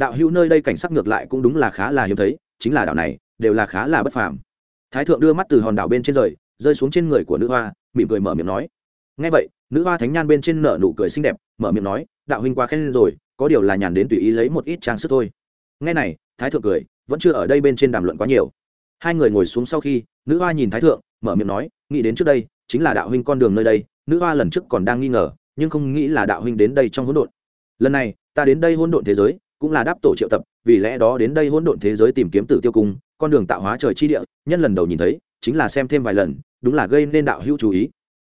đạo hữu nơi đây cảnh sắc ngược lại cũng đúng là khá là hiếm thấy, chính là đảo này, đều là khá là bất phàm. Thái thượng đưa mắt từ hòn đảo bên trên rời, rơi xuống trên người của nữ hoa, mỉm cười mở miệng nói. Ngay vậy, nữ hoa thánh nhan bên trên nở nụ cười xinh đẹp, mở miệng nói, đạo huynh quá khen rồi, có điều là nhàn đến tùy ý lấy một ít trang sức thôi. Ngay này, thái thượng cười, vẫn chưa ở đây bên trên đàm luận quá nhiều. Hai người ngồi xuống sau khi, nữ hoa nhìn thái thượng, mở miệng nói, nghĩ đến trước đây, chính là đạo huynh con đường nơi đây, nữ hoa lần trước còn đang nghi ngờ, nhưng không nghĩ là đạo huynh đến đây trong hỗn độn. Lần này, ta đến đây hỗn độn thế giới cũng là đáp tổ triệu tập, vì lẽ đó đến đây hỗn độn thế giới tìm kiếm tử tiêu cung, con đường tạo hóa trời chi địa, nhân lần đầu nhìn thấy, chính là xem thêm vài lần, đúng là gây nên đạo hữu chú ý.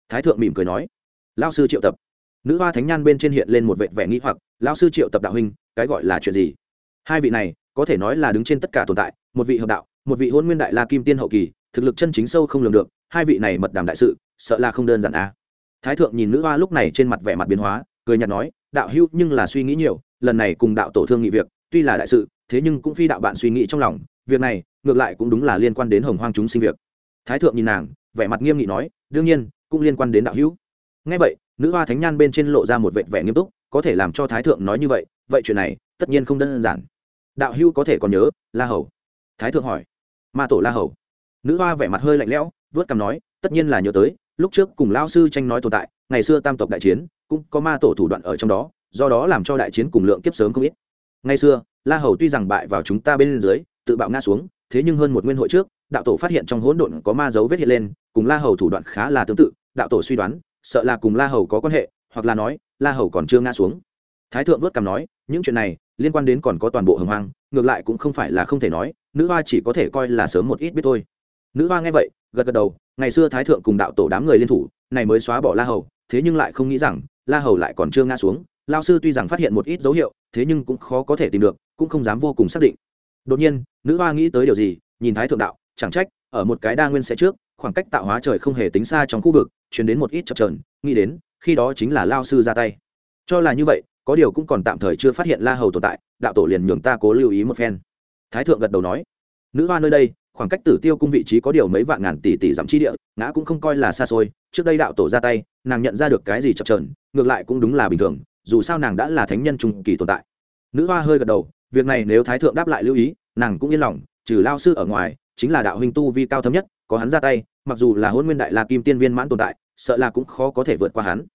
Thái thượng mỉm cười nói lao sư triệu tập. Nữ hoa thánh nhan bên trên hiện lên một vệ vẻ nghĩ hoặc lao sư triệu tập đạo huynh, cái gọi là chuyện gì? Hai vị này, có thể nói là đứng trên tất cả tồn tại, một vị hợp đạo, một vị hôn nguyên đại la kim tiên hậu kỳ, thực lực chân chính sâu không lường được, hai vị này mật đàm đại sự, sợ là không đơn giản à. thái thượng nhìn nữ hoa lúc này trên mặt vẻ mặt biến hóa, cười nhạt nói đạo hữu nhưng là suy nghĩ nhiều, lần này cùng đạo tổ thương nghị việc, tuy là đại sự, thế nhưng cũng phi đạo bạn suy nghĩ trong lòng, việc này, ngược lại cũng đúng là liên quan đến hồng hoang chúng sinh việc. Thái thượng nhìn nàng, vẻ mặt nghiêm nghị nói, đương nhiên, cũng liên quan đến đạo hữu. Ngay vậy, nữ hoa thánh nhan bên trên lộ ra một vệ vẻ nghiêm túc, có thể làm cho thái thượng nói như vậy vậy chuyện này, tất nhiên không đơn giản. Đạo hữu có thể còn nhớ, la hầu. Thái thượng hỏi. Ma tổ la hầu. Nữ hoa vẻ mặt hơi lạnh lẽo, vớt cằm nói, tất nhiên là nhớ tới, lúc trước cùng lao sư tranh nói tồn tại, ngày xưa tam tộc đại chiến cũng có ma tổ thủ đoạn ở trong đó, do đó làm cho đại chiến cùng lượng kiếp sớm không ít. Ngày xưa, la hầu tuy rằng bại vào chúng ta bên dưới, tự bạo ngã xuống, thế nhưng hơn một nguyên hội trước, đạo tổ phát hiện trong hỗn độn có ma dấu vết hiện lên, cùng la hầu thủ đoạn khá là tương tự, đạo tổ suy đoán, sợ là cùng la hầu có quan hệ, hoặc là nói, la hầu còn chưa ngã xuống. Thái thượng vớt cằm nói, những chuyện này, liên quan đến còn có toàn bộ hồng hoang, ngược lại cũng không phải là không thể nói, nữ hoa chỉ có thể coi là sớm một ít biết thôi. Nữ hoa nghe vậy, gật gật đầu, ngày xưa thái thượng cùng đạo tổ đám người liên thủ, này mới xóa bỏ la hầu, thế nhưng lại không nghĩ rằng la hầu lại còn chưa ngã xuống lao sư tuy rằng phát hiện một ít dấu hiệu, thế nhưng cũng khó có thể tìm được, cũng không dám vô cùng xác định. Đột nhiên, nữ hoa nghĩ tới điều gì, nhìn thái thượng đạo, chẳng trách, ở một cái đa nguyên sẽ trước, khoảng cách tạo hóa trời không hề tính xa trong khu vực chuyển đến một ít chập trờn nghĩ đến, khi đó chính là lao sư ra tay. Cho là như vậy, có điều cũng còn tạm thời chưa phát hiện la hầu tồn tại, đạo tổ liền nhường ta cố lưu ý một phen. Thái thượng gật đầu nói, nữ hoa nơi đây khoảng cách tử tiêu cung vị trí có điều mấy vạn ngàn tỷ tỷ dặm chi địa, ngã cũng không coi là xa xôi, trước đây đạo tổ ra tay, nàng nhận ra được cái gì chập trờn ngược lại cũng đúng là bình thường, dù sao nàng đã là thánh nhân trung kỳ tồn tại. Nữ hoa hơi gật đầu, việc này nếu thái thượng đáp lại lưu ý, nàng cũng yên lòng, trừ lao sư ở ngoài, chính là đạo huynh tu vi cao thấm nhất, có hắn ra tay, mặc dù là hôn nguyên đại la kim tiên viên mãn tồn tại, sợ là cũng khó có thể vượt qua hắn.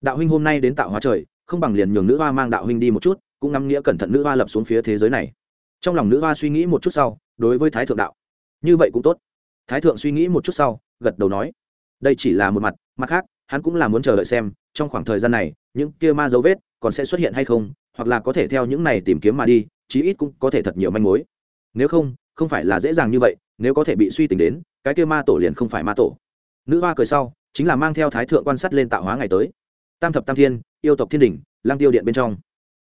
Đạo huynh hôm nay đến tạo hóa trời, không bằng liền nhường nữ hoa mang đạo huynh đi một chút, cũng ngắm nghĩa cẩn thận nữ hoa lập xuống phía thế giới này. Trong lòng nữ hoa suy nghĩ một chút sau, đối với thái thượng đạo như vậy cũng tốt. Thái thượng suy nghĩ một chút sau, gật đầu nói, đây chỉ là một mặt mặt khác, hắn cũng là muốn chờ đợi xem, trong khoảng thời gian này, những kia ma dấu vết, còn sẽ xuất hiện hay không, hoặc là có thể theo những này tìm kiếm mà đi, chí ít cũng có thể thật nhiều manh mối. Nếu không không phải là dễ dàng như vậy, nếu có thể bị suy tính đến, cái kia ma tổ liền không phải ma tổ. Nữ hoa cười sau, chính là mang theo thái thượng quan sát lên tạo hóa ngày tới. Tam thập tam thiên, yêu tộc thiên đình lang tiêu điện bên trong.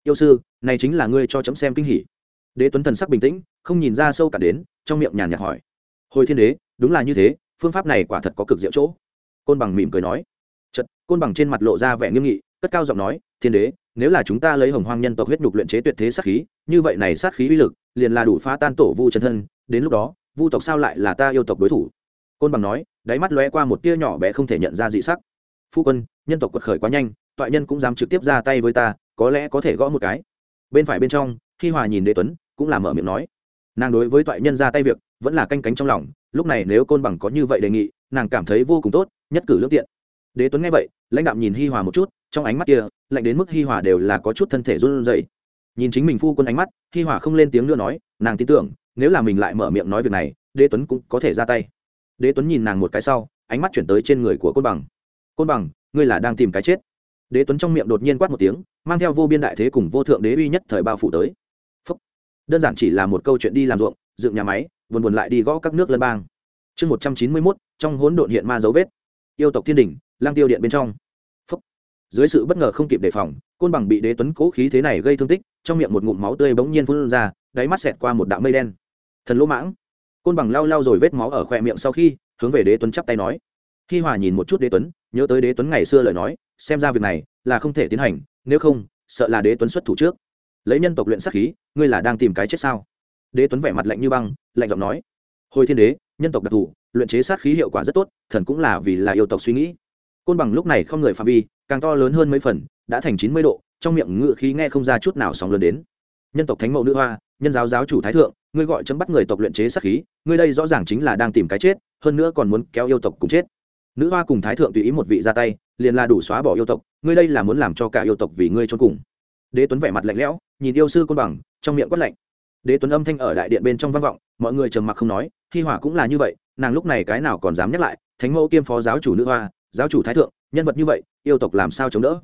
Yêu sư, này chính là ngươi cho chấm xem kinh hỉ. Đế tuấn thần sắc bình tĩnh, không nhìn ra sâu cả đến trong miệng nhàn nhạt hỏi. Hồi thiên đế, đúng là như thế, phương pháp này quả thật có cực diệu chỗ. Côn bằng mỉm cười nói. Chật côn bằng trên mặt lộ ra vẻ nghiêm nghị, cất cao giọng nói, thiên đế, nếu là chúng ta lấy hồng hoang nhân tộc huyết nhục luyện chế tuyệt thế sát khí, như vậy này sát khí uy lực, liền là đủ phá tan tổ vu chân thân, đến lúc đó, vu tộc sao lại là ta yêu tộc đối thủ? Côn bằng nói, đáy mắt lóe qua một tia nhỏ bé không thể nhận ra dị sắc. Phu quân, nhân tộc quật khởi quá nhanh, toại nhân cũng dám trực tiếp ra tay với ta, có lẽ có thể gõ một cái. Bên phải bên trong khi hòa nhìn đế tuấn, cũng là mở miệng nói nàng đối với toại nhân ra tay việc, vẫn là canh cánh trong lòng, lúc này nếu côn bằng có như vậy đề nghị, nàng cảm thấy vô cùng tốt, nhất cử lương tiện. Đế tuấn nghe vậy, lãnh đạo nhìn hi hòa một chút, trong ánh mắt kia, lạnh đến mức hi hòa đều là có chút thân thể run rẩy. Nhìn chính mình phu quân ánh mắt, hi hòa không lên tiếng nữa nói, nàng tin tưởng, nếu là mình lại mở miệng nói việc này, đế tuấn cũng có thể ra tay. Đế tuấn nhìn nàng một cái sau, ánh mắt chuyển tới trên người của côn bằng. Côn bằng, ngươi là đang tìm cái chết. Đế tuấn trong miệng đột nhiên quát một tiếng, mang theo vô biên đại thế cùng vô thượng đế uy nhất thời bao phủ tới đơn giản chỉ là một câu chuyện đi làm ruộng, dựng nhà máy, buồn buồn lại đi gõ các nước lân bang. Chương một trăm chín mươi mốt, trong hỗn độn hiện ma dấu vết. Yêu tộc thiên đình, lang tiêu điện bên trong. Phúc. dưới sự bất ngờ không kịp đề phòng, côn bằng bị đế tuấn cố khí thế này gây thương tích, trong miệng một ngụm máu tươi bỗng nhiên phun ra, đáy mắt xẹt qua một đạo mây đen. Thần lỗ mãng. Côn bằng lau lau rồi vết máu ở khoe miệng sau khi, hướng về đế tuấn chắp tay nói. Khi hòa nhìn một chút đế tuấn, nhớ tới đế tuấn ngày xưa lời nói, xem ra việc này là không thể tiến hành, nếu không, sợ là đế tuấn xuất thủ trước lấy nhân tộc luyện sát khí, ngươi là đang tìm cái chết sao? Đế tuấn vẻ mặt lạnh như băng, lạnh giọng nói. Hồi thiên đế, nhân tộc đặc thù, luyện chế sát khí hiệu quả rất tốt, thần cũng là vì là yêu tộc suy nghĩ. Côn bằng lúc này không người phạm vi, càng to lớn hơn mấy phần, đã thành chín mươi độ, trong miệng ngự khí nghe không ra chút nào sóng lớn đến. Nhân tộc thánh mẫu nữ hoa, nhân giáo giáo chủ thái thượng, ngươi gọi chấm bắt người tộc luyện chế sát khí, ngươi đây rõ ràng chính là đang tìm cái chết, hơn nữa còn muốn kéo yêu tộc cùng chết. Nữ hoa cùng thái thượng tùy ý một vị ra tay, liền là đủ xóa bỏ yêu tộc, ngươi đây là muốn làm cho cả yêu tộc vì ngươi trốn cùng đế tuấn vẻ mặt lạnh lẽo, nhìn yêu sư côn bằng, trong miệng quát lạnh. Đế tuấn âm thanh ở đại điện bên trong vang vọng, mọi người trầm mặc không nói, hi hỏa cũng là như vậy, nàng lúc này cái nào còn dám nhắc lại, thánh mẫu kiêm phó giáo chủ nữ hoa, giáo chủ thái thượng, nhân vật như vậy, yêu tộc làm sao chống đỡ?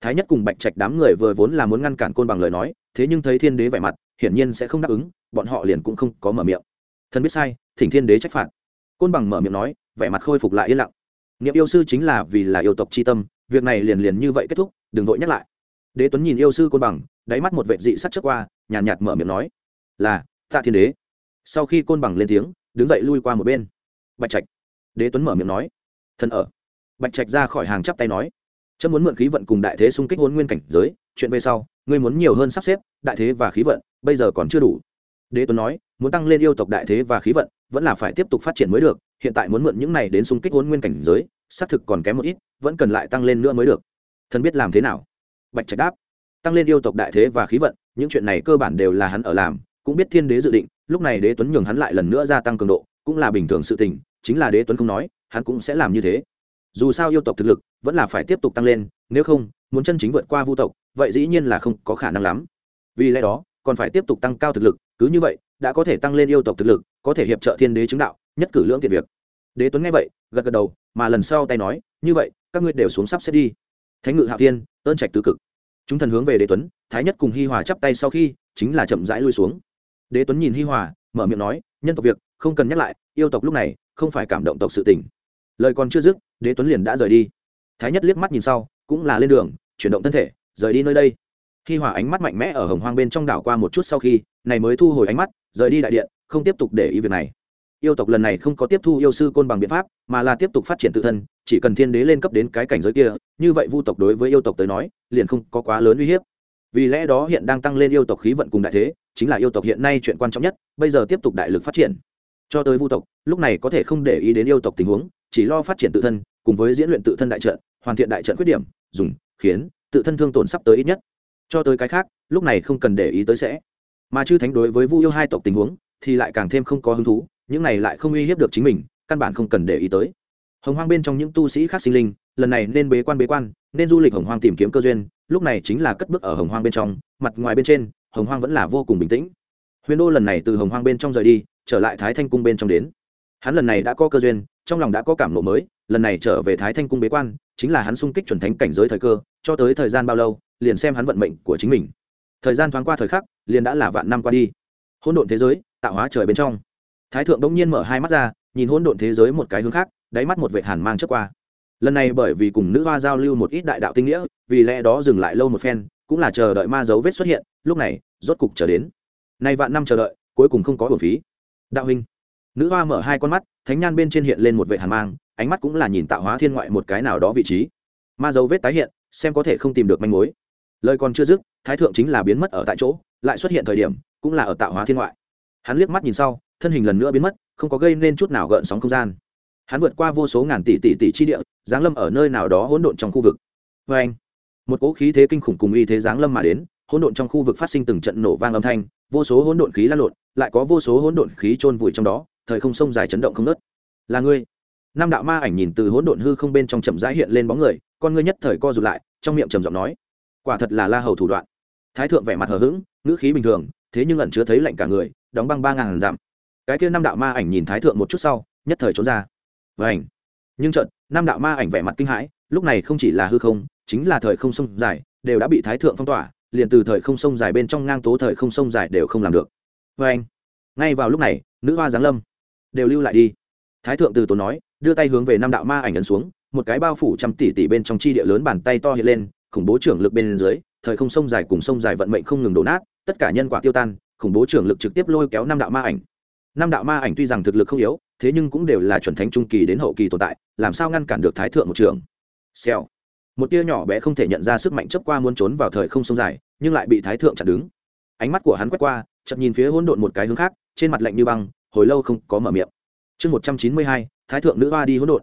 Thái nhất cùng bạch trạch đám người vừa vốn là muốn ngăn cản côn bằng lời nói, thế nhưng thấy thiên đế vẻ mặt, hiển nhiên sẽ không đáp ứng, bọn họ liền cũng không có mở miệng. Thần biết sai, thỉnh thiên đế trách phạt. Côn bằng mở miệng nói, vẻ mặt khôi phục lại yên lặng. Niệm yêu sư chính là vì là yêu tộc c h i tâm, việc này liền liền như vậy kết thúc, đừng vội nhắc lại đế tuấn nhìn yêu sư côn bằng đáy mắt một vệ dị sắc trước qua nhàn nhạt, nhạt mở miệng nói là tạ thiên đế. Sau khi côn bằng lên tiếng đứng dậy lui qua một bên. Bạch trạch. Đế tuấn mở miệng nói thần ở. Bạch trạch ra khỏi hàng chắp tay nói chấm muốn mượn khí vận cùng đại thế xung kích hôn nguyên cảnh giới chuyện về sau ngươi muốn nhiều hơn sắp xếp đại thế và khí vận bây giờ còn chưa đủ. Đế tuấn nói muốn tăng lên yêu tộc đại thế và khí vận vẫn là phải tiếp tục phát triển mới được hiện tại muốn mượn những này đến xung kích hôn nguyên cảnh giới xác thực còn kém một ít vẫn cần lại tăng lên nữa mới được. Thần biết làm thế nào? Bạch trạch đáp, tăng lên yêu tộc đại thế và khí vận, những chuyện này cơ bản đều là hắn ở làm, cũng biết thiên đế dự định, lúc này đế tuấn nhường hắn lại lần nữa gia tăng cường độ, cũng là bình thường sự tình, chính là đế tuấn không nói, hắn cũng sẽ làm như thế. Dù sao yêu tộc thực lực vẫn là phải tiếp tục tăng lên, nếu không, muốn chân chính vượt qua vu tộc, vậy dĩ nhiên là không có khả năng lắm. Vì lẽ đó, còn phải tiếp tục tăng cao thực lực, cứ như vậy, đã có thể tăng lên yêu tộc thực lực, có thể hiệp trợ thiên đế chứng đạo, nhất cử lưỡng tiện việc. Đế tuấn nghe vậy, gật gật đầu, mà lần sau tay nói, như vậy, các ngươi đều xuống sắp xếp đi. Thánh ngự hạ thiên, ơn trạch tứ cực chúng thần hướng về đế tuấn, thái nhất cùng hi hòa chắp tay sau khi, chính là chậm rãi lui xuống. Đế tuấn nhìn hi hòa, mở miệng nói, nhân tộc việc, không cần nhắc lại, yêu tộc lúc này, không phải cảm động tộc sự tình. Lời còn chưa dứt, đế tuấn liền đã rời đi. Thái nhất liếc mắt nhìn sau, cũng là lên đường, chuyển động thân thể, rời đi nơi đây. Hi hòa ánh mắt mạnh mẽ ở hồng hoang bên trong đảo qua một chút sau khi, này mới thu hồi ánh mắt, rời đi đại điện, không tiếp tục để ý việc này yêu tộc lần này không có tiếp thu yêu sư côn bằng biện pháp, mà là tiếp tục phát triển tự thân, chỉ cần thiên đế lên cấp đến cái cảnh giới kia, như vậy vu tộc đối với yêu tộc tới nói, liền không có quá lớn uy hiếp. Vì lẽ đó hiện đang tăng lên yêu tộc khí vận cùng đại thế, chính là yêu tộc hiện nay chuyện quan trọng nhất, bây giờ tiếp tục đại lực phát triển. Cho tới vu tộc, lúc này có thể không để ý đến yêu tộc tình huống, chỉ lo phát triển tự thân, cùng với diễn luyện tự thân đại trận, hoàn thiện đại trận khuyết điểm, dùng, khiến, tự thân thương tổn sắp tới ít nhất. Cho tới cái khác, lúc này không cần để ý tới sẽ. Mà chư thánh đối với vu yêu hai tộc tình huống, thì lại càng thêm không có hứng thú những này lại không uy hiếp được chính mình, căn bản không cần để ý tới. Hồng hoang bên trong những tu sĩ khác sinh linh, lần này nên bế quan bế quan, nên du lịch hồng hoang tìm kiếm cơ duyên, lúc này chính là cất bước ở hồng hoang bên trong, mặt ngoài bên trên, hồng hoang vẫn là vô cùng bình tĩnh. Huyền đô lần này từ hồng hoang bên trong rời đi, trở lại thái thanh cung bên trong đến. Hắn lần này đã có cơ duyên, trong lòng đã có cảm lộ mới, lần này trở về thái thanh cung bế quan, chính là hắn sung kích chuẩn thánh cảnh giới thời cơ, cho tới thời gian bao lâu, liền xem hắn vận mệnh của chính mình. Thời gian thoáng qua thời khắc, liền đã là vạn năm qua đi. Hỗn độn thế giới, tạo hóa trời bên trong thái thượng đống nhiên mở hai mắt ra, nhìn hỗn độn thế giới một cái hướng khác, đáy mắt một vệ hàn mang trước qua. Lần này bởi vì cùng nữ hoa giao lưu một ít đại đạo tinh nghĩa, vì lẽ đó dừng lại lâu một phen, cũng là chờ đợi ma dấu vết xuất hiện, lúc này, rốt cục trở đến. Nay vạn năm chờ đợi, cuối cùng không có hồn phí. Đạo huynh. Nữ hoa mở hai con mắt, thánh nhan bên trên hiện lên một vệ hàn mang, ánh mắt cũng là nhìn tạo hóa thiên ngoại một cái nào đó vị trí. Ma dấu vết tái hiện, xem có thể không tìm được manh mối. Lời còn chưa dứt, thái thượng chính là biến mất ở tại chỗ, lại xuất hiện thời điểm, cũng là ở tạo hóa thiên ngoại. Hắn liếc mắt nhìn sau thân hình lần nữa biến mất, không có gây nên chút nào gợn sóng không gian. Hắn vượt qua vô số ngàn tỷ tỷ tỷ chi địa, giáng lâm ở nơi nào đó hỗn độn trong khu vực. Vê anh, một cỗ khí thế kinh khủng cùng uy thế giáng lâm mà đến, hỗn độn trong khu vực phát sinh từng trận nổ vang âm thanh, vô số hỗn độn khí lan lộn, lại có vô số hỗn độn khí trôn vùi trong đó, thời không sông dài chấn động không nớt là ngươi. Nam đạo ma ảnh nhìn từ hỗn độn hư không bên trong chậm rãi hiện lên bóng người, con ngươi nhất thời co rụt lại, trong miệng trầm giọng nói, quả thật là la hầu thủ đoạn. Thái thượng vẻ mặt hờ hững, ngữ khí bình thường, thế nhưng ẩn chứa thấy lạnh cả người, đóng băng ba ngàn dặm cái kia năm đạo ma ảnh nhìn thái thượng một chút sau, nhất thời trốn ra. Và ảnh nhưng trận năm đạo ma ảnh vẻ mặt kinh hãi, lúc này không chỉ là hư không, chính là thời không sông dài, đều đã bị thái thượng phong tỏa, liền từ thời không sông dài bên trong ngang tố thời không sông dài đều không làm được. Và anh ngay vào lúc này, nữ hoa giáng lâm. Đều lưu lại đi. Thái thượng từ tốn nói, đưa tay hướng về năm đạo ma ảnh ấn xuống, một cái bao phủ trăm tỷ tỷ bên trong chi địa lớn bàn tay to hiện lên, khủng bố trưởng lực bên dưới, thời không sông dài cùng sông dài vận mệnh không ngừng đổ nát, tất cả nhân quả tiêu tan, khủng bố trưởng lực trực tiếp lôi kéo năm đạo ma ảnh năm đạo ma ảnh tuy rằng thực lực không yếu, thế nhưng cũng đều là chuẩn thánh trung kỳ đến hậu kỳ tồn tại, làm sao ngăn cản được thái thượng một trường? Xèo. Một tia nhỏ bé không thể nhận ra sức mạnh chấp qua muốn trốn vào thời không sông dài, nhưng lại bị thái thượng chặn đứng. Ánh mắt của hắn quét qua, chậm nhìn phía hỗn độn một cái hướng khác, trên mặt lạnh như băng, hồi lâu không có mở miệng. Chương một trăm chín mươi hai, thái thượng nữ hoa đi hỗn độn.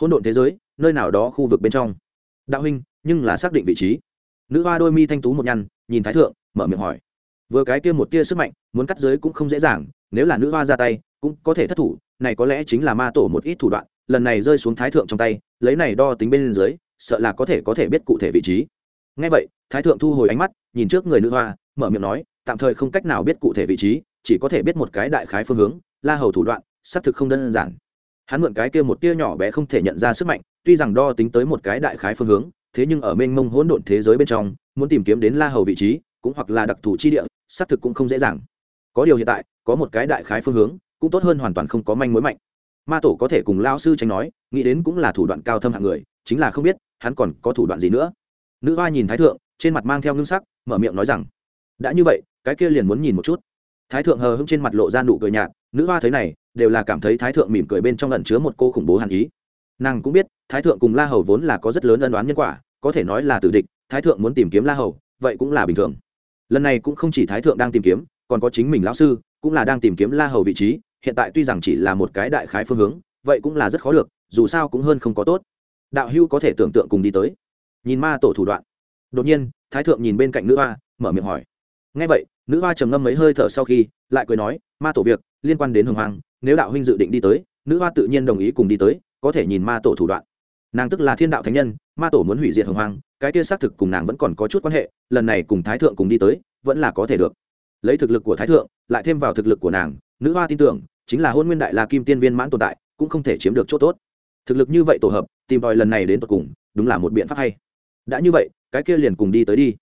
Hỗn độn thế giới, nơi nào đó khu vực bên trong. Đạo huynh, nhưng là xác định vị trí. Nữ hoa đôi mi thanh tú một nhăn, nhìn thái thượng, mở miệng hỏi vừa cái kia một tia sức mạnh, muốn cắt giới cũng không dễ dàng, nếu là nữ hoa ra tay, cũng có thể thất thủ, này có lẽ chính là ma tổ một ít thủ đoạn, lần này rơi xuống thái thượng trong tay, lấy này đo tính bên dưới, sợ là có thể có thể biết cụ thể vị trí. Ngay vậy, thái thượng thu hồi ánh mắt, nhìn trước người nữ hoa, mở miệng nói, tạm thời không cách nào biết cụ thể vị trí, chỉ có thể biết một cái đại khái phương hướng, la hầu thủ đoạn, xác thực không đơn giản. Hắn mượn cái kia một tia nhỏ bé không thể nhận ra sức mạnh, tuy rằng đo tính tới một cái đại khái phương hướng, thế nhưng ở mênh mông hỗn độn thế giới bên trong, muốn tìm kiếm đến la hầu vị trí cũng hoặc là đặc thù chi địa, xác thực cũng không dễ dàng. Có điều hiện tại, có một cái đại khái phương hướng, cũng tốt hơn hoàn toàn không có manh mối mạnh. Ma tổ có thể cùng lao sư tránh nói, nghĩ đến cũng là thủ đoạn cao thâm hạng người, chính là không biết, hắn còn có thủ đoạn gì nữa. Nữ hoa nhìn thái thượng, trên mặt mang theo ngưng sắc, mở miệng nói rằng, đã như vậy, cái kia liền muốn nhìn một chút. Thái thượng hờ hững trên mặt lộ ra nụ cười nhạt, nữ hoa thấy này, đều là cảm thấy thái thượng mỉm cười bên trong lẩn chứa một cô khủng bố hàn ý. Nàng cũng biết, thái thượng cùng la hầu vốn là có rất lớn ân đoán nhân quả, có thể nói là tử địch, thái thượng muốn tìm kiếm la hầu, vậy cũng là bình thường lần này cũng không chỉ thái thượng đang tìm kiếm, còn có chính mình lão sư, cũng là đang tìm kiếm la hầu vị trí, hiện tại tuy rằng chỉ là một cái đại khái phương hướng, vậy cũng là rất khó được, dù sao cũng hơn không có tốt. Đạo hưu có thể tưởng tượng cùng đi tới. Nhìn ma tổ thủ đoạn. Đột nhiên, thái thượng nhìn bên cạnh nữ hoa, mở miệng hỏi. Ngay vậy, nữ hoa trầm ngâm mấy hơi thở sau khi, lại cười nói, ma tổ việc, liên quan đến hồng hoàng nếu đạo huynh dự định đi tới, nữ hoa tự nhiên đồng ý cùng đi tới, có thể nhìn ma tổ thủ đoạn nàng tức là thiên đạo thánh nhân, ma tổ muốn hủy diệt hồng hoàng cái kia xác thực cùng nàng vẫn còn có chút quan hệ, lần này cùng thái thượng cùng đi tới, vẫn là có thể được. Lấy thực lực của thái thượng, lại thêm vào thực lực của nàng, nữ hoa tin tưởng, chính là hôn nguyên đại la kim tiên viên mãn tồn tại, cũng không thể chiếm được chỗ tốt. Thực lực như vậy tổ hợp, tìm đòi lần này đến tột cùng, đúng là một biện pháp hay. Đã như vậy, cái kia liền cùng đi tới đi.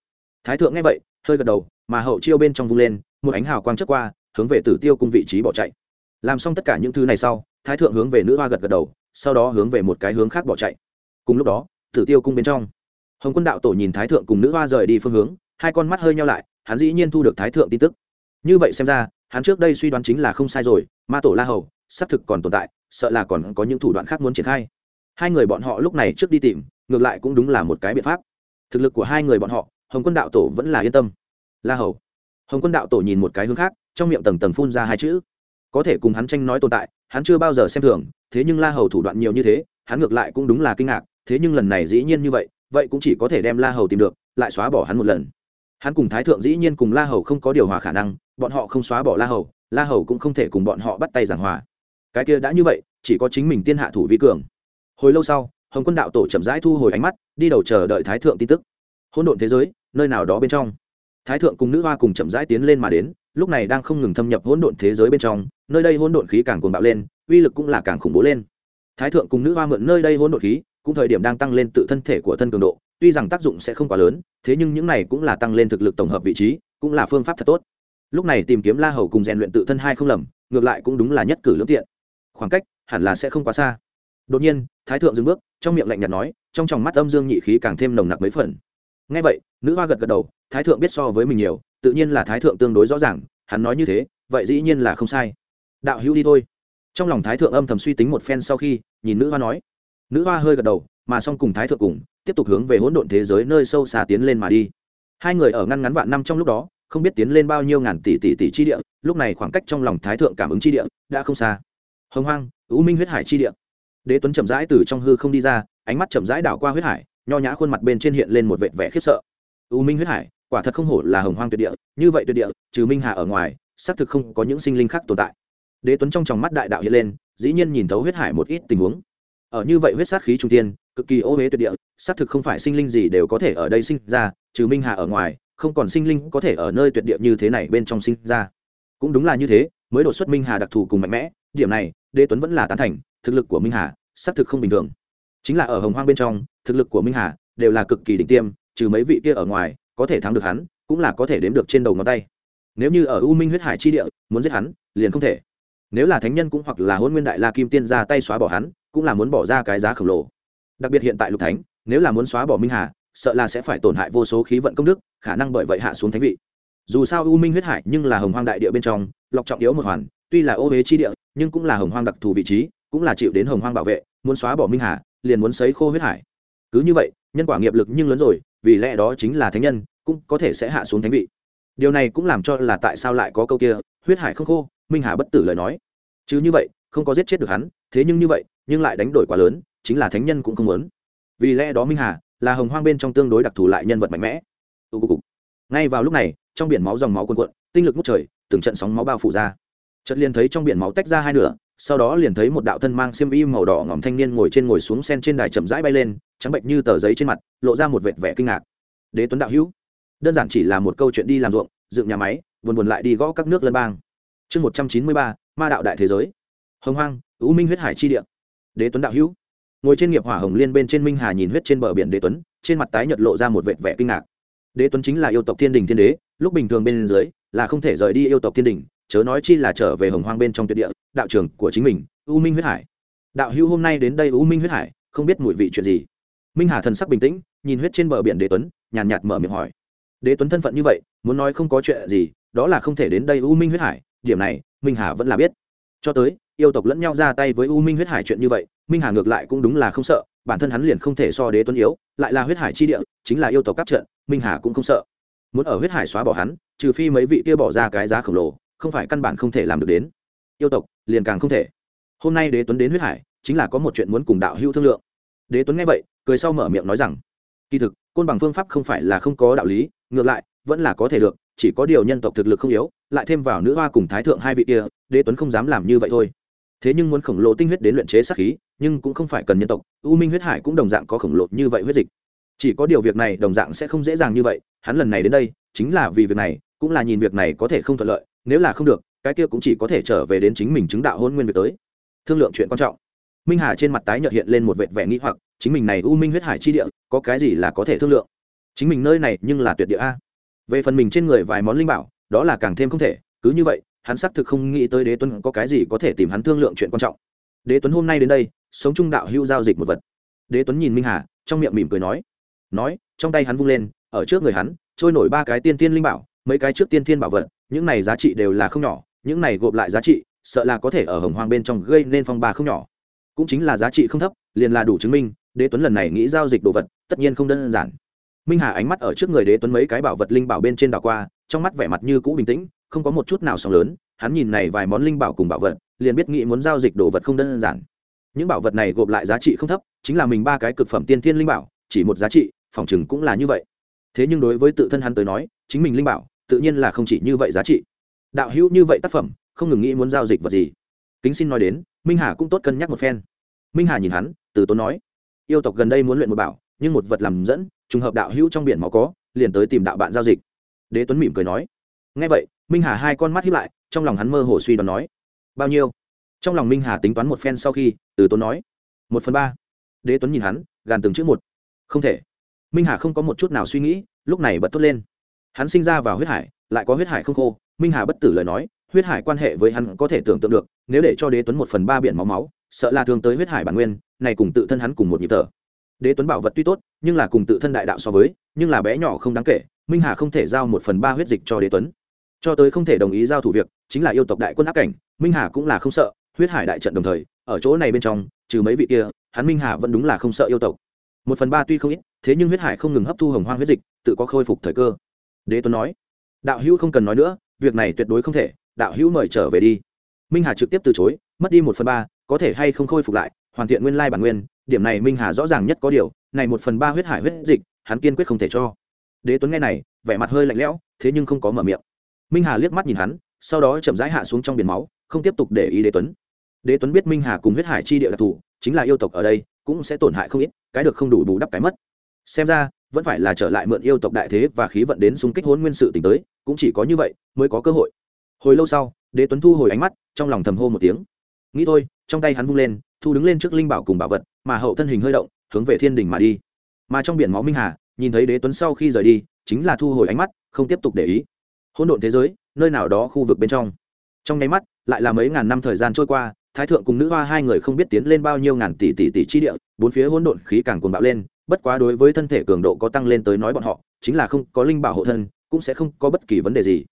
Thái thượng nghe vậy, hơi gật đầu, mà hậu chiêu bên trong vung lên, một ánh hào quang chất qua, hướng về tử tiêu cung vị trí bỏ chạy. Làm xong tất cả những thứ này sau, thái thượng hướng về nữ hoa gật gật đầu sau đó hướng về một cái hướng khác bỏ chạy. Cùng lúc đó, tử tiêu cung bên trong, hồng quân đạo tổ nhìn thái thượng cùng nữ hoa rời đi phương hướng, hai con mắt hơi nhau lại, hắn dĩ nhiên thu được thái thượng tin tức. Như vậy xem ra, hắn trước đây suy đoán chính là không sai rồi, ma tổ la hầu, xác thực còn tồn tại, sợ là còn có những thủ đoạn khác muốn triển khai. Hai người bọn họ lúc này trước đi tìm, ngược lại cũng đúng là một cái biện pháp. Thực lực của hai người bọn họ, hồng quân đạo tổ vẫn là yên tâm. La hầu. Hồng quân đạo tổ nhìn một cái hướng khác, trong miệng tầng tầng phun ra hai chữ. Có thể cùng hắn tranh nói tồn tại, hắn chưa bao giờ xem thường thế nhưng la hầu thủ đoạn nhiều như thế, hắn ngược lại cũng đúng là kinh ngạc, thế nhưng lần này dĩ nhiên như vậy vậy cũng chỉ có thể đem la hầu tìm được, lại xóa bỏ hắn một lần. Hắn cùng thái thượng dĩ nhiên cùng la hầu không có điều hòa khả năng, bọn họ không xóa bỏ la hầu la hầu cũng không thể cùng bọn họ bắt tay giảng hòa. Cái kia đã như vậy, chỉ có chính mình tiên hạ thủ vi cường. Hồi lâu sau, hồng quân đạo tổ chậm rãi thu hồi ánh mắt, đi đầu chờ đợi thái thượng tin tức. Hỗn độn thế giới, nơi nào đó bên trong. Thái thượng cùng nữ hoa cùng chậm rãi tiến lên mà đến, lúc này đang không ngừng thâm nhập hỗn độn thế giới bên trong, nơi đây hỗn độn khí càng cuồng bạo lên uy lực cũng là càng khủng bố lên. Thái thượng cùng nữ hoa mượn nơi đây hỗn độn khí, cũng thời điểm đang tăng lên tự thân thể của thân cường độ, tuy rằng tác dụng sẽ không quá lớn, thế nhưng những này cũng là tăng lên thực lực tổng hợp vị trí, cũng là phương pháp thật tốt. Lúc này tìm kiếm la hầu cùng rèn luyện tự thân hai không lầm, ngược lại cũng đúng là nhất cử lưỡng tiện. Khoảng cách hẳn là sẽ không quá xa. Đột nhiên, thái thượng dừng bước, trong miệng lạnh nhạt nói, trong tròng mắt âm dương nhị khí càng thêm nồng nặc mấy phần. Ngay vậy, nữ hoa gật gật đầu, thái thượng biết so với mình nhiều, tự nhiên là thái thượng tương đối rõ ràng, hắn nói như thế, vậy dĩ nhiên là không sai. Đạo hữu đi thôi trong lòng thái thượng âm thầm suy tính một phen sau khi, nhìn nữ hoa nói. Nữ hoa hơi gật đầu, mà song cùng thái thượng cùng, tiếp tục hướng về hỗn độn thế giới nơi sâu xa tiến lên mà đi. Hai người ở ngăn ngắn vạn năm trong lúc đó, không biết tiến lên bao nhiêu ngàn tỷ tỷ tỷ chi địa, lúc này khoảng cách trong lòng thái thượng cảm ứng chi địa đã không xa. Hồng hoang ưu minh huyết hải chi địa. Đế tuấn chậm rãi từ trong hư không đi ra, ánh mắt chậm rãi đảo qua huyết hải, nho nhã khuôn mặt bên trên hiện lên một vệt vẻ khiếp sợ. Ưu minh huyết hải, quả thật không hổ là hồng hoang tuyệt địa, như vậy tuyệt địa, trừ minh hà ở ngoài, xác thực không có những sinh linh khác tồn tại đế tuấn trong tròng mắt đại đạo hiện lên, dĩ nhiên nhìn thấu huyết hải một ít tình huống. Ở như vậy huyết sát khí trung tiên cực kỳ ô huế tuyệt địa, xác thực không phải sinh linh gì đều có thể ở đây sinh ra, trừ minh hà ở ngoài, không còn sinh linh có thể ở nơi tuyệt địa như thế này bên trong sinh ra. Cũng đúng là như thế, mới đột xuất minh hà đặc thù cùng mạnh mẽ, điểm này, đế tuấn vẫn là tán thành, thực lực của minh hà, xác thực không bình thường. Chính là ở hồng hoang bên trong, thực lực của minh hà đều là cực kỳ đỉnh tiêm, trừ mấy vị kia ở ngoài, có thể thắng được hắn, cũng là có thể đếm được trên đầu ngón tay. Nếu như ở u minh huyết hải chi địa, muốn giết hắn, liền không thể nếu là thánh nhân cũng hoặc là hôn nguyên đại la kim tiên ra tay xóa bỏ hắn, cũng là muốn bỏ ra cái giá khổng lồ. Đặc biệt hiện tại lục thánh, nếu là muốn xóa bỏ minh hà, sợ là sẽ phải tổn hại vô số khí vận công đức, khả năng bởi vậy hạ xuống thánh vị. Dù sao u minh huyết hải nhưng là hồng hoang đại địa bên trong, lọc trọng yếu một hoàn, tuy là ô huế chi địa, nhưng cũng là hồng hoang đặc thù vị trí, cũng là chịu đến hồng hoang bảo vệ, muốn xóa bỏ minh hà, liền muốn sấy khô huyết hải. Cứ như vậy, nhân quả nghiệp lực nhưng lớn rồi, vì lẽ đó chính là thánh nhân, cũng có thể sẽ hạ xuống thánh vị. Điều này cũng làm cho là tại sao lại có câu kia, huyết hải không khô minh hà bất tử lời nói. Chứ như vậy, không có giết chết được hắn, thế nhưng như vậy, nhưng lại đánh đổi quá lớn, chính là thánh nhân cũng không muốn. Vì lẽ đó minh hà là hồng hoang bên trong tương đối đặc thù lại nhân vật mạnh mẽ. Ngay vào lúc này, trong biển máu dòng máu cuồn cuộn, tinh lực ngút trời, từng trận sóng máu bao phủ ra. Chợt liền thấy trong biển máu tách ra hai nửa, sau đó liền thấy một đạo thân mang xiêm y màu đỏ ngỏm thanh niên ngồi trên ngồi xuống sen trên đài chậm rãi bay lên, trắng bệnh như tờ giấy trên mặt, lộ ra một vệt vẻ kinh ngạc. Đế tuấn đạo hữu, đơn giản chỉ là một câu chuyện đi làm ruộng, dựng nhà máy, buồn buồn lại đi gõ các nước lân bang chương một trăm chín mươi ba, ma đạo đại thế giới. Hồng hoang ưu minh huyết hải chi địa. Đế tuấn đạo hữu. Ngồi trên nghiệp hỏa hồng liên bên trên minh hà nhìn huyết trên bờ biển đế tuấn, trên mặt tái nhật lộ ra một vệt vẻ kinh ngạc. Đế tuấn chính là yêu tộc thiên đình thiên đế, lúc bình thường bên dưới, là không thể rời đi yêu tộc thiên đình, chớ nói chi là trở về hồng hoang bên trong tuyệt địa, đạo trường của chính mình, u minh huyết hải. Đạo hữu hôm nay đến đây u minh huyết hải, không biết mùi vị chuyện gì. Minh hà thần sắc bình tĩnh, nhìn huyết trên bờ biển đế tuấn, nhàn nhạt mở miệng hỏi đế tuấn thân phận như vậy, muốn nói không có chuyện gì, đó là không thể đến đây u minh huyết hải, điểm này, minh hà vẫn là biết. Cho tới, yêu tộc lẫn nhau ra tay với u minh huyết hải chuyện như vậy, minh hà ngược lại cũng đúng là không sợ, bản thân hắn liền không thể so đế tuấn yếu, lại là huyết hải chi địa, chính là yêu tộc các trận, minh hà cũng không sợ. Muốn ở huyết hải xóa bỏ hắn, trừ phi mấy vị kia bỏ ra cái giá khổng lồ, không phải căn bản không thể làm được đến. Yêu tộc, liền càng không thể. Hôm nay đế tuấn đến huyết hải, chính là có một chuyện muốn cùng đạo hữu thương lượng. Đế tuấn nghe vậy, cười sau mở miệng nói rằng, kỳ thực, côn bằng phương pháp không phải là không có đạo lý ngược lại, vẫn là có thể được, chỉ có điều nhân tộc thực lực không yếu, lại thêm vào nữ hoa cùng thái thượng hai vị kia, đế tuấn không dám làm như vậy thôi. Thế nhưng muốn khổng lồ tinh huyết đến luyện chế sát khí, nhưng cũng không phải cần nhân tộc, u minh huyết hải cũng đồng dạng có khổng lồ như vậy huyết dịch. Chỉ có điều việc này đồng dạng sẽ không dễ dàng như vậy, hắn lần này đến đây, chính là vì việc này, cũng là nhìn việc này có thể không thuận lợi, nếu là không được, cái kia cũng chỉ có thể trở về đến chính mình chứng đạo hôn nguyên việc tới. Thương lượng chuyện quan trọng. Minh hà trên mặt tái nhợt hiện lên một vệt vẻ nghĩ hoặc, chính mình này u minh huyết hải chi địa, có cái gì là có thể thương lượng? Chính mình nơi này nhưng là tuyệt địa a. Về phần mình trên người vài món linh bảo, đó là càng thêm không thể, cứ như vậy, hắn xác thực không nghĩ tới đế tuấn có cái gì có thể tìm hắn thương lượng chuyện quan trọng. Đế tuấn hôm nay đến đây, sống trung đạo hưu giao dịch một vật. Đế tuấn nhìn minh hà, trong miệng mỉm cười nói. Nói, trong tay hắn vung lên, ở trước người hắn, trôi nổi ba cái tiên tiên linh bảo, mấy cái trước tiên thiên bảo vật, những này giá trị đều là không nhỏ, những này gộp lại giá trị, sợ là có thể ở hồng hoang bên trong gây nên phong ba không nhỏ. Cũng chính là giá trị không thấp, liền là đủ chứng minh, đế tuấn lần này nghĩ giao dịch đồ vật, tất nhiên không đơn giản minh hà ánh mắt ở trước người đế tuấn mấy cái bảo vật linh bảo bên trên đảo qua, trong mắt vẻ mặt như cũ bình tĩnh, không có một chút nào sóng lớn, hắn nhìn này vài món linh bảo cùng bảo vật, liền biết nghĩ muốn giao dịch đồ vật không đơn giản. Những bảo vật này gộp lại giá trị không thấp, chính là mình ba cái cực phẩm tiên thiên linh bảo, chỉ một giá trị, phòng chừng cũng là như vậy. Thế nhưng đối với tự thân hắn tới nói, chính mình linh bảo, tự nhiên là không chỉ như vậy giá trị. Đạo hữu như vậy tác phẩm, không ngừng nghĩ muốn giao dịch vật gì. Kính xin nói đến, minh hà cũng tốt cân nhắc một phen. Minh hà nhìn hắn, từ tốn nói, yêu tộc gần đây muốn luyện một bảo, nhưng một vật làm dẫn trùng hợp đạo hữu trong biển máu có, liền tới tìm đạo bạn giao dịch. Đế tuấn mỉm cười nói. Ngay vậy, minh hà hai con mắt hiếp lại, trong lòng hắn mơ hồ suy đoán nói, bao nhiêu? Trong lòng minh hà tính toán một phen sau khi, từ tốn nói, một phần ba. Đế tuấn nhìn hắn, gàn từng chữ một. Không thể. Minh hà không có một chút nào suy nghĩ, lúc này bật thốt lên. Hắn sinh ra vào huyết hải, lại có huyết hải không khô. Minh hà bất tử lời nói, huyết hải quan hệ với hắn có thể tưởng tượng được, nếu để cho đế tuấn một phần ba biển máu máu, sợ là thường tới huyết hải bản nguyên, này cùng tự thân hắn cùng một nhịp thở đế tuấn bảo vật tuy tốt, nhưng là cùng tự thân đại đạo so với, nhưng là bé nhỏ không đáng kể, minh hà không thể giao một phần ba huyết dịch cho đế tuấn. Cho tới không thể đồng ý giao thủ việc, chính là yêu tộc đại quân áp cảnh, minh hà cũng là không sợ, huyết hải đại trận đồng thời, ở chỗ này bên trong, trừ mấy vị kia, hắn minh hà vẫn đúng là không sợ yêu tộc. Một phần ba tuy không ít, thế nhưng huyết hải không ngừng hấp thu hồng hoang huyết dịch, tự có khôi phục thời cơ. Đế tuấn nói, đạo hữu không cần nói nữa, việc này tuyệt đối không thể, đạo hữu mời trở về đi. Minh hà trực tiếp từ chối, mất đi một phần ba, có thể hay không khôi phục lại, hoàn thiện nguyên lai bản nguyên điểm này minh hà rõ ràng nhất có điều, này một phần ba huyết hải huyết dịch, hắn kiên quyết không thể cho. Đế tuấn nghe này, vẻ mặt hơi lạnh lẽo, thế nhưng không có mở miệng. Minh hà liếc mắt nhìn hắn, sau đó chậm rãi hạ xuống trong biển máu, không tiếp tục để ý đế tuấn. Đế tuấn biết minh hà cùng huyết hải chi địa đặc thù chính là yêu tộc ở đây, cũng sẽ tổn hại không ít, cái được không đủ bù đắp cái mất. Xem ra, vẫn phải là trở lại mượn yêu tộc đại thế và khí vận đến xung kích hôn nguyên sự t tới, cũng chỉ có như vậy mới có cơ hội. Hồi lâu sau, đế tuấn thu hồi ánh mắt, trong lòng thầm hô một tiếng nghĩ thôi, trong tay hắn vung lên, thu đứng lên trước linh bảo cùng bảo vật, mà hậu thân hình hơi động, hướng về thiên đình mà đi. Mà trong biển máu minh hà, nhìn thấy đế tuấn sau khi rời đi, chính là thu hồi ánh mắt, không tiếp tục để ý. Hỗn độn thế giới, nơi nào đó khu vực bên trong. Trong nháy mắt, lại là mấy ngàn năm thời gian trôi qua, thái thượng cùng nữ hoa hai người không biết tiến lên bao nhiêu ngàn tỷ tỷ tỷ chi địa, bốn phía hỗn độn khí càng cuồng bạo lên, bất quá đối với thân thể cường độ có tăng lên tới nói bọn họ, chính là không có linh bảo hộ thân, cũng sẽ không có bất kỳ vấn đề gì.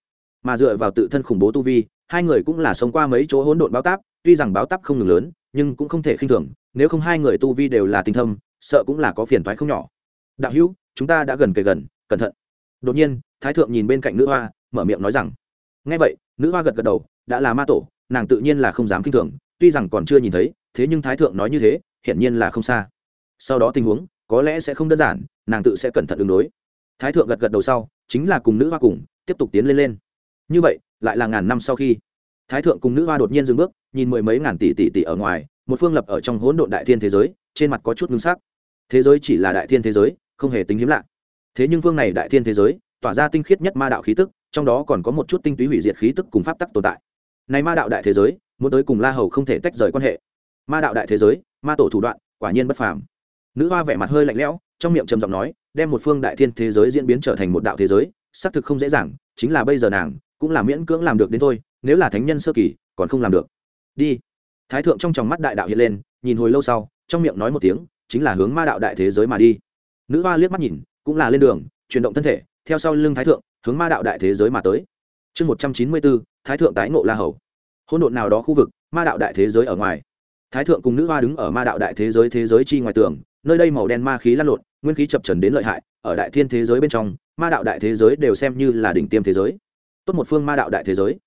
Mà dựa vào tự thân khủng bố tu vi, hai người cũng là sống qua mấy chỗ hỗn độn bao táp tuy rằng báo tắp không ngừng lớn, nhưng cũng không thể khinh thường, nếu không hai người tu vi đều là tinh thâm, sợ cũng là có phiền toái không nhỏ. Đạo hữu, chúng ta đã gần kề gần, cẩn thận. Đột nhiên, thái thượng nhìn bên cạnh nữ hoa, mở miệng nói rằng ngay vậy, nữ hoa gật gật đầu, đã là ma tổ, nàng tự nhiên là không dám khinh thường, tuy rằng còn chưa nhìn thấy, thế nhưng thái thượng nói như thế, hiển nhiên là không xa. Sau đó tình huống, có lẽ sẽ không đơn giản, nàng tự sẽ cẩn thận ứng đối. Thái thượng gật gật đầu sau, chính là cùng nữ hoa cùng, tiếp tục tiến lên lên. Như vậy, lại là ngàn năm sau khi, thái thượng cùng nữ hoa đột nhiên dừng bước nhìn mười mấy ngàn tỷ tỷ tỷ ở ngoài, một phương lập ở trong hỗn độn đại thiên thế giới, trên mặt có chút ngưng sắc. Thế giới chỉ là đại thiên thế giới, không hề tính hiếm lạ. Thế nhưng phương này đại thiên thế giới, tỏa ra tinh khiết nhất ma đạo khí tức, trong đó còn có một chút tinh túy hủy diệt khí tức cùng pháp tắc tồn tại. Này ma đạo đại thế giới, muốn tới cùng la hầu không thể tách rời quan hệ. Ma đạo đại thế giới, ma tổ thủ đoạn, quả nhiên bất phàm. Nữ hoa vẻ mặt hơi lạnh lẽo, trong miệng trầm giọng nói, đem một phương đại thiên thế giới diễn biến trở thành một đạo thế giới, xác thực không dễ dàng, chính là bây giờ nàng, cũng là miễn cưỡng làm được đến thôi, nếu là thánh nhân sơ kỳ, còn không làm được đi. Thái thượng trong tròng mắt đại đạo hiện lên, nhìn hồi lâu sau, trong miệng nói một tiếng, chính là hướng ma đạo đại thế giới mà đi. Nữ hoa liếc mắt nhìn, cũng là lên đường, chuyển động thân thể, theo sau lưng thái thượng, hướng ma đạo đại thế giới mà tới. Chương một trăm chín mươi bốn, thái thượng tái ngộ la hầu. Hỗn độn nào đó khu vực, ma đạo đại thế giới ở ngoài. Thái thượng cùng nữ hoa đứng ở ma đạo đại thế giới thế giới chi ngoài tường, nơi đây màu đen ma khí lăn lộn, nguyên khí chập trần đến lợi hại, ở đại thiên thế giới bên trong, ma đạo đại thế giới đều xem như là đỉnh tiêm thế giới. Tốt một phương ma đạo đại thế giới.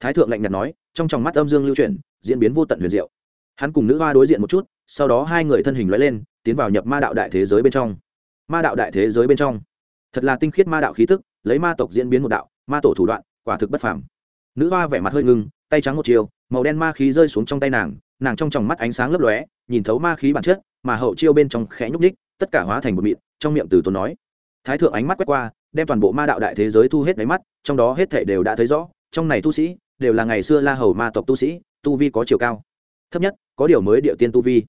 Thái thượng lạnh nhạt nói, trong tròng mắt âm dương lưu chuyển diễn biến vô tận huyền diệu. Hắn cùng nữ hoa đối diện một chút, sau đó hai người thân hình lóe lên, tiến vào nhập ma đạo đại thế giới bên trong. Ma đạo đại thế giới bên trong. Thật là tinh khiết ma đạo khí tức, lấy ma tộc diễn biến một đạo, ma tổ thủ đoạn, quả thực bất phàm. Nữ hoa vẻ mặt hơi ngưng, tay trắng một chiều, màu đen ma khí rơi xuống trong tay nàng nàng trong tròng mắt ánh sáng lấp lóe, nhìn thấu ma khí bản chất, mà hậu chiêu bên trong khẽ nhúc ních tất cả hóa thành một mịn, trong miệng từ tốn nói. Thái thượng ánh mắt quét qua, đem toàn bộ ma đạo đại thế giới thu hết đáy mắt, trong đó hết thể đều đã thấy rõ, trong này tu sĩ, đều là ngày xưa la hầu ma tộc tu sĩ tu vi có chiều cao. Thấp nhất, có điều mới địa tiên tu vi.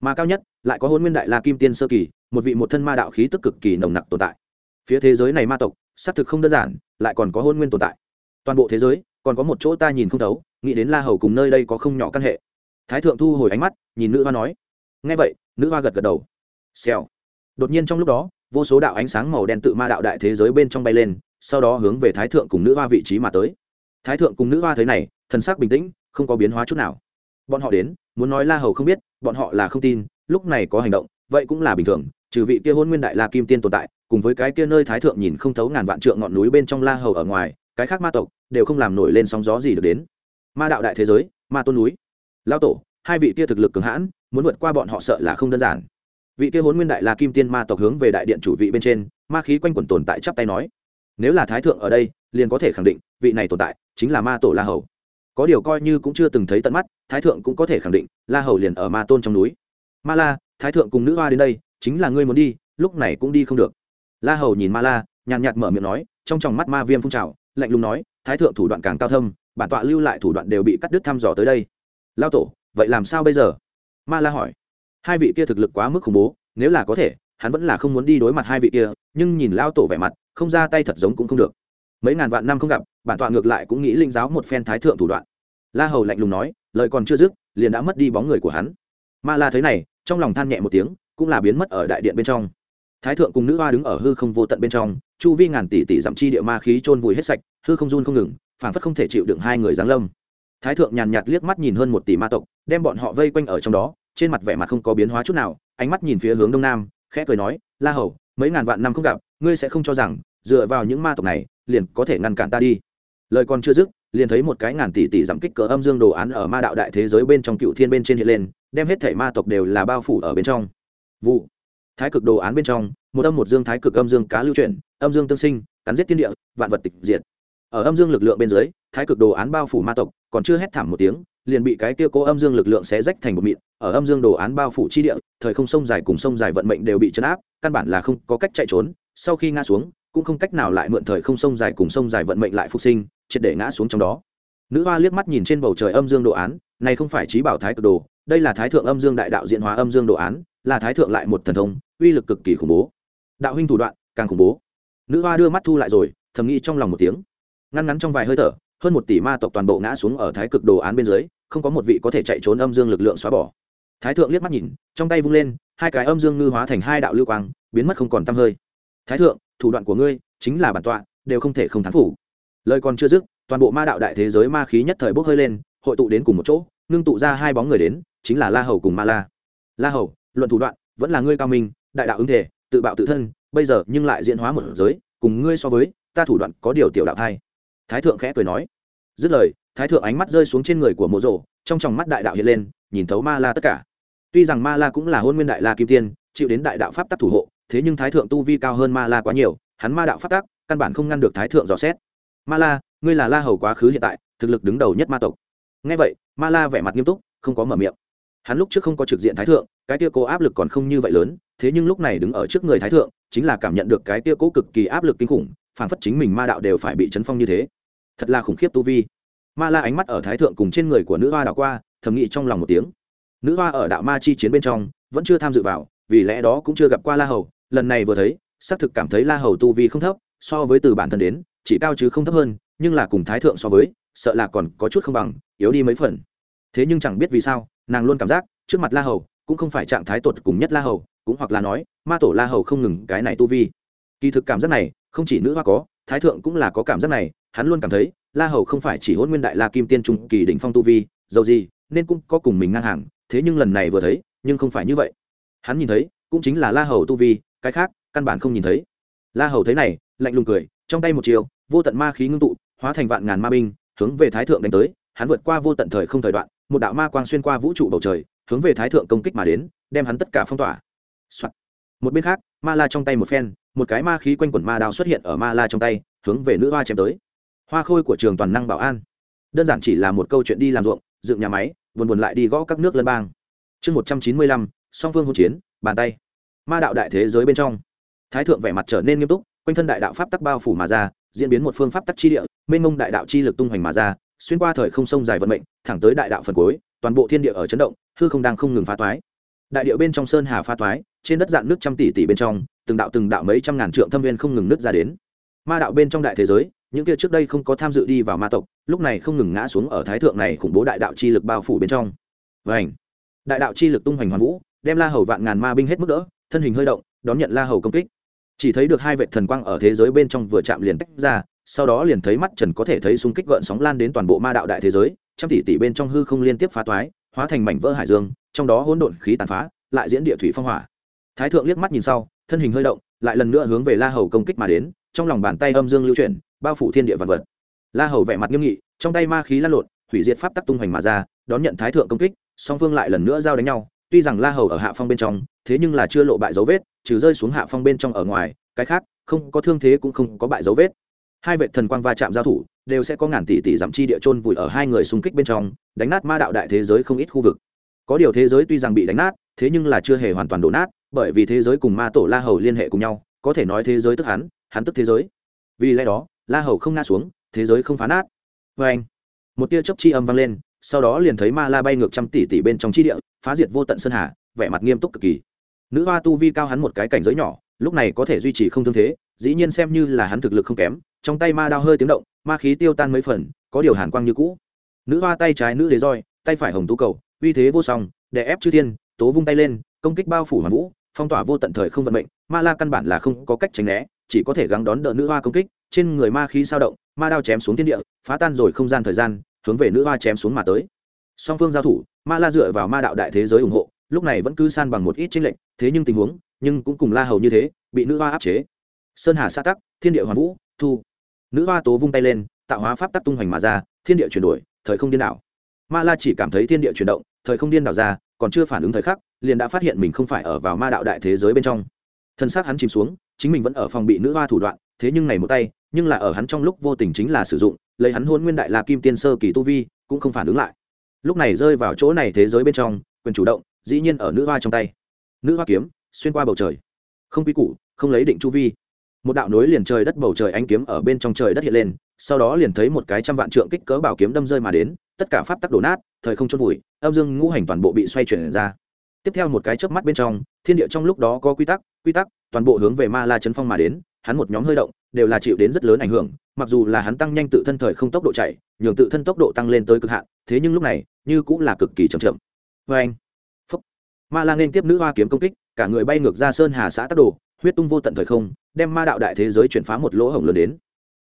Mà cao nhất, lại có hôn nguyên đại la kim tiên sơ kỳ, một vị một thân ma đạo khí tức cực kỳ nồng nặc tồn tại. Phía thế giới này ma tộc, xác thực không đơn giản, lại còn có hôn nguyên tồn tại. Toàn bộ thế giới, còn có một chỗ ta nhìn không thấu, nghĩ đến la hầu cùng nơi đây có không nhỏ căn hệ. Thái thượng thu hồi ánh mắt, nhìn nữ hoa nói. Ngay vậy, nữ hoa gật gật đầu. Xèo. Đột nhiên trong lúc đó, vô số đạo ánh sáng màu đen tự ma đạo đại thế giới bên trong bay lên, sau đó hướng về thái thượng cùng nữ hoa vị trí mà tới. Thái thượng cùng nữ hoa thấy này, thần sắc bình tĩnh không có biến hóa chút nào. Bọn họ đến, muốn nói la hầu không biết, bọn họ là không tin, lúc này có hành động, vậy cũng là bình thường, trừ vị kia hôn nguyên đại la kim tiên tồn tại, cùng với cái kia nơi thái thượng nhìn không thấu ngàn vạn trượng ngọn núi bên trong la hầu ở ngoài, cái khác ma tộc đều không làm nổi lên sóng gió gì được đến. Ma đạo đại thế giới, ma tôn núi lao tổ, hai vị kia thực lực cường hãn, muốn vượt qua bọn họ sợ là không đơn giản. Vị kia hôn nguyên đại la kim tiên ma tộc hướng về đại điện chủ vị bên trên, ma khí quanh quẩn tồn tại chắp tay nói, nếu là thái thượng ở đây, liền có thể khẳng định, vị này tồn tại chính là ma tổ la hầu có điều coi như cũng chưa từng thấy tận mắt, thái thượng cũng có thể khẳng định, la hầu liền ở ma tôn trong núi. Ma la, thái thượng cùng nữ hoa đến đây, chính là ngươi muốn đi, lúc này cũng đi không được. La hầu nhìn ma la, nhàn nhạt mở miệng nói, trong tròng mắt ma viêm phun trào, lạnh lùng nói, thái thượng thủ đoạn càng cao thâm, bản tọa lưu lại thủ đoạn đều bị cắt đứt thăm dò tới đây. Lao tổ, vậy làm sao bây giờ? Ma la hỏi. Hai vị kia thực lực quá mức khủng bố, nếu là có thể, hắn vẫn là không muốn đi đối mặt hai vị kia, nhưng nhìn lao tổ vẻ mặt, không ra tay thật giống cũng không được mấy ngàn vạn năm không gặp, bản tọa ngược lại cũng nghĩ linh giáo một phen thái thượng thủ đoạn. La hầu lạnh lùng nói, lời còn chưa dứt, liền đã mất đi bóng người của hắn. Ma la thấy này, trong lòng than nhẹ một tiếng, cũng là biến mất ở đại điện bên trong. Thái thượng cùng nữ hoa đứng ở hư không vô tận bên trong, chu vi ngàn tỷ tỷ dặm chi địa ma khí trôn vùi hết sạch, hư không run không ngừng, phảng phất không thể chịu đựng hai người giáng lâm. Thái thượng nhàn nhạt liếc mắt nhìn hơn một tỷ ma tộc, đem bọn họ vây quanh ở trong đó, trên mặt vẻ mặt không có biến hóa chút nào, ánh mắt nhìn phía hướng đông nam, khẽ cười nói, la hầu, mấy ngàn vạn năm không gặp, ngươi sẽ không cho rằng dựa vào những ma tộc này, liền có thể ngăn cản ta đi. Lời còn chưa dứt, liền thấy một cái ngàn tỷ tỷ giảm kích cỡ âm dương đồ án ở ma đạo đại thế giới bên trong cựu thiên bên trên hiện lên, đem hết thể ma tộc đều là bao phủ ở bên trong. Vụ. Thái cực đồ án bên trong, một âm một dương thái cực âm dương cá lưu chuyển, âm dương tương sinh, cắn giết thiên địa, vạn vật tịch diệt. Ở âm dương lực lượng bên dưới, thái cực đồ án bao phủ ma tộc, còn chưa hét thảm một tiếng, liền bị cái kia cố âm dương lực lượng xé rách thành một mịn. Ở âm dương đồ án bao phủ chi địa, thời không sông dài cùng sông dài vận mệnh đều bị chấn áp, căn bản là không có cách chạy trốn, sau khi ngã xuống cũng không cách nào lại mượn thời không sông dài cùng sông dài vận mệnh lại phục sinh, triệt để ngã xuống trong đó. Nữ hoa liếc mắt nhìn trên bầu trời âm dương đồ án, này không phải trí bảo thái cực đồ, đây là thái thượng âm dương đại đạo diện hóa âm dương đồ án, là thái thượng lại một thần thông, uy lực cực kỳ khủng bố. Đạo huynh thủ đoạn, càng khủng bố. Nữ hoa đưa mắt thu lại rồi, thầm nghĩ trong lòng một tiếng. Ngăn ngắn trong vài hơi thở, hơn một tỷ ma tộc toàn bộ ngã xuống ở thái cực đồ án bên dưới, không có một vị có thể chạy trốn âm dương lực lượng xóa bỏ. Thái thượng liếc mắt nhìn, trong tay vung lên, hai cái âm dương ngư hóa thành hai đạo lưu quang, biến mất không còn tăm hơi thái thượng, thủ đoạn của ngươi chính là bản tọa, đều không thể không thắng phủ. Lời còn chưa dứt, toàn bộ ma đạo đại thế giới ma khí nhất thời bốc hơi lên, hội tụ đến cùng một chỗ, ngưng tụ ra hai bóng người đến, chính là la hầu cùng ma la. La hầu, luận thủ đoạn, vẫn là ngươi cao minh, đại đạo ứng thể, tự bạo tự thân, bây giờ nhưng lại diễn hóa một giới, cùng ngươi so với, ta thủ đoạn có điều tiểu đạo thai. Thái thượng khẽ cười nói. Dứt lời, thái thượng ánh mắt rơi xuống trên người của mộ rộ trong tròng mắt đại đạo hiện lên, nhìn thấu ma la tất cả. Tuy rằng ma la cũng là hôn nguyên đại la kim tiên, chịu đến đại đạo pháp tắc thủ hộ thế nhưng thái thượng tu vi cao hơn ma la quá nhiều hắn ma đạo phát tác, căn bản không ngăn được thái thượng dò xét. Ma la ngươi là la hầu quá khứ hiện tại thực lực đứng đầu nhất ma tộc. Ngay vậy ma la vẻ mặt nghiêm túc không có mở miệng. Hắn lúc trước không có trực diện thái thượng cái tia cố áp lực còn không như vậy lớn thế nhưng lúc này đứng ở trước người thái thượng chính là cảm nhận được cái tia cố cực kỳ áp lực kinh khủng phản phất chính mình ma đạo đều phải bị chấn phong như thế. Thật là khủng khiếp tu vi. Ma la ánh mắt ở thái thượng cùng trên người của nữ hoa đảo qua thầm nghĩ trong lòng một tiếng. Nữ hoa ở đạo ma chi chiến bên trong vẫn chưa tham dự vào vì lẽ đó cũng chưa gặp qua la hầu lần này vừa thấy, xác thực cảm thấy la hầu tu vi không thấp, so với từ bản thân đến, chỉ cao chứ không thấp hơn, nhưng là cùng thái thượng so với, sợ là còn có chút không bằng, yếu đi mấy phần. Thế nhưng chẳng biết vì sao, nàng luôn cảm giác, trước mặt la hầu, cũng không phải trạng thái tột cùng nhất la hầu, cũng hoặc là nói, ma tổ la hầu không ngừng cái này tu vi. Kỳ thực cảm giác này, không chỉ nữ hoa có, thái thượng cũng là có cảm giác này, hắn luôn cảm thấy, la hầu không phải chỉ hôn nguyên đại la kim tiên trung kỳ đỉnh phong tu vi, dầu gì, nên cũng có cùng mình ngang hàng, thế nhưng lần này vừa thấy, nhưng không phải như vậy. Hắn nhìn thấy, cũng chính là la hầu tu vi cái khác, căn bản không nhìn thấy. La hầu thấy này, lạnh lùng cười, trong tay một chiều vô tận ma khí ngưng tụ, hóa thành vạn ngàn ma binh, hướng về thái thượng đánh tới. Hắn vượt qua vô tận thời không thời đoạn, một đạo ma quang xuyên qua vũ trụ bầu trời, hướng về thái thượng công kích mà đến, đem hắn tất cả phong tỏa、Soạn. một bên khác, ma la trong tay một phen, một cái ma khí quanh quẩn ma đao xuất hiện ở ma la trong tay, hướng về nữ hoa chém tới. Hoa khôi của trường toàn năng bảo an. Đơn giản chỉ là một câu chuyện đi làm ruộng, dựng nhà máy, buồn buồn lại đi gõ các nước lân bang. Chương một trăm chín mươi lăm, song phương hỗn chiến, bàn tay ma đạo đại thế giới bên trong. Thái thượng vẻ mặt trở nên nghiêm túc, quanh thân đại đạo pháp tắc bao phủ mà ra, diễn biến một phương pháp tắc chi địa, mênh mông đại đạo chi lực tung hoành mà ra, xuyên qua thời không sông dài vận mệnh, thẳng tới đại đạo phần cuối, toàn bộ thiên địa ở chấn động, hư không đang không ngừng phá toái. Đại điệu bên trong sơn hà phá toái, trên đất dạng nước trăm tỷ tỷ bên trong, từng đạo từng đạo mấy trăm ngàn trượng thâm viên không ngừng nứt ra đến. Ma đạo bên trong đại thế giới, những kia trước đây không có tham dự đi vào ma tộc, lúc này không ngừng ngã xuống ở thái thượng này khủng bố đại đạo chi lực bao phủ bên trong. Vảnh đại đạo chi lực tung hoành hoàn vũ, đem la hầu vạn ngàn ma binh hết mức đỡ thân hình hơi động, đón nhận la hầu công kích. Chỉ thấy được hai vệ thần quang ở thế giới bên trong vừa chạm liền tách ra, sau đó liền thấy mắt trần có thể thấy xung kích gợn sóng lan đến toàn bộ ma đạo đại thế giới, trăm tỷ tỷ bên trong hư không liên tiếp phá toái, hóa thành mảnh vỡ hải dương, trong đó hỗn độn khí tàn phá, lại diễn địa thủy phong hỏa. Thái thượng liếc mắt nhìn sau, thân hình hơi động, lại lần nữa hướng về la hầu công kích mà đến, trong lòng bàn tay âm dương lưu chuyển, bao phủ thiên địa vật vật. La hầu vẻ mặt nghiêm nghị, trong tay ma khí lan lộn, hủy diệt pháp tắc tung hoành mà ra, đón nhận thái thượng công kích, song phương lại lần nữa giao đánh nhau tuy rằng la hầu ở hạ phong bên trong, thế nhưng là chưa lộ bại dấu vết, trừ rơi xuống hạ phong bên trong ở ngoài, cái khác, không có thương thế cũng không có bại dấu vết. Hai vệ thần quang va chạm giao thủ, đều sẽ có ngàn tỷ tỷ giảm chi địa chôn vùi ở hai người xung kích bên trong, đánh nát ma đạo đại thế giới không ít khu vực. Có điều thế giới tuy rằng bị đánh nát, thế nhưng là chưa hề hoàn toàn đổ nát, bởi vì thế giới cùng ma tổ la hầu liên hệ cùng nhau, có thể nói thế giới tức hắn hắn tức thế giới. Vì lẽ đó, la hầu không ngã xuống, thế giới không phá nát. Vê anh một tia chớp chi âm vang lên sau đó liền thấy ma la bay ngược trăm tỷ tỷ bên trong chi địa, phá diệt vô tận sơn hà, vẻ mặt nghiêm túc cực kỳ. Nữ hoa tu vi cao hắn một cái cảnh giới nhỏ, lúc này có thể duy trì không thương thế, dĩ nhiên xem như là hắn thực lực không kém, trong tay ma đao hơi tiếng động, ma khí tiêu tan mấy phần, có điều hàn quang như cũ. Nữ hoa tay trái nữ đế roi, tay phải hồng tú cầu, uy thế vô song, đè ép chư thiên, tố vung tay lên, công kích bao phủ hoàn vũ, phong tỏa vô tận thời không vận mệnh, ma la căn bản là không có cách tránh né, chỉ có thể gắng đón đỡ nữ hoa công kích, trên người ma khí sao động, ma đao chém xuống thiên địa, phá tan rồi không gian thời gian hướng về nữ hoa chém xuống mà tới. Song phương giao thủ, ma la dựa vào ma đạo đại thế giới ủng hộ, lúc này vẫn cứ san bằng một ít tranh lệnh thế nhưng tình huống, nhưng cũng cùng la hầu như thế, bị nữ hoa áp chế. Sơn hà xã tắc, thiên địa hoàn vũ, thu. Nữ hoa tố vung tay lên, tạo hóa pháp tắc tung hoành mà ra, thiên địa chuyển đổi, thời không điên đảo. Ma la chỉ cảm thấy thiên địa chuyển động, thời không điên đảo ra, còn chưa phản ứng thời khắc, liền đã phát hiện mình không phải ở vào ma đạo đại thế giới bên trong. Thân xác hắn chìm xuống, chính mình vẫn ở phòng bị nữ hoa thủ đoạn, thế nhưng này một tay nhưng là ở hắn trong lúc vô tình chính là sử dụng, lấy hắn hôn nguyên đại la kim tiên sơ kỳ tu vi, cũng không phản ứng lại. Lúc này rơi vào chỗ này thế giới bên trong, quyền chủ động, dĩ nhiên ở nữ hoa trong tay. Nữ hoa kiếm, xuyên qua bầu trời. Không quy củ, không lấy định chu vi. Một đạo nối liền trời đất bầu trời ánh kiếm ở bên trong trời đất hiện lên, sau đó liền thấy một cái trăm vạn trượng kích cỡ bảo kiếm đâm rơi mà đến, tất cả pháp tắc đổ nát, thời không chôn vùi, âm dương ngũ hành toàn bộ bị xoay chuyển ra. Tiếp theo một cái chớp mắt bên trong, thiên địa trong lúc đó có quy tắc quy tắc, toàn bộ hướng về ma la chấn phong mà đến hắn một nhóm hơi động, đều là chịu đến rất lớn ảnh hưởng, mặc dù là hắn tăng nhanh tự thân thời không tốc độ chạy, nhường tự thân tốc độ tăng lên tới cực hạn, thế nhưng lúc này, như cũng là cực kỳ chậm chậm. Vê anh, phúc. Ma lang nên tiếp nữ hoa kiếm công kích, cả người bay ngược ra sơn hà xã tắc đồ, huyết tung vô tận thời không, đem ma đạo đại thế giới chuyển phá một lỗ hổng lớn đến.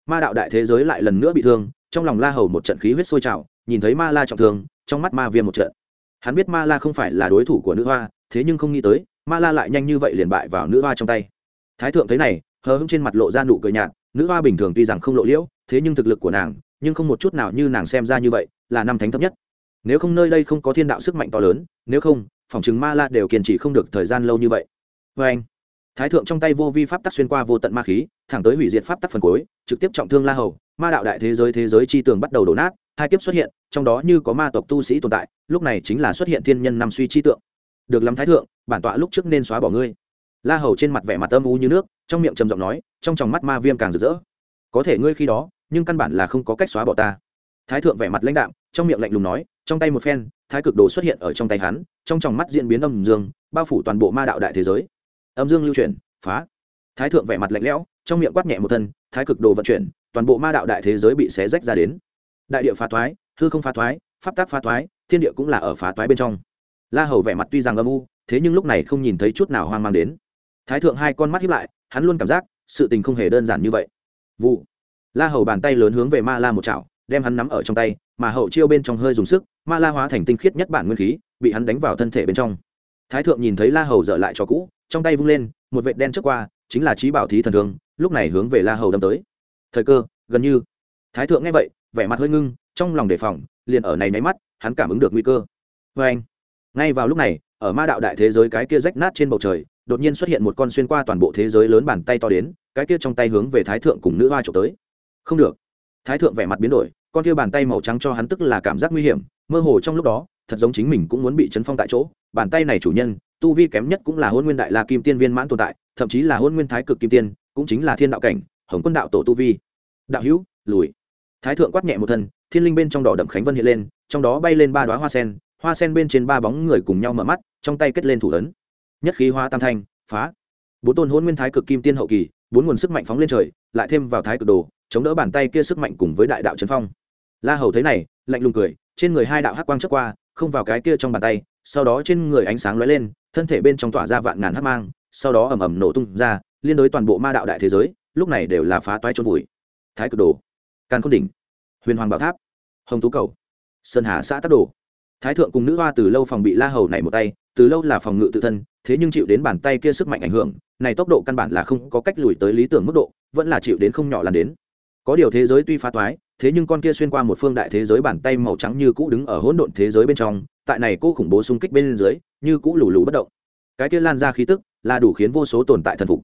Ma đạo đại thế giới lại lần nữa bị thương, trong lòng la hầu một trận khí huyết sôi trào, nhìn thấy ma la trọng thương, trong mắt ma viêm một trận. Hắn biết ma la không phải là đối thủ của nữ hoa, thế nhưng không nghĩ tới, ma la lại nhanh như vậy liền bại vào nữ hoa trong tay. Thái thượng thấy này hờ hững trên mặt lộ ra nụ cười nhạt, nữ hoa bình thường tuy rằng không lộ liễu, thế nhưng thực lực của nàng, nhưng không một chút nào như nàng xem ra như vậy, là năm thánh thấp nhất. Nếu không nơi đây không có thiên đạo sức mạnh to lớn, nếu không, phòng chứng ma la đều kiên trì không được thời gian lâu như vậy. Vê anh, thái thượng trong tay vô vi pháp tắc xuyên qua vô tận ma khí, thẳng tới hủy diệt pháp tắc phần cuối, trực tiếp trọng thương la hầu, ma đạo đại thế giới thế giới chi tường bắt đầu đổ nát, hai kiếp xuất hiện, trong đó như có ma tộc tu sĩ tồn tại, lúc này chính là xuất hiện thiên nhân năm suy chi tượng. Được lắm thái thượng, bản tọa lúc trước nên xóa bỏ ngươi la hầu trên mặt vẻ mặt âm u như nước, trong miệng trầm giọng nói, trong tròng mắt ma viêm càng rực rỡ. Có thể ngươi khi đó, nhưng căn bản là không có cách xóa bỏ ta. Thái thượng vẻ mặt lãnh đạm, trong miệng lạnh lùng nói, trong tay một phen, thái cực đồ xuất hiện ở trong tay hắn, trong tròng mắt diễn biến âm dương, bao phủ toàn bộ ma đạo đại thế giới. Âm dương lưu chuyển, phá. Thái thượng vẻ mặt lạnh lẽo, trong miệng quát nhẹ một thân, thái cực đồ vận chuyển, toàn bộ ma đạo đại thế giới bị xé rách ra đến. Đại địa phá thoái, hư không phá thoái, pháp tác phá thoái, thiên địa cũng là ở phá thoái bên trong. La hầu vẻ mặt tuy rằng âm u, thế nhưng lúc này không nhìn thấy chút nào hoang mang đến thái thượng hai con mắt hiếp lại, hắn luôn cảm giác sự tình không hề đơn giản như vậy. Vụ. La hầu bàn tay lớn hướng về ma la một chảo, đem hắn nắm ở trong tay, mà hậu chiêu bên trong hơi dùng sức, ma la hóa thành tinh khiết nhất bản nguyên khí, bị hắn đánh vào thân thể bên trong. Thái thượng nhìn thấy la hầu dở lại cho cũ, trong tay vung lên, một vệt đen trước qua, chính là trí bảo thí thần thường lúc này hướng về la hầu đâm tới. Thời cơ, gần như. Thái thượng nghe vậy, vẻ mặt hơi ngưng, trong lòng đề phòng, liền ở này máy mắt, hắn cảm ứng được nguy cơ. Vê anh ngay vào lúc này, ở ma đạo đại thế giới cái kia rách nát trên bầu trời đột nhiên xuất hiện một con xuyên qua toàn bộ thế giới lớn bàn tay to đến, cái kia trong tay hướng về thái thượng cùng nữ hoa trộm tới. Không được. Thái thượng vẻ mặt biến đổi, con kia bàn tay màu trắng cho hắn tức là cảm giác nguy hiểm, mơ hồ trong lúc đó, thật giống chính mình cũng muốn bị chấn phong tại chỗ. Bàn tay này chủ nhân, tu vi kém nhất cũng là hôn nguyên đại la kim tiên viên mãn tồn tại, thậm chí là hôn nguyên thái cực kim tiên, cũng chính là thiên đạo cảnh, hồng quân đạo tổ tu vi. Đạo hữu, lùi. Thái thượng quát nhẹ một thân, thiên linh bên trong đỏ đậm khánh vân hiện lên, trong đó bay lên ba đoá hoa sen hoa sen bên trên ba bóng người cùng nhau mở mắt, trong tay kết lên thủ ấn nhất khí hóa tam thanh, phá. Bốn tôn hôn nguyên thái cực kim tiên hậu kỳ, bốn nguồn sức mạnh phóng lên trời, lại thêm vào thái cực đồ, chống đỡ bàn tay kia sức mạnh cùng với đại đạo trấn phong. La hầu thấy này, lạnh lùng cười, trên người hai đạo hắc quang chớp qua, không vào cái kia trong bàn tay, sau đó trên người ánh sáng lóe lên, thân thể bên trong tỏa ra vạn ngàn hắc mang, sau đó ầm ầm nổ tung ra, liên đối toàn bộ ma đạo đại thế giới, lúc này đều là phá toái trôn vùi. Thái cực đồ, càn khôn đỉnh, huyền hoàng bảo tháp, hồng tú cầu, sơn hà xã tắc đồ. Thái thượng cùng nữ hoa từ lâu phòng bị la hầu này một tay, từ lâu là phòng ngự tự thân thế nhưng chịu đến bàn tay kia sức mạnh ảnh hưởng, này tốc độ căn bản là không có cách lùi tới lý tưởng mức độ, vẫn là chịu đến không nhỏ lần đến. Có điều thế giới tuy phá toái thế nhưng con kia xuyên qua một phương đại thế giới bàn tay màu trắng như cũ đứng ở hỗn độn thế giới bên trong, tại này cô khủng bố xung kích bên dưới, như cũ lù lù bất động. Cái kia lan ra khí tức, là đủ khiến vô số tồn tại thần phục.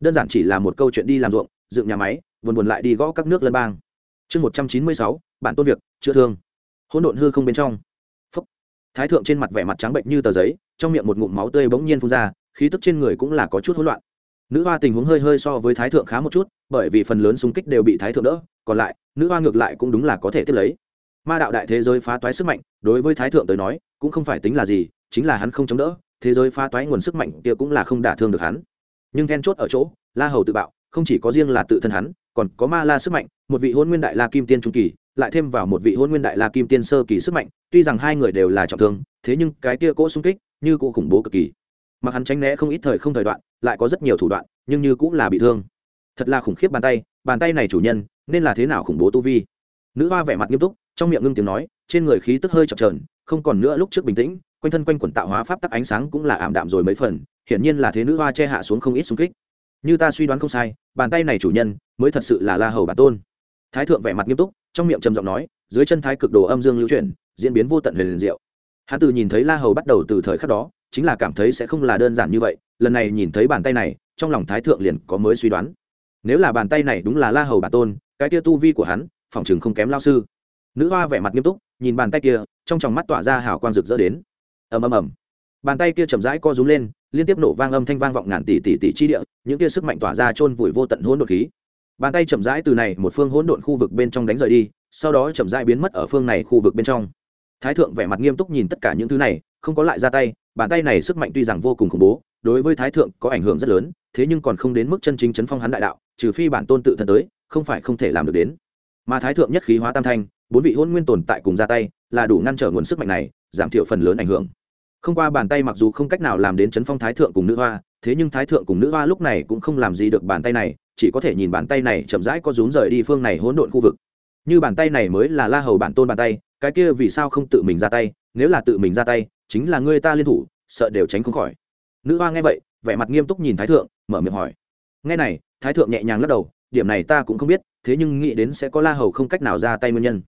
Đơn giản chỉ là một câu chuyện đi làm ruộng, dựng nhà máy, buồn buồn lại đi gõ các nước lân bang. Chương một trăm chín mươi sáu bản tôn việc, chữa thương. Hỗn độn hư không bên trong thái thượng trên mặt vẻ mặt trắng bệnh như tờ giấy, trong miệng một ngụm máu tươi bỗng nhiên phun ra, khí tức trên người cũng là có chút hỗn loạn. Nữ hoa tình huống hơi hơi so với thái thượng khá một chút, bởi vì phần lớn xung kích đều bị thái thượng đỡ, còn lại, nữ hoa ngược lại cũng đúng là có thể tiếp lấy. Ma đạo đại thế giới phá toái sức mạnh, đối với thái thượng tới nói, cũng không phải tính là gì, chính là hắn không chống đỡ, thế giới phá toái nguồn sức mạnh kia cũng là không đả thương được hắn. Nhưng then chốt ở chỗ, la hầu tự bạo, không chỉ có riêng là tự thân hắn, còn có ma la sức mạnh, một vị hôn nguyên đại la kim tiên trung kỳ lại thêm vào một vị hôn nguyên đại la kim tiên sơ kỳ sức mạnh, tuy rằng hai người đều là trọng thương, thế nhưng cái kia cỗ xung kích như cỗ khủng bố cực kỳ. Mặc hắn tránh né không ít thời không thời đoạn, lại có rất nhiều thủ đoạn, nhưng như cũng là bị thương. Thật là khủng khiếp bàn tay bàn tay này chủ nhân, nên là thế nào khủng bố tu vi? Nữ hoa vẻ mặt nghiêm túc, trong miệng ngưng tiếng nói, trên người khí tức hơi chập trờn không còn nữa lúc trước bình tĩnh, quanh thân quanh quần tạo hóa pháp tắc ánh sáng cũng là ảm đạm rồi mấy phần, hiển nhiên là thế nữ hoa che hạ xuống không ít xung kích. Như ta suy đoán không sai, bàn tay này chủ nhân mới thật sự là la hầu bản tôn thái thượng vẻ mặt nghiêm túc, trong miệng trầm giọng nói, dưới chân thái cực đồ âm dương lưu chuyển, diễn biến vô tận huyền liền diệu. Hắn từ nhìn thấy la hầu bắt đầu từ thời khắc đó, chính là cảm thấy sẽ không là đơn giản như vậy, lần này nhìn thấy bàn tay này, trong lòng thái thượng liền có mới suy đoán. Nếu là bàn tay này đúng là la hầu bản tôn, cái tia tu vi của hắn, phỏng chừng không kém lao sư. Nữ hoa vẻ mặt nghiêm túc, nhìn bàn tay kia, trong tròng mắt tỏa ra hào quang rực rỡ đến. Ầm ầm ầm. Bàn tay kia chậm rãi co rúm lên, liên tiếp nổ vang âm thanh vang vọng ngàn tỷ tỷ tỷ chi địa, những kia sức mạnh tỏa ra chôn vùi vô tận hỗn độn khí bàn tay chậm rãi từ này một phương hỗn độn khu vực bên trong đánh rời đi, sau đó chậm rãi biến mất ở phương này khu vực bên trong. Thái thượng vẻ mặt nghiêm túc nhìn tất cả những thứ này, không có lại ra tay, bàn tay này sức mạnh tuy rằng vô cùng khủng bố, đối với thái thượng có ảnh hưởng rất lớn, thế nhưng còn không đến mức chân chính chấn phong hắn đại đạo, trừ phi bản tôn tự thân tới, không phải không thể làm được đến. Mà thái thượng nhất khí hóa tam thanh, bốn vị hôn nguyên tồn tại cùng ra tay, là đủ ngăn trở nguồn sức mạnh này, giảm thiểu phần lớn ảnh hưởng không qua bàn tay mặc dù không cách nào làm đến chấn phong thái thượng cùng nữ hoa, thế nhưng thái thượng cùng nữ hoa lúc này cũng không làm gì được bàn tay này, chỉ có thể nhìn bàn tay này chậm rãi có rún rời đi phương này hỗn độn khu vực. Như bàn tay này mới là la hầu bản tôn bàn tay, cái kia vì sao không tự mình ra tay, nếu là tự mình ra tay, chính là ngươi ta liên thủ, sợ đều tránh không khỏi. Nữ hoa nghe vậy, vẻ mặt nghiêm túc nhìn thái thượng, mở miệng hỏi. Nghe này, thái thượng nhẹ nhàng lắc đầu, điểm này ta cũng không biết, thế nhưng nghĩ đến sẽ có la hầu không cách nào ra tay nguyên nhân.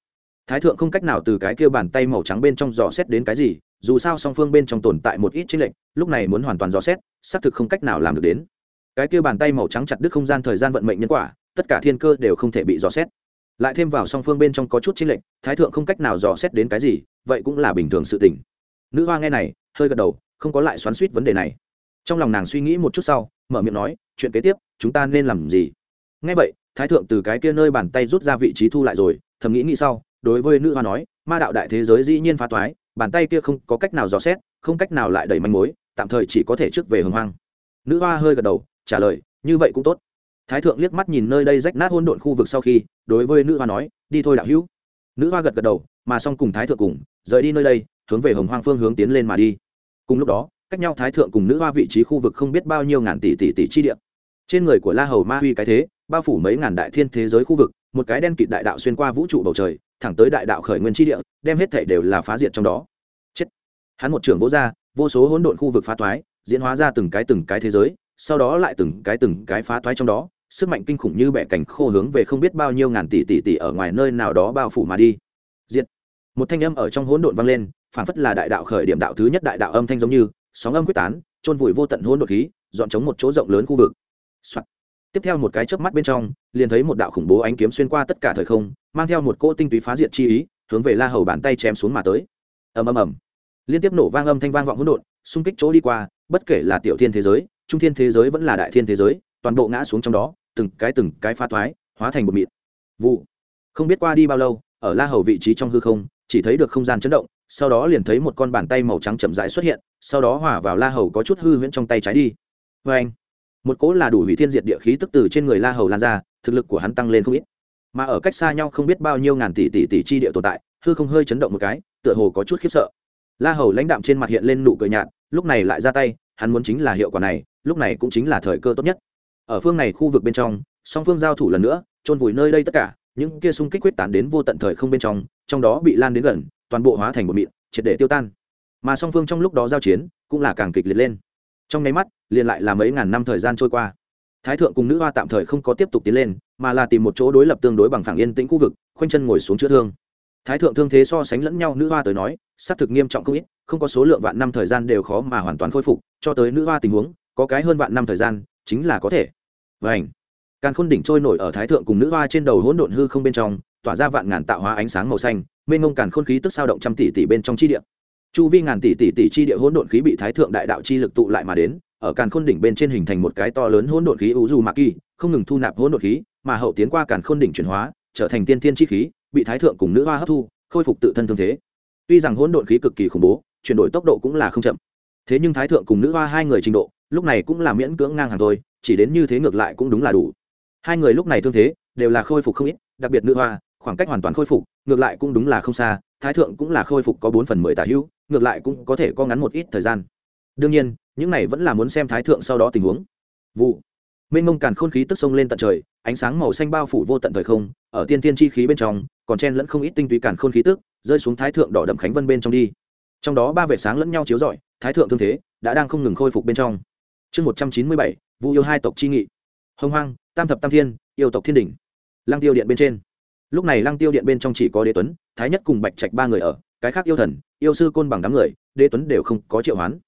Thái thượng không cách nào từ cái kia bàn tay màu trắng bên trong dò xét đến cái gì dù sao song phương bên trong tồn tại một ít chênh lệch, lúc này muốn hoàn toàn dò xét, xác thực không cách nào làm được đến. Cái kia bàn tay màu trắng chặt đứt không gian thời gian vận mệnh nhân quả, tất cả thiên cơ đều không thể bị dò xét. Lại thêm vào song phương bên trong có chút chênh lệch, thái thượng không cách nào dò xét đến cái gì, vậy cũng là bình thường sự tình. Nữ hoa nghe này, hơi gật đầu, không có lại xoắn xuýt vấn đề này. Trong lòng nàng suy nghĩ một chút sau, mở miệng nói, chuyện kế tiếp, chúng ta nên làm gì? Nghe vậy, thái thượng từ cái kia nơi bàn tay rút ra vị trí thu lại rồi, thầm nghĩ nghĩ sau, đối với nữ hoa nói, ma đạo đại thế giới dĩ nhiên phá toái bàn tay kia không có cách nào dò xét, không cách nào lại đẩy manh mối, tạm thời chỉ có thể trước về hồng hoang. Nữ hoa hơi gật đầu, trả lời, như vậy cũng tốt. Thái thượng liếc mắt nhìn nơi đây rách nát hôn độn khu vực sau khi, đối với nữ hoa nói, đi thôi đạo hữu. Nữ hoa gật gật đầu, mà xong cùng thái thượng cùng, rời đi nơi đây, hướng về hồng hoang phương hướng tiến lên mà đi. Cùng lúc đó, cách nhau thái thượng cùng nữ hoa vị trí khu vực không biết bao nhiêu ngàn tỷ tỷ tỷ chi địa. Trên người của la hầu ma huy cái thế bao phủ mấy ngàn đại thiên thế giới khu vực, một cái đen kịt đại đạo xuyên qua vũ trụ bầu trời, thẳng tới đại đạo khởi nguyên chi địa, đem hết thể đều là phá diệt trong đó. Chết. Hắn một trưởng vỗ ra, vô số hỗn độn khu vực phá toái, diễn hóa ra từng cái từng cái thế giới, sau đó lại từng cái từng cái phá toái trong đó, sức mạnh kinh khủng như bẻ cảnh khô hướng về không biết bao nhiêu ngàn tỷ tỷ tỷ ở ngoài nơi nào đó bao phủ mà đi. Diệt. Một thanh âm ở trong hỗn độn vang lên phản phất là đại đạo khởi điểm đạo thứ nhất đại đạo âm thanh giống như, sóng âm quyết tán trôn vùi vô tận hỗn độn khí, dọn chống một chỗ rộng lớn khu vực、Soạn tiếp theo một cái chớp mắt bên trong, liền thấy một đạo khủng bố ánh kiếm xuyên qua tất cả thời không, mang theo một cỗ tinh túy phá diệt chi ý, hướng về la hầu bàn tay chém xuống mà tới. Ầm ầm ầm. Liên tiếp nổ vang âm thanh vang vọng hỗn độn, xung kích chỗ đi qua, bất kể là tiểu thiên thế giới, trung thiên thế giới vẫn là đại thiên thế giới, toàn bộ ngã xuống trong đó, từng cái từng cái phá thoái, hóa thành một mịt vụ. Không biết qua đi bao lâu, ở la hầu vị trí trong hư không, chỉ thấy được không gian chấn động, sau đó liền thấy một con bàn tay màu trắng chậm rãi xuất hiện, sau đó hòa vào la hầu có chút hư huyễn trong tay trái đi. Vê anh một cỗ là đủ hủy thiên diệt địa khí tức từ trên người la hầu lan ra, thực lực của hắn tăng lên không ít. Mà ở cách xa nhau không biết bao nhiêu ngàn tỷ tỷ tỷ chi địa tồn tại, hư không hơi chấn động một cái, tựa hồ có chút khiếp sợ. La hầu lãnh đạm trên mặt hiện lên nụ cười nhạt, lúc này lại ra tay, hắn muốn chính là hiệu quả này, lúc này cũng chính là thời cơ tốt nhất. Ở phương này khu vực bên trong, song phương giao thủ lần nữa trôn vùi nơi đây tất cả, những kia xung kích quyết tán đến vô tận thời không bên trong trong đó bị lan đến gần, toàn bộ hóa thành một mịn, triệt để tiêu tan. Mà song phương trong lúc đó giao chiến, cũng là càng kịch liệt lên. Trong nháy mắt liền lại là mấy ngàn năm thời gian trôi qua. Thái thượng cùng nữ hoa tạm thời không có tiếp tục tiến lên, mà là tìm một chỗ đối lập tương đối bằng phẳng yên tĩnh khu vực, khoanh chân ngồi xuống chữa thương. Thái thượng thương thế so sánh lẫn nhau, nữ hoa tới nói, xác thực nghiêm trọng không ít, không có số lượng vạn năm thời gian đều khó mà hoàn toàn khôi phục, cho tới nữ hoa tình huống, có cái hơn vạn năm thời gian, chính là có thể. Vảnh càn khôn đỉnh trôi nổi ở thái thượng cùng nữ hoa trên đầu hỗn độn hư không bên trong, tỏa ra vạn ngàn tạo hóa ánh sáng màu xanh, mênh ngông càn khôn khí tức sao động trăm tỷ tỷ bên trong chi địa. Chu vi ngàn tỷ tỷ tỷ chi địa hỗn độn khí bị thái thượng đại đạo chi lực tụ lại mà đến ở càn khôn đỉnh bên trên hình thành một cái to lớn hỗn độn khí u du mạc kỳ, không ngừng thu nạp hỗn độn khí, mà hậu tiến qua càn khôn đỉnh chuyển hóa, trở thành tiên thiên chi khí, bị thái thượng cùng nữ hoa hấp thu, khôi phục tự thân thương thế. Tuy rằng hỗn độn khí cực kỳ khủng bố, chuyển đổi tốc độ cũng là không chậm. Thế nhưng thái thượng cùng nữ hoa hai người trình độ, lúc này cũng là miễn cưỡng ngang hàng thôi, chỉ đến như thế ngược lại cũng đúng là đủ. Hai người lúc này thương thế, đều là khôi phục không ít, đặc biệt nữ hoa, khoảng cách hoàn toàn khôi phục, ngược lại cũng đúng là không xa, thái thượng cũng là khôi phục có bốn phần mười tả hữu, ngược lại cũng có thể có ngắn một ít thời gian đương nhiên, những này vẫn là muốn xem thái thượng sau đó tình huống. Vụ. Mênh mông càn khôn khí tức sông lên tận trời, ánh sáng màu xanh bao phủ vô tận thời không, ở tiên tiên chi khí bên trong, còn chen lẫn không ít tinh túy càn khôn khí tức, rơi xuống thái thượng đỏ đậm khánh vân bên trong đi. Trong đó ba vệt sáng lẫn nhau chiếu rọi, thái thượng thương thế đã đang không ngừng khôi phục bên trong. Chương một trăm chín mươi bảy, vu yêu hai tộc chi nghị. Hồng hoang, tam thập tam thiên, yêu tộc thiên đình lăng tiêu điện bên trên. Lúc này lăng tiêu điện bên trong chỉ có đế tuấn, thái nhất cùng bạch trạch ba người ở, cái khác yêu thần, yêu sư côn bằng đám người, đế tuấn đều không có triệu hoán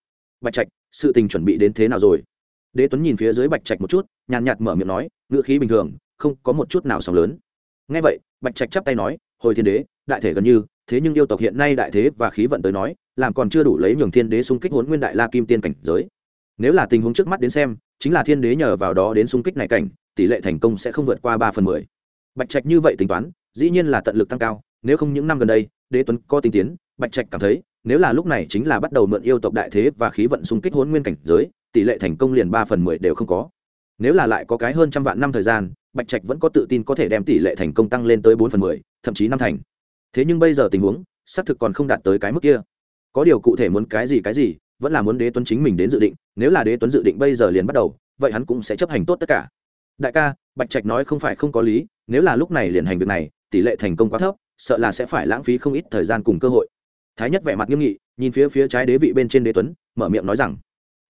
bạch trạch, sự tình chuẩn bị đến thế nào rồi? Đế tuấn nhìn phía dưới bạch trạch một chút, nhàn nhạt mở miệng nói, ngữ khí bình thường, không có một chút nào sóng lớn. Ngay vậy, bạch trạch chắp tay nói, hồi thiên đế, đại thể gần như, thế nhưng yêu tộc hiện nay đại thế và khí vận tới nói, làm còn chưa đủ lấy nhường thiên đế xung kích huấn nguyên đại la kim tiên cảnh giới. Nếu là tình huống trước mắt đến xem, chính là thiên đế nhờ vào đó đến xung kích này cảnh, tỷ lệ thành công sẽ không vượt qua ba phần mười. Bạch trạch như vậy tính toán, dĩ nhiên là tận lực tăng cao, nếu không những năm gần đây, đế tuấn có tinh tiến, bạch trạch cảm thấy nếu là lúc này chính là bắt đầu mượn yêu tộc đại thế và khí vận xung kích hôn nguyên cảnh giới, tỷ lệ thành công liền ba phần mười đều không có. Nếu là lại có cái hơn trăm vạn năm thời gian, bạch trạch vẫn có tự tin có thể đem tỷ lệ thành công tăng lên tới bốn phần mười, thậm chí năm thành. Thế nhưng bây giờ tình huống, xác thực còn không đạt tới cái mức kia. Có điều cụ thể muốn cái gì cái gì, vẫn là muốn đế tuấn chính mình đến dự định, nếu là đế tuấn dự định bây giờ liền bắt đầu, vậy hắn cũng sẽ chấp hành tốt tất cả. Đại ca, bạch trạch nói không phải không có lý, nếu là lúc này liền hành việc này, tỷ lệ thành công quá thấp, sợ là sẽ phải lãng phí không ít thời gian cùng cơ hội thái nhất vẻ mặt nghiêm nghị, nhìn phía phía trái đế vị bên trên đế tuấn, mở miệng nói rằng,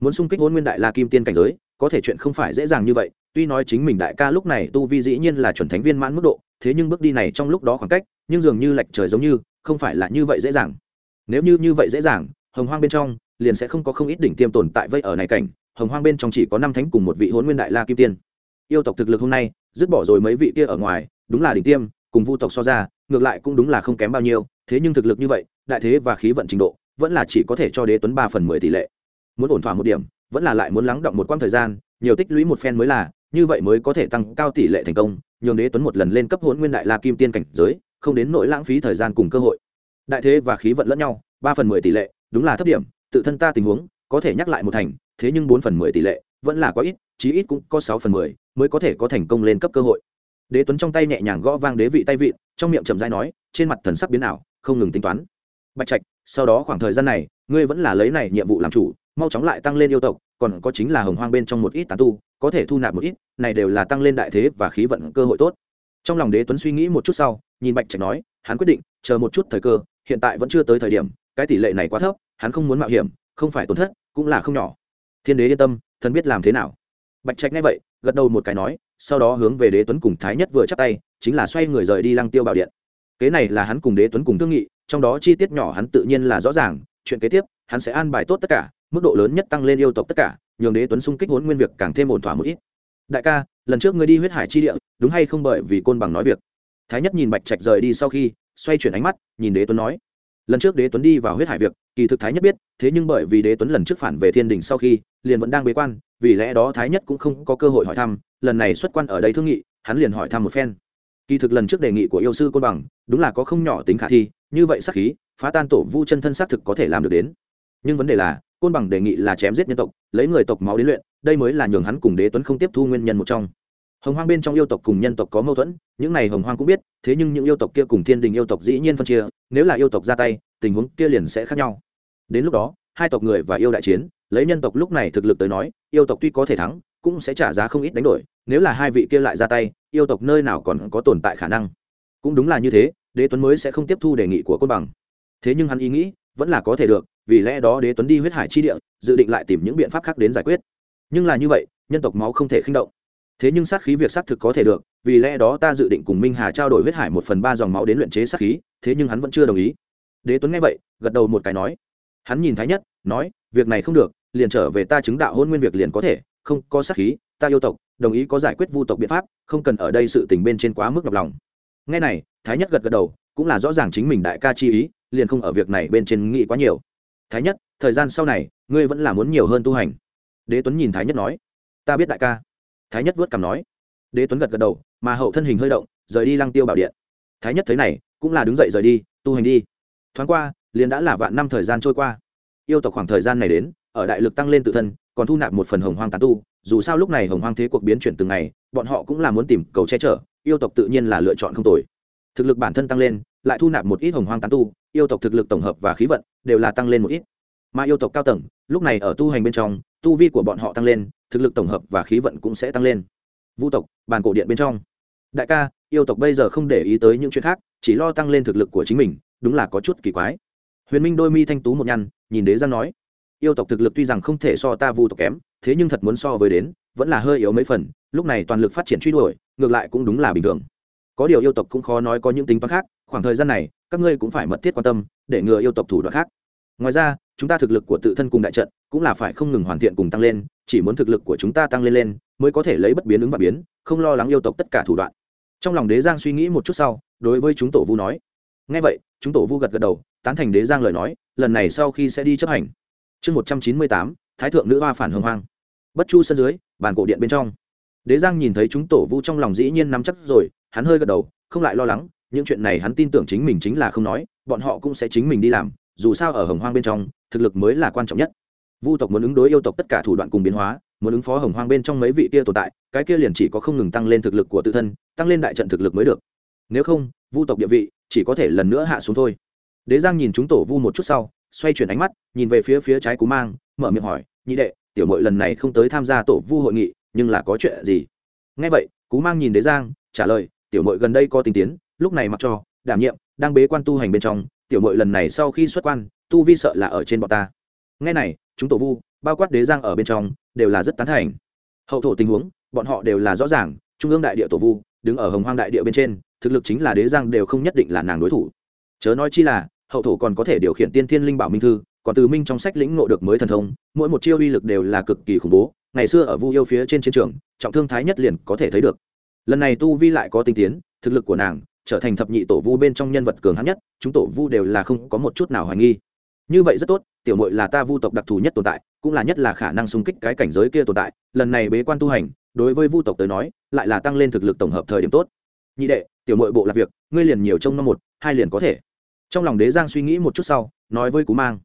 muốn xung kích hôn nguyên đại la kim tiên cảnh giới, có thể chuyện không phải dễ dàng như vậy. Tuy nói chính mình đại ca lúc này tu vi dĩ nhiên là chuẩn thánh viên mãn mức độ, thế nhưng bước đi này trong lúc đó khoảng cách, nhưng dường như lệch trời giống như, không phải là như vậy dễ dàng. Nếu như như vậy dễ dàng, hồng hoang bên trong liền sẽ không có không ít đỉnh tiêm tồn tại vây ở này cảnh. Hồng hoang bên trong chỉ có năm thánh cùng một vị hôn nguyên đại la kim tiên. Yêu tộc thực lực hôm nay, dứt bỏ rồi mấy vị kia ở ngoài, đúng là đỉnh tiêm, cùng vu tộc so ra ngược lại cũng đúng là không kém bao nhiêu, thế nhưng thực lực như vậy, đại thế và khí vận trình độ, vẫn là chỉ có thể cho đế tuấn ba phần mười tỷ lệ. Muốn ổn thỏa một điểm, vẫn là lại muốn lắng động một quãng thời gian, nhiều tích lũy một phen mới là, như vậy mới có thể tăng cao tỷ lệ thành công, nhường đế tuấn một lần lên cấp hôn nguyên đại la kim tiên cảnh giới, không đến nỗi lãng phí thời gian cùng cơ hội. Đại thế và khí vận lẫn nhau, ba phần mười tỷ lệ, đúng là thấp điểm, tự thân ta tình huống, có thể nhắc lại một thành, thế nhưng bốn phần mười tỷ lệ, vẫn là quá ít, chí ít cũng có sáu phần mười, mới có thể có thành công lên cấp cơ hội đế tuấn trong tay nhẹ nhàng gõ vang đế vị tay vịn trong miệng chậm dai nói, trên mặt thần sắc biến ảo, không ngừng tính toán. Bạch trạch, sau đó khoảng thời gian này, ngươi vẫn là lấy này nhiệm vụ làm chủ, mau chóng lại tăng lên yêu tộc, còn có chính là hồng hoang bên trong một ít tán tu, có thể thu nạp một ít, này đều là tăng lên đại thế và khí vận cơ hội tốt. Trong lòng đế tuấn suy nghĩ một chút sau, nhìn bạch trạch nói, hắn quyết định, chờ một chút thời cơ, hiện tại vẫn chưa tới thời điểm, cái tỷ lệ này quá thấp, hắn không muốn mạo hiểm, không phải tổn thất, cũng là không nhỏ. Thiên đế yên tâm, thần biết làm thế nào. Bạch trạch nghe vậy, gật đầu một cái nói sau đó hướng về đế tuấn cùng thái nhất vừa chắp tay, chính là xoay người rời đi lăng tiêu bảo điện. Kế này là hắn cùng đế tuấn cùng thương nghị, trong đó chi tiết nhỏ hắn tự nhiên là rõ ràng, chuyện kế tiếp, hắn sẽ an bài tốt tất cả, mức độ lớn nhất tăng lên yêu tộc tất cả, nhường đế tuấn xung kích hốn nguyên việc càng thêm ổn thỏa một ít. Đại ca, lần trước ngươi đi huyết hải chi địa, đúng hay không bởi vì côn bằng nói việc? Thái nhất nhìn bạch trạch rời đi sau khi, xoay chuyển ánh mắt, nhìn đế tuấn nói lần trước đế tuấn đi vào huyết hải việc, kỳ thực thái nhất biết, thế nhưng bởi vì đế tuấn lần trước phản về thiên đình sau khi, liền vẫn đang bế quan, vì lẽ đó thái nhất cũng không có cơ hội hỏi thăm, lần này xuất quan ở đây thương nghị, hắn liền hỏi thăm một phen. Kỳ thực lần trước đề nghị của yêu sư côn bằng, đúng là có không nhỏ tính khả thi, như vậy sắc khí, phá tan tổ vu chân thân xác thực có thể làm được đến. Nhưng vấn đề là, côn bằng đề nghị là chém giết nhân tộc, lấy người tộc máu đến luyện, đây mới là nhường hắn cùng đế tuấn không tiếp thu nguyên nhân một trong hồng hoang bên trong yêu tộc cùng nhân tộc có mâu thuẫn, những này hồng hoang cũng biết, thế nhưng những yêu tộc kia cùng thiên đình yêu tộc dĩ nhiên phân chia, nếu là yêu tộc ra tay, tình huống kia liền sẽ khác nhau. Đến lúc đó, hai tộc người và yêu đại chiến, lấy nhân tộc lúc này thực lực tới nói, yêu tộc tuy có thể thắng, cũng sẽ trả giá không ít đánh đổi, nếu là hai vị kia lại ra tay, yêu tộc nơi nào còn có tồn tại khả năng. Cũng đúng là như thế, đế tuấn mới sẽ không tiếp thu đề nghị của côn bằng. Thế nhưng hắn ý nghĩ, vẫn là có thể được, vì lẽ đó đế tuấn đi huyết hải chi địa, dự định lại tìm những biện pháp khác đến giải quyết. Nhưng là như vậy, nhân tộc máu không thể khinh động thế nhưng sát khí việc xác thực có thể được, vì lẽ đó ta dự định cùng minh hà trao đổi huyết hải một phần ba dòng máu đến luyện chế sát khí, thế nhưng hắn vẫn chưa đồng ý. Đế tuấn nghe vậy, gật đầu một cái nói, hắn nhìn thái nhất, nói, việc này không được, liền trở về ta chứng đạo hôn nguyên việc liền có thể, không có sát khí, ta yêu tộc, đồng ý có giải quyết vu tộc biện pháp, không cần ở đây sự tình bên trên quá mức nhọc lòng. Ngay này, thái nhất gật gật đầu, cũng là rõ ràng chính mình đại ca chi ý, liền không ở việc này bên trên nghĩ quá nhiều. Thái nhất, thời gian sau này, ngươi vẫn là muốn nhiều hơn tu hành. Đế tuấn nhìn thái nhất nói, ta biết đại ca thái nhất vớt cằm nói. Đế tuấn gật gật đầu, mà hậu thân hình hơi động, rời đi lăng tiêu bảo điện. Thái nhất thấy này, cũng là đứng dậy rời đi, tu hành đi. Thoáng qua, liền đã là vạn năm thời gian trôi qua. Yêu tộc khoảng thời gian này đến, ở đại lực tăng lên tự thân, còn thu nạp một phần hồng hoang tán tu. Dù sao lúc này hồng hoang thế cuộc biến chuyển từng ngày, bọn họ cũng là muốn tìm cầu che chở, yêu tộc tự nhiên là lựa chọn không tồi. Thực lực bản thân tăng lên, lại thu nạp một ít hồng hoang tán tu, yêu tộc thực lực tổng hợp và khí vận, đều là tăng lên một ít. Mà yêu tộc cao tầng, lúc này ở tu hành bên trong tu vi của bọn họ tăng lên, thực lực tổng hợp và khí vận cũng sẽ tăng lên. Vu tộc, bàn cổ điện bên trong. Đại ca, yêu tộc bây giờ không để ý tới những chuyện khác, chỉ lo tăng lên thực lực của chính mình, đúng là có chút kỳ quái. Huyền minh đôi mi thanh tú một nhăn, nhìn đế giang nói, yêu tộc thực lực tuy rằng không thể so ta vu tộc kém, thế nhưng thật muốn so với đến, vẫn là hơi yếu mấy phần, lúc này toàn lực phát triển truy đuổi, ngược lại cũng đúng là bình thường. Có điều yêu tộc cũng khó nói có những tính toán khác, khoảng thời gian này, các ngươi cũng phải mật thiết quan tâm, để ngừa yêu tộc thủ đoạn khác ngoài ra, chúng ta thực lực của tự thân cùng đại trận cũng là phải không ngừng hoàn thiện cùng tăng lên, chỉ muốn thực lực của chúng ta tăng lên lên, mới có thể lấy bất biến ứng và biến, không lo lắng yêu tộc tất cả thủ đoạn. Trong lòng đế giang suy nghĩ một chút sau, đối với chúng tổ vu nói. Ngay vậy, chúng tổ vu gật gật đầu, tán thành đế giang lời nói, lần này sau khi sẽ đi chấp hành. Chương một trăm chín mươi tám, thái thượng nữ hoa phản hưng hoang. Bất chu sân dưới, bàn cổ điện bên trong. Đế giang nhìn thấy chúng tổ vu trong lòng dĩ nhiên nắm chắc rồi, hắn hơi gật đầu, không lại lo lắng, những chuyện này hắn tin tưởng chính mình chính là không nói, bọn họ cũng sẽ chính mình đi làm dù sao ở hồng hoang bên trong, thực lực mới là quan trọng nhất. Vu tộc muốn ứng đối yêu tộc tất cả thủ đoạn cùng biến hóa, muốn ứng phó hồng hoang bên trong mấy vị kia tồn tại, cái kia liền chỉ có không ngừng tăng lên thực lực của tự thân, tăng lên đại trận thực lực mới được. Nếu không, vu tộc địa vị chỉ có thể lần nữa hạ xuống thôi. Đế giang nhìn chúng tổ vu một chút sau, xoay chuyển ánh mắt, nhìn về phía phía trái cú mang, mở miệng hỏi, nhị đệ, tiểu mội lần này không tới tham gia tổ vu hội nghị, nhưng là có chuyện gì? Ngay vậy, cú mang nhìn đế giang, trả lời, tiểu mội gần đây có tình tiến, lúc này mặc cho, đảm nhiệm, đang bế quan tu hành bên trong tiểu mội lần này sau khi xuất quan, tu vi sợ là ở trên bọn ta. Ngay này, chúng tổ vu, bao quát đế giang ở bên trong, đều là rất tán thành. Hậu thổ tình huống, bọn họ đều là rõ ràng, trung ương đại địa tổ vu, đứng ở hồng hoang đại địa bên trên, thực lực chính là đế giang đều không nhất định là nàng đối thủ. Chớ nói chi là, hậu thổ còn có thể điều khiển tiên thiên linh bảo minh thư, còn từ minh trong sách lĩnh ngộ được mới thần thông, mỗi một chiêu uy lực đều là cực kỳ khủng bố, ngày xưa ở vu yêu phía trên chiến trường, trọng thương thái nhất liền có thể thấy được. Lần này tu vi lại có tinh tiến, thực lực của nàng trở thành thập nhị tổ vu bên trong nhân vật cường hãn nhất, chúng tổ vu đều là không có một chút nào hoài nghi. Như vậy rất tốt, tiểu mội là ta vu tộc đặc thù nhất tồn tại, cũng là nhất là khả năng xung kích cái cảnh giới kia tồn tại, lần này bế quan tu hành, đối với vu tộc tới nói, lại là tăng lên thực lực tổng hợp thời điểm tốt. Nhị đệ, tiểu mội bộ là việc, ngươi liền nhiều trông năm một, hai liền có thể. Trong lòng đế giang suy nghĩ một chút sau, nói với cú mang.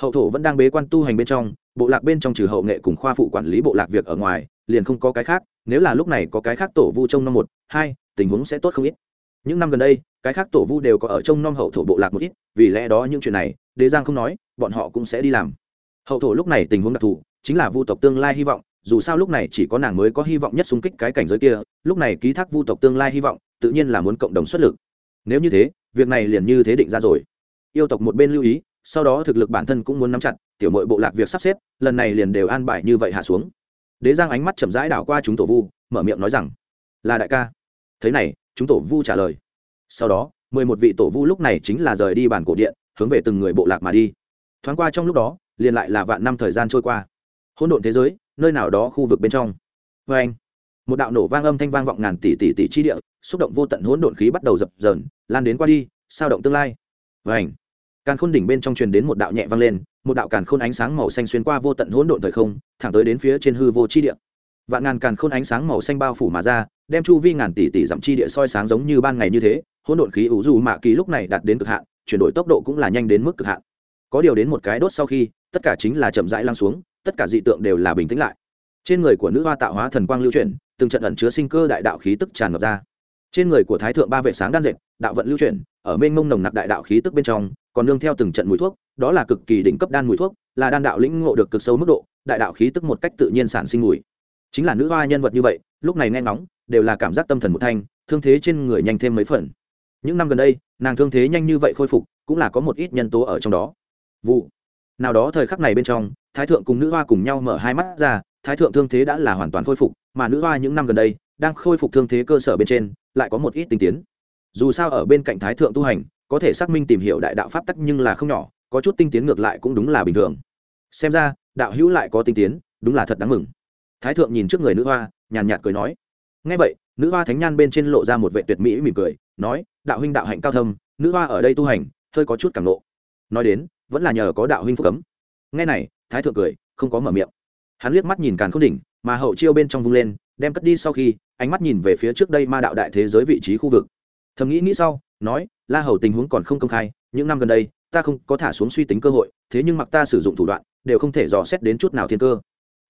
Hậu thổ vẫn đang bế quan tu hành bên trong, bộ lạc bên trong trừ hậu nghệ cùng khoa phụ quản lý bộ lạc việc ở ngoài, liền không có cái khác, nếu là lúc này có cái khác tổ vu trông năm một, hai, tình huống sẽ tốt không ít những năm gần đây, cái khác tổ vu đều có ở trong nom hậu thổ bộ lạc một ít, vì lẽ đó những chuyện này, đế giang không nói, bọn họ cũng sẽ đi làm. Hậu thổ lúc này tình huống đặc thù, chính là vu tộc tương lai hy vọng, dù sao lúc này chỉ có nàng mới có hy vọng nhất xung kích cái cảnh giới kia, lúc này ký thác vu tộc tương lai hy vọng, tự nhiên là muốn cộng đồng xuất lực. Nếu như thế, việc này liền như thế định ra rồi. Yêu tộc một bên lưu ý, sau đó thực lực bản thân cũng muốn nắm chặt, tiểu mội bộ lạc việc sắp xếp, lần này liền đều an bài như vậy hạ xuống. Đế giang ánh mắt chậm rãi đảo qua chúng tổ vu, mở miệng nói rằng, là đại ca. Thế này chúng tổ vu trả lời. Sau đó, mười một vị tổ vu lúc này chính là rời đi bản cổ điện, hướng về từng người bộ lạc mà đi. Thoáng qua trong lúc đó, liền lại là vạn năm thời gian trôi qua. Hỗn độn thế giới, nơi nào đó khu vực bên trong. Vê anh, một đạo nổ vang âm thanh vang vọng ngàn tỷ tỷ tỷ chi địa, xúc động vô tận hỗn độn khí bắt đầu dập dờn, lan đến qua đi, sao động tương lai. Vê anh, càn khôn đỉnh bên trong truyền đến một đạo nhẹ vang lên, một đạo càn khôn ánh sáng màu xanh xuyên qua vô tận hỗn độn thời không, thẳng tới đến phía trên hư vô chi địa vạn ngàn càn khôn ánh sáng màu xanh bao phủ mà ra, đem chu vi ngàn tỷ tỷ dặm chi địa soi sáng giống như ban ngày như thế, hỗn độn khí ủ dù mạ kỳ lúc này đạt đến cực hạn, chuyển đổi tốc độ cũng là nhanh đến mức cực hạn. Có điều đến một cái đốt sau khi, tất cả chính là chậm rãi lăng xuống, tất cả dị tượng đều là bình tĩnh lại. Trên người của nữ hoa tạo hóa thần quang lưu chuyển, từng trận ẩn chứa sinh cơ đại đạo khí tức tràn ngập ra. Trên người của thái thượng ba vệ sáng đan dệt, đạo vận lưu chuyển, ở mênh mông nồng nặc đại đạo khí tức bên trong, còn nương theo từng trận mùi thuốc, đó là cực kỳ đỉnh cấp đan mùi thuốc, là đan đạo lĩnh ngộ được cực sâu mức độ, đại đạo khí tức một cách tự nhiên sản sinh mùi chính là nữ hoa nhân vật như vậy, lúc này nghe ngóng, đều là cảm giác tâm thần một thanh, thương thế trên người nhanh thêm mấy phần. Những năm gần đây, nàng thương thế nhanh như vậy khôi phục, cũng là có một ít nhân tố ở trong đó. Vụ. Nào đó thời khắc này bên trong, thái thượng cùng nữ hoa cùng nhau mở hai mắt ra, thái thượng thương thế đã là hoàn toàn khôi phục, mà nữ hoa những năm gần đây, đang khôi phục thương thế cơ sở bên trên, lại có một ít tinh tiến. Dù sao ở bên cạnh thái thượng tu hành, có thể xác minh tìm hiểu đại đạo pháp tắc nhưng là không nhỏ, có chút tinh tiến ngược lại cũng đúng là bình thường. Xem ra, đạo hữu lại có tinh tiến, đúng là thật đáng mừng thái thượng nhìn trước người nữ hoa, nhàn nhạt cười nói. Ngay vậy, nữ hoa thánh nhan bên trên lộ ra một vệ tuyệt mỹ mỉm cười, nói, đạo huynh đạo hạnh cao thâm, nữ hoa ở đây tu hành, hơi có chút cảm nộ. Nói đến, vẫn là nhờ có đạo huynh phúc cấm. Ngay này, thái thượng cười, không có mở miệng. Hắn liếc mắt nhìn càn khôn đỉnh, mà hậu chiêu bên trong vung lên, đem cất đi sau khi, ánh mắt nhìn về phía trước đây ma đạo đại thế giới vị trí khu vực. Thầm nghĩ nghĩ sau, nói, la hầu tình huống còn không công khai, những năm gần đây, ta không có thả xuống suy tính cơ hội, thế nhưng mặc ta sử dụng thủ đoạn, đều không thể dò xét đến chút nào thiên cơ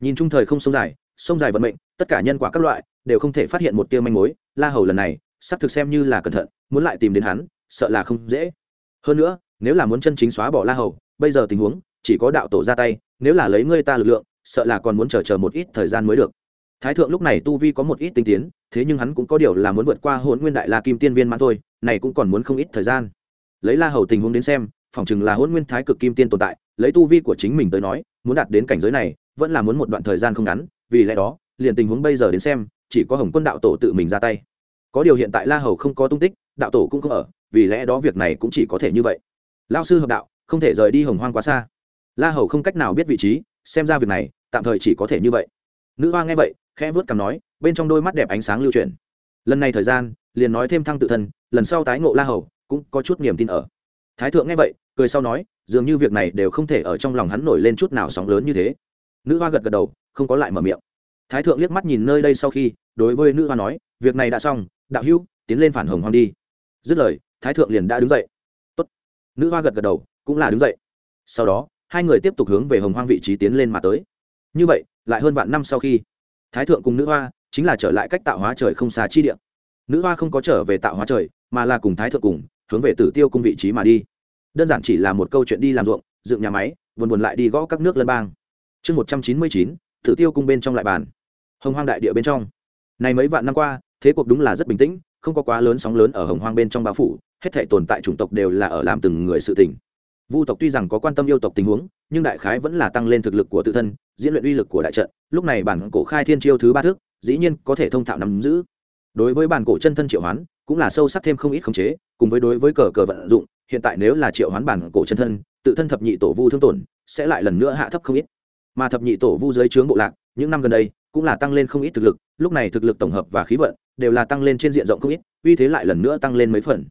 nhìn chung thời không sông dài sông dài vận mệnh, tất cả nhân quả các loại, đều không thể phát hiện một tia manh mối. La hầu lần này xác thực xem như là cẩn thận, muốn lại tìm đến hắn, sợ là không dễ. Hơn nữa, nếu là muốn chân chính xóa bỏ la hầu, bây giờ tình huống, chỉ có đạo tổ ra tay, nếu là lấy ngươi ta lực lượng, sợ là còn muốn chờ chờ một ít thời gian mới được. Thái thượng lúc này tu vi có một ít tinh tiến, thế nhưng hắn cũng có điều là muốn vượt qua hôn nguyên đại la kim tiên viên mãn thôi, này cũng còn muốn không ít thời gian. Lấy la hầu tình huống đến xem, phỏng chừng là hôn nguyên thái cực kim tiên tồn tại, lấy tu vi của chính mình tới nói, muốn đạt đến cảnh giới này vẫn là muốn một đoạn thời gian không ngắn, vì lẽ đó, liền tình huống bây giờ đến xem, chỉ có hồng quân đạo tổ tự mình ra tay. Có điều hiện tại la hầu không có tung tích, đạo tổ cũng không ở, vì lẽ đó việc này cũng chỉ có thể như vậy. Lao sư hợp đạo, không thể rời đi hồng hoang quá xa. La hầu không cách nào biết vị trí, xem ra việc này, tạm thời chỉ có thể như vậy. Nữ hoa nghe vậy, khẽ vớt cằm nói, bên trong đôi mắt đẹp ánh sáng lưu truyền. lần này thời gian, liền nói thêm thăng tự thân, lần sau tái ngộ la hầu, cũng có chút niềm tin ở. Thái thượng nghe vậy, cười sau nói, dường như việc này đều không thể ở trong lòng hắn nổi lên chút nào sóng lớn như thế nữ hoa gật gật đầu, không có lại mở miệng. Thái thượng liếc mắt nhìn nơi đây sau khi, đối với nữ hoa nói, việc này đã xong, đạo hữu, tiến lên phản hồng hoang đi. Dứt lời, thái thượng liền đã đứng dậy. Tốt. nữ hoa gật gật đầu, cũng là đứng dậy. Sau đó, hai người tiếp tục hướng về hồng hoang vị trí tiến lên mà tới. Như vậy, lại hơn vạn năm sau khi, thái thượng cùng nữ hoa chính là trở lại cách tạo hóa trời không xa chi địa. Nữ hoa không có trở về tạo hóa trời, mà là cùng thái thượng cùng, hướng về tử tiêu cung vị trí mà đi. Đơn giản chỉ là một câu chuyện đi làm ruộng, dựng nhà máy, buồn buồn lại đi gõ các nước lân bang chương một trăm chín mươi chín, tử tiêu cung bên trong lại bàn. Hồng hoang đại địa bên trong. Này mấy vạn năm qua, thế cuộc đúng là rất bình tĩnh, không có quá lớn sóng lớn ở hồng hoang bên trong bao phủ, hết thể tồn tại chủng tộc đều là ở làm từng người sự tình. Vu tộc tuy rằng có quan tâm yêu tộc tình huống, nhưng đại khái vẫn là tăng lên thực lực của tự thân, diễn luyện uy lực của đại trận, lúc này bản cổ khai thiên chiêu thứ ba thước dĩ nhiên có thể thông thạo nắm giữ. Đối với bản cổ chân thân triệu hoán, cũng là sâu sắc thêm không ít khống chế, cùng với đối với cờ cờ vận dụng, hiện tại nếu là triệu hoán bản cổ chân thân, tự thân thập nhị tổ vu thương tổn, sẽ lại lần nữa hạ thấp không ít mà thập nhị tổ vu dưới trướng bộ lạc, những năm gần đây, cũng là tăng lên không ít thực lực, lúc này thực lực tổng hợp và khí vận đều là tăng lên trên diện rộng không ít, uy thế lại lần nữa tăng lên mấy phần.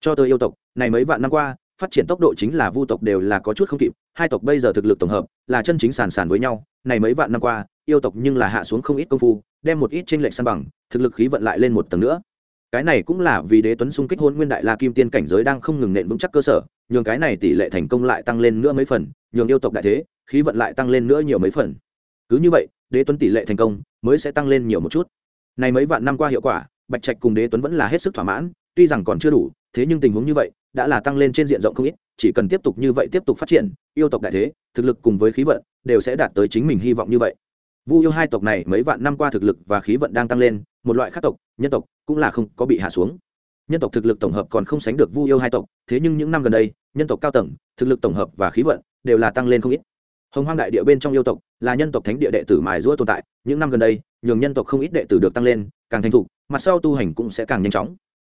Cho tới yêu tộc, này mấy vạn năm qua, phát triển tốc độ chính là vu tộc đều là có chút không kịp, hai tộc bây giờ thực lực tổng hợp là chân chính sàn sàn với nhau, này mấy vạn năm qua, yêu tộc nhưng là hạ xuống không ít công phu, đem một ít tranh lệch san bằng, thực lực khí vận lại lên một tầng nữa. Cái này cũng là vì đế tuấn xung kích hôn nguyên đại la kim tiên cảnh giới đang không ngừng nện vững chắc cơ sở nhường cái này tỷ lệ thành công lại tăng lên nữa mấy phần, nhường yêu tộc đại thế, khí vận lại tăng lên nữa nhiều mấy phần. Cứ như vậy, đế tuấn tỷ lệ thành công mới sẽ tăng lên nhiều một chút. Này mấy vạn năm qua hiệu quả, bạch trạch cùng đế tuấn vẫn là hết sức thỏa mãn, tuy rằng còn chưa đủ, thế nhưng tình huống như vậy đã là tăng lên trên diện rộng không ít, chỉ cần tiếp tục như vậy tiếp tục phát triển, yêu tộc đại thế, thực lực cùng với khí vận đều sẽ đạt tới chính mình hy vọng như vậy. Vu yêu hai tộc này mấy vạn năm qua thực lực và khí vận đang tăng lên, một loại khác tộc, nhân tộc cũng là không có bị hạ xuống. Nhân tộc thực lực tổng hợp còn không sánh được vu yêu hai tộc, thế nhưng những năm gần đây nhân tộc cao tầng, thực lực tổng hợp và khí vận đều là tăng lên không ít. Hồng hoang đại địa bên trong yêu tộc là nhân tộc thánh địa đệ tử mài giũa tồn tại, những năm gần đây, nhường nhân tộc không ít đệ tử được tăng lên, càng thành thục, mặt sau tu hành cũng sẽ càng nhanh chóng.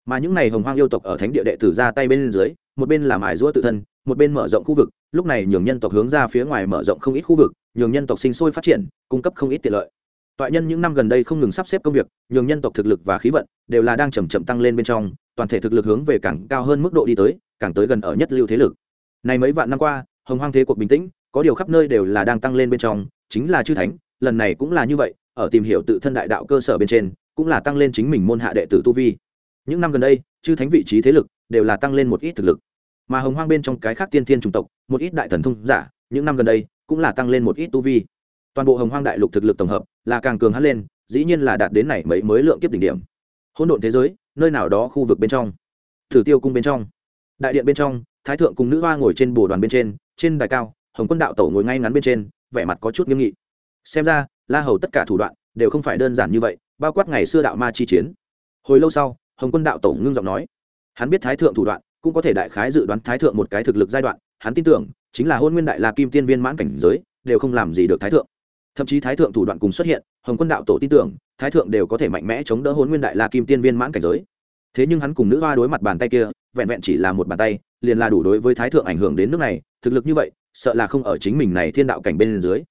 Mà những này hồng hoang yêu tộc ở thánh địa đệ tử ra tay bên dưới, một bên là mài giũa tự thân, một bên mở rộng khu vực, lúc này nhường nhân tộc hướng ra phía ngoài mở rộng không ít khu vực, nhường nhân tộc sinh sôi phát triển, cung cấp không ít tiện lợi. Toại nhân những năm gần đây không ngừng sắp xếp công việc, nhường nhân tộc thực lực và khí vận đều là đang chầm chậm tăng lên bên trong, toàn thể thực lực hướng về càng cao hơn mức độ đi tới càng tới gần ở nhất lưu thế lực. Này mấy vạn năm qua, hồng hoang thế cuộc bình tĩnh, có điều khắp nơi đều là đang tăng lên bên trong, chính là chư thánh, lần này cũng là như vậy, ở tìm hiểu tự thân đại đạo cơ sở bên trên, cũng là tăng lên chính mình môn hạ đệ tử tu vi. Những năm gần đây, chư thánh vị trí thế lực đều là tăng lên một ít thực lực. Mà hồng hoang bên trong cái khác tiên thiên chủng tộc, một ít đại thần thông giả, những năm gần đây cũng là tăng lên một ít tu vi. Toàn bộ hồng hoang đại lục thực lực tổng hợp là càng cường hãn lên, dĩ nhiên là đạt đến này mấy mới lượng kiếp đỉnh điểm. Hỗn độn thế giới, nơi nào đó khu vực bên trong. Thử tiêu cung bên trong đại điện bên trong, thái thượng cùng nữ hoa ngồi trên bồ đoàn bên trên trên đài cao, hồng quân đạo tổ ngồi ngay ngắn bên trên, vẻ mặt có chút nghiêm nghị. Xem ra, la hầu tất cả thủ đoạn đều không phải đơn giản như vậy, bao quát ngày xưa đạo ma chi chiến. Hồi lâu sau, hồng quân đạo tổ ngưng giọng nói, hắn biết thái thượng thủ đoạn, cũng có thể đại khái dự đoán thái thượng một cái thực lực giai đoạn, hắn tin tưởng, chính là hôn nguyên đại la kim tiên viên mãn cảnh giới, đều không làm gì được thái thượng. Thậm chí thái thượng thủ đoạn cùng xuất hiện, hồng quân đạo tổ tin tưởng, thái thượng đều có thể mạnh mẽ chống đỡ hôn nguyên đại la kim tiên viên mãn cảnh giới. Thế nhưng hắn cùng nữ hoa đối mặt bàn tay kia vẹn vẹn chỉ là một bàn tay, liền là đủ đối với thái thượng ảnh hưởng đến nước này, thực lực như vậy, sợ là không ở chính mình này thiên đạo cảnh bên dưới.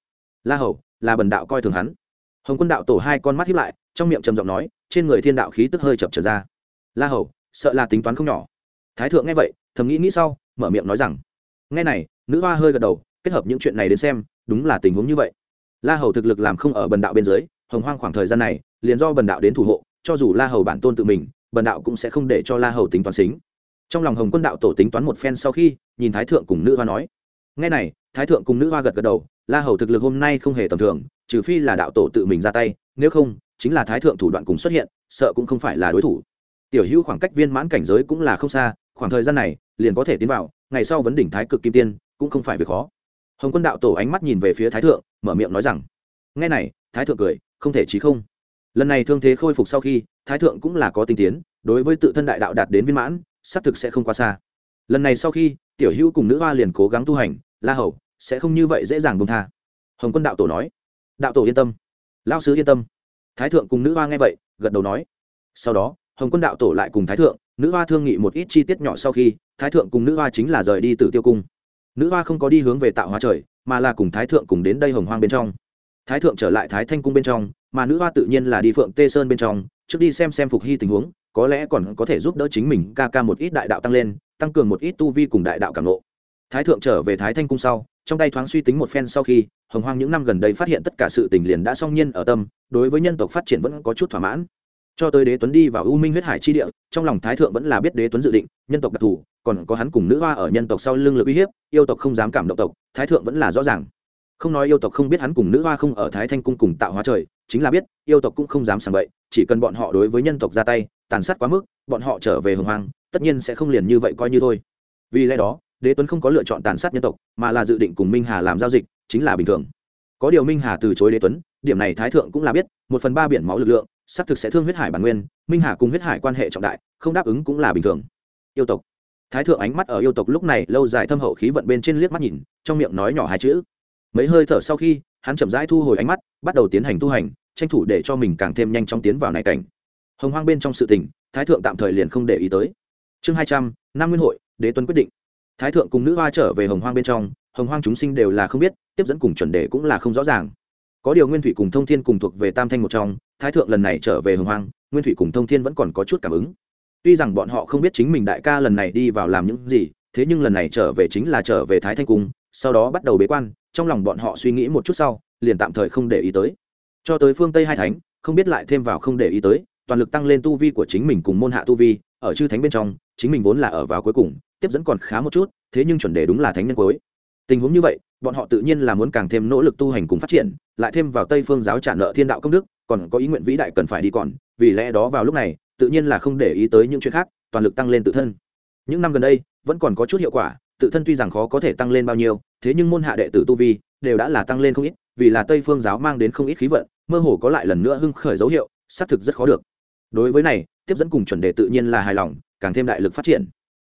La hầu, là bần đạo coi thường hắn. Hồng quân đạo tổ hai con mắt hiếp lại, trong miệng trầm giọng nói, trên người thiên đạo khí tức hơi chập trở ra. La hầu, sợ là tính toán không nhỏ. Thái thượng nghe vậy, thầm nghĩ nghĩ sau, mở miệng nói rằng, nghe này, nữ hoa hơi gật đầu, kết hợp những chuyện này đến xem, đúng là tình huống như vậy. La hầu thực lực làm không ở bần đạo bên dưới, hồng hoang khoảng thời gian này, liền do bần đạo đến thủ hộ, cho dù la hầu bản tôn tự mình, bần đạo cũng sẽ không để cho la hầu tính toán xính trong lòng hồng quân đạo tổ tính toán một phen sau khi, nhìn thái thượng cùng nữ hoa nói. Ngay này, thái thượng cùng nữ hoa gật gật đầu, la hầu thực lực hôm nay không hề tầm thường, trừ phi là đạo tổ tự mình ra tay, nếu không, chính là thái thượng thủ đoạn cùng xuất hiện, sợ cũng không phải là đối thủ. Tiểu hữu khoảng cách viên mãn cảnh giới cũng là không xa, khoảng thời gian này, liền có thể tiến vào, ngày sau vấn đỉnh thái cực kim tiên, cũng không phải việc khó. Hồng quân đạo tổ ánh mắt nhìn về phía thái thượng, mở miệng nói rằng ngay này, thái thượng cười, không thể chí không. Lần này thương thế khôi phục sau khi, thái thượng cũng là có tinh tiến, đối với tự thân đại đạo đạt đến viên mãn xác thực sẽ không quá xa. Lần này sau khi, tiểu hữu cùng nữ hoa liền cố gắng tu hành, la hầu, sẽ không như vậy dễ dàng bông tha. Hồng quân đạo tổ nói. Đạo tổ yên tâm. Lao sứ yên tâm. Thái thượng cùng nữ hoa nghe vậy, gật đầu nói. Sau đó, hồng quân đạo tổ lại cùng thái thượng, nữ hoa thương nghị một ít chi tiết nhỏ sau khi, thái thượng cùng nữ hoa chính là rời đi từ tiêu cung. Nữ hoa không có đi hướng về tạo hóa trời, mà là cùng thái thượng cùng đến đây hồng hoang bên trong. Thái thượng trở lại thái thanh cung bên trong, mà nữ hoa tự nhiên là đi phượng tê sơn bên trong, trước đi xem xem phục hy tình huống có lẽ còn có thể giúp đỡ chính mình ca ca một ít đại đạo tăng lên, tăng cường một ít tu vi cùng đại đạo cảm lộ thái thượng trở về thái thanh cung sau, trong tay thoáng suy tính một phen sau khi, hồng hoang những năm gần đây phát hiện tất cả sự tình liền đã song nhiên ở tâm, đối với nhân tộc phát triển vẫn có chút thỏa mãn. Cho tới đế tuấn đi vào u minh huyết hải chi địa, trong lòng thái thượng vẫn là biết đế tuấn dự định, nhân tộc đặc thù, còn có hắn cùng nữ hoa ở nhân tộc sau lưng lực uy hiếp, yêu tộc không dám cảm động tộc, thái thượng vẫn là rõ ràng. Không nói yêu tộc không biết hắn cùng nữ hoa không ở thái thanh cung cùng tạo hóa trời, chính là biết, yêu tộc cũng không dám sàng bậy, chỉ cần bọn họ đối với nhân tộc ra tay tàn sát quá mức, bọn họ trở về hồng hoang, tất nhiên sẽ không liền như vậy coi như thôi. Vì lẽ đó, đế tuấn không có lựa chọn tàn sát nhân tộc, mà là dự định cùng minh hà làm giao dịch, chính là bình thường. Có điều minh hà từ chối đế tuấn, điểm này thái thượng cũng là biết, một phần ba biển máu lực lượng, xác thực sẽ thương huyết hải bản nguyên, minh hà cùng huyết hải quan hệ trọng đại, không đáp ứng cũng là bình thường. Yêu tộc. Thái thượng ánh mắt ở yêu tộc lúc này lâu dài thâm hậu khí vận bên trên liếc mắt nhìn, trong miệng nói nhỏ hai chữ. Mấy hơi thở sau khi, hắn chậm rãi thu hồi ánh mắt, bắt đầu tiến hành tu hành, tranh thủ để cho mình càng thêm nhanh chóng tiến vào này cảnh hồng hoang bên trong sự tình, thái thượng tạm thời liền không để ý tới. Chương hai trăm năm nguyên hội, đế tuấn quyết định. Thái thượng cùng nữ hoa trở về hồng hoang bên trong, hồng hoang chúng sinh đều là không biết, tiếp dẫn cùng chuẩn đề cũng là không rõ ràng. Có điều nguyên thủy cùng thông thiên cùng thuộc về tam thanh một trong, thái thượng lần này trở về hồng hoang, nguyên thủy cùng thông thiên vẫn còn có chút cảm ứng. Tuy rằng bọn họ không biết chính mình đại ca lần này đi vào làm những gì, thế nhưng lần này trở về chính là trở về thái thanh cung, sau đó bắt đầu bế quan, trong lòng bọn họ suy nghĩ một chút sau, liền tạm thời không để ý tới. Cho tới phương tây hai thánh, không biết lại thêm vào không để ý tới toàn lực tăng lên tu vi của chính mình cùng môn hạ tu vi, ở chư thánh bên trong, chính mình vốn là ở vào cuối cùng, tiếp dẫn còn khá một chút, thế nhưng chuẩn đề đúng là thánh nhân cuối. Tình huống như vậy, bọn họ tự nhiên là muốn càng thêm nỗ lực tu hành cùng phát triển, lại thêm vào tây phương giáo trả nợ thiên đạo công đức, còn có ý nguyện vĩ đại cần phải đi còn, vì lẽ đó vào lúc này, tự nhiên là không để ý tới những chuyện khác, toàn lực tăng lên tự thân. Những năm gần đây, vẫn còn có chút hiệu quả, tự thân tuy rằng khó có thể tăng lên bao nhiêu, thế nhưng môn hạ đệ tử tu vi, đều đã là tăng lên không ít, vì là tây phương giáo mang đến không ít khí vận, mơ hồ có lại lần nữa hưng khởi dấu hiệu, xác thực rất khó được đối với này, tiếp dẫn cùng chuẩn đề tự nhiên là hài lòng, càng thêm đại lực phát triển.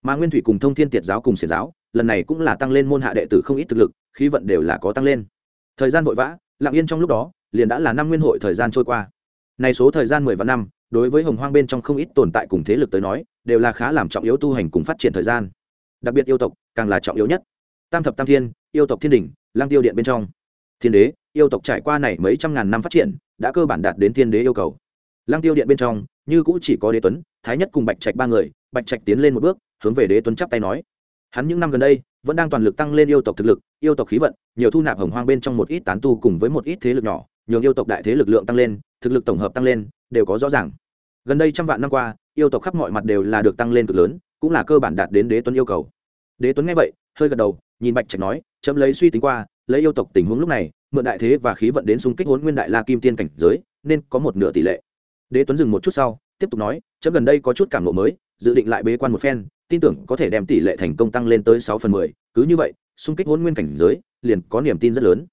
Mà nguyên thủy cùng thông thiên tiệt giáo cùng xiển giáo, lần này cũng là tăng lên môn hạ đệ tử không ít thực lực, khí vận đều là có tăng lên. Thời gian vội vã, lặng yên trong lúc đó, liền đã là năm nguyên hội thời gian trôi qua. Này số thời gian mười vạn năm, đối với hồng hoang bên trong không ít tồn tại cùng thế lực tới nói, đều là khá làm trọng yếu tu hành cùng phát triển thời gian. Đặc biệt yêu tộc, càng là trọng yếu nhất. Tam thập tam thiên, yêu tộc thiên đình lang tiêu điện bên trong. Thiên đế, yêu tộc trải qua này mấy trăm ngàn năm phát triển, đã cơ bản đạt đến thiên đế yêu cầu lang tiêu điện bên trong, như cũng chỉ có đế tuấn, thái nhất cùng bạch trạch ba người, bạch trạch tiến lên một bước, hướng về đế tuấn chắp tay nói. Hắn những năm gần đây, vẫn đang toàn lực tăng lên yêu tộc thực lực, yêu tộc khí vận, nhiều thu nạp hồng hoang bên trong một ít tán tu cùng với một ít thế lực nhỏ, nhường yêu tộc đại thế lực lượng tăng lên, thực lực tổng hợp tăng lên, đều có rõ ràng. Gần đây trăm vạn năm qua, yêu tộc khắp mọi mặt đều là được tăng lên cực lớn, cũng là cơ bản đạt đến đế tuấn yêu cầu. Đế tuấn nghe vậy, hơi gật đầu, nhìn bạch trạch nói, chấm lấy suy tính qua, lấy yêu tộc tình huống lúc này, mượn đại thế và khí vận đến xung kích hốn nguyên đại la kim tiên cảnh giới, nên có một nửa tỷ lệ đế tuấn dừng một chút sau, tiếp tục nói, chấm gần đây có chút cảm ngộ mới, dự định lại bế quan một phen, tin tưởng có thể đem tỷ lệ thành công tăng lên tới sáu phần mười, cứ như vậy, xung kích hôn nguyên cảnh giới, liền có niềm tin rất lớn.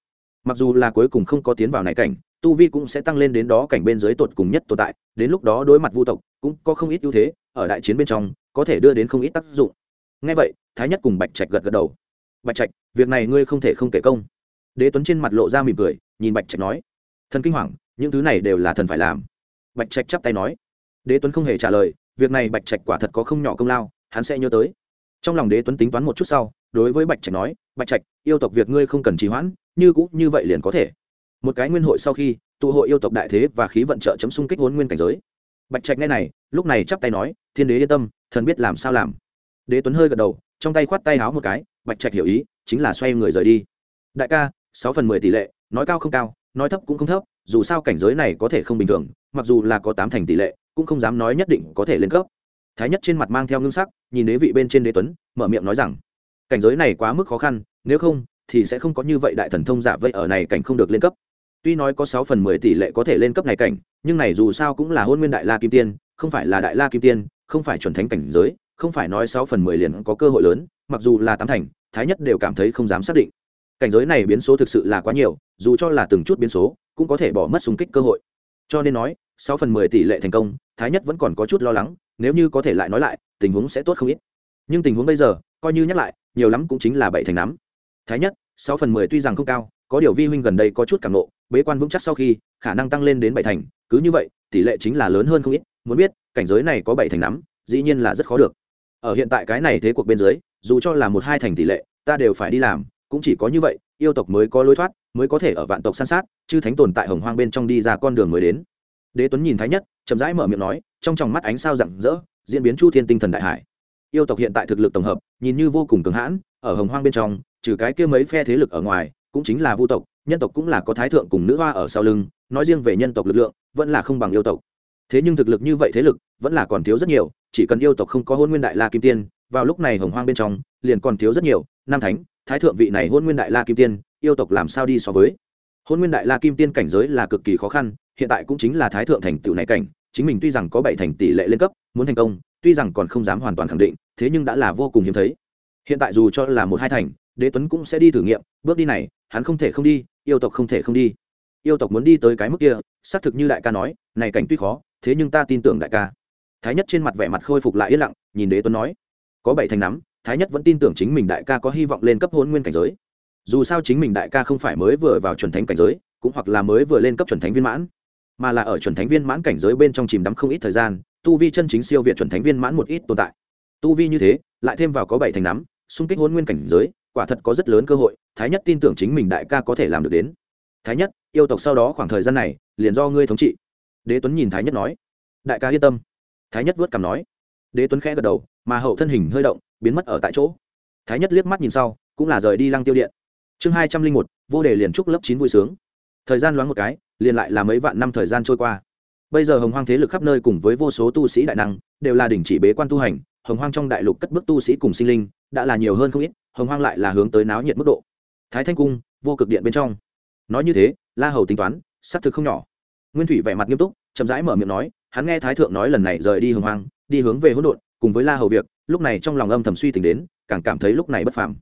Mặc dù là cuối cùng không có tiến vào này cảnh, tu vi cũng sẽ tăng lên đến đó cảnh bên dưới tột cùng nhất tồn tại, đến lúc đó đối mặt vu tộc, cũng có không ít ưu thế, ở đại chiến bên trong, có thể đưa đến không ít tác dụng. Ngay vậy, thái nhất cùng bạch trạch gật gật đầu. Bạch trạch, việc này ngươi không thể không kể công. Đế tuấn trên mặt lộ ra mỉm cười, nhìn bạch trạch nói, thần kinh hoàng, những thứ này đều là thần phải làm bạch trạch chắp tay nói. Đế tuấn không hề trả lời, việc này bạch trạch quả thật có không nhỏ công lao, hắn sẽ nhớ tới. Trong lòng đế tuấn tính toán một chút sau, đối với bạch trạch nói, bạch trạch, yêu tộc việc ngươi không cần trì hoãn, như cũng như vậy liền có thể. Một cái nguyên hội sau khi, tụ hội yêu tộc đại thế và khí vận trợ chấm xung kích hôn nguyên cảnh giới. Bạch trạch nghe này, lúc này chắp tay nói, thiên đế yên tâm, thần biết làm sao làm. Đế tuấn hơi gật đầu, trong tay khoát tay háo một cái, bạch trạch hiểu ý, chính là xoay người rời đi. Đại ca, sáu phần mười tỷ lệ, nói cao không cao, nói thấp cũng không thấp dù sao cảnh giới này có thể không bình thường, mặc dù là có tám thành tỷ lệ, cũng không dám nói nhất định có thể lên cấp. Thái nhất trên mặt mang theo ngưng sắc, nhìn đế vị bên trên đế tuấn, mở miệng nói rằng, cảnh giới này quá mức khó khăn, nếu không, thì sẽ không có như vậy đại thần thông giả vây ở này cảnh không được lên cấp. Tuy nói có sáu phần mười tỷ lệ có thể lên cấp này cảnh, nhưng này dù sao cũng là hôn nguyên đại la kim tiên, không phải là đại la kim tiên, không phải chuẩn thánh cảnh giới, không phải nói sáu phần mười liền có cơ hội lớn, mặc dù là tám thành, thái nhất đều cảm thấy không dám xác định. Cảnh giới này biến số thực sự là quá nhiều dù cho là từng chút biến số, cũng có thể bỏ mất xung kích cơ hội. Cho nên nói, sáu phần mười tỷ lệ thành công, thái nhất vẫn còn có chút lo lắng, nếu như có thể lại nói lại, tình huống sẽ tốt không ít. Nhưng tình huống bây giờ, coi như nhắc lại, nhiều lắm cũng chính là bảy thành nắm. Thái nhất, sáu phần mười tuy rằng không cao, có điều vi huynh gần đây có chút cảm nộ, bế quan vững chắc sau khi, khả năng tăng lên đến bảy thành, cứ như vậy, tỷ lệ chính là lớn hơn không ít, muốn biết, cảnh giới này có bảy thành nắm, dĩ nhiên là rất khó được. Ở hiện tại cái này thế cuộc bên dưới, dù cho là một hai thành tỷ lệ, ta đều phải đi làm, cũng chỉ có như vậy, yêu tộc mới có lối thoát mới có thể ở vạn tộc san sát, chư thánh tồn tại hồng hoang bên trong đi ra con đường mới đến. Đế tuấn nhìn thái nhất, chậm rãi mở miệng nói, trong tròng mắt ánh sao rạng rỡ, diễn biến chu thiên tinh thần đại hải. Yêu tộc hiện tại thực lực tổng hợp, nhìn như vô cùng cường hãn, ở hồng hoang bên trong, trừ cái kia mấy phe thế lực ở ngoài, cũng chính là vu tộc, nhân tộc cũng là có thái thượng cùng nữ hoa ở sau lưng, nói riêng về nhân tộc lực lượng, vẫn là không bằng yêu tộc. Thế nhưng thực lực như vậy thế lực, vẫn là còn thiếu rất nhiều, chỉ cần yêu tộc không có hôn nguyên đại la kim tiên, vào lúc này hồng hoang bên trong, liền còn thiếu rất nhiều, nam thánh, thái thượng vị này hôn nguyên đại la kim tiên yêu tộc làm sao đi so với. Hôn nguyên đại la kim tiên cảnh giới là cực kỳ khó khăn, hiện tại cũng chính là thái thượng thành tựu này cảnh, chính mình tuy rằng có bảy thành tỷ lệ lên cấp, muốn thành công, tuy rằng còn không dám hoàn toàn khẳng định, thế nhưng đã là vô cùng hiếm thấy. Hiện tại dù cho là một hai thành, đế tuấn cũng sẽ đi thử nghiệm, bước đi này, hắn không thể không đi, yêu tộc không thể không đi. Yêu tộc muốn đi tới cái mức kia, xác thực như đại ca nói, này cảnh tuy khó, thế nhưng ta tin tưởng đại ca. Thái nhất trên mặt vẻ mặt khôi phục lại yên lặng, nhìn đế tuấn nói, có bảy thành nắm, thái nhất vẫn tin tưởng chính mình đại ca có hy vọng lên cấp hôn nguyên cảnh giới dù sao chính mình đại ca không phải mới vừa vào chuẩn thánh cảnh giới, cũng hoặc là mới vừa lên cấp chuẩn thánh viên mãn, mà là ở chuẩn thánh viên mãn cảnh giới bên trong chìm đắm không ít thời gian, tu vi chân chính siêu việt chuẩn thánh viên mãn một ít tồn tại. Tu vi như thế, lại thêm vào có bảy thành nắm, xung kích hôn nguyên cảnh giới, quả thật có rất lớn cơ hội, thái nhất tin tưởng chính mình đại ca có thể làm được đến. Thái nhất, yêu tộc sau đó khoảng thời gian này, liền do ngươi thống trị. Đế tuấn nhìn thái nhất nói, đại ca yên tâm. Thái nhất vớt cằm nói. Đế tuấn khẽ gật đầu, mà hậu thân hình hơi động, biến mất ở tại chỗ. Thái nhất liếc mắt nhìn sau, cũng là rời đi lăng tiêu điện chương hai trăm linh một, vô đề liền trúc lớp chín vui sướng. Thời gian loáng một cái, liền lại là mấy vạn năm thời gian trôi qua. Bây giờ hồng hoang thế lực khắp nơi cùng với vô số tu sĩ đại năng, đều là đình chỉ bế quan tu hành, hồng hoang trong đại lục cất bước tu sĩ cùng sinh linh, đã là nhiều hơn không ít, hồng hoang lại là hướng tới náo nhiệt mức độ. Thái thanh cung, vô cực điện bên trong. Nói như thế, la hầu tính toán, xác thực không nhỏ. Nguyên thủy vẻ mặt nghiêm túc, chậm rãi mở miệng nói, hắn nghe thái thượng nói lần này rời đi hồng hoang, đi hướng về hỗn độn, cùng với la hầu việc, lúc này trong lòng âm thầm suy tính đến, càng cảm thấy lúc này bất phàm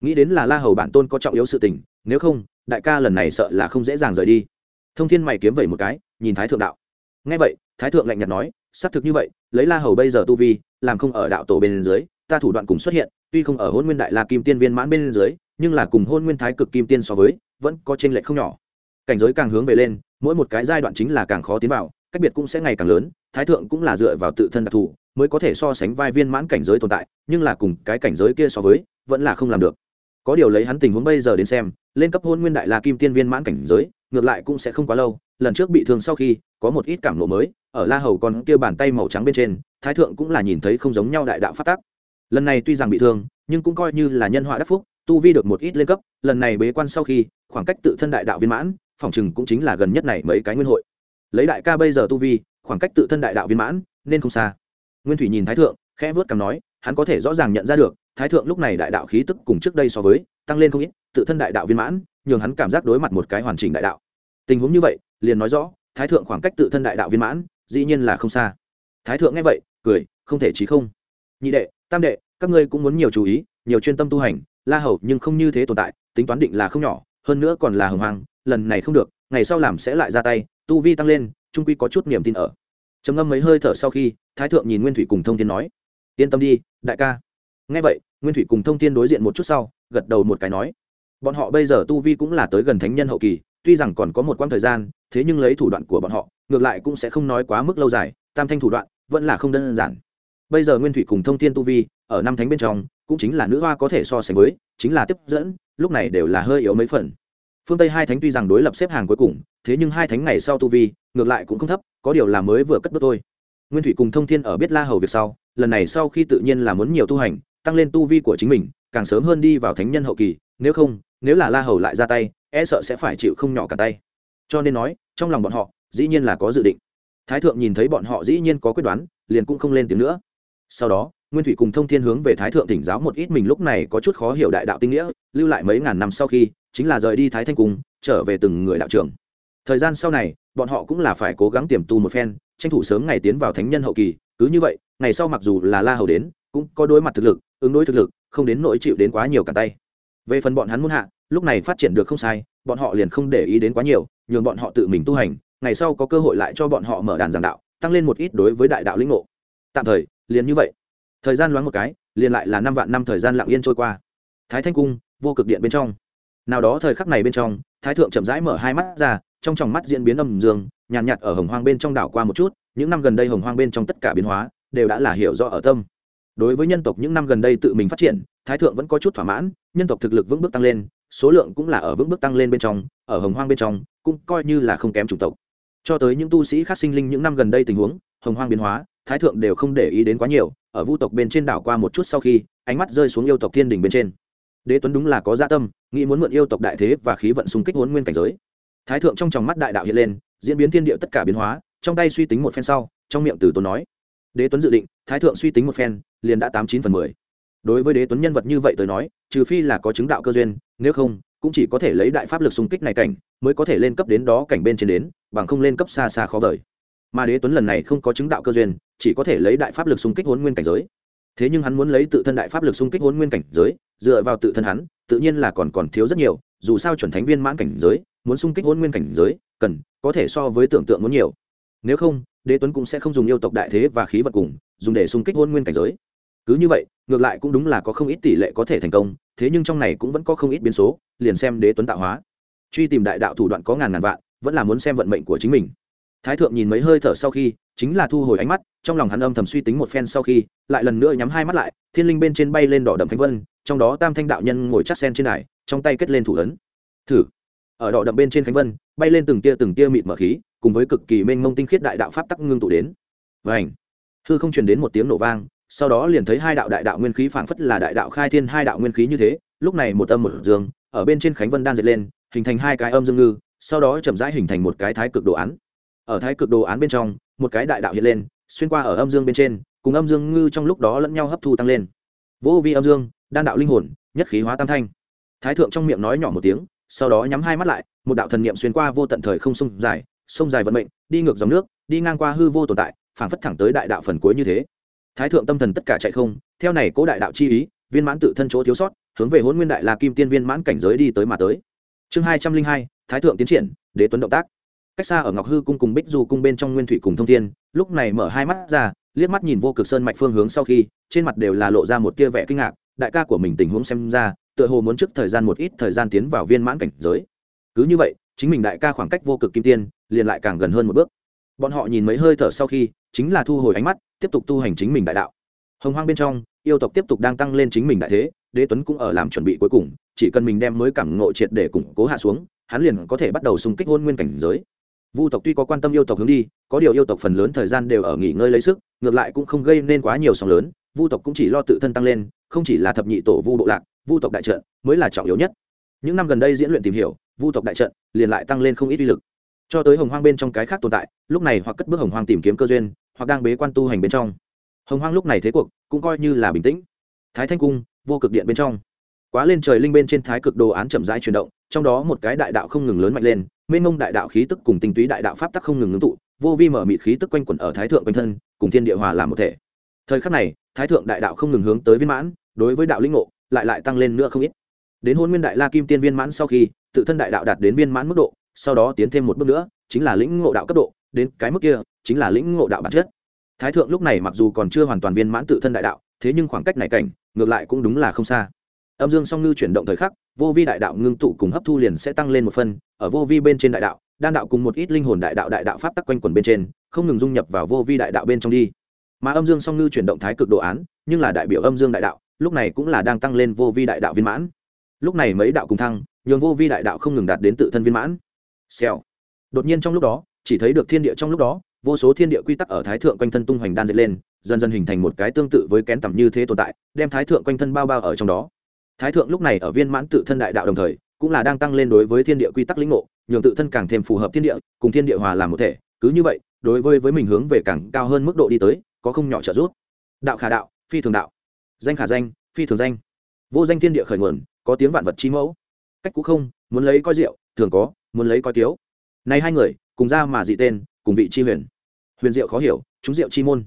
nghĩ đến là la hầu bản tôn có trọng yếu sự tình, nếu không, đại ca lần này sợ là không dễ dàng rời đi. Thông thiên mày kiếm vẩy một cái, nhìn thái thượng đạo. Ngay vậy, thái thượng lạnh nhạt nói, xác thực như vậy, lấy la hầu bây giờ tu vi, làm không ở đạo tổ bên dưới, ta thủ đoạn cùng xuất hiện, tuy không ở hôn nguyên đại la kim tiên viên mãn bên dưới, nhưng là cùng hôn nguyên thái cực kim tiên so với, vẫn có tranh lệch không nhỏ. Cảnh giới càng hướng về lên, mỗi một cái giai đoạn chính là càng khó tiến vào, cách biệt cũng sẽ ngày càng lớn, thái thượng cũng là dựa vào tự thân đặc thù, mới có thể so sánh vai viên mãn cảnh giới tồn tại, nhưng là cùng cái cảnh giới kia so với, vẫn là không làm được có điều lấy hắn tình huống bây giờ đến xem, lên cấp hôn nguyên đại la kim tiên viên mãn cảnh giới, ngược lại cũng sẽ không quá lâu, lần trước bị thương sau khi, có một ít cảm nộ mới, ở la hầu còn kia bàn tay màu trắng bên trên, thái thượng cũng là nhìn thấy không giống nhau đại đạo phát tác lần này tuy rằng bị thương, nhưng cũng coi như là nhân họa đắc phúc, tu vi được một ít lên cấp, lần này bế quan sau khi, khoảng cách tự thân đại đạo viên mãn, phòng chừng cũng chính là gần nhất này mấy cái nguyên hội. Lấy đại ca bây giờ tu vi, khoảng cách tự thân đại đạo viên mãn, nên không xa. Nguyên thủy nhìn thái thượng, khẽ vớt cằm nói, hắn có thể rõ ràng nhận ra được thái thượng lúc này đại đạo khí tức cùng trước đây so với, tăng lên không ít, tự thân đại đạo viên mãn, nhường hắn cảm giác đối mặt một cái hoàn chỉnh đại đạo. Tình huống như vậy, liền nói rõ, thái thượng khoảng cách tự thân đại đạo viên mãn, dĩ nhiên là không xa. Thái thượng nghe vậy, cười, không thể chí không. Nhị đệ, tam đệ, các ngươi cũng muốn nhiều chú ý, nhiều chuyên tâm tu hành, la hầu nhưng không như thế tồn tại, tính toán định là không nhỏ, hơn nữa còn là hồng hoàng lần này không được, ngày sau làm sẽ lại ra tay, tu vi tăng lên, trung quy có chút niềm tin ở. Trầm ngâm mấy hơi thở sau khi, thái thượng nhìn nguyên thủy cùng thông thiên nói, yên tâm đi, đại ca nghe vậy, nguyên thủy cùng thông thiên đối diện một chút sau, gật đầu một cái nói, bọn họ bây giờ tu vi cũng là tới gần thánh nhân hậu kỳ, tuy rằng còn có một quãng thời gian, thế nhưng lấy thủ đoạn của bọn họ, ngược lại cũng sẽ không nói quá mức lâu dài, tam thanh thủ đoạn, vẫn là không đơn giản. Bây giờ nguyên thủy cùng thông thiên tu vi, ở năm thánh bên trong, cũng chính là nữ hoa có thể so sánh với, chính là tiếp dẫn, lúc này đều là hơi yếu mấy phần. Phương tây hai thánh tuy rằng đối lập xếp hàng cuối cùng, thế nhưng hai thánh ngày sau tu vi, ngược lại cũng không thấp, có điều là mới vừa cất bước thôi. Nguyên thủy cùng thông thiên ở biết la hầu việc sau, lần này sau khi tự nhiên là muốn nhiều tu hành tăng lên tu vi của chính mình, càng sớm hơn đi vào thánh nhân hậu kỳ, nếu không, nếu là la hầu lại ra tay e sợ sẽ phải chịu không nhỏ cả tay. Cho nên nói, trong lòng bọn họ, dĩ nhiên là có dự định. Thái thượng nhìn thấy bọn họ dĩ nhiên có quyết đoán, liền cũng không lên tiếng nữa. Sau đó, nguyên thủy cùng thông thiên hướng về thái thượng tỉnh giáo một ít mình lúc này có chút khó hiểu đại đạo tinh nghĩa, lưu lại mấy ngàn năm sau khi, chính là rời đi thái thanh cung, trở về từng người đạo trưởng thời gian sau này, bọn họ cũng là phải cố gắng tiềm tu một phen, tranh thủ sớm ngày tiến vào thánh nhân hậu kỳ. Cứ như vậy, ngày sau mặc dù là la hầu đến, cũng có đối mặt thực lực ứng đối thực lực, không đến nỗi chịu đến quá nhiều cả tay. Về phần bọn hắn muốn hạ, lúc này phát triển được không sai, bọn họ liền không để ý đến quá nhiều, nhường bọn họ tự mình tu hành, ngày sau có cơ hội lại cho bọn họ mở đàn giảng đạo, tăng lên một ít đối với đại đạo lĩnh ngộ. Tạm thời, liền như vậy. Thời gian loáng một cái, liền lại là năm vạn năm thời gian lặng yên trôi qua. Thái thanh cung, vô cực điện bên trong. Nào đó thời khắc này bên trong, thái thượng chậm rãi mở hai mắt ra, trong tròng mắt diễn biến âm dương, nhàn nhạt ở hồng hoang bên trong đảo qua một chút, những năm gần đây hồng hoang bên trong tất cả biến hóa, đều đã là hiểu rõ ở tâm đối với nhân tộc những năm gần đây tự mình phát triển, thái thượng vẫn có chút thỏa mãn, nhân tộc thực lực vững bước tăng lên, số lượng cũng là ở vững bước tăng lên bên trong, ở hồng hoang bên trong, cũng coi như là không kém chủng tộc. Cho tới những tu sĩ khác sinh linh những năm gần đây tình huống, hồng hoang biến hóa, thái thượng đều không để ý đến quá nhiều, ở vu tộc bên trên đảo qua một chút sau khi, ánh mắt rơi xuống yêu tộc thiên đình bên trên. Đế tuấn đúng là có gia dạ tâm, nghĩ muốn mượn yêu tộc đại thế và khí vận xung kích huấn nguyên cảnh giới. Thái thượng trong tròng mắt đại đạo hiện lên, diễn biến thiên địa tất cả biến hóa, trong tay suy tính một phen sau, trong miệng từ tốn nói. Đế tuấn dự định, thái thượng suy tính một phen liền đã tám chín phần mười. Đối với đế tuấn nhân vật như vậy tới nói, trừ phi là có chứng đạo cơ duyên, nếu không, cũng chỉ có thể lấy đại pháp lực xung kích này cảnh, mới có thể lên cấp đến đó cảnh bên trên đến, bằng không lên cấp xa xa khó vời. Mà đế tuấn lần này không có chứng đạo cơ duyên, chỉ có thể lấy đại pháp lực xung kích hôn nguyên cảnh giới. Thế nhưng hắn muốn lấy tự thân đại pháp lực xung kích hôn nguyên cảnh giới, dựa vào tự thân hắn, tự nhiên là còn còn thiếu rất nhiều, dù sao chuẩn thánh viên mãn cảnh giới, muốn xung kích hôn nguyên cảnh giới, cần, có thể so với tưởng tượng muốn nhiều. Nếu không, đế tuấn cũng sẽ không dùng yêu tộc đại thế và khí vật cùng, dùng để xung kích hôn nguyên cảnh giới cứ như vậy, ngược lại cũng đúng là có không ít tỷ lệ có thể thành công, thế nhưng trong này cũng vẫn có không ít biến số, liền xem đế tuấn tạo hóa. Truy tìm đại đạo thủ đoạn có ngàn ngàn vạn, vẫn là muốn xem vận mệnh của chính mình. Thái thượng nhìn mấy hơi thở sau khi, chính là thu hồi ánh mắt, trong lòng hắn âm thầm suy tính một phen sau khi, lại lần nữa nhắm hai mắt lại, thiên linh bên trên bay lên đỏ đậm thánh vân, trong đó tam thanh đạo nhân ngồi chắc sen trên đài, trong tay kết lên thủ ấn. Thử. Ở đỏ đậm bên trên khánh vân, bay lên từng tia từng tia mịt mở khí, cùng với cực kỳ mênh mông tinh khiết đại đạo pháp tắc ngưng tụ đến. Và ảnh hư không truyền đến một tiếng nổ vang sau đó liền thấy hai đạo đại đạo nguyên khí phảng phất là đại đạo khai thiên, hai đạo nguyên khí như thế, lúc này một âm một dương, ở bên trên khánh vân đan dệt lên, hình thành hai cái âm dương ngư, sau đó chậm rãi hình thành một cái thái cực đồ án. Ở thái cực đồ án bên trong, một cái đại đạo hiện lên, xuyên qua ở âm dương bên trên, cùng âm dương ngư trong lúc đó lẫn nhau hấp thu tăng lên. Vô vi âm dương, đan đạo linh hồn, nhất khí hóa tam thanh. Thái thượng trong miệng nói nhỏ một tiếng, sau đó nhắm hai mắt lại, một đạo thần niệm xuyên qua vô tận thời không sông dài sông dài vận mệnh, đi ngược dòng nước, đi ngang qua hư vô tồn tại, phảng phất thẳng tới đại đạo phần cuối như thế thái thượng tâm thần tất cả chạy không, theo này cố đại đạo chi ý, viên mãn tự thân chỗ thiếu sót, hướng về hôn nguyên đại la kim tiên viên mãn cảnh giới đi tới mà tới. Chương hai trăm linh hai, thái thượng tiến triển, đế tuấn động tác. Cách xa ở ngọc hư cung cùng bích du cung bên trong nguyên thủy cùng thông thiên, lúc này mở hai mắt ra, liếc mắt nhìn vô cực sơn mạch phương hướng sau khi, trên mặt đều là lộ ra một tia vẻ kinh ngạc, đại ca của mình tình huống xem ra, tựa hồ muốn trước thời gian một ít thời gian tiến vào viên mãn cảnh giới. Cứ như vậy, chính mình đại ca khoảng cách vô cực kim tiên, liền lại càng gần hơn một bước. Bọn họ nhìn mấy hơi thở sau khi chính là thu hồi ánh mắt, tiếp tục tu hành chính mình đại đạo. Hồng hoang bên trong, yêu tộc tiếp tục đang tăng lên chính mình đại thế, đế tuấn cũng ở làm chuẩn bị cuối cùng, chỉ cần mình đem mới cảm ngộ triệt để củng cố hạ xuống, hắn liền có thể bắt đầu xung kích hôn nguyên cảnh giới. Vu tộc tuy có quan tâm yêu tộc hướng đi, có điều yêu tộc phần lớn thời gian đều ở nghỉ ngơi lấy sức, ngược lại cũng không gây nên quá nhiều sóng lớn, vu tộc cũng chỉ lo tự thân tăng lên, không chỉ là thập nhị tổ vu bộ lạc, vu tộc đại trận mới là trọng yếu nhất. Những năm gần đây diễn luyện tìm hiểu, vu tộc đại trận liền lại tăng lên không ít uy lực cho tới hồng hoang bên trong cái khác tồn tại, lúc này hoặc cất bước hồng hoang tìm kiếm cơ duyên, hoặc đang bế quan tu hành bên trong. Hồng hoang lúc này thế cuộc, cũng coi như là bình tĩnh. Thái thanh cung, vô cực điện bên trong. Quá lên trời linh bên trên thái cực đồ án chậm rãi chuyển động, trong đó một cái đại đạo không ngừng lớn mạnh lên, mênh mông đại đạo khí tức cùng tinh túy đại đạo pháp tắc không ngừng ngưng tụ, vô vi mở mịt khí tức quanh quẩn ở thái thượng quanh thân, cùng thiên địa hòa làm một thể. Thời khắc này, thái thượng đại đạo không ngừng hướng tới viên mãn, đối với đạo linh ngộ, lại lại tăng lên nữa không ít. Đến hôn nguyên đại la kim tiên viên mãn sau khi, tự thân đại đạo đạt đến viên mãn mức độ sau đó tiến thêm một bước nữa, chính là lĩnh ngộ đạo cấp độ, đến cái mức kia, chính là lĩnh ngộ đạo bản chất. Thái thượng lúc này mặc dù còn chưa hoàn toàn viên mãn tự thân đại đạo, thế nhưng khoảng cách này cảnh, ngược lại cũng đúng là không xa. Âm dương song ngư chuyển động thời khắc, vô vi đại đạo ngưng tụ cùng hấp thu liền sẽ tăng lên một phân ở vô vi bên trên đại đạo, đan đạo cùng một ít linh hồn đại đạo đại đạo pháp tắc quanh quẩn bên trên, không ngừng dung nhập vào vô vi đại đạo bên trong đi. Mà âm dương song ngư chuyển động thái cực đồ án, nhưng là đại biểu âm dương đại đạo, lúc này cũng là đang tăng lên vô vi đại đạo viên mãn. Lúc này mấy đạo cùng thăng, nhường vô vi đại đạo không ngừng đạt đến tự thân viên mãn xèo. Đột nhiên trong lúc đó, chỉ thấy được thiên địa trong lúc đó, vô số thiên địa quy tắc ở thái thượng quanh thân tung hoành đan dệt lên, dần dần hình thành một cái tương tự với kén tầm như thế tồn tại, đem thái thượng quanh thân bao bao ở trong đó. Thái thượng lúc này ở viên mãn tự thân đại đạo đồng thời, cũng là đang tăng lên đối với thiên địa quy tắc lĩnh ngộ, nhường tự thân càng thêm phù hợp thiên địa, cùng thiên địa hòa làm một thể. Cứ như vậy, đối với với mình hướng về càng cao hơn mức độ đi tới, có không nhỏ trợ giúp. Đạo khả đạo, phi thường đạo. Danh khả danh, phi thường danh. Vô danh thiên địa khởi nguồn, có tiếng vạn vật chi mẫu. Cách cũ không, muốn lấy coi rượu, thường có muốn lấy coi tiếu. Nay hai người, cùng ra mà dị tên, cùng vị chi huyền. Huyền diệu khó hiểu, chúng diệu chi môn.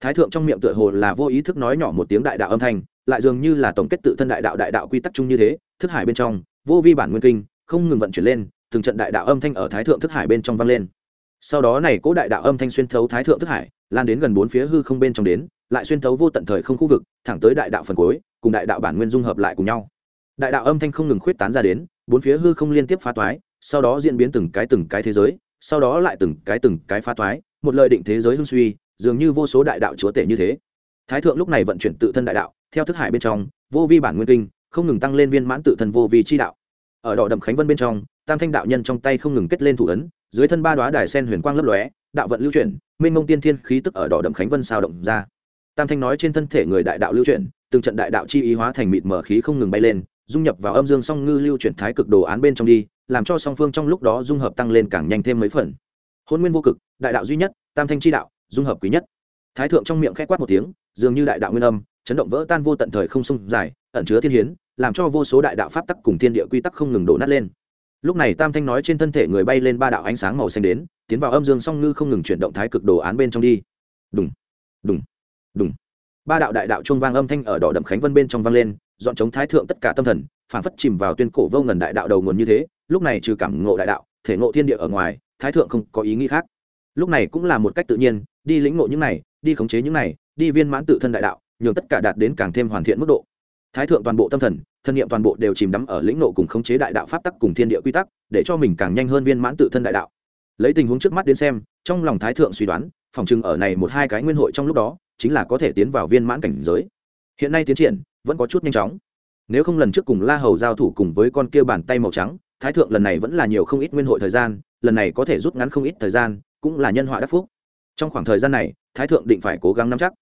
Thái thượng trong miệng tựa hồ là vô ý thức nói nhỏ một tiếng đại đạo âm thanh, lại dường như là tổng kết tự thân đại đạo đại đạo quy tắc chung như thế, thức hải bên trong, vô vi bản nguyên kinh, không ngừng vận chuyển lên, từng trận đại đạo âm thanh ở thái thượng thức hải bên trong vang lên. Sau đó này cố đại đạo âm thanh xuyên thấu thái thượng thức hải, lan đến gần bốn phía hư không bên trong đến, lại xuyên thấu vô tận thời không khu vực, thẳng tới đại đạo phần cuối, cùng đại đạo bản nguyên dung hợp lại cùng nhau. Đại đạo âm thanh không ngừng khuyết tán ra đến, bốn phía hư không liên tiếp phá toái sau đó diễn biến từng cái từng cái thế giới sau đó lại từng cái từng cái phá thoái, một lời định thế giới hưng suy dường như vô số đại đạo chúa tể như thế. Thái thượng lúc này vận chuyển tự thân đại đạo theo thức hải bên trong vô vi bản nguyên kinh không ngừng tăng lên viên mãn tự thân vô vi chi đạo. Ở đỏ đậm khánh vân bên trong tam thanh đạo nhân trong tay không ngừng kết lên thủ ấn dưới thân ba đoá đài sen huyền quang lấp lóe đạo vận lưu chuyển minh mông tiên thiên khí tức ở đỏ đậm khánh vân sao động ra. Tam thanh nói trên thân thể người đại đạo lưu chuyển từng trận đại đạo chi ý hóa thành mịt mở khí không ngừng bay lên dung nhập vào âm dương song ngư lưu chuyển thái cực đồ án bên trong đi làm cho song phương trong lúc đó dung hợp tăng lên càng nhanh thêm mấy phần. Hôn nguyên vô cực, đại đạo duy nhất, tam thanh chi đạo, dung hợp quý nhất. Thái thượng trong miệng k h ẽ quát một tiếng, dường như đại đạo nguyên âm, chấn động vỡ tan vô tận thời không sông dài, ẩn chứa thiên hiến, làm cho vô số đại đạo pháp tắc cùng thiên địa quy tắc không ngừng đổ nát lên. Lúc này tam thanh nói trên thân thể người bay lên ba đạo ánh sáng màu xanh đến, tiến vào âm dương song ngư không ngừng chuyển động thái cực đồ án bên trong đi. Đúng đúng đúng ba đạo đại đạo chuông vang âm thanh ở đỏ đậm khánh vân bên trong vang lên, dọn chống thái thượng tất cả tâm thần phản phất chìm vào tuyên cổ vô ngần đại đạo đầu nguồn như thế, lúc này trừ cảm ngộ đại đạo, thể ngộ thiên địa ở ngoài, thái thượng không có ý nghĩ khác. Lúc này cũng là một cách tự nhiên, đi lĩnh ngộ những này, đi khống chế những này, đi viên mãn tự thân đại đạo, nhường tất cả đạt đến càng thêm hoàn thiện mức độ. Thái thượng toàn bộ tâm thần, thân nhiệm toàn bộ đều chìm đắm ở lĩnh ngộ cùng khống chế đại đạo pháp tắc cùng thiên địa quy tắc, để cho mình càng nhanh hơn viên mãn tự thân đại đạo. Lấy tình huống trước mắt đến xem, trong lòng thái thượng suy đoán, phòng chừng ở này một hai cái nguyên hội trong lúc đó, chính là có thể tiến vào viên mãn cảnh giới. Hiện nay tiến triển, vẫn có chút nhanh chóng nếu không lần trước cùng la hầu giao thủ cùng với con kia bàn tay màu trắng, thái thượng lần này vẫn là nhiều không ít nguyên hội thời gian, lần này có thể rút ngắn không ít thời gian, cũng là nhân họa đắc phúc. Trong khoảng thời gian này, thái thượng định phải cố gắng nắm chắc.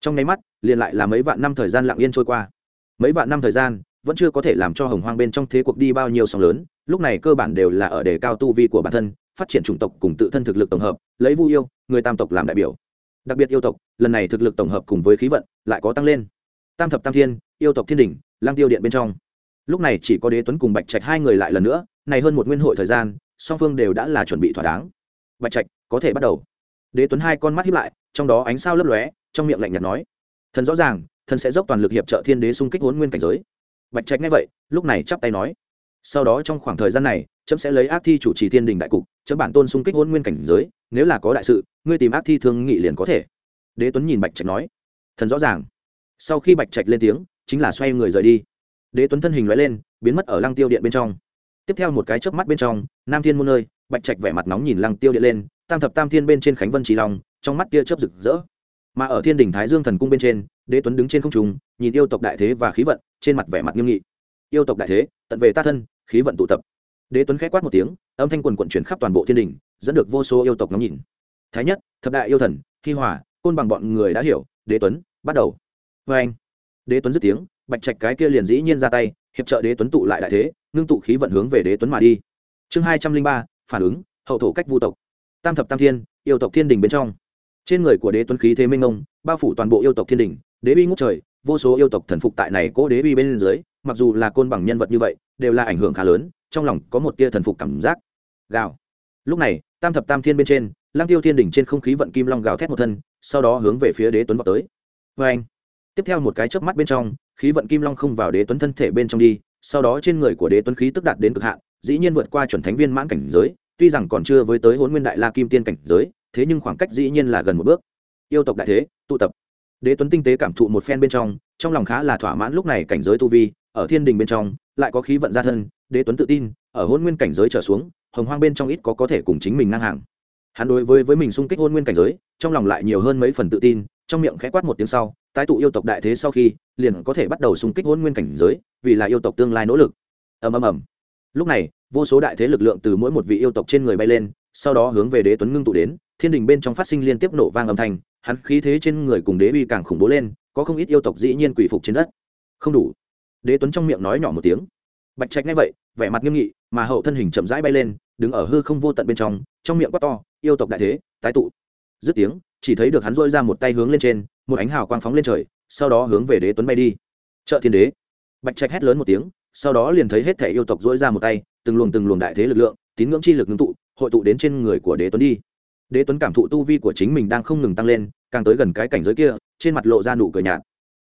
Trong nháy mắt, liền lại là mấy vạn năm thời gian lặng yên trôi qua. Mấy vạn năm thời gian, vẫn chưa có thể làm cho hồng hoang bên trong thế cuộc đi bao nhiêu sóng lớn, lúc này cơ bản đều là ở đề cao tu vi của bản thân, phát triển chủng tộc cùng tự thân thực lực tổng hợp, lấy vu yêu, người tam tộc làm đại biểu. Đặc biệt yêu tộc, lần này thực lực tổng hợp cùng với khí vận, lại có tăng lên. Tam thập tam thiên, yêu tộc thiên đỉnh lang tiêu điện bên trong. Lúc này chỉ có đế tuấn cùng bạch trạch hai người lại lần nữa, này hơn một nguyên hội thời gian, song phương đều đã là chuẩn bị thỏa đáng. Bạch trạch, có thể bắt đầu. Đế tuấn hai con mắt hiếp lại, trong đó ánh sao lấp lóe, trong miệng lạnh nhạt nói, thần rõ ràng, thần sẽ dốc toàn lực hiệp trợ thiên đế xung kích hốn nguyên cảnh giới. Bạch trạch nghe vậy, lúc này chắp tay nói, sau đó trong khoảng thời gian này, chấm sẽ lấy ác thi chủ trì thiên đình đại cục, chấm bản tôn xung kích hôn nguyên cảnh giới, nếu là có đại sự, ngươi tìm ác thi thương nghị liền có thể. Đế tuấn nhìn bạch trạch nói, thần rõ ràng. Sau khi bạch trạch lên tiếng chính là xoay người rời đi. Đế tuấn thân hình loại lên, biến mất ở lăng tiêu điện bên trong. Tiếp theo một cái chớp mắt bên trong, nam thiên muôn nơi bạch trạch vẻ mặt nóng nhìn lăng tiêu điện lên, tam thập tam thiên bên trên khánh vân trí long, trong mắt tia chớp rực rỡ. Mà ở thiên đình thái dương thần cung bên trên, đế tuấn đứng trên không trung, nhìn yêu tộc đại thế và khí vận, trên mặt vẻ mặt nghiêm nghị. Yêu tộc đại thế, tận về ta thân, khí vận tụ tập. Đế tuấn k h quát một tiếng, âm thanh quần quận chuyển khắp toàn bộ thiên đình, dẫn được vô số yêu tộc ngắm nhìn. Thái nhất, thập đại yêu thần, hi hòa, côn bằng bọn người đã hiểu, đế tuấn, bắt đầu. Vê anh đế tuấn dứt tiếng, bạch trạch cái kia liền dĩ nhiên ra tay, hiệp trợ đế tuấn tụ lại đại thế, ngưng tụ khí vận hướng về đế tuấn mà đi. Chương hai trăm linh ba, phản ứng, hậu thổ cách vu tộc. Tam thập tam thiên, yêu tộc thiên đình bên trong. Trên người của đế tuấn khí thế minh ông bao phủ toàn bộ yêu tộc thiên đình, đế uy ngút trời, vô số yêu tộc thần phục tại này cố đế uy bên dưới, mặc dù là côn bằng nhân vật như vậy, đều là ảnh hưởng khá lớn, trong lòng có một tia thần phục cảm giác. Gào. Lúc này, tam thập tam thiên bên trên lang tiêu thiên đỉnh trên không khí vận kim long gào thét một thân, sau đó hướng về phía đế tuấn vào tới. Vê anh tiếp theo một cái chớp mắt bên trong, khí vận kim long không vào đế tuấn thân thể bên trong đi, sau đó trên người của đế tuấn khí tức đạt đến cực hạn, dĩ nhiên vượt qua chuẩn thánh viên mãn cảnh giới, tuy rằng còn chưa với tới hôn nguyên đại la kim tiên cảnh giới, thế nhưng khoảng cách dĩ nhiên là gần một bước. Yêu tộc đại thế, tụ tập. Đế tuấn tinh tế cảm thụ một phen bên trong trong lòng khá là thỏa mãn lúc này cảnh giới tu vi, ở thiên đình bên trong, lại có khí vận gia thân, đế tuấn tự tin, ở hôn nguyên cảnh giới trở xuống, hồng hoang bên trong ít có có thể cùng chính mình ngang hàng. Hắn đối với với mình xung kích hôn nguyên cảnh giới, trong lòng lại nhiều hơn mấy phần tự tin trong miệng khẽ quát một tiếng sau, tái tụ yêu tộc đại thế sau khi, liền có thể bắt đầu xung kích hôn nguyên cảnh giới, vì là yêu tộc tương lai nỗ lực. Ầm ầm ầm. Lúc này, vô số đại thế lực lượng từ mỗi một vị yêu tộc trên người bay lên, sau đó hướng về đế tuấn ngưng tụ đến, thiên đình bên trong phát sinh liên tiếp nổ vang âm thanh, hắn khí thế trên người cùng đế uy càng khủng bố lên, có không ít yêu tộc dĩ nhiên quỷ phục trên đất. Không đủ. Đế tuấn trong miệng nói nhỏ một tiếng. Bạch trạch nghe vậy, vẻ mặt nghiêm nghị, mà hậu thân hình chậm rãi bay lên, đứng ở hư không vô tận bên trong trong miệng quát to, yêu tộc đại thế, tái tụ. Dứt tiếng chỉ thấy được hắn dôi ra một tay hướng lên trên, một ánh hào quang phóng lên trời, sau đó hướng về đế tuấn bay đi. Trợ thiên đế. Bạch trạch hét lớn một tiếng, sau đó liền thấy hết thể yêu tộc dỗi ra một tay, từng luồng từng luồng đại thế lực lượng, tín ngưỡng chi lực ngưng tụ, hội tụ đến trên người của đế tuấn đi. Đế tuấn cảm thụ tu vi của chính mình đang không ngừng tăng lên, càng tới gần cái cảnh giới kia, trên mặt lộ ra nụ cười nhạt.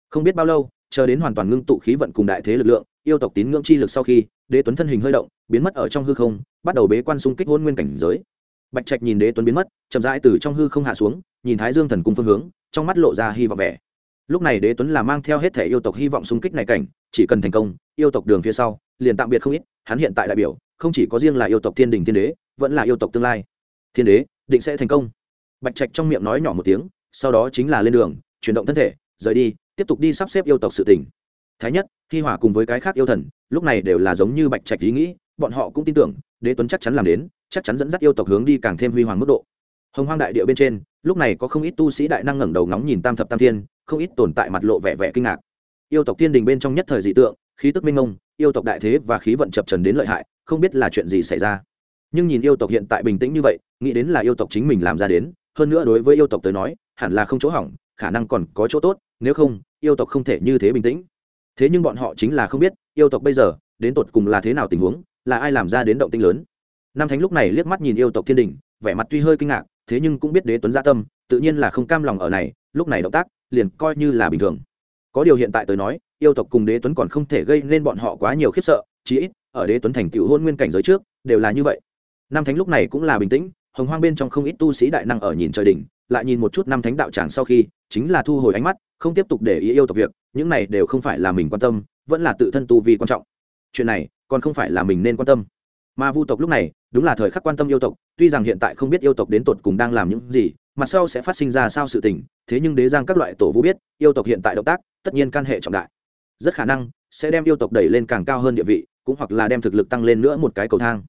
Không biết bao lâu, chờ đến hoàn toàn ngưng tụ khí vận cùng đại thế lực lượng, yêu tộc tín ngưỡng chi lực sau khi, đế tuấn thân hình hơi động, biến mất ở trong hư không, bắt đầu bế quan xung kích hôn nguyên cảnh giới bạch trạch nhìn đế tuấn biến mất, chậm rãi từ trong hư không hạ xuống, nhìn thái dương thần cung phương hướng, trong mắt lộ ra hy vọng vẻ. Lúc này đế tuấn là mang theo hết thể yêu tộc hy vọng xung kích này cảnh, chỉ cần thành công, yêu tộc đường phía sau, liền tạm biệt không ít, hắn hiện tại đại biểu, không chỉ có riêng là yêu tộc thiên đình thiên đế, vẫn là yêu tộc tương lai. Thiên đế, định sẽ thành công. Bạch trạch trong miệng nói nhỏ một tiếng, sau đó chính là lên đường, chuyển động thân thể, rời đi, tiếp tục đi sắp xếp yêu tộc sự tỉnh thái nhất, hi hỏa cùng với cái khác yêu thần, lúc này đều là giống như bạch trạch ý nghĩ, bọn họ cũng tin tưởng đế tuấn chắc chắn làm đến, chắc chắn dẫn dắt yêu tộc hướng đi càng thêm huy hoàng mức độ. Hồng hoang đại địa bên trên, lúc này có không ít tu sĩ đại năng ngẩng đầu ngóng nhìn tam thập tam thiên, không ít tồn tại mặt lộ vẻ vẻ kinh ngạc. Yêu tộc thiên đình bên trong nhất thời dị tượng, khí tức minh ông yêu tộc đại thế và khí vận chập trần đến lợi hại, không biết là chuyện gì xảy ra. Nhưng nhìn yêu tộc hiện tại bình tĩnh như vậy, nghĩ đến là yêu tộc chính mình làm ra đến, hơn nữa đối với yêu tộc tới nói, hẳn là không chỗ hỏng, khả năng còn có chỗ tốt, nếu không, yêu tộc không thể như thế bình tĩnh. Thế nhưng bọn họ chính là không biết, yêu tộc bây giờ, đến tột cùng là thế nào tình huống là ai làm ra đến động tinh lớn. Nam thánh lúc này liếc mắt nhìn yêu tộc thiên đình, vẻ mặt tuy hơi kinh ngạc, thế nhưng cũng biết đế tuấn gia tâm, tự nhiên là không cam lòng ở này, lúc này động tác, liền coi như là bình thường. Có điều hiện tại tới nói, yêu tộc cùng đế tuấn còn không thể gây nên bọn họ quá nhiều khiếp sợ, chí ít, ở đế tuấn thành tựu hôn nguyên cảnh giới trước, đều là như vậy. Nam thánh lúc này cũng là bình tĩnh, hồng hoang bên trong không ít tu sĩ đại năng ở nhìn trời đỉnh, lại nhìn một chút Nam thánh đạo tràng sau khi, chính là thu hồi ánh mắt, không tiếp tục để ý yêu tộc việc, những này đều không phải là mình quan tâm, vẫn là tự thân tu vi quan trọng. Chuyện này còn không phải là mình nên quan tâm. Mà vu tộc lúc này, đúng là thời khắc quan tâm yêu tộc, tuy rằng hiện tại không biết yêu tộc đến tột cùng đang làm những gì mặt sau sẽ phát sinh ra sao sự tình, thế nhưng đế giang các loại tổ vu biết, yêu tộc hiện tại động tác, tất nhiên can hệ trọng đại. Rất khả năng, sẽ đem yêu tộc đẩy lên càng cao hơn địa vị, cũng hoặc là đem thực lực tăng lên nữa một cái cầu thang.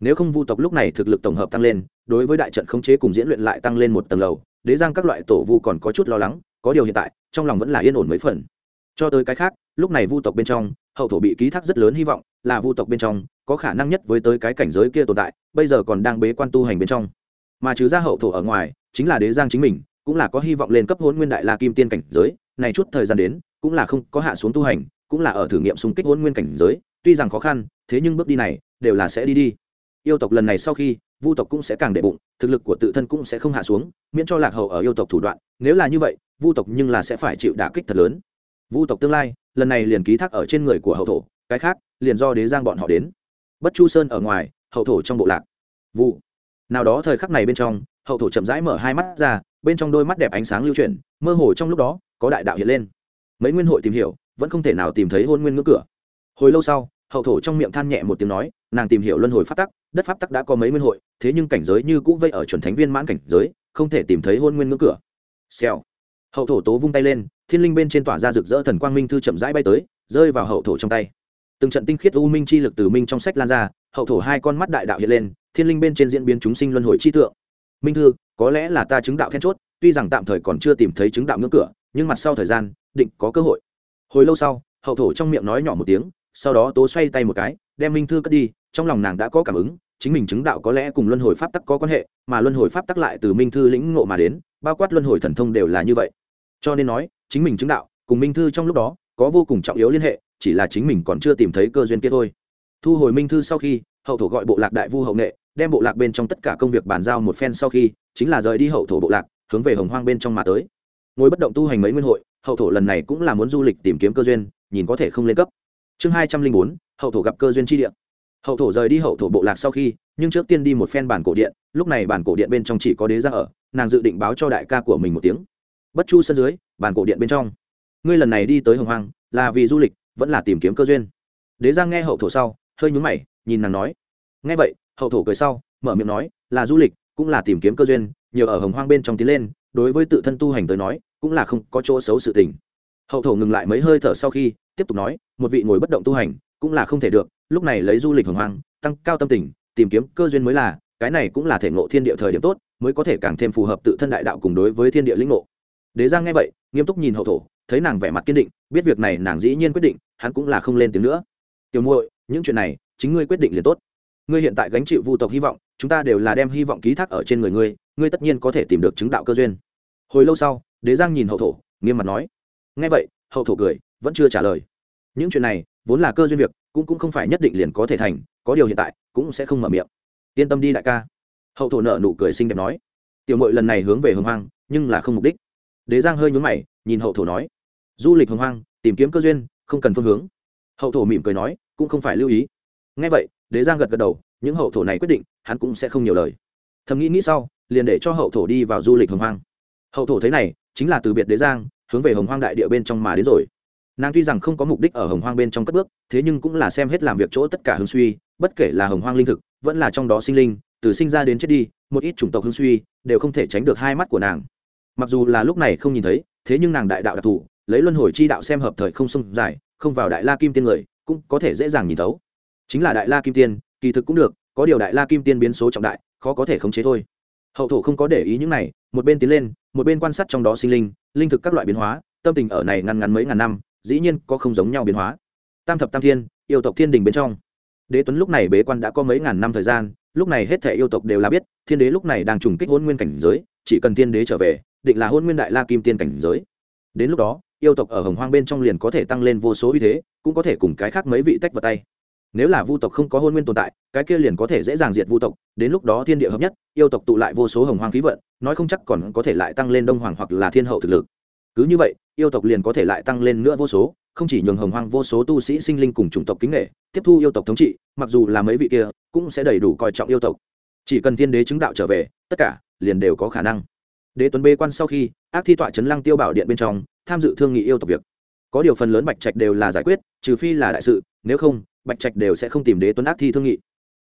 Nếu không vu tộc lúc này thực lực tổng hợp tăng lên, đối với đại trận khống chế cùng diễn luyện lại tăng lên một tầng lầu, đế giang các loại tổ vu còn có chút lo lắng, có điều hiện tại, trong lòng vẫn là yên ổn mấy phần. Cho tới cái khác, lúc này vu tộc bên trong hậu thổ bị ký thác rất lớn hy vọng, là vu tộc bên trong, có khả năng nhất với tới cái cảnh giới kia tồn tại, bây giờ còn đang bế quan tu hành bên trong. Mà trừ ra hậu thổ ở ngoài, chính là đế giang chính mình, cũng là có hy vọng lên cấp hôn nguyên đại la kim tiên cảnh giới, này chút thời gian đến, cũng là không có hạ xuống tu hành, cũng là ở thử nghiệm xung kích hôn nguyên cảnh giới, tuy rằng khó khăn, thế nhưng bước đi này, đều là sẽ đi đi. Yêu tộc lần này sau khi, vu tộc cũng sẽ càng đệ bụng, thực lực của tự thân cũng sẽ không hạ xuống, miễn cho lạc hậu ở yêu tộc thủ đoạn, nếu là như vậy, vu tộc nhưng là sẽ phải chịu đả kích thật lớn vu tộc tương lai, lần này liền ký thác ở trên người của hậu thổ, cái khác, liền do đế giang bọn họ đến. Bất chu sơn ở ngoài, hậu thổ trong bộ lạc. Vu. Nào đó thời khắc này bên trong, hậu thổ chậm rãi mở hai mắt ra, bên trong đôi mắt đẹp ánh sáng lưu chuyển, mơ hồ trong lúc đó, có đại đạo hiện lên. Mấy nguyên hội tìm hiểu, vẫn không thể nào tìm thấy hôn nguyên ngưỡng cửa. Hồi lâu sau, hậu thổ trong miệng than nhẹ một tiếng nói, nàng tìm hiểu luân hồi pháp tắc, đất pháp tắc đã có mấy nguyên hội, thế nhưng cảnh giới như cũ vây ở chuẩn thánh viên mãn cảnh giới, không thể tìm thấy hôn nguyên ngưỡng cửa. Xèo. Hậu thổ tố vung tay lên thiên linh bên trên tỏa ra rực rỡ thần quang minh thư chậm rãi bay tới, rơi vào hậu thổ trong tay. Từng trận tinh khiết u minh chi lực từ minh trong sách lan ra, hậu thổ hai con mắt đại đạo hiện lên, thiên linh bên trên diễn biến chúng sinh luân hồi chi tượng. Minh thư, có lẽ là ta chứng đạo then chốt, tuy rằng tạm thời còn chưa tìm thấy chứng đạo ngưỡng cửa, nhưng mặt sau thời gian, định có cơ hội. Hồi lâu sau, hậu thổ trong miệng nói nhỏ một tiếng, sau đó tố xoay tay một cái, đem minh thư cất đi, trong lòng nàng đã có cảm ứng, chính mình chứng đạo có lẽ cùng luân hồi pháp tắc có quan hệ, mà luân hồi pháp tắc lại từ minh thư lĩnh ngộ mà đến, bao quát luân hồi thần thông đều là như vậy. Cho nên nói chính mình chứng đạo, cùng minh thư trong lúc đó, có vô cùng trọng yếu liên hệ, chỉ là chính mình còn chưa tìm thấy cơ duyên kia thôi. Thu hồi minh thư sau khi, hậu thổ gọi bộ lạc đại vu hậu nghệ, đem bộ lạc bên trong tất cả công việc bàn giao một phen sau khi, chính là rời đi hậu thổ bộ lạc, hướng về hồng hoang bên trong mà tới. Ngồi bất động tu hành mấy nguyên hội, hậu thổ lần này cũng là muốn du lịch tìm kiếm cơ duyên, nhìn có thể không lên cấp. Chương hai trăm linh bốn, hậu thổ gặp cơ duyên tri địa. Hậu thổ rời đi hậu thổ bộ lạc sau khi, nhưng trước tiên đi một phen bản cổ điện, lúc này bản cổ điện bên trong chỉ có đế ra ở, nàng dự định báo cho đại ca của mình một tiếng bất chu sân dưới, bàn cổ điện bên trong. Ngươi lần này đi tới hồng hoang, là vì du lịch, vẫn là tìm kiếm cơ duyên. Đế giang nghe hậu thổ sau, hơi nhúng mày, nhìn nàng nói. Nghe vậy, hậu thổ cười sau, mở miệng nói, là du lịch, cũng là tìm kiếm cơ duyên, nhiều ở hồng hoang bên trong tiến lên, đối với tự thân tu hành tới nói, cũng là không có chỗ xấu sự tình. Hậu thổ ngừng lại mấy hơi thở sau khi, tiếp tục nói, một vị ngồi bất động tu hành, cũng là không thể được, lúc này lấy du lịch hồng hoang, tăng cao tâm tình, tìm kiếm cơ duyên mới là, cái này cũng là thể ngộ thiên địa thời điểm tốt, mới có thể càng thêm phù hợp tự thân đại đạo cùng đối với thiên địa lĩnh ngộ đế giang nghe vậy, nghiêm túc nhìn hậu thổ, thấy nàng vẻ mặt kiên định, biết việc này nàng dĩ nhiên quyết định, hắn cũng là không lên tiếng nữa. Tiểu muội, những chuyện này, chính ngươi quyết định liền tốt. Ngươi hiện tại gánh chịu vu tộc hy vọng, chúng ta đều là đem hy vọng ký thác ở trên người ngươi ngươi tất nhiên có thể tìm được chứng đạo cơ duyên. Hồi lâu sau, đế giang nhìn hậu thổ, nghiêm mặt nói. Nghe vậy, hậu thổ cười, vẫn chưa trả lời. Những chuyện này, vốn là cơ duyên việc, cũng cũng không phải nhất định liền có thể thành, có điều hiện tại, cũng sẽ không mở miệng. Yên tâm đi đại ca. Hậu thổ nợ nụ cười xinh đẹp nói. Tiểu mội lần này hướng về hồng hoang, nhưng là không mục đích đế giang hơi nhún mày, nhìn hậu thổ nói, du lịch hồng hoang, tìm kiếm cơ duyên, không cần phương hướng. Hậu thổ mỉm cười nói, cũng không phải lưu ý. Ngay vậy, đế giang gật gật đầu, những hậu thổ này quyết định, hắn cũng sẽ không nhiều lời. Thầm nghĩ nghĩ sau, liền để cho hậu thổ đi vào du lịch hồng hoang. Hậu thổ thấy này, chính là từ biệt đế giang, hướng về hồng hoang đại địa bên trong mà đến rồi. Nàng tuy rằng không có mục đích ở hồng hoang bên trong cất bước, thế nhưng cũng là xem hết làm việc chỗ tất cả hương suy, bất kể là hồng hoang linh thực, vẫn là trong đó sinh linh, từ sinh ra đến chết đi, một ít chủng tộc hương suy, đều không thể tránh được hai mắt của nàng mặc dù là lúc này không nhìn thấy, thế nhưng nàng đại đạo đặc thù, lấy luân hồi chi đạo xem hợp thời không sông dài, không vào đại la kim tiên người, cũng có thể dễ dàng nhìn thấu. Chính là đại la kim tiên, kỳ thực cũng được, có điều đại la kim tiên biến số trọng đại, khó có thể khống chế thôi. Hậu thổ không có để ý những này, một bên tiến lên, một bên quan sát trong đó sinh linh linh thực các loại biến hóa, tâm tình ở này ngăn ngắn mấy ngàn năm, dĩ nhiên có không giống nhau biến hóa. Tam thập tam thiên, yêu tộc thiên đình bên trong. Đế tuấn lúc này bế quan đã có mấy ngàn năm thời gian, lúc này hết thể yêu tộc đều là biết, thiên đế lúc này đang trùng kích hôn nguyên cảnh giới, chỉ cần thiên đế trở về định là hôn nguyên đại la kim tiên cảnh giới. Đến lúc đó, yêu tộc ở hồng hoang bên trong liền có thể tăng lên vô số uy thế, cũng có thể cùng cái khác mấy vị tách vào tay. Nếu là vu tộc không có hôn nguyên tồn tại, cái kia liền có thể dễ dàng diệt vu tộc. Đến lúc đó thiên địa hợp nhất, yêu tộc tụ lại vô số hồng hoang khí vận, nói không chắc còn có thể lại tăng lên đông hoàng hoặc là thiên hậu thực lực. Cứ như vậy, yêu tộc liền có thể lại tăng lên nữa vô số, không chỉ nhường hồng hoang vô số tu sĩ sinh linh cùng chủng tộc kính nghệ tiếp thu yêu tộc thống trị, mặc dù là mấy vị kia, cũng sẽ đầy đủ coi trọng yêu tộc. Chỉ cần thiên đế chứng đạo trở về, tất cả liền đều có khả năng đế tuấn bê quan sau khi, ác thi tọa chấn lăng tiêu bảo điện bên trong, tham dự thương nghị yêu tộc việc. Có điều phần lớn bạch trạch đều là giải quyết, trừ phi là đại sự, nếu không, bạch trạch đều sẽ không tìm đế tuấn ác thi thương nghị.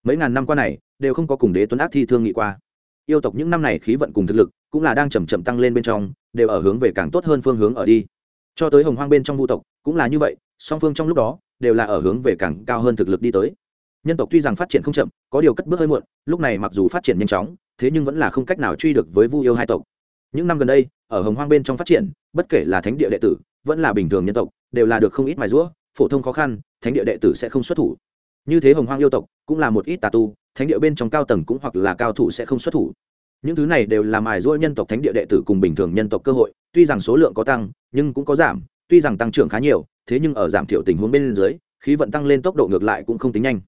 Mấy ngàn năm qua này, đều không có cùng đế tuấn ác thi thương nghị qua. Yêu tộc những năm này khí vận cùng thực lực, cũng là đang chầm chậm tăng lên bên trong, đều ở hướng về càng tốt hơn phương hướng ở đi. Cho tới hồng hoang bên trong vu tộc, cũng là như vậy, song phương trong lúc đó, đều là ở hướng về càng cao hơn thực lực đi tới. Nhân tộc tuy rằng phát triển không chậm, có điều cất bước hơi muộn, lúc này mặc dù phát triển nhanh chóng, thế nhưng vẫn là không cách nào truy được với vu yêu hai tộc những năm gần đây, ở hồng hoang bên trong phát triển, bất kể là thánh địa đệ tử, vẫn là bình thường nhân tộc, đều là được không ít mài rũa, phổ thông khó khăn, thánh địa đệ tử sẽ không xuất thủ. Như thế hồng hoang yêu tộc cũng là một ít tà tu, thánh địa bên trong cao tầng cũng hoặc là cao thủ sẽ không xuất thủ. Những thứ này đều là mài rũa nhân tộc thánh địa đệ tử cùng bình thường nhân tộc cơ hội, tuy rằng số lượng có tăng, nhưng cũng có giảm, tuy rằng tăng trưởng khá nhiều, thế nhưng ở giảm thiểu tình huống bên dưới, khí vận tăng lên tốc độ ngược lại cũng không tính nhanh.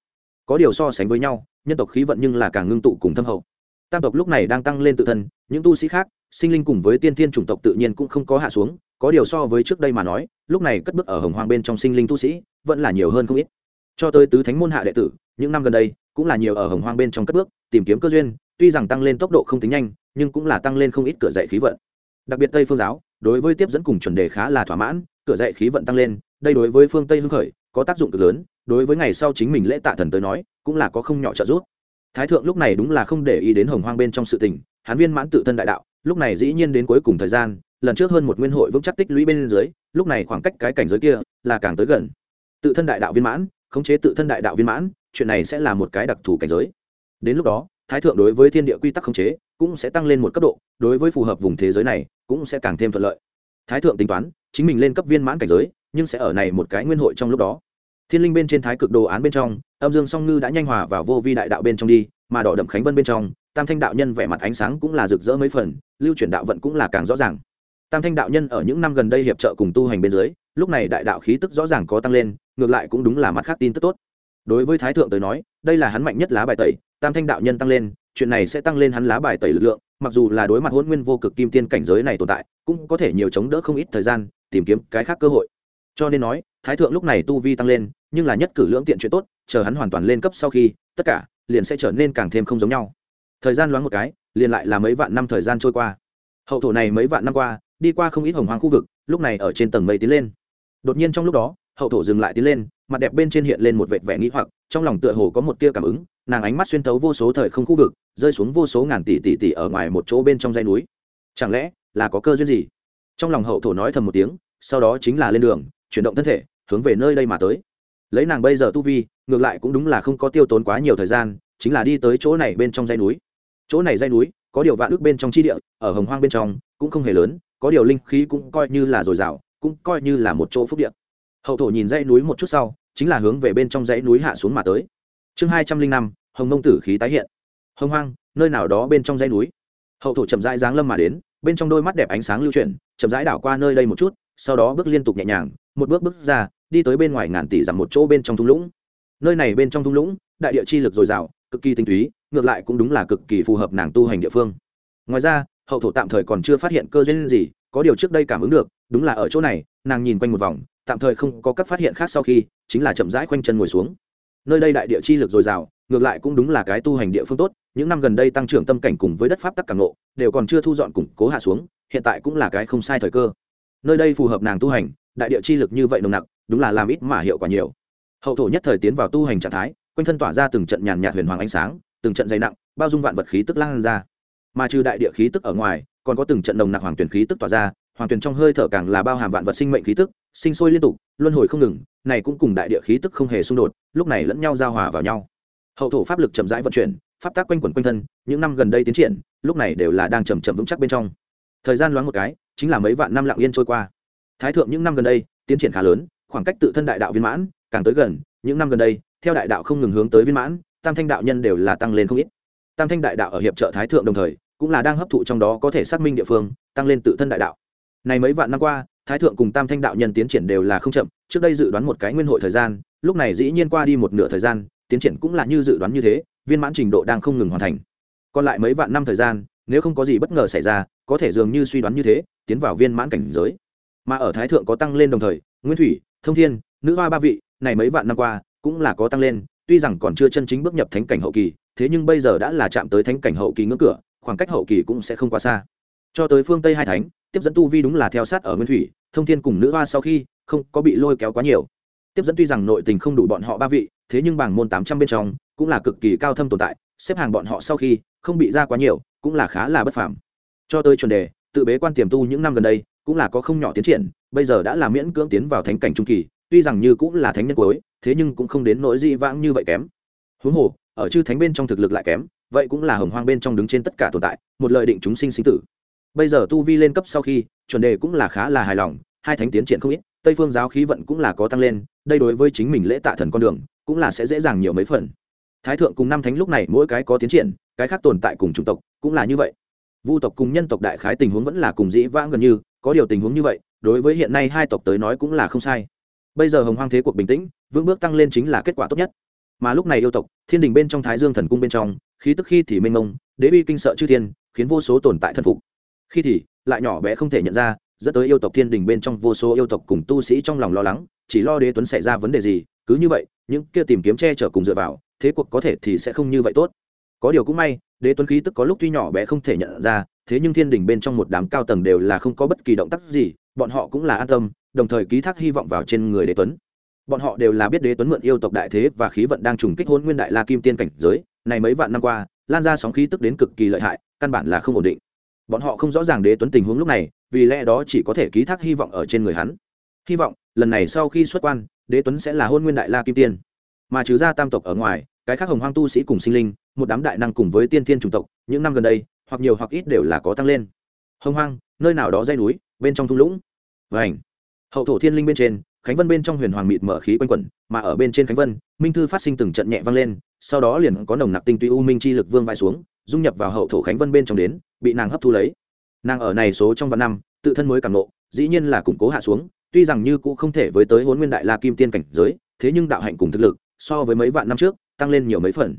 Có điều so sánh với nhau, nhân tộc khí vận nhưng là càng ngưng tụ cùng thâm hậu. Tam tộc lúc này đang tăng lên tự thân, những tu sĩ khác sinh linh cùng với tiên thiên chủng tộc tự nhiên cũng không có hạ xuống, có điều so với trước đây mà nói, lúc này cất bước ở hồng hoang bên trong sinh linh tu sĩ vẫn là nhiều hơn không ít. Cho tới tứ thánh môn hạ đệ tử, những năm gần đây cũng là nhiều ở hồng hoang bên trong cất bước, tìm kiếm cơ duyên, tuy rằng tăng lên tốc độ không tính nhanh, nhưng cũng là tăng lên không ít cửa dạy khí vận. Đặc biệt tây phương giáo, đối với tiếp dẫn cùng chuẩn đề khá là thỏa mãn, cửa dạy khí vận tăng lên, đây đối với phương tây hưng khởi, có tác dụng cực lớn, đối với ngày sau chính mình lễ tạ thần tới nói, cũng là có không nhỏ trợ giúp. Thái thượng lúc này đúng là không để ý đến hồng hoang bên trong sự tình hắn viên mãn tự thân đại đạo lúc này dĩ nhiên đến cuối cùng thời gian, lần trước hơn một nguyên hội vững chắc tích lũy bên dưới, lúc này khoảng cách cái cảnh giới kia là càng tới gần. Tự thân đại đạo viên mãn, khống chế tự thân đại đạo viên mãn, chuyện này sẽ là một cái đặc thù cảnh giới. Đến lúc đó, thái thượng đối với thiên địa quy tắc khống chế cũng sẽ tăng lên một cấp độ, đối với phù hợp vùng thế giới này cũng sẽ càng thêm thuận lợi. Thái thượng tính toán, chính mình lên cấp viên mãn cảnh giới, nhưng sẽ ở này một cái nguyên hội trong lúc đó. Thiên linh bên trên thái cực đồ án bên trong, âm dương song ngư đã nhanh hòa vào vô vi đại đạo bên trong đi, mà đỏ đậm khánh vân bên trong tam thanh đạo nhân vẻ mặt ánh sáng cũng là rực rỡ mấy phần, lưu chuyển đạo vận cũng là càng rõ ràng. Tam thanh đạo nhân ở những năm gần đây hiệp trợ cùng tu hành bên dưới, lúc này đại đạo khí tức rõ ràng có tăng lên, ngược lại cũng đúng là mặt khác tin tức tốt. Đối với thái thượng tới nói, đây là hắn mạnh nhất lá bài tẩy, tam thanh đạo nhân tăng lên, chuyện này sẽ tăng lên hắn lá bài tẩy lực lượng, mặc dù là đối mặt hôn nguyên vô cực kim tiên cảnh giới này tồn tại, cũng có thể nhiều chống đỡ không ít thời gian, tìm kiếm cái khác cơ hội. Cho nên nói, thái thượng lúc này tu vi tăng lên, nhưng là nhất cử lưỡng tiện chuyện tốt, chờ hắn hoàn toàn lên cấp sau khi, tất cả liền sẽ trở nên càng thêm không giống nhau thời gian loáng một cái, liền lại là mấy vạn năm thời gian trôi qua. Hậu thổ này mấy vạn năm qua, đi qua không ít hồng hoang khu vực, lúc này ở trên tầng mây tiến lên. Đột nhiên trong lúc đó, hậu thổ dừng lại tiến lên, mặt đẹp bên trên hiện lên một vệt vẻ nghĩ hoặc, trong lòng tựa hồ có một tia cảm ứng, nàng ánh mắt xuyên tấu vô số thời không khu vực, rơi xuống vô số ngàn tỷ tỷ tỷ ở ngoài một chỗ bên trong dãy núi. Chẳng lẽ là có cơ duyên gì? Trong lòng hậu thổ nói thầm một tiếng, sau đó chính là lên đường, chuyển động thân thể, hướng về nơi đây mà tới. Lấy nàng bây giờ tu vi, ngược lại cũng đúng là không có tiêu tốn quá nhiều thời gian, chính là đi tới chỗ này bên trong dãy núi chỗ này dãy núi, có điều vạn ước bên trong chi địa, ở hồng hoang bên trong, cũng không hề lớn, có điều linh khí cũng coi như là dồi dào, cũng coi như là một chỗ phúc địa. Hậu thổ nhìn dãy núi một chút sau, chính là hướng về bên trong dãy núi hạ xuống mà tới. Chương hai trăm linh năm, hồng mông tử khí tái hiện. Hồng hoang, nơi nào đó bên trong dãy núi. Hậu thổ chậm rãi giáng lâm mà đến, bên trong đôi mắt đẹp ánh sáng lưu chuyển, chậm rãi đảo qua nơi đây một chút, sau đó bước liên tục nhẹ nhàng, một bước bước ra, đi tới bên ngoài ngàn tỷ dặm một chỗ bên trong thung lũng. Nơi này bên trong thung lũng, đại địa chi lực dồi dào, cực kỳ tinh túy ngược lại cũng đúng là cực kỳ phù hợp nàng tu hành địa phương. Ngoài ra, hậu thổ tạm thời còn chưa phát hiện cơ duyên gì, có điều trước đây cảm ứng được, đúng là ở chỗ này, nàng nhìn quanh một vòng, tạm thời không có các phát hiện khác sau khi, chính là chậm rãi quanh chân ngồi xuống. Nơi đây đại địa chi lực dồi dào, ngược lại cũng đúng là cái tu hành địa phương tốt, những năm gần đây tăng trưởng tâm cảnh cùng với đất pháp tắc càng ngộ đều còn chưa thu dọn củng cố hạ xuống, hiện tại cũng là cái không sai thời cơ. Nơi đây phù hợp nàng tu hành, đại địa chi lực như vậy nồng nặc, đúng là làm ít mà hiệu quả nhiều. Hậu thổ nhất thời tiến vào tu hành trạng thái, quanh thân tỏa ra từng trận nhàn nhạt huyền hoàng ánh sáng từng trận dày nặng, bao dung vạn vật khí tức lan ra. Mà trừ đại địa khí tức ở ngoài, còn có từng trận nồng nặc hoàng tuyển khí tức tỏa ra, hoàng tuyển trong hơi thở càng là bao hàm vạn vật sinh mệnh khí tức, sinh sôi liên tục, luân hồi không ngừng, này cũng cùng đại địa khí tức không hề xung đột, lúc này lẫn nhau giao hòa vào nhau. Hậu thổ pháp lực chậm rãi vận chuyển, pháp tác quanh quẩn quanh thân, những năm gần đây tiến triển, lúc này đều là đang chầm chậm vững chắc bên trong. Thời gian loáng một cái, chính là mấy vạn năm lặng yên trôi qua. Thái thượng những năm gần đây, tiến triển khá lớn, khoảng cách tự thân đại đạo viên mãn càng tới gần, những năm gần đây, theo đại đạo không ngừng hướng tới viên mãn tam thanh đạo nhân đều là tăng lên không ít. Tam thanh đại đạo ở hiệp trợ thái thượng đồng thời, cũng là đang hấp thụ trong đó có thể xác minh địa phương, tăng lên tự thân đại đạo. Này mấy vạn năm qua, thái thượng cùng tam thanh đạo nhân tiến triển đều là không chậm, trước đây dự đoán một cái nguyên hội thời gian, lúc này dĩ nhiên qua đi một nửa thời gian, tiến triển cũng là như dự đoán như thế, viên mãn trình độ đang không ngừng hoàn thành. Còn lại mấy vạn năm thời gian, nếu không có gì bất ngờ xảy ra, có thể dường như suy đoán như thế, tiến vào viên mãn cảnh giới. Mà ở thái thượng có tăng lên đồng thời, nguyên thủy, thông thiên, nữ hoa ba vị, này mấy vạn năm qua, cũng là có tăng lên tuy rằng còn chưa chân chính bước nhập thánh cảnh hậu kỳ, thế nhưng bây giờ đã là chạm tới thánh cảnh hậu kỳ ngưỡng cửa, khoảng cách hậu kỳ cũng sẽ không quá xa. Cho tới phương tây hai thánh, tiếp dẫn tu vi đúng là theo sát ở nguyên thủy, thông thiên cùng nữ hoa sau khi, không có bị lôi kéo quá nhiều. Tiếp dẫn tuy rằng nội tình không đủ bọn họ ba vị, thế nhưng bảng môn tám trăm bên trong cũng là cực kỳ cao thâm tồn tại, xếp hàng bọn họ sau khi, không bị ra quá nhiều, cũng là khá là bất phàm. Cho tới chuẩn đề, tự bế quan tiềm tu những năm gần đây, cũng là có không nhỏ tiến triển, bây giờ đã là miễn cưỡng tiến vào thánh cảnh trung kỳ tuy rằng như cũng là thánh nhân cuối, thế nhưng cũng không đến nỗi dị vãng như vậy kém. Huống hồ, ở chư thánh bên trong thực lực lại kém, vậy cũng là hồng hoang bên trong đứng trên tất cả tồn tại, một lời định chúng sinh sinh tử. Bây giờ tu vi lên cấp sau khi, chuẩn đề cũng là khá là hài lòng, hai thánh tiến triển không ít, tây phương giáo khí vận cũng là có tăng lên, đây đối với chính mình lễ tạ thần con đường, cũng là sẽ dễ dàng nhiều mấy phần. Thái thượng cùng năm thánh lúc này mỗi cái có tiến triển, cái khác tồn tại cùng chủng tộc, cũng là như vậy. Vu tộc cùng nhân tộc đại khái tình huống vẫn là cùng dĩ vãng gần như, có điều tình huống như vậy, đối với hiện nay hai tộc tới nói cũng là không sai bây giờ hồng hoang thế cuộc bình tĩnh, vững bước tăng lên chính là kết quả tốt nhất. Mà lúc này yêu tộc, thiên đình bên trong thái dương thần cung bên trong, khí tức khi thì mênh mông, đế bi kinh sợ chư thiên, khiến vô số tồn tại thân phục. Khi thì, lại nhỏ bé không thể nhận ra, dẫn tới yêu tộc thiên đình bên trong vô số yêu tộc cùng tu sĩ trong lòng lo lắng, chỉ lo đế tuấn xảy ra vấn đề gì, cứ như vậy, những kia tìm kiếm che chở cùng dựa vào, thế cuộc có thể thì sẽ không như vậy tốt. Có điều cũng may, đế tuấn khí tức có lúc tuy nhỏ bé không thể nhận ra, thế nhưng thiên đình bên trong một đám cao tầng đều là không có bất kỳ động tác gì, bọn họ cũng là an tâm đồng thời ký thác hy vọng vào trên người đế tuấn. Bọn họ đều là biết đế tuấn mượn yêu tộc đại thế và khí vận đang trùng kích hôn nguyên đại la kim tiên cảnh giới, này mấy vạn năm qua, lan ra sóng khí tức đến cực kỳ lợi hại, căn bản là không ổn định. Bọn họ không rõ ràng đế tuấn tình huống lúc này, vì lẽ đó chỉ có thể ký thác hy vọng ở trên người hắn. Hy vọng, lần này sau khi xuất quan, đế tuấn sẽ là hôn nguyên đại la kim tiên. Mà trừ ra tam tộc ở ngoài, cái khác hồng hoang tu sĩ cùng sinh linh, một đám đại năng cùng với tiên thiên chủng tộc, những năm gần đây, hoặc nhiều hoặc ít đều là có tăng lên. Hồng hoang, nơi nào đó dây núi, bên trong thung lũng. Vảnh hậu thổ thiên linh bên trên, khánh vân bên trong huyền hoàng mịt mở khí quanh quẩn, mà ở bên trên khánh vân, minh thư phát sinh từng trận nhẹ vang lên, sau đó liền có nồng nặc tinh tuy u minh chi lực vương vai xuống, dung nhập vào hậu thổ khánh vân bên trong đến, bị nàng hấp thu lấy. Nàng ở này số trong vạn năm, tự thân mới cảm nộ dĩ nhiên là củng cố hạ xuống, tuy rằng như cũng không thể với tới huấn nguyên đại la kim tiên cảnh giới, thế nhưng đạo hạnh cùng thực lực, so với mấy vạn năm trước, tăng lên nhiều mấy phần.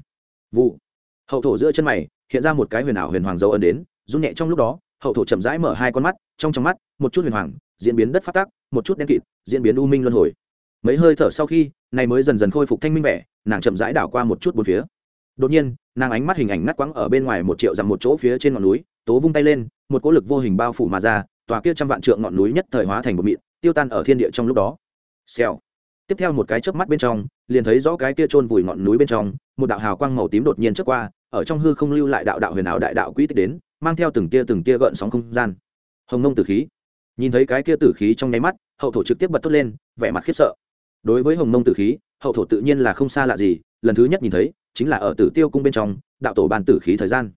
Vụ. Hậu thổ giữa chân mày, hiện ra một cái huyền ảo huyền hoàng dấu ấn đến, run nhẹ trong lúc đó, hậu thổ chậm rãi mở hai con mắt, trong trong mắt, một chút huyền hoàng diễn biến đất phát tác, một chút đen kịt, diễn biến u minh luân hồi. Mấy hơi thở sau khi, này mới dần dần khôi phục thanh minh vẻ, nàng chậm rãi đảo qua một chút bốn phía. Đột nhiên, nàng ánh mắt hình ảnh ngắt quãng ở bên ngoài một triệu dặm một chỗ phía trên ngọn núi, tố vung tay lên, một cỗ lực vô hình bao phủ mà ra, tòa kia trăm vạn trượng ngọn núi nhất thời hóa thành một mịn, tiêu tan ở thiên địa trong lúc đó. Xèo. Tiếp theo một cái chớp mắt bên trong, liền thấy rõ cái kia chôn vùi ngọn núi bên trong, một đạo hào quang màu tím đột nhiên trước qua, ở trong hư không lưu lại đạo đạo huyền ảo đại đạo quỹ tích đến, mang theo từng tia từng tia gợn sóng không gian. Hồng ngông tử khí nhìn thấy cái kia tử khí trong nháy mắt, hậu thổ trực tiếp bật tốt lên, vẻ mặt khiếp sợ. Đối với hồng mông tử khí, hậu thổ tự nhiên là không xa lạ gì, lần thứ nhất nhìn thấy, chính là ở tử tiêu cung bên trong, đạo tổ bàn tử khí thời gian.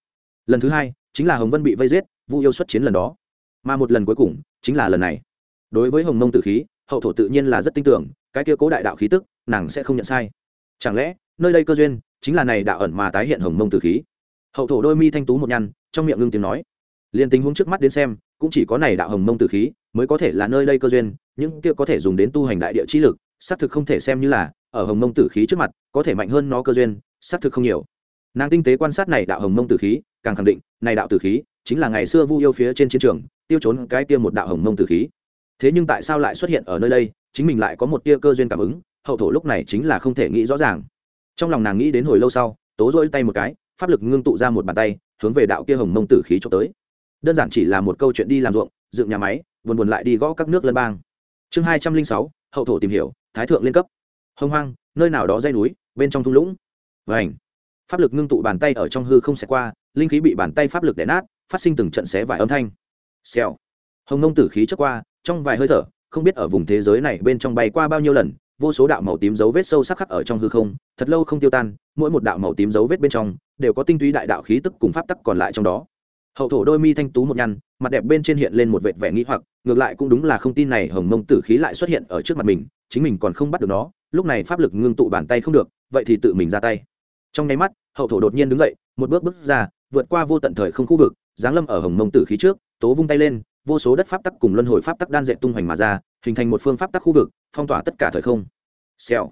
Lần thứ hai, chính là hồng vân bị vây giết, vu yêu xuất chiến lần đó. Mà một lần cuối cùng, chính là lần này. Đối với hồng mông tử khí, hậu thổ tự nhiên là rất tin tưởng, cái kia cố đại đạo khí tức, nàng sẽ không nhận sai. Chẳng lẽ, nơi đây cơ duyên, chính là này đạo ẩn mà tái hiện hồng mông tử khí? Hậu thổ đôi mi thanh tú một nhăn, trong miệng ngưng tiếng nói. Liền tình huống trước mắt đến xem cũng chỉ có này đạo hồng mông tử khí mới có thể là nơi đây cơ duyên, những kia có thể dùng đến tu hành đại địa chi lực, xác thực không thể xem như là, ở hồng mông tử khí trước mặt, có thể mạnh hơn nó cơ duyên, xác thực không nhiều. Nàng tinh tế quan sát này đạo hồng mông tử khí, càng khẳng định, này đạo tử khí chính là ngày xưa vu yêu phía trên chiến trường, tiêu trốn cái kia một đạo hồng mông tử khí. Thế nhưng tại sao lại xuất hiện ở nơi đây, chính mình lại có một tia cơ duyên cảm ứng, hậu thổ lúc này chính là không thể nghĩ rõ ràng. Trong lòng nàng nghĩ đến hồi lâu sau, tố rỗi tay một cái, pháp lực ngưng tụ ra một bàn tay, hướng về đạo kia hồng mông tử khí cho tới đơn giản chỉ là một câu chuyện đi làm ruộng, dựng nhà máy, buồn buồn lại đi gõ các nước lân bang. Chương hai trăm linh sáu, hậu thổ tìm hiểu, thái thượng liên cấp. Hông hoang, nơi nào đó dây núi, bên trong thung lũng. Và ảnh pháp lực ngưng tụ bàn tay ở trong hư không xẻ qua, linh khí bị bàn tay pháp lực đẻ nát, phát sinh từng trận xé vài âm thanh. Xèo. Hồng nông tử khí chất qua, trong vài hơi thở, không biết ở vùng thế giới này bên trong bay qua bao nhiêu lần, vô số đạo màu tím dấu vết sâu sắc khắc ở trong hư không, thật lâu không tiêu tan, mỗi một đạo màu tím dấu vết bên trong, đều có tinh túy đại đạo khí tức cùng pháp tắc còn lại trong đó hậu thổ đôi mi thanh tú một nhăn, mặt đẹp bên trên hiện lên một vệt vẻ nghĩ hoặc, ngược lại cũng đúng là không tin này hồng mông tử khí lại xuất hiện ở trước mặt mình, chính mình còn không bắt được nó, lúc này pháp lực ngưng tụ bàn tay không được, vậy thì tự mình ra tay. Trong nháy mắt, hậu thổ đột nhiên đứng dậy, một bước bước ra, vượt qua vô tận thời không khu vực, giáng lâm ở hồng mông tử khí trước, tố vung tay lên, vô số đất pháp tắc cùng luân hồi pháp tắc đan dệt tung hoành mà ra, hình thành một phương pháp tắc khu vực, phong tỏa tất cả thời không. Xèo.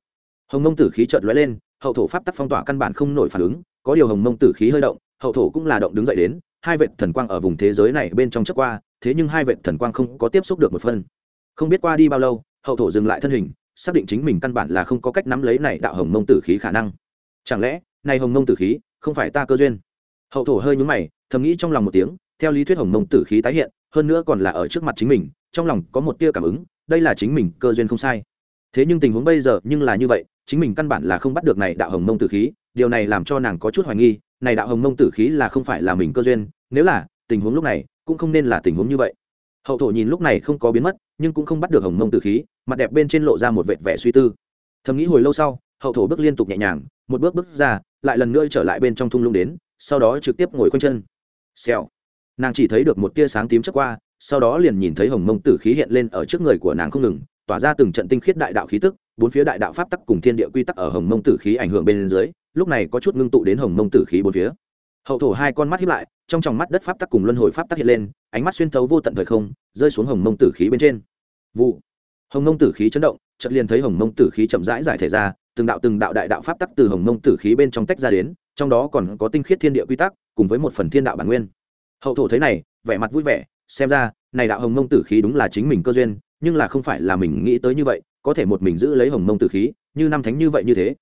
Hồng mông tử khí chợt lóe lên, hậu thổ pháp tắc phong tỏa căn bản không nổi phản ứng, có điều hồng mông tử khí hơi động, hậu thổ cũng là động đứng dậy đến hai vệ thần quang ở vùng thế giới này bên trong trước qua, thế nhưng hai vệ thần quang không có tiếp xúc được một phân. Không biết qua đi bao lâu, hậu thổ dừng lại thân hình, xác định chính mình căn bản là không có cách nắm lấy này đạo hồng mông tử khí khả năng. Chẳng lẽ, này hồng mông tử khí không phải ta cơ duyên? Hậu thổ hơi nhúng mày, thầm nghĩ trong lòng một tiếng, theo lý thuyết hồng mông tử khí tái hiện, hơn nữa còn là ở trước mặt chính mình, trong lòng có một tia cảm ứng, đây là chính mình cơ duyên không sai. Thế nhưng tình huống bây giờ nhưng là như vậy, chính mình căn bản là không bắt được này đạo hồng mông tử khí điều này làm cho nàng có chút hoài nghi, này đạo hồng mông tử khí là không phải là mình cơ duyên, nếu là, tình huống lúc này, cũng không nên là tình huống như vậy. Hậu thổ nhìn lúc này không có biến mất, nhưng cũng không bắt được hồng mông tử khí, mặt đẹp bên trên lộ ra một vệt vẻ suy tư. Thầm nghĩ hồi lâu sau, hậu thổ bước liên tục nhẹ nhàng, một bước bước ra, lại lần nữa trở lại bên trong thung lũng đến, sau đó trực tiếp ngồi quanh chân. Xèo. Nàng chỉ thấy được một tia sáng tím chớp qua, sau đó liền nhìn thấy hồng mông tử khí hiện lên ở trước người của nàng không ngừng, tỏa ra từng trận tinh khiết đại đạo khí tức, bốn phía đại đạo pháp tắc cùng thiên địa quy tắc ở hồng mông tử khí ảnh hưởng bên dưới lúc này có chút ngưng tụ đến hồng mông tử khí bốn phía. Hậu thổ hai con mắt hiếp lại, trong tròng mắt đất pháp tắc cùng luân hồi pháp tắc hiện lên, ánh mắt xuyên thấu vô tận thời không, rơi xuống hồng mông tử khí bên trên. Vụ. Hồng mông tử khí chấn động, chợt liền thấy hồng mông tử khí chậm rãi giải thể ra, từng đạo từng đạo đại đạo pháp tắc từ hồng mông tử khí bên trong tách ra đến, trong đó còn có tinh khiết thiên địa quy tắc, cùng với một phần thiên đạo bản nguyên. Hậu thổ thấy này, vẻ mặt vui vẻ, xem ra, này đạo hồng mông tử khí đúng là chính mình cơ duyên, nhưng là không phải là mình nghĩ tới như vậy, có thể một mình giữ lấy hồng mông tử khí, như năm thánh như vậy như thế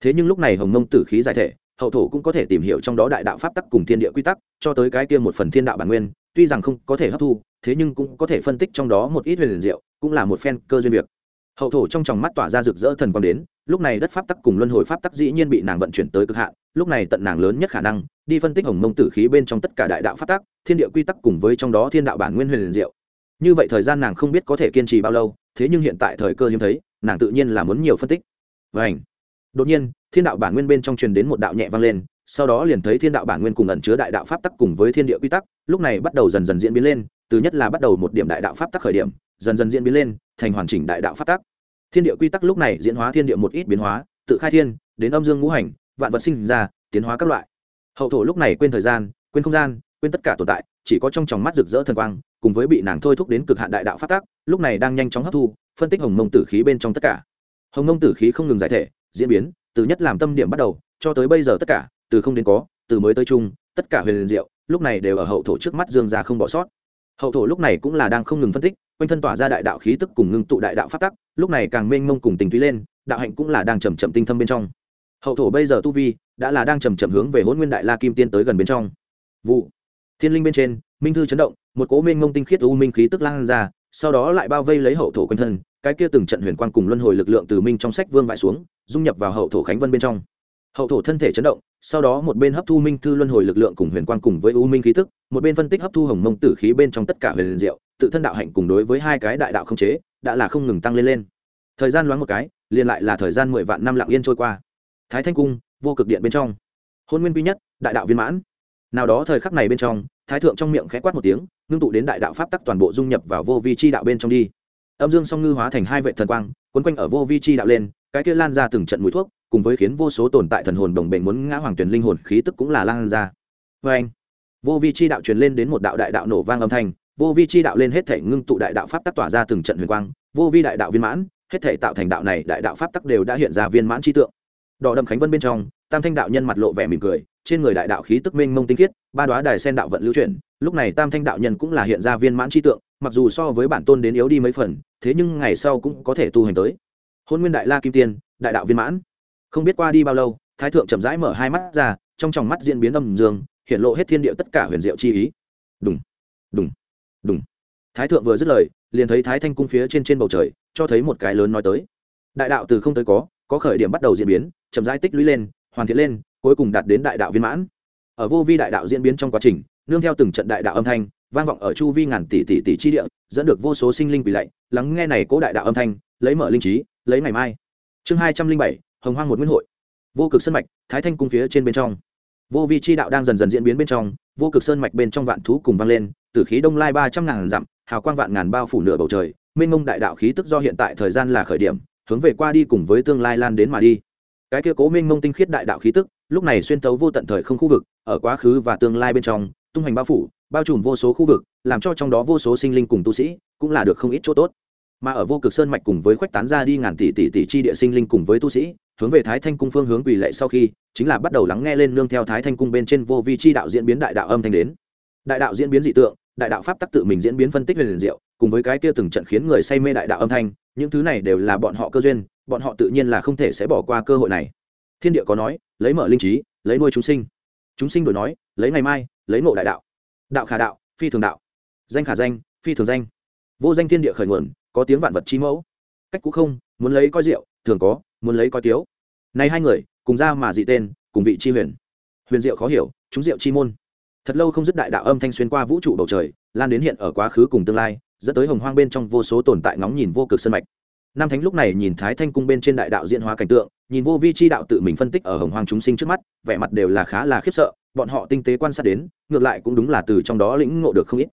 thế nhưng lúc này hồng mông tử khí giải thể, hậu thổ cũng có thể tìm hiểu trong đó đại đạo pháp tắc cùng thiên địa quy tắc, cho tới cái kia một phần thiên đạo bản nguyên, tuy rằng không có thể hấp thu, thế nhưng cũng có thể phân tích trong đó một ít huyền diệu, cũng là một phen cơ duyên việc. Hậu thổ trong tròng mắt tỏa ra rực rỡ thần quang đến, lúc này đất pháp tắc cùng luân hồi pháp tắc dĩ nhiên bị nàng vận chuyển tới cực hạn, lúc này tận nàng lớn nhất khả năng, đi phân tích hồng mông tử khí bên trong tất cả đại đạo pháp tắc, thiên địa quy tắc cùng với trong đó thiên đạo bản nguyên huyền diệu. Như vậy thời gian nàng không biết có thể kiên trì bao lâu, thế nhưng hiện tại thời cơ hiếm thấy, nàng tự nhiên là muốn nhiều phân tích. Và ảnh đột nhiên thiên đạo bản nguyên bên trong truyền đến một đạo nhẹ vang lên sau đó liền thấy thiên đạo bản nguyên cùng ẩn chứa đại đạo pháp tắc cùng với thiên địa quy tắc lúc này bắt đầu dần dần diễn biến lên từ nhất là bắt đầu một điểm đại đạo pháp tắc khởi điểm dần dần diễn biến lên thành hoàn chỉnh đại đạo pháp tắc. Thiên địa quy tắc lúc này diễn hóa thiên địa một ít biến hóa tự khai thiên đến âm dương ngũ hành vạn vật sinh ra tiến hóa các loại. Hậu thổ lúc này quên thời gian quên không gian quên tất cả tồn tại chỉ có trong tròng mắt rực rỡ thần quang cùng với bị nàng thôi thúc đến cực hạn đại đạo pháp tắc, lúc này đang nhanh chóng hấp thu phân tích hồng mông tử khí bên trong tất cả. Hồng mông tử khí không ngừng giải thể diễn biến, từ nhất làm tâm điểm bắt đầu, cho tới bây giờ tất cả, từ không đến có, từ mới tới chung, tất cả huyền liền diệu, lúc này đều ở hậu thổ trước mắt dương ra không bỏ sót. Hậu thổ lúc này cũng là đang không ngừng phân tích, quanh thân tỏa ra đại đạo khí tức cùng ngưng tụ đại đạo phát tắc, lúc này càng mênh mông cùng tình túy lên, đạo hạnh cũng là đang chầm chậm tinh thâm bên trong. Hậu thổ bây giờ tu vi, đã là đang chầm chậm hướng về hôn nguyên đại la kim tiên tới gần bên trong. Vụ. Thiên linh bên trên, minh thư chấn động, một cố mênh mông tinh khiết u minh khí tức lan ra sau đó lại bao vây lấy hậu thổ quanh thân, cái kia từng trận huyền quang cùng luân hồi lực lượng từ minh trong sách vương vãi xuống, dung nhập vào hậu thổ khánh vân bên trong. Hậu thổ thân thể chấn động, sau đó một bên hấp thu minh thư luân hồi lực lượng cùng huyền quang cùng với u minh khí tức, một bên phân tích hấp thu hồng mông tử khí bên trong tất cả huyền diệu, tự thân đạo hạnh cùng đối với hai cái đại đạo không chế, đã là không ngừng tăng lên lên. Thời gian loáng một cái, liền lại là thời gian mười vạn năm lặng yên trôi qua. Thái thanh cung, vô cực điện bên trong. Hôn nguyên quy nhất, đại đạo viên mãn nào đó thời khắc này bên trong, thái thượng trong miệng khẽ quát một tiếng, ngưng tụ đến đại đạo pháp tắc toàn bộ dung nhập vào vô vi chi đạo bên trong đi. Âm dương song ngư hóa thành hai vệ thần quang, quấn quanh ở vô vi chi đạo lên, cái kia lan ra từng trận mùi thuốc, cùng với khiến vô số tồn tại thần hồn đồng bệnh muốn ngã hoàng tuyển linh hồn khí tức cũng là lan ra. Vê anh vô vi chi đạo truyền lên đến một đạo đại đạo nổ vang âm thanh, vô vi chi đạo lên hết thể ngưng tụ đại đạo pháp tắc tỏa ra từng trận huyền quang, vô vi đại đạo viên mãn, hết thể tạo thành đạo này đại đạo pháp tắc đều đã hiện ra viên mãn chi tượng. Đỏ đầm khánh vân bên trong tam thanh đạo nhân mặt lộ vẻ mỉm cười, trên người đại đạo khí tức minh mông tinh khiết, ba đoá đài sen đạo vận lưu chuyển, lúc này tam thanh đạo nhân cũng là hiện ra viên mãn chi tượng, mặc dù so với bản tôn đến yếu đi mấy phần, thế nhưng ngày sau cũng có thể tu hành tới. Hôn nguyên đại la kim tiên, đại đạo viên mãn. Không biết qua đi bao lâu, thái thượng chậm rãi mở hai mắt ra, trong tròng mắt diễn biến âm dương, hiện lộ hết thiên địa tất cả huyền diệu chi ý. Đúng đúng đúng thái thượng vừa dứt lời, liền thấy thái thanh cung phía trên trên bầu trời, cho thấy một cái lớn nói tới. Đại đạo từ không tới có có khởi điểm bắt đầu diễn biến, chậm rãi tích lũy lên hoàn thiện lên, cuối cùng đạt đến đại đạo viên mãn. Ở vô vi đại đạo diễn biến trong quá trình, nương theo từng trận đại đạo âm thanh, vang vọng ở chu vi ngàn tỷ tỷ tỷ chi địa, dẫn được vô số sinh linh quỳ lạy, lắng nghe này cố đại đạo âm thanh, lấy mở linh trí, lấy ngày mai. Chương hai trăm linh bảy, hồng hoang một nguyên hội. Vô cực sơn mạch, thái thanh cung phía trên bên trong. Vô vi chi đạo đang dần dần diễn biến bên trong, vô cực sơn mạch bên trong vạn thú cùng vang lên, từ khí đông lai ba trăm ngàn dặm, hào quang vạn ngàn bao phủ nửa bầu trời, mênh mông đại đạo khí tức do hiện tại thời gian là khởi điểm, hướng về qua đi cùng với tương lai lan đến mà đi cái kia cố minh mông tinh khiết đại đạo khí tức, lúc này xuyên tấu vô tận thời không khu vực, ở quá khứ và tương lai bên trong, tung hoành bao phủ, bao trùm vô số khu vực, làm cho trong đó vô số sinh linh cùng tu sĩ cũng là được không ít chỗ tốt. Mà ở vô cực sơn mạch cùng với khuếch tán ra đi ngàn tỷ tỷ tỷ chi địa sinh linh cùng với tu sĩ, hướng về thái thanh cung phương hướng quỳ lệ sau khi, chính là bắt đầu lắng nghe lên nương theo thái thanh cung bên trên vô vi chi đạo diễn biến đại đạo âm thanh đến. Đại đạo diễn biến dị tượng, đại đạo pháp tắc tự mình diễn biến phân tích liền diệu, cùng với cái kia từng trận khiến người say mê đại đạo âm thanh những thứ này đều là bọn họ cơ duyên, bọn họ tự nhiên là không thể sẽ bỏ qua cơ hội này. Thiên địa có nói, lấy mở linh trí, lấy nuôi chúng sinh. Chúng sinh đổi nói, lấy ngày mai, lấy ngộ đại đạo. Đạo khả đạo, phi thường đạo. Danh khả danh, phi thường danh. Vô danh thiên địa khởi nguồn, có tiếng vạn vật chi mẫu. Cách cũ không, muốn lấy coi rượu thường có, muốn lấy coi tiếu. Nay hai người, cùng ra mà dị tên, cùng vị chi huyền. Huyền diệu khó hiểu, chúng diệu chi môn. Thật lâu không dứt đại đạo âm thanh xuyên qua vũ trụ bầu trời, lan đến hiện ở quá khứ cùng tương lai dẫn tới hồng hoang bên trong vô số tồn tại ngóng nhìn vô cực sân mạch. Nam thánh lúc này nhìn thái thanh cung bên trên đại đạo diễn hóa cảnh tượng, nhìn vô vi chi đạo tự mình phân tích ở hồng hoang chúng sinh trước mắt, vẻ mặt đều là khá là khiếp sợ, bọn họ tinh tế quan sát đến, ngược lại cũng đúng là từ trong đó lĩnh ngộ được không ít.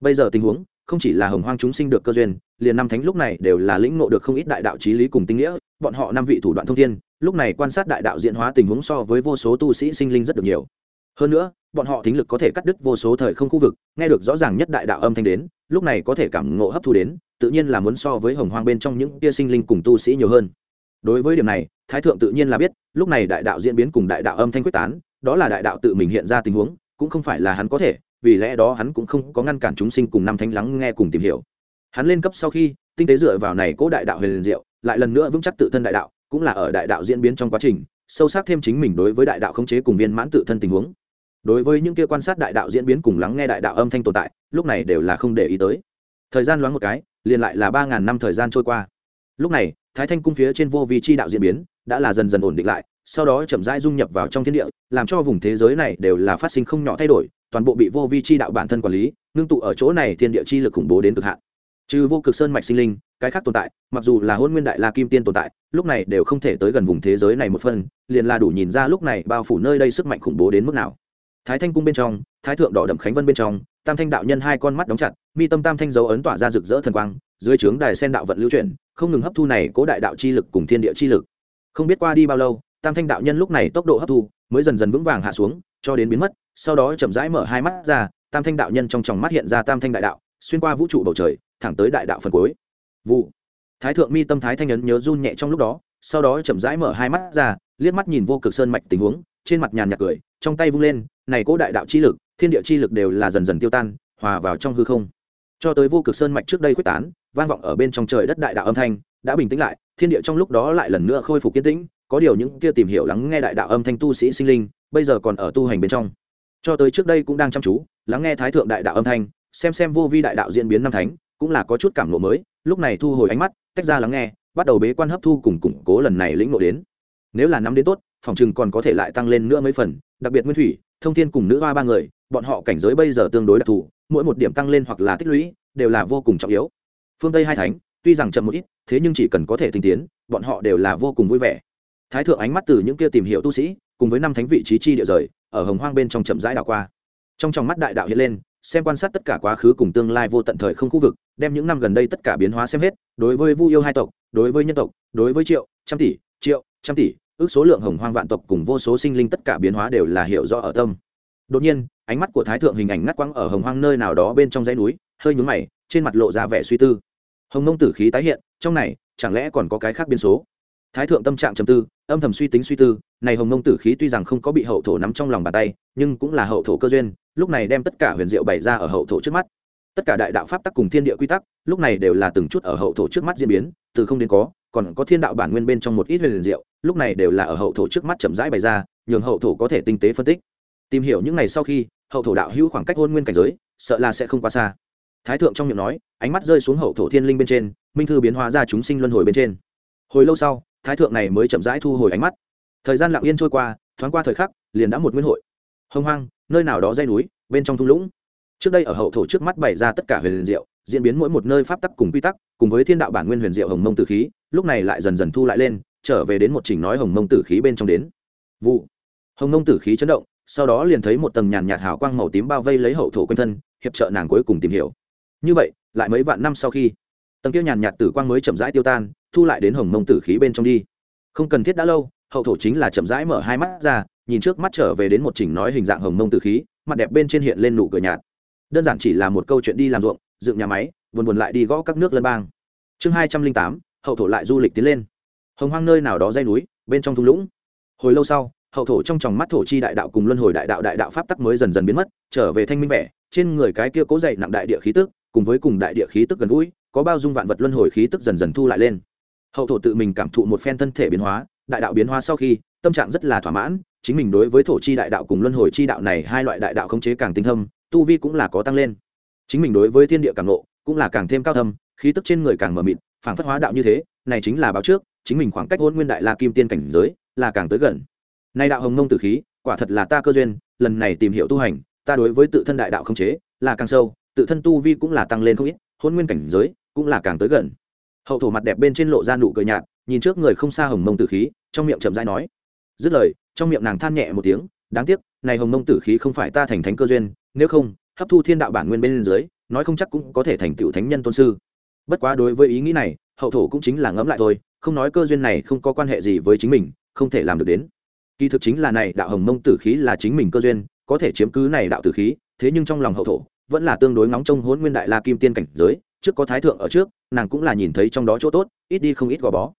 Bây giờ tình huống, không chỉ là hồng hoang chúng sinh được cơ duyên, liền năm thánh lúc này đều là lĩnh ngộ được không ít đại đạo trí lý cùng tinh nghĩa, bọn họ năm vị thủ đoạn thông thiên, lúc này quan sát đại đạo diễn hóa tình huống so với vô số tu sĩ sinh linh rất được nhiều hơn nữa, bọn họ thính lực có thể cắt đứt vô số thời không khu vực, nghe được rõ ràng nhất đại đạo âm thanh đến, lúc này có thể cảm ngộ hấp thu đến, tự nhiên là muốn so với hồng hoang bên trong những tia sinh linh cùng tu sĩ nhiều hơn. Đối với điểm này, thái thượng tự nhiên là biết, lúc này đại đạo diễn biến cùng đại đạo âm thanh quyết tán, đó là đại đạo tự mình hiện ra tình huống, cũng không phải là hắn có thể, vì lẽ đó hắn cũng không có ngăn cản chúng sinh cùng năm thánh lắng nghe cùng tìm hiểu. Hắn lên cấp sau khi, tinh tế dựa vào này cố đại đạo huyền diệu, lại lần nữa vững chắc tự thân đại đạo, cũng là ở đại đạo diễn biến trong quá trình, sâu sắc thêm chính mình đối với đại đạo khống chế cùng viên mãn tự thân tình huống đối với những kia quan sát đại đạo diễn biến cùng lắng nghe đại đạo âm thanh tồn tại, lúc này đều là không để ý tới. Thời gian loáng một cái, liền lại là ba ngàn năm thời gian trôi qua. Lúc này, thái thanh cung phía trên vô vi chi đạo diễn biến đã là dần dần ổn định lại, sau đó chậm rãi dung nhập vào trong thiên địa, làm cho vùng thế giới này đều là phát sinh không nhỏ thay đổi, toàn bộ bị vô vi chi đạo bản thân quản lý, ngưng tụ ở chỗ này thiên địa chi lực khủng bố đến cực hạn. Trừ vô cực sơn mạch sinh linh, cái khác tồn tại, mặc dù là hôn nguyên đại la kim tiên tồn tại, lúc này đều không thể tới gần vùng thế giới này một phân liền là đủ nhìn ra lúc này bao phủ nơi đây sức mạnh khủng bố đến mức nào thái thanh cung bên trong, thái thượng đỏ đậm khánh vân bên trong, tam thanh đạo nhân hai con mắt đóng chặt, mi tâm tam thanh dấu ấn tỏa ra rực rỡ thần quang, dưới trướng đài sen đạo vận lưu chuyển, không ngừng hấp thu này cố đại đạo chi lực cùng thiên địa chi lực. Không biết qua đi bao lâu, tam thanh đạo nhân lúc này tốc độ hấp thu mới dần dần vững vàng hạ xuống, cho đến biến mất, sau đó chậm rãi mở hai mắt ra, tam thanh đạo nhân trong tròng mắt hiện ra tam thanh đại đạo, xuyên qua vũ trụ bầu trời, thẳng tới đại đạo phần cuối. Vụ. Thái thượng mi tâm thái thanh ấn nhớ run nhẹ trong lúc đó, sau đó chậm rãi mở hai mắt ra, liếc mắt nhìn vô cực sơn mạch tình huống, trên mặt nhàn nhạt cười trong tay vung lên, này cố đại đạo chi lực, thiên địa chi lực đều là dần dần tiêu tan, hòa vào trong hư không. Cho tới vô cực sơn mạch trước đây quyết tán, vang vọng ở bên trong trời đất đại đạo âm thanh, đã bình tĩnh lại, thiên địa trong lúc đó lại lần nữa khôi phục kiến tĩnh, có điều những kia tìm hiểu lắng nghe đại đạo âm thanh tu sĩ sinh linh, bây giờ còn ở tu hành bên trong. Cho tới trước đây cũng đang chăm chú, lắng nghe thái thượng đại đạo âm thanh, xem xem vô vi đại đạo diễn biến năm thánh, cũng là có chút cảm nộ mới, lúc này thu hồi ánh mắt, tách ra lắng nghe, bắt đầu bế quan hấp thu cùng củng cố lần này lĩnh nộ đến. Nếu là nắm đến tốt, phòng chừng còn có thể lại tăng lên nữa mấy phần đặc biệt nguyên thủy, thông thiên cùng nữ hoa ba người, bọn họ cảnh giới bây giờ tương đối đặc thù, mỗi một điểm tăng lên hoặc là tích lũy, đều là vô cùng trọng yếu. Phương tây hai thánh, tuy rằng chậm một ít, thế nhưng chỉ cần có thể tinh tiến, bọn họ đều là vô cùng vui vẻ. Thái thượng ánh mắt từ những kia tìm hiểu tu sĩ, cùng với năm thánh vị trí chi địa rời, ở hồng hoang bên trong chậm rãi đảo qua. Trong trong mắt đại đạo hiện lên, xem quan sát tất cả quá khứ cùng tương lai vô tận thời không khu vực, đem những năm gần đây tất cả biến hóa xem hết, đối với vu yêu hai tộc, đối với nhân tộc, đối với triệu, trăm tỷ, triệu, trăm tỷ ước số lượng hồng hoang vạn tộc cùng vô số sinh linh tất cả biến hóa đều là hiểu rõ ở tâm. Đột nhiên, ánh mắt của thái thượng hình ảnh ngắt quăng ở hồng hoang nơi nào đó bên trong dãy núi, hơi nhún mày, trên mặt lộ ra vẻ suy tư. Hồng nông tử khí tái hiện, trong này, chẳng lẽ còn có cái khác biến số? Thái thượng tâm trạng trầm tư, âm thầm suy tính suy tư, này hồng nông tử khí tuy rằng không có bị hậu thổ nắm trong lòng bàn tay, nhưng cũng là hậu thổ cơ duyên, lúc này đem tất cả huyền diệu bày ra ở hậu thổ trước mắt. Tất cả đại đạo pháp tắc cùng thiên địa quy tắc, lúc này đều là từng chút ở hậu thổ trước mắt diễn biến, từ không đến có còn có thiên đạo bản nguyên bên trong một ít huyền diệu, lúc này đều là ở hậu thổ trước mắt chậm rãi bày ra, nhường hậu thổ có thể tinh tế phân tích. Tìm hiểu những ngày sau khi, hậu thổ đạo hữu khoảng cách hôn nguyên cảnh giới, sợ là sẽ không quá xa. Thái thượng trong miệng nói, ánh mắt rơi xuống hậu thổ thiên linh bên trên, minh thư biến hóa ra chúng sinh luân hồi bên trên. Hồi lâu sau, thái thượng này mới chậm rãi thu hồi ánh mắt. Thời gian lặng yên trôi qua, thoáng qua thời khắc, liền đã một nguyên hội. Hông hoang, nơi nào đó dây núi, bên trong thung lũng. Trước đây ở hậu thổ trước mắt bày ra tất cả huyền diệu diễn biến mỗi một nơi pháp tắc cùng quy tắc, cùng với thiên đạo bản nguyên huyền diệu hồng mông tử khí, lúc này lại dần dần thu lại lên, trở về đến một chỉnh nói hồng mông tử khí bên trong đến. Vụ. Hồng mông tử khí chấn động, sau đó liền thấy một tầng nhàn nhạt hào quang màu tím bao vây lấy hậu thổ quanh thân, hiệp trợ nàng cuối cùng tìm hiểu. Như vậy, lại mấy vạn năm sau khi, tầng tiêu nhàn nhạt tử quang mới chậm rãi tiêu tan, thu lại đến hồng mông tử khí bên trong đi. Không cần thiết đã lâu, hậu thổ chính là chậm rãi mở hai mắt ra, nhìn trước mắt trở về đến một chỉnh nói hình dạng hồng mông tử khí, mặt đẹp bên trên hiện lên nụ cười nhạt. Đơn giản chỉ là một câu chuyện đi làm ruộng dựng nhà máy, buồn buồn lại đi gõ các nước lân bang. Chương hai trăm linh tám, hậu thổ lại du lịch tiến lên. Hồng hoang nơi nào đó dây núi, bên trong thung lũng. Hồi lâu sau, hậu thổ trong tròng mắt thổ chi đại đạo cùng luân hồi đại đạo đại đạo pháp tắc mới dần dần biến mất, trở về thanh minh vẻ, trên người cái kia cố dậy nặng đại địa khí tức, cùng với cùng đại địa khí tức gần gũi, có bao dung vạn vật luân hồi khí tức dần dần thu lại lên. Hậu thổ tự mình cảm thụ một phen thân thể biến hóa, đại đạo biến hóa sau khi, tâm trạng rất là thỏa mãn, chính mình đối với thổ chi đại đạo cùng luân hồi chi đạo này hai loại đại đạo khống chế càng tinh thâm tu vi cũng là có tăng lên chính mình đối với thiên địa càng nộ cũng là càng thêm cao thâm, khí tức trên người càng mờ mịt phản phất hóa đạo như thế, này chính là báo trước, chính mình khoảng cách hôn nguyên đại la kim tiên cảnh giới là càng tới gần. Nay đạo hồng nông tử khí, quả thật là ta cơ duyên, lần này tìm hiểu tu hành, ta đối với tự thân đại đạo không chế là càng sâu, tự thân tu vi cũng là tăng lên không ít hôn nguyên cảnh giới cũng là càng tới gần. Hậu thổ mặt đẹp bên trên lộ ra nụ cười nhạt, nhìn trước người không xa hồng mông tử khí, trong miệng chậm rãi nói. Dứt lời, trong miệng nàng than nhẹ một tiếng, đáng tiếc, này hồng mông tử khí không phải ta thành thánh cơ duyên, nếu không hấp thu thiên đạo bản nguyên bên dưới, nói không chắc cũng có thể thành tựu thánh nhân tôn sư. Bất quá đối với ý nghĩ này, hậu thổ cũng chính là ngẫm lại thôi, không nói cơ duyên này không có quan hệ gì với chính mình, không thể làm được đến. Kỳ thực chính là này, đạo hồng mông tử khí là chính mình cơ duyên, có thể chiếm cứ này đạo tử khí, thế nhưng trong lòng hậu thổ, vẫn là tương đối ngóng trông hôn nguyên đại la kim tiên cảnh giới, trước có thái thượng ở trước, nàng cũng là nhìn thấy trong đó chỗ tốt, ít đi không ít gò bó.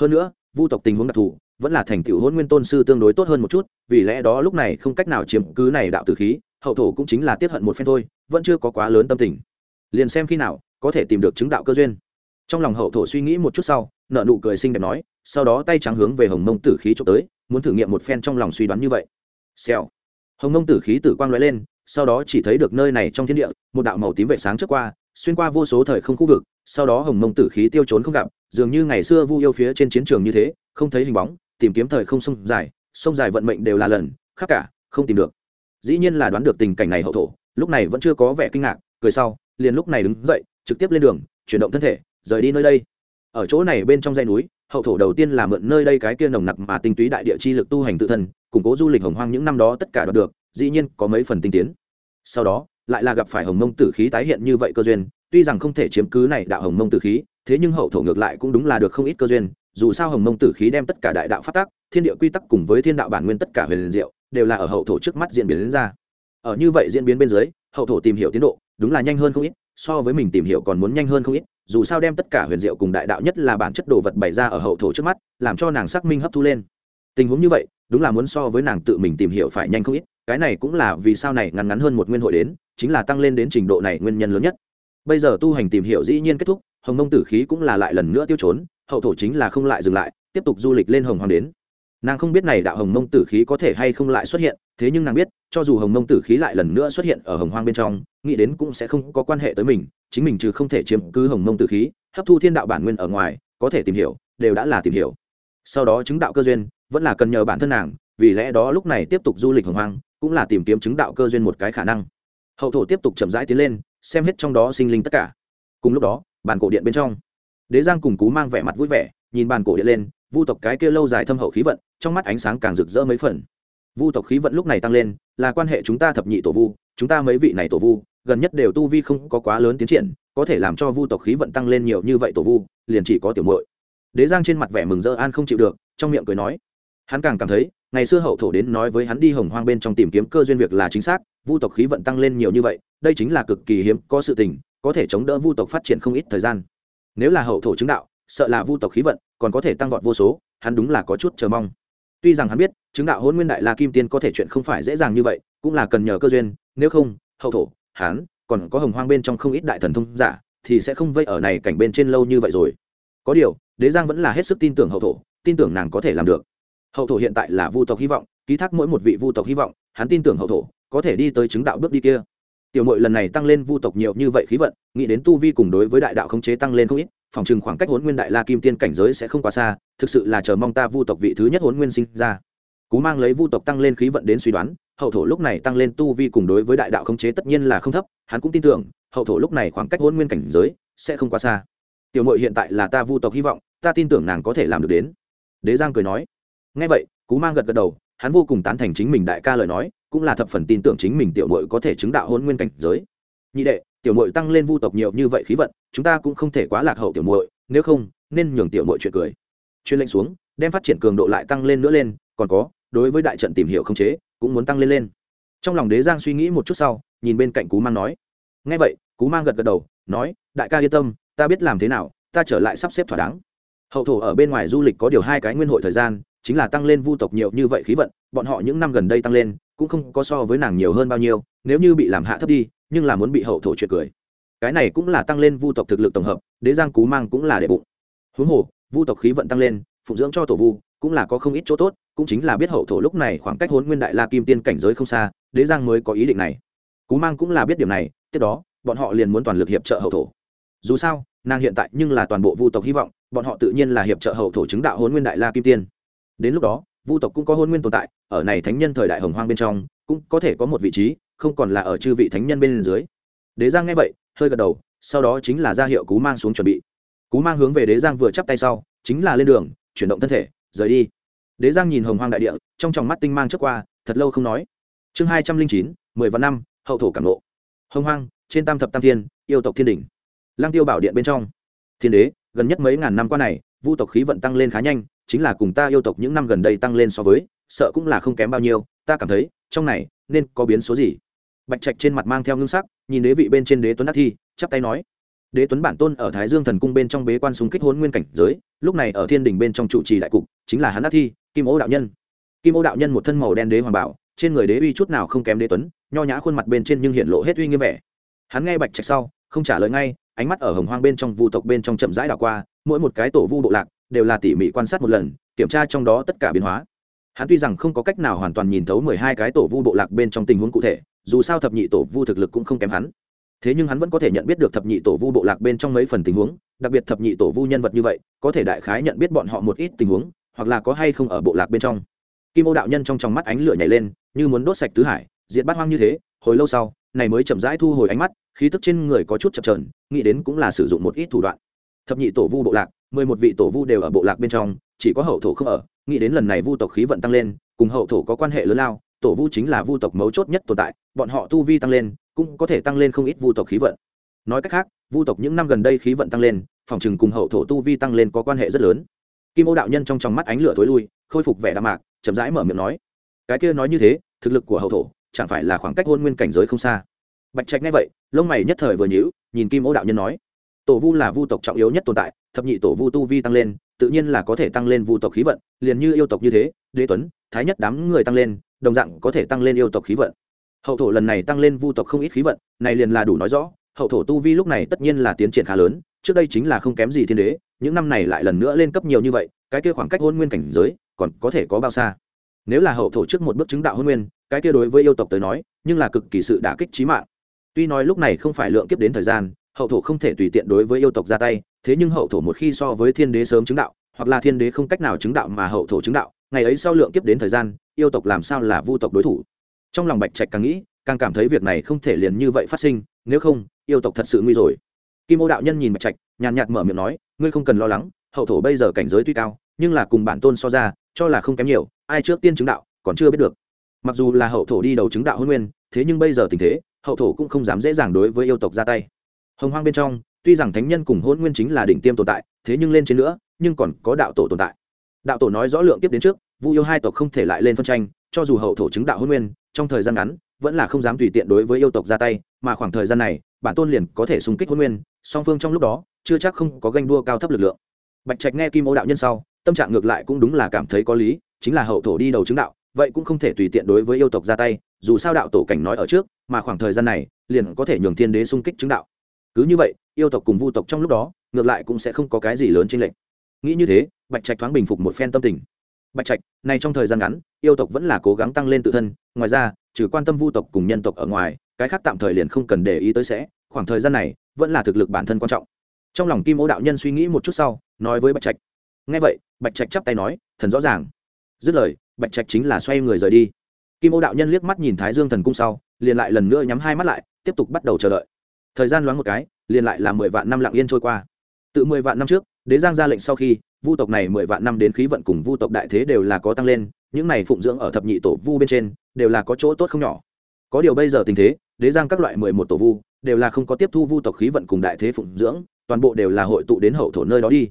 Hơn nữa, vu tộc tình huống đặc thù, vẫn là thành tựu hôn nguyên tôn sư tương đối tốt hơn một chút, vì lẽ đó lúc này không cách nào chiếm cứ này đạo tử khí hậu thổ cũng chính là tiết hận một phen thôi, vẫn chưa có quá lớn tâm tình. Liền xem khi nào, có thể tìm được chứng đạo cơ duyên. Trong lòng hậu thổ suy nghĩ một chút sau, nợ nụ cười xinh đẹp nói, sau đó tay trắng hướng về hồng mông tử khí trộm tới, muốn thử nghiệm một phen trong lòng suy đoán như vậy. Xèo. Hồng mông tử khí tử quang lóe lên, sau đó chỉ thấy được nơi này trong thiên địa, một đạo màu tím vệ sáng trước qua, xuyên qua vô số thời không khu vực, sau đó hồng mông tử khí tiêu trốn không gặp, dường như ngày xưa vu yêu phía trên chiến trường như thế, không thấy hình bóng, tìm kiếm thời không sông dài sông dài vận mệnh đều là lần khắc cả, không tìm được dĩ nhiên là đoán được tình cảnh này hậu thổ, lúc này vẫn chưa có vẻ kinh ngạc, cười sau, liền lúc này đứng dậy, trực tiếp lên đường, chuyển động thân thể, rời đi nơi đây. Ở chỗ này bên trong dãy núi, hậu thổ đầu tiên là mượn nơi đây cái kia nồng nặc mà tinh túy đại địa chi lực tu hành tự thân, củng cố du lịch hồng hoang những năm đó tất cả đoạt được, dĩ nhiên có mấy phần tinh tiến. Sau đó, lại là gặp phải hồng mông tử khí tái hiện như vậy cơ duyên, tuy rằng không thể chiếm cứ này đạo hồng mông tử khí, thế nhưng hậu thổ ngược lại cũng đúng là được không ít cơ duyên, dù sao hồng mông tử khí đem tất cả đại đạo phát tác thiên địa quy tắc cùng với thiên đạo bản nguyên tất cả huyền liền diệu đều là ở hậu thổ trước mắt diễn biến đến ra. Ở như vậy diễn biến bên dưới, hậu thổ tìm hiểu tiến độ, đúng là nhanh hơn không ít, so với mình tìm hiểu còn muốn nhanh hơn không ít, dù sao đem tất cả huyền diệu cùng đại đạo nhất là bản chất đồ vật bày ra ở hậu thổ trước mắt, làm cho nàng xác minh hấp thu lên. Tình huống như vậy, đúng là muốn so với nàng tự mình tìm hiểu phải nhanh không ít, cái này cũng là vì sao này ngắn ngắn hơn một nguyên hội đến, chính là tăng lên đến trình độ này nguyên nhân lớn nhất. Bây giờ tu hành tìm hiểu dĩ nhiên kết thúc, hồng mông tử khí cũng là lại lần nữa tiêu trốn, hậu thổ chính là không lại dừng lại, tiếp tục du lịch lên hồng hoàng đến nàng không biết này đạo hồng mông tử khí có thể hay không lại xuất hiện, thế nhưng nàng biết, cho dù hồng mông tử khí lại lần nữa xuất hiện ở hồng hoang bên trong, nghĩ đến cũng sẽ không có quan hệ tới mình, chính mình trừ không thể chiếm cứ hồng mông tử khí, hấp thu thiên đạo bản nguyên ở ngoài, có thể tìm hiểu, đều đã là tìm hiểu. Sau đó chứng đạo cơ duyên, vẫn là cần nhờ bản thân nàng, vì lẽ đó lúc này tiếp tục du lịch hồng hoang, cũng là tìm kiếm chứng đạo cơ duyên một cái khả năng. Hậu thổ tiếp tục chậm rãi tiến lên, xem hết trong đó sinh linh tất cả. Cùng lúc đó bàn cổ điện bên trong, đế giang cùng cú mang vẻ mặt vui vẻ, nhìn bàn cổ điện lên vu tộc cái kia lâu dài thâm hậu khí vận, trong mắt ánh sáng càng rực rỡ mấy phần. Vu tộc khí vận lúc này tăng lên, là quan hệ chúng ta thập nhị tổ vu, chúng ta mấy vị này tổ vu, gần nhất đều tu vi không có quá lớn tiến triển, có thể làm cho vu tộc khí vận tăng lên nhiều như vậy tổ vu, liền chỉ có tiểu muội. Đế giang trên mặt vẻ mừng rỡ an không chịu được, trong miệng cười nói. Hắn càng cảm thấy, ngày xưa hậu thổ đến nói với hắn đi hồng hoang bên trong tìm kiếm cơ duyên việc là chính xác, vu tộc khí vận tăng lên nhiều như vậy, đây chính là cực kỳ hiếm có sự tình, có thể chống đỡ vu tộc phát triển không ít thời gian. Nếu là hậu thổ chứng đạo, sợ là vu tộc khí vận còn có thể tăng vọt vô số, hắn đúng là có chút chờ mong. Tuy rằng hắn biết, chứng đạo hôn nguyên đại la kim tiên có thể chuyện không phải dễ dàng như vậy, cũng là cần nhờ cơ duyên, nếu không, hậu thổ, hắn, còn có hồng hoang bên trong không ít đại thần thông giả, thì sẽ không vây ở này cảnh bên trên lâu như vậy rồi. Có điều, đế giang vẫn là hết sức tin tưởng hậu thổ, tin tưởng nàng có thể làm được. Hậu thổ hiện tại là vu tộc hy vọng, ký thác mỗi một vị vu tộc hy vọng, hắn tin tưởng hậu thổ, có thể đi tới chứng đạo bước đi kia. Tiểu mội lần này tăng lên vu tộc nhiều như vậy khí vận, nghĩ đến tu vi cùng đối với đại đạo khống chế tăng lên không ít phòng chừng khoảng cách hốn nguyên đại la kim tiên cảnh giới sẽ không quá xa, thực sự là chờ mong ta vu tộc vị thứ nhất hốn nguyên sinh ra. Cú mang lấy vu tộc tăng lên khí vận đến suy đoán, hậu thổ lúc này tăng lên tu vi cùng đối với đại đạo khống chế tất nhiên là không thấp, hắn cũng tin tưởng, hậu thổ lúc này khoảng cách hôn nguyên cảnh giới sẽ không quá xa. Tiểu mội hiện tại là ta vu tộc hy vọng, ta tin tưởng nàng có thể làm được đến. Đế giang cười nói. Ngay vậy, cú mang gật gật đầu, hắn vô cùng tán thành chính mình đại ca lời nói, cũng là thập phần tin tưởng chính mình tiểu mội có thể chứng đạo hôn nguyên cảnh giới. Nhị đệ tiểu mội tăng lên vu tộc nhiều như vậy khí vận, chúng ta cũng không thể quá lạc hậu tiểu mội nếu không, nên nhường tiểu mội chuyện cười. Chuyên lệnh xuống, đem phát triển cường độ lại tăng lên nữa lên, còn có, đối với đại trận tìm hiểu không chế, cũng muốn tăng lên lên. Trong lòng đế giang suy nghĩ một chút sau, nhìn bên cạnh cú mang nói. Ngay vậy, cú mang gật gật đầu, nói, đại ca yên tâm, ta biết làm thế nào, ta trở lại sắp xếp thỏa đáng. Hậu thổ ở bên ngoài du lịch có điều hai cái nguyên hội thời gian, chính là tăng lên vu tộc nhiều như vậy khí vận, bọn họ những năm gần đây tăng lên, cũng không có so với nàng nhiều hơn bao nhiêu, nếu như bị làm hạ thấp đi nhưng là muốn bị hậu thổ chuyện cười. Cái này cũng là tăng lên vu tộc thực lực tổng hợp, đế giang cú mang cũng là để bụng. Huống hồ, vu tộc khí vận tăng lên, phụng dưỡng cho tổ vu, cũng là có không ít chỗ tốt, cũng chính là biết hậu thổ lúc này khoảng cách hốn nguyên đại la kim tiên cảnh giới không xa, đế giang mới có ý định này. Cú mang cũng là biết điểm này, tiếp đó, bọn họ liền muốn toàn lực hiệp trợ hậu thổ. Dù sao, nàng hiện tại nhưng là toàn bộ vu tộc hy vọng, bọn họ tự nhiên là hiệp trợ hậu thổ chứng đạo hôn nguyên đại la kim tiên. Đến lúc đó, vu tộc cũng có hôn nguyên tồn tại, ở này thánh nhân thời đại hồng hoang bên trong, cũng có thể có một vị trí không còn là ở chư vị thánh nhân bên dưới. Đế giang nghe vậy, hơi gật đầu, sau đó chính là ra hiệu cú mang xuống chuẩn bị. Cú mang hướng về đế giang vừa chắp tay sau, chính là lên đường, chuyển động thân thể, rời đi. Đế giang nhìn hồng hoang đại địa, trong tròng mắt tinh mang trước qua, thật lâu không nói. Chương hai trăm linh chín, mười vạn năm, hậu thổ cảm lộ hồng hoang, trên tam thập tam thiên, yêu tộc thiên đình lang tiêu bảo điện bên trong. Thiên đế, gần nhất mấy ngàn năm qua này, vu tộc khí vận tăng lên khá nhanh, chính là cùng ta yêu tộc những năm gần đây tăng lên so với, sợ cũng là không kém bao nhiêu, ta cảm thấy, trong này nên có biến số gì? Bạch trạch trên mặt mang theo ngưng sắc, nhìn đế vị bên trên đế tuấn đắc thi, chắp tay nói, đế tuấn bản tôn ở thái dương thần cung bên trong bế quan súng kích hôn nguyên cảnh giới, lúc này ở thiên đình bên trong trụ trì đại cục, chính là hắn đắc thi, kim ô đạo nhân. Kim ô đạo nhân một thân màu đen đế hoàng bảo, trên người đế uy chút nào không kém đế tuấn, nho nhã khuôn mặt bên trên nhưng hiện lộ hết uy nghiêm vẻ. Hắn nghe bạch trạch sau, không trả lời ngay, ánh mắt ở hồng hoang bên trong vu tộc bên trong chậm rãi đảo qua, mỗi một cái tổ vu bộ lạc đều là tỉ mỉ quan sát một lần, kiểm tra trong đó tất cả biến hóa hắn tuy rằng không có cách nào hoàn toàn nhìn thấu mười hai cái tổ vu bộ lạc bên trong tình huống cụ thể, dù sao thập nhị tổ vu thực lực cũng không kém hắn. Thế nhưng hắn vẫn có thể nhận biết được thập nhị tổ vu bộ lạc bên trong mấy phần tình huống, đặc biệt thập nhị tổ vu nhân vật như vậy, có thể đại khái nhận biết bọn họ một ít tình huống, hoặc là có hay không ở bộ lạc bên trong. Kim ô đạo nhân trong trong mắt ánh lửa nhảy lên, như muốn đốt sạch tứ hải, diệt bát hoang như thế, hồi lâu sau, này mới chậm rãi thu hồi ánh mắt, khí tức trên người có chút chập trờn nghĩ đến cũng là sử dụng một ít thủ đoạn. Thập nhị tổ vu bộ lạc, mười một vị tổ vu đều ở bộ lạc bên trong chỉ có hậu thổ không ở, nghĩ đến lần này vu tộc khí vận tăng lên, cùng hậu thổ có quan hệ lớn lao, tổ vu chính là vu tộc mấu chốt nhất tồn tại, bọn họ tu vi tăng lên, cũng có thể tăng lên không ít vu tộc khí vận. Nói cách khác, vu tộc những năm gần đây khí vận tăng lên, phòng chừng cùng hậu thổ tu vi tăng lên có quan hệ rất lớn. Kim ô đạo nhân trong trong mắt ánh lửa thối lui, khôi phục vẻ đạm mạc, chậm rãi mở miệng nói, cái kia nói như thế, thực lực của hậu thổ, chẳng phải là khoảng cách hôn nguyên cảnh giới không xa? Bạch trạch nghe vậy, lông mày nhất thời vừa nhíu, nhìn kim ô đạo nhân nói, tổ vu là vu tộc trọng yếu nhất tồn tại, thập nhị tổ vu tu vi tăng lên tự nhiên là có thể tăng lên vu tộc khí vận, liền như yêu tộc như thế, đế tuấn, thái nhất đám người tăng lên, đồng dạng có thể tăng lên yêu tộc khí vận. Hậu thổ lần này tăng lên vu tộc không ít khí vận, này liền là đủ nói rõ, hậu thổ tu vi lúc này tất nhiên là tiến triển khá lớn, trước đây chính là không kém gì thiên đế, những năm này lại lần nữa lên cấp nhiều như vậy, cái kia khoảng cách hôn nguyên cảnh giới, còn có thể có bao xa? Nếu là hậu thổ trước một bước chứng đạo hôn nguyên, cái kia đối với yêu tộc tới nói, nhưng là cực kỳ sự đả kích trí mạng. Tuy nói lúc này không phải lượng kiếp đến thời gian hậu thổ không thể tùy tiện đối với yêu tộc ra tay, thế nhưng hậu thổ một khi so với thiên đế sớm chứng đạo, hoặc là thiên đế không cách nào chứng đạo mà hậu thổ chứng đạo, ngày ấy sau lượng kiếp đến thời gian, yêu tộc làm sao là vu tộc đối thủ? Trong lòng bạch trạch càng nghĩ, càng cảm thấy việc này không thể liền như vậy phát sinh, nếu không, yêu tộc thật sự nguy rồi. Kim ô đạo nhân nhìn bạch trạch, nhàn nhạt mở miệng nói, ngươi không cần lo lắng, hậu thổ bây giờ cảnh giới tuy cao, nhưng là cùng bản tôn so ra, cho là không kém nhiều, ai trước tiên chứng đạo, còn chưa biết được. Mặc dù là hậu thổ đi đầu chứng đạo hôn nguyên, thế nhưng bây giờ tình thế, hậu thổ cũng không dám dễ dàng đối với yêu tộc ra tay hồng hoang bên trong, tuy rằng thánh nhân cùng hôn nguyên chính là đỉnh tiêm tồn tại, thế nhưng lên trên nữa, nhưng còn có đạo tổ tồn tại. Đạo tổ nói rõ lượng tiếp đến trước, vu yêu hai tộc không thể lại lên phân tranh, cho dù hậu thổ chứng đạo hôn nguyên, trong thời gian ngắn, vẫn là không dám tùy tiện đối với yêu tộc ra tay, mà khoảng thời gian này, bản tôn liền có thể xung kích hôn nguyên, song phương trong lúc đó, chưa chắc không có ganh đua cao thấp lực lượng. Bạch trạch nghe kim ô đạo nhân sau, tâm trạng ngược lại cũng đúng là cảm thấy có lý, chính là hậu thổ đi đầu chứng đạo, vậy cũng không thể tùy tiện đối với yêu tộc ra tay, dù sao đạo tổ cảnh nói ở trước, mà khoảng thời gian này, liền có thể nhường thiên đế xung kích chứng đạo cứ như vậy, yêu tộc cùng vu tộc trong lúc đó, ngược lại cũng sẽ không có cái gì lớn trên lệnh nghĩ như thế, bạch trạch thoáng bình phục một phen tâm tình. Bạch trạch, này trong thời gian ngắn, yêu tộc vẫn là cố gắng tăng lên tự thân, ngoài ra, trừ quan tâm vu tộc cùng nhân tộc ở ngoài, cái khác tạm thời liền không cần để ý tới sẽ, khoảng thời gian này, vẫn là thực lực bản thân quan trọng. Trong lòng kim ô đạo nhân suy nghĩ một chút sau, nói với bạch trạch. Ngay vậy, bạch trạch chắp tay nói, thần rõ ràng. Dứt lời, bạch trạch chính là xoay người rời đi. Kim ô đạo nhân liếc mắt nhìn thái dương thần cung sau, liền lại lần nữa nhắm hai mắt lại, tiếp tục bắt đầu chờ đợi thời gian loáng một cái, liền lại là mười vạn năm lặng yên trôi qua. Tự mười vạn năm trước, đế giang ra lệnh sau khi, vu tộc này mười vạn năm đến khí vận cùng vu tộc đại thế đều là có tăng lên, những này phụng dưỡng ở thập nhị tổ vu bên trên, đều là có chỗ tốt không nhỏ. Có điều bây giờ tình thế, đế giang các loại mười một tổ vu, đều là không có tiếp thu vu tộc khí vận cùng đại thế phụng dưỡng, toàn bộ đều là hội tụ đến hậu thổ nơi đó đi.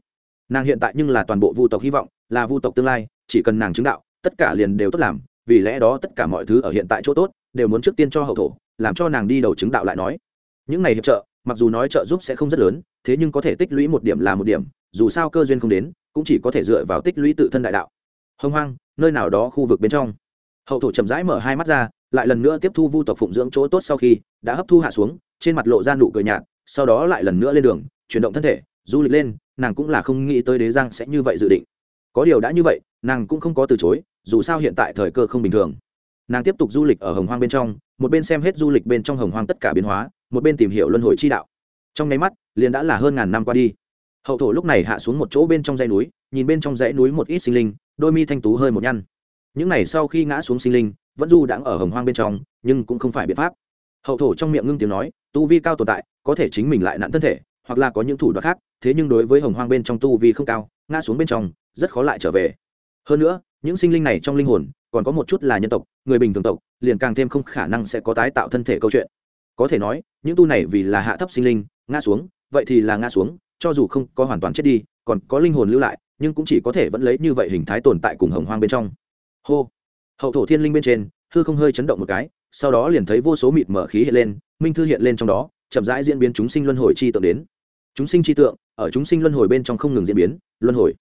Nàng hiện tại nhưng là toàn bộ vu tộc hy vọng, là vu tộc tương lai, chỉ cần nàng chứng đạo, tất cả liền đều tốt làm, vì lẽ đó tất cả mọi thứ ở hiện tại chỗ tốt, đều muốn trước tiên cho hậu thổ, làm cho nàng đi đầu chứng đạo lại nói những này hiệp trợ, mặc dù nói trợ giúp sẽ không rất lớn, thế nhưng có thể tích lũy một điểm là một điểm, dù sao cơ duyên không đến, cũng chỉ có thể dựa vào tích lũy tự thân đại đạo. Hông hoang, nơi nào đó khu vực bên trong. Hậu thổ chậm rãi mở hai mắt ra, lại lần nữa tiếp thu vu tộc phụng dưỡng chỗ tốt sau khi đã hấp thu hạ xuống, trên mặt lộ ra nụ cười nhạt, sau đó lại lần nữa lên đường, chuyển động thân thể, du lịch lên, nàng cũng là không nghĩ tới đế giang sẽ như vậy dự định. Có điều đã như vậy, nàng cũng không có từ chối, dù sao hiện tại thời cơ không bình thường. Nàng tiếp tục du lịch ở hồng hoang bên trong, một bên xem hết du lịch bên trong hồng hoang tất cả biến hóa một bên tìm hiểu luân hồi chi đạo. Trong nháy mắt, liền đã là hơn ngàn năm qua đi. Hậu thổ lúc này hạ xuống một chỗ bên trong dãy núi, nhìn bên trong dãy núi một ít sinh linh, đôi mi thanh tú hơi một nhăn. Những này sau khi ngã xuống sinh linh, vẫn du đãng ở hồng hoang bên trong, nhưng cũng không phải biện pháp. Hậu thổ trong miệng ngưng tiếng nói, tu vi cao tồn tại, có thể chính mình lại nặn thân thể, hoặc là có những thủ đoạn khác, thế nhưng đối với hồng hoang bên trong tu vi không cao, ngã xuống bên trong, rất khó lại trở về. Hơn nữa, những sinh linh này trong linh hồn, còn có một chút là nhân tộc, người bình thường tộc, liền càng thêm không khả năng sẽ có tái tạo thân thể câu chuyện có thể nói, những tu này vì là hạ thấp sinh linh, ngã xuống, vậy thì là ngã xuống, cho dù không có hoàn toàn chết đi, còn có linh hồn lưu lại, nhưng cũng chỉ có thể vẫn lấy như vậy hình thái tồn tại cùng hồng hoang bên trong. Hô. Hậu thổ thiên linh bên trên, hư không hơi chấn động một cái, sau đó liền thấy vô số mịt mở khí hiện lên, minh thư hiện lên trong đó, chậm rãi diễn biến chúng sinh luân hồi chi tượng đến. Chúng sinh chi tượng, ở chúng sinh luân hồi bên trong không ngừng diễn biến, luân hồi.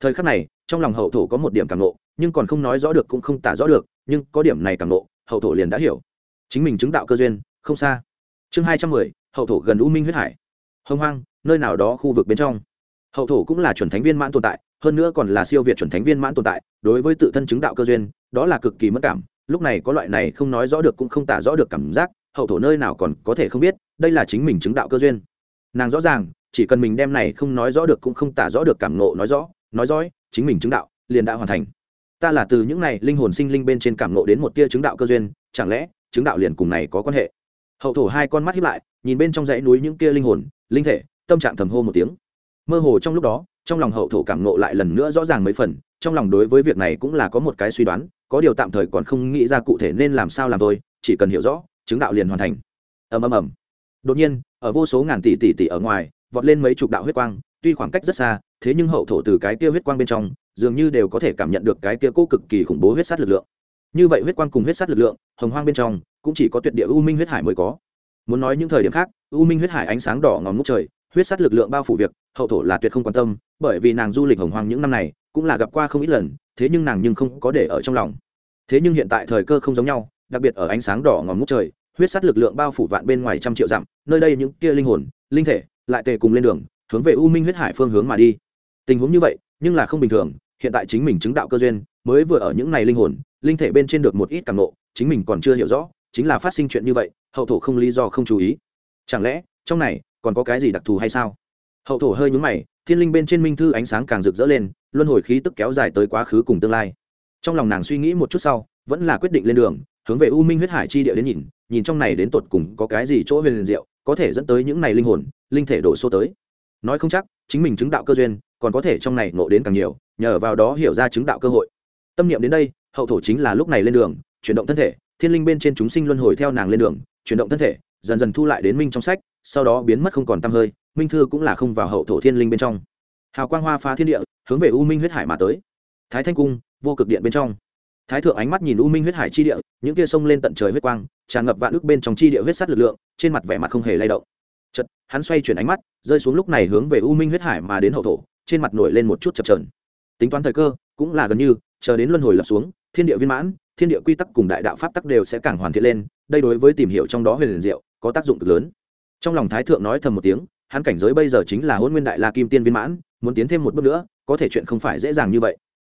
Thời khắc này, trong lòng hậu thổ có một điểm cảm nộ nhưng còn không nói rõ được cũng không tả rõ được, nhưng có điểm này cảm nộ hậu thổ liền đã hiểu. Chính mình chứng đạo cơ duyên không xa. Chương hai trăm mười, hậu thổ gần u minh huyết hải. Hông hoang, nơi nào đó khu vực bên trong. Hậu thổ cũng là chuẩn thánh viên mãn tồn tại, hơn nữa còn là siêu việt chuẩn thánh viên mãn tồn tại, đối với tự thân chứng đạo cơ duyên, đó là cực kỳ mất cảm. Lúc này có loại này không nói rõ được cũng không tả rõ được cảm giác, hậu thổ nơi nào còn có thể không biết, đây là chính mình chứng đạo cơ duyên. Nàng rõ ràng, chỉ cần mình đem này không nói rõ được cũng không tả rõ được cảm nộ nói rõ nói rõ chính mình chứng đạo, liền đã hoàn thành. Ta là từ những này linh hồn sinh linh bên trên cảm nộ đến một tia chứng đạo cơ duyên, chẳng lẽ chứng đạo liền cùng này có quan hệ? Hậu thổ hai con mắt hiếp lại, nhìn bên trong dãy núi những kia linh hồn, linh thể, tâm trạng thầm hô một tiếng. Mơ hồ trong lúc đó, trong lòng hậu thổ cảm nộ lại lần nữa rõ ràng mấy phần, trong lòng đối với việc này cũng là có một cái suy đoán, có điều tạm thời còn không nghĩ ra cụ thể nên làm sao làm thôi, chỉ cần hiểu rõ, chứng đạo liền hoàn thành. Ầm ầm ầm. Đột nhiên, ở vô số ngàn tỷ tỷ tỷ ở ngoài, vọt lên mấy chục đạo huyết quang, tuy khoảng cách rất xa, thế nhưng hậu thổ từ cái kia huyết quang bên trong, dường như đều có thể cảm nhận được cái kia cố cực kỳ khủng bố huyết sát lực lượng. Như vậy huyết quang cùng huyết sát lực lượng, hồng hoang bên trong cũng chỉ có tuyệt địa u minh huyết hải mới có. Muốn nói những thời điểm khác, u minh huyết hải ánh sáng đỏ ngòm ngút trời, huyết sát lực lượng bao phủ việc, hậu thổ là tuyệt không quan tâm, bởi vì nàng du lịch hồng hoang những năm này, cũng là gặp qua không ít lần, thế nhưng nàng nhưng không có để ở trong lòng. Thế nhưng hiện tại thời cơ không giống nhau, đặc biệt ở ánh sáng đỏ ngòm ngút trời, huyết sát lực lượng bao phủ vạn bên ngoài trăm triệu dặm, nơi đây những kia linh hồn, linh thể, lại tề cùng lên đường, hướng về u minh huyết hải phương hướng mà đi. Tình huống như vậy, nhưng là không bình thường, hiện tại chính mình chứng đạo cơ duyên, mới vừa ở những này linh hồn, linh thể bên trên được một ít càng nộ chính mình còn chưa hiểu rõ chính là phát sinh chuyện như vậy, hậu thổ không lý do không chú ý. Chẳng lẽ, trong này, còn có cái gì đặc thù hay sao? Hậu thổ hơi nhúng mày, thiên linh bên trên minh thư ánh sáng càng rực rỡ lên, luân hồi khí tức kéo dài tới quá khứ cùng tương lai. Trong lòng nàng suy nghĩ một chút sau, vẫn là quyết định lên đường, hướng về u minh huyết hải chi địa đến nhìn nhìn trong này đến tột cùng có cái gì chỗ huyền liền diệu, có thể dẫn tới những này linh hồn, linh thể đổ xô tới. Nói không chắc, chính mình chứng đạo cơ duyên, còn có thể trong này ngộ đến càng nhiều, nhờ vào đó hiểu ra chứng đạo cơ hội. Tâm niệm đến đây, hậu thổ chính là lúc này lên đường, chuyển động thân thể thiên linh bên trên chúng sinh luân hồi theo nàng lên đường, chuyển động thân thể, dần dần thu lại đến minh trong sách, sau đó biến mất không còn tăm hơi, minh thư cũng là không vào hậu thổ thiên linh bên trong. Hào quang hoa phá thiên địa, hướng về u minh huyết hải mà tới. Thái thanh cung, vô cực điện bên trong. Thái thượng ánh mắt nhìn u minh huyết hải chi địa, những kia sông lên tận trời huyết quang, tràn ngập vạn ước bên trong chi địa huyết sắt lực lượng, trên mặt vẻ mặt không hề lay động. Chật hắn xoay chuyển ánh mắt, rơi xuống lúc này hướng về u minh huyết hải mà đến hậu thổ, trên mặt nổi lên một chút chập trờn tính toán thời cơ, cũng là gần như, chờ đến luân hồi lập xuống, thiên địa viên mãn thiên địa quy tắc cùng đại đạo pháp tắc đều sẽ càng hoàn thiện lên, đây đối với tìm hiểu trong đó huyền liền diệu, có tác dụng cực lớn. Trong lòng thái thượng nói thầm một tiếng, hắn cảnh giới bây giờ chính là hôn nguyên đại la kim tiên viên mãn, muốn tiến thêm một bước nữa, có thể chuyện không phải dễ dàng như vậy.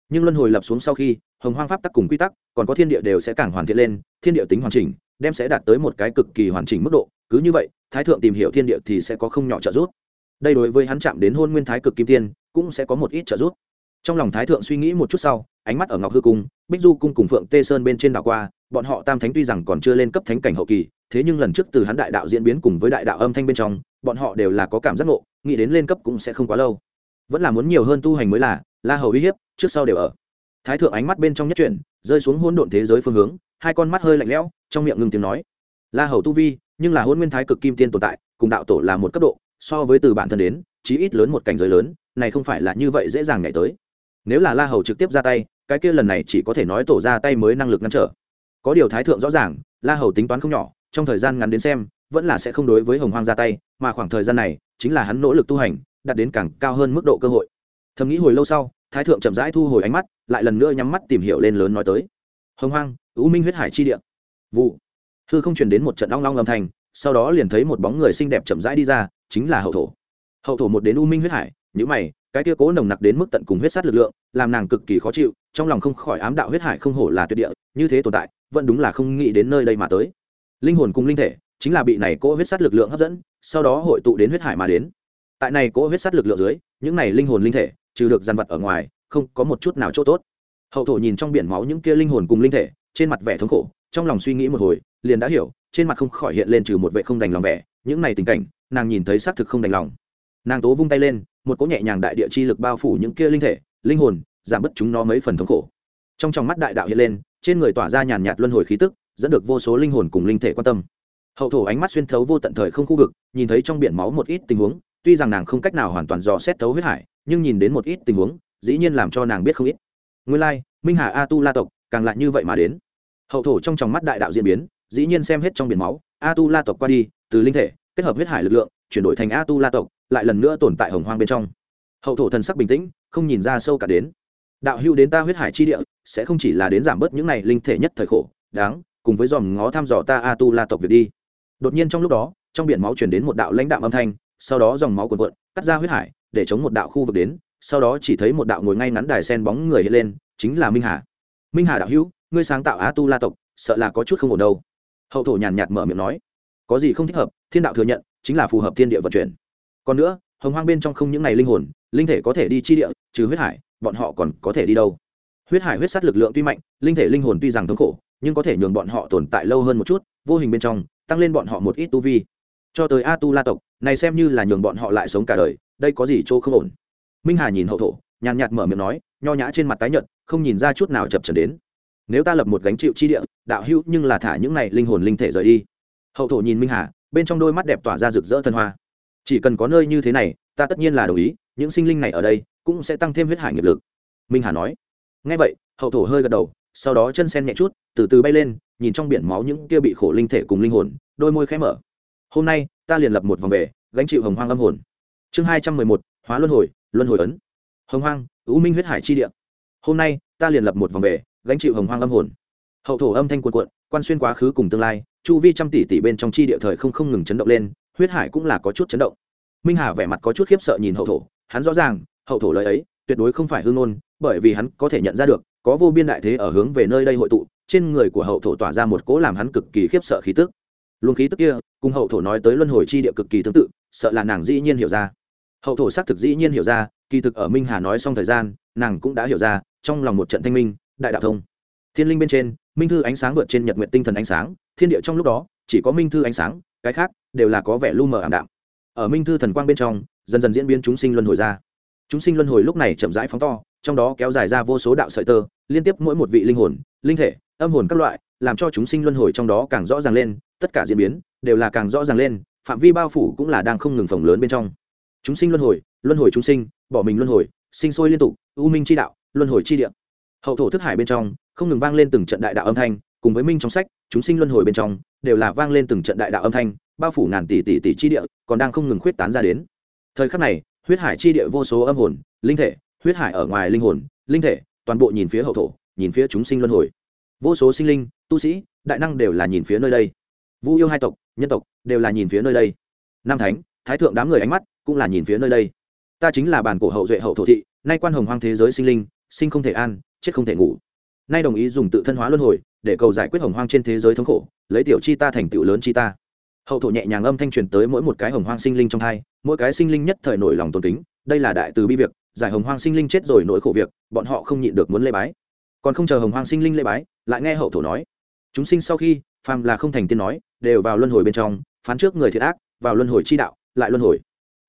Nhưng luân hồi lập xuống sau khi, hồng hoang pháp tắc cùng quy tắc, còn có thiên địa đều sẽ càng hoàn thiện lên, thiên địa tính hoàn chỉnh, đem sẽ đạt tới một cái cực kỳ hoàn chỉnh mức độ, cứ như vậy, thái thượng tìm hiểu thiên địa thì sẽ có không nhỏ trợ giúp. Đây đối với hắn chạm đến hôn nguyên thái cực kim tiên, cũng sẽ có một ít trợ giúp trong lòng thái thượng suy nghĩ một chút sau, ánh mắt ở ngọc hư cung, bích du cung cùng phượng tê sơn bên trên đảo qua, bọn họ tam thánh tuy rằng còn chưa lên cấp thánh cảnh hậu kỳ, thế nhưng lần trước từ hắn đại đạo diễn biến cùng với đại đạo âm thanh bên trong, bọn họ đều là có cảm giác ngộ, nghĩ đến lên cấp cũng sẽ không quá lâu. Vẫn là muốn nhiều hơn tu hành mới là, la hầu uy hiếp, trước sau đều ở. Thái thượng ánh mắt bên trong nhất chuyển, rơi xuống hỗn độn thế giới phương hướng, hai con mắt hơi lạnh lẽo, trong miệng ngừng tiếng nói. La hầu tu vi, nhưng là hôn nguyên thái cực kim tiên tồn tại, cùng đạo tổ là một cấp độ, so với từ bản thân đến, chí ít lớn một cảnh giới lớn, này không phải là như vậy dễ dàng nhảy tới nếu là la hầu trực tiếp ra tay, cái kia lần này chỉ có thể nói tổ ra tay mới năng lực ngăn trở. Có điều thái thượng rõ ràng, la hầu tính toán không nhỏ, trong thời gian ngắn đến xem, vẫn là sẽ không đối với hồng hoang ra tay, mà khoảng thời gian này, chính là hắn nỗ lực tu hành, đạt đến càng cao hơn mức độ cơ hội. Thầm nghĩ hồi lâu sau, thái thượng chậm rãi thu hồi ánh mắt, lại lần nữa nhắm mắt tìm hiểu lên lớn nói tới. Hồng hoang ưu minh huyết hải chi địa. Vụ. Hư không truyền đến một trận long long âm thanh, sau đó liền thấy một bóng người xinh đẹp chậm rãi đi ra, chính là hậu thổ. Hậu thổ một đến u minh huyết hải nhữ mày cái kia cố nồng nặc đến mức tận cùng huyết sát lực lượng, làm nàng cực kỳ khó chịu, trong lòng không khỏi ám đạo huyết hải không hổ là tuyệt địa, như thế tồn tại, vẫn đúng là không nghĩ đến nơi đây mà tới. Linh hồn cùng linh thể, chính là bị này cố huyết sát lực lượng hấp dẫn, sau đó hội tụ đến huyết hải mà đến. Tại này cố huyết sát lực lượng dưới, những này linh hồn linh thể, trừ được dàn vật ở ngoài, không có một chút nào chỗ tốt. Hậu thổ nhìn trong biển máu những kia linh hồn cùng linh thể, trên mặt vẻ thống khổ, trong lòng suy nghĩ một hồi, liền đã hiểu, trên mặt không khỏi hiện lên trừ một vệ không đành lòng vẻ, những này tình cảnh, nàng nhìn thấy xác thực không đành lòng nàng tố vung tay lên một cỗ nhẹ nhàng đại địa chi lực bao phủ những kia linh thể linh hồn giảm bớt chúng nó mấy phần thống khổ. Trong trong mắt đại đạo hiện lên trên người tỏa ra nhàn nhạt luân hồi khí tức dẫn được vô số linh hồn cùng linh thể quan tâm. Hậu thổ ánh mắt xuyên thấu vô tận thời không khu vực nhìn thấy trong biển máu một ít tình huống tuy rằng nàng không cách nào hoàn toàn dò xét thấu huyết hải nhưng nhìn đến một ít tình huống dĩ nhiên làm cho nàng biết không ít. Nguyên lai、like, minh hà a tu la tộc càng lại như vậy mà đến. Hậu thổ trong tròng mắt đại đạo diễn biến dĩ nhiên xem hết trong biển máu a tu la tộc qua đi từ linh thể kết hợp huyết hải lực lượng chuyển đổi thành a tu la tộc lại lần nữa tồn tại hồng hoang bên trong. Hậu thổ thần sắc bình tĩnh, không nhìn ra sâu cả đến. Đạo hưu đến ta huyết hải chi địa, sẽ không chỉ là đến giảm bớt những này linh thể nhất thời khổ, đáng, cùng với dòm ngó thăm dò ta a tu la tộc việc đi. Đột nhiên trong lúc đó, trong biển máu chuyển đến một đạo lãnh đạo âm thanh, sau đó dòng máu cuồn cuộn, cắt ra huyết hải, để chống một đạo khu vực đến, sau đó chỉ thấy một đạo ngồi ngay ngắn đài sen bóng người hiện lên, chính là minh hà. Minh hà đạo hữu, ngươi sáng tạo a tu la tộc, sợ là có chút không ổn đâu. Hậu thổ nhàn nhạt mở miệng nói, có gì không thích hợp, thiên đạo thừa nhận, chính là phù hợp thiên địa vận chuyển còn nữa, hồng hoang bên trong không những này linh hồn, linh thể có thể đi chi địa, trừ huyết hải, bọn họ còn có thể đi đâu? Huyết hải huyết sát lực lượng tuy mạnh, linh thể linh hồn tuy rằng thống khổ, nhưng có thể nhường bọn họ tồn tại lâu hơn một chút, vô hình bên trong, tăng lên bọn họ một ít tu vi. Cho tới a tu la tộc, này xem như là nhường bọn họ lại sống cả đời, đây có gì chỗ không ổn? Minh hà nhìn hậu thổ, nhàn nhạt mở miệng nói, nho nhã trên mặt tái nhợt, không nhìn ra chút nào chập trần đến. Nếu ta lập một gánh chịu chi địa, đạo hữu nhưng là thả những này linh hồn linh thể rời đi. Hậu thổ nhìn minh hà, bên trong đôi mắt đẹp tỏa ra rực rỡ thân hoa chỉ cần có nơi như thế này, ta tất nhiên là đồng ý, những sinh linh này ở đây cũng sẽ tăng thêm huyết hải nghiệp lực. Minh hà nói. Ngay vậy, hậu thổ hơi gật đầu, sau đó chân sen nhẹ chút, từ từ bay lên, nhìn trong biển máu những kia bị khổ linh thể cùng linh hồn, đôi môi khẽ mở. Hôm nay, ta liền lập một vòng về, gánh chịu hồng hoang âm hồn. Chương hai trăm mười một, hóa luân hồi luân hồi ấn. Hồng hoang ưu minh huyết hải chi địa. Hôm nay, ta liền lập một vòng về, gánh chịu hồng hoang âm hồn. Hậu thổ âm thanh cuộn cuộn, quan xuyên quá khứ cùng tương lai, chu vi trăm tỷ tỷ bên trong chi địa thời không không ngừng chấn động lên huyết hải cũng là có chút chấn động. Minh hà vẻ mặt có chút khiếp sợ nhìn hậu thổ, hắn rõ ràng, hậu thổ lời ấy, tuyệt đối không phải hư ngôn, bởi vì hắn có thể nhận ra được, có vô biên đại thế ở hướng về nơi đây hội tụ, trên người của hậu thổ tỏa ra một cỗ làm hắn cực kỳ khiếp sợ khí tức. Luồng khí tức kia, cùng hậu thổ nói tới luân hồi chi địa cực kỳ tương tự, sợ là nàng dĩ nhiên hiểu ra. Hậu thổ xác thực dĩ nhiên hiểu ra, kỳ thực ở minh hà nói xong thời gian, nàng cũng đã hiểu ra, trong lòng một trận thanh minh, đại đạo thông. Thiên linh bên trên, minh thư ánh sáng vượt trên nhật nguyện tinh thần ánh sáng, thiên địa trong lúc đó, chỉ có minh thư ánh sáng cái khác đều là có vẻ lu mờ ảm đạm. Ở minh thư thần quang bên trong, dần dần diễn biến chúng sinh luân hồi ra. Chúng sinh luân hồi lúc này chậm rãi phóng to, trong đó kéo dài ra vô số đạo sợi tơ, liên tiếp mỗi một vị linh hồn, linh thể, âm hồn các loại, làm cho chúng sinh luân hồi trong đó càng rõ ràng lên, tất cả diễn biến đều là càng rõ ràng lên, phạm vi bao phủ cũng là đang không ngừng phồng lớn bên trong. Chúng sinh luân hồi luân hồi chúng sinh, bỏ mình luân hồi, sinh sôi liên tục, u minh chi đạo, luân hồi chi địa. Hậu thổ thức hải bên trong, không ngừng vang lên từng trận đại đạo âm thanh, cùng với minh trong sách, chúng sinh luân hồi bên trong đều là vang lên từng trận đại đạo âm thanh, bao phủ ngàn tỷ tỷ tỷ chi địa, còn đang không ngừng khuyết tán ra đến. Thời khắc này, huyết hải chi địa vô số âm hồn, linh thể, huyết hải ở ngoài linh hồn, linh thể, toàn bộ nhìn phía hậu thổ, nhìn phía chúng sinh luân hồi. Vô số sinh linh, tu sĩ, đại năng đều là nhìn phía nơi đây. Vu yêu hai tộc, nhân tộc, đều là nhìn phía nơi đây. Nam thánh, thái thượng đám người ánh mắt cũng là nhìn phía nơi đây. Ta chính là bản cổ hậu duệ hậu thổ thị, nay quan hồng hoang thế giới sinh linh, sinh không thể an, chết không thể ngủ. Nay đồng ý dùng tự thân hóa luân hồi, để cầu giải quyết hồng hoang trên thế giới thống khổ lấy tiểu chi ta thành tựu lớn chi ta. Hậu thổ nhẹ nhàng âm thanh truyền tới mỗi một cái hồng hoang sinh linh trong hai, mỗi cái sinh linh nhất thời nổi lòng tôn kính, đây là đại từ bi việc, giải hồng hoang sinh linh chết rồi nỗi khổ việc, bọn họ không nhịn được muốn lê bái. Còn không chờ hồng hoang sinh linh lê bái, lại nghe hậu thổ nói. Chúng sinh sau khi, phàm là không thành tiên nói, đều vào luân hồi bên trong, phán trước người thiệt ác, vào luân hồi chi đạo, lại luân hồi.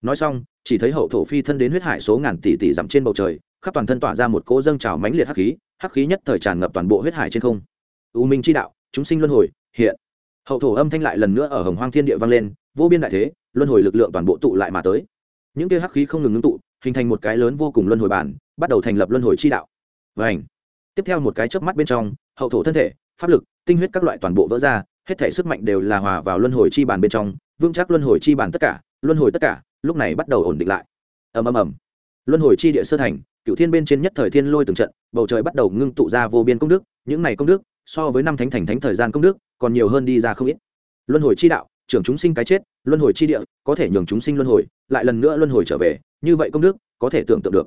Nói xong, chỉ thấy hậu thổ phi thân đến huyết hải số ngàn tỷ tỷ dặm trên bầu trời, khắp toàn thân tỏa ra một cỗ dâng trào mãnh liệt hắc khí hắc khí nhất thời tràn ngập toàn bộ huyết hải trên không. U minh chi đạo, chúng sinh luân hồi hiện. Hậu thổ âm thanh lại lần nữa ở hồng hoang thiên địa vang lên, vô biên đại thế, luân hồi lực lượng toàn bộ tụ lại mà tới. Những kia hắc khí không ngừng ngưng tụ, hình thành một cái lớn vô cùng luân hồi bản, bắt đầu thành lập luân hồi chi đạo. Và ảnh tiếp theo một cái chớp mắt bên trong, hậu thổ thân thể, pháp lực, tinh huyết các loại toàn bộ vỡ ra, hết thể sức mạnh đều là hòa vào luân hồi chi bản bên trong, vững chắc luân hồi chi bản tất cả, luân hồi tất cả, lúc này bắt đầu ổn định lại. Ầm ầm ầm. Luân hồi chi địa sơ thành, cựu thiên bên trên nhất thời thiên lôi từng trận, bầu trời bắt đầu ngưng tụ ra vô biên công đức, những này công đức, so với năm thánh thành thánh thời gian công đức còn nhiều hơn đi ra không ít. Luân hồi chi đạo, trưởng chúng sinh cái chết, luân hồi chi địa, có thể nhường chúng sinh luân hồi, lại lần nữa luân hồi trở về, như vậy công đức, có thể tưởng tượng được.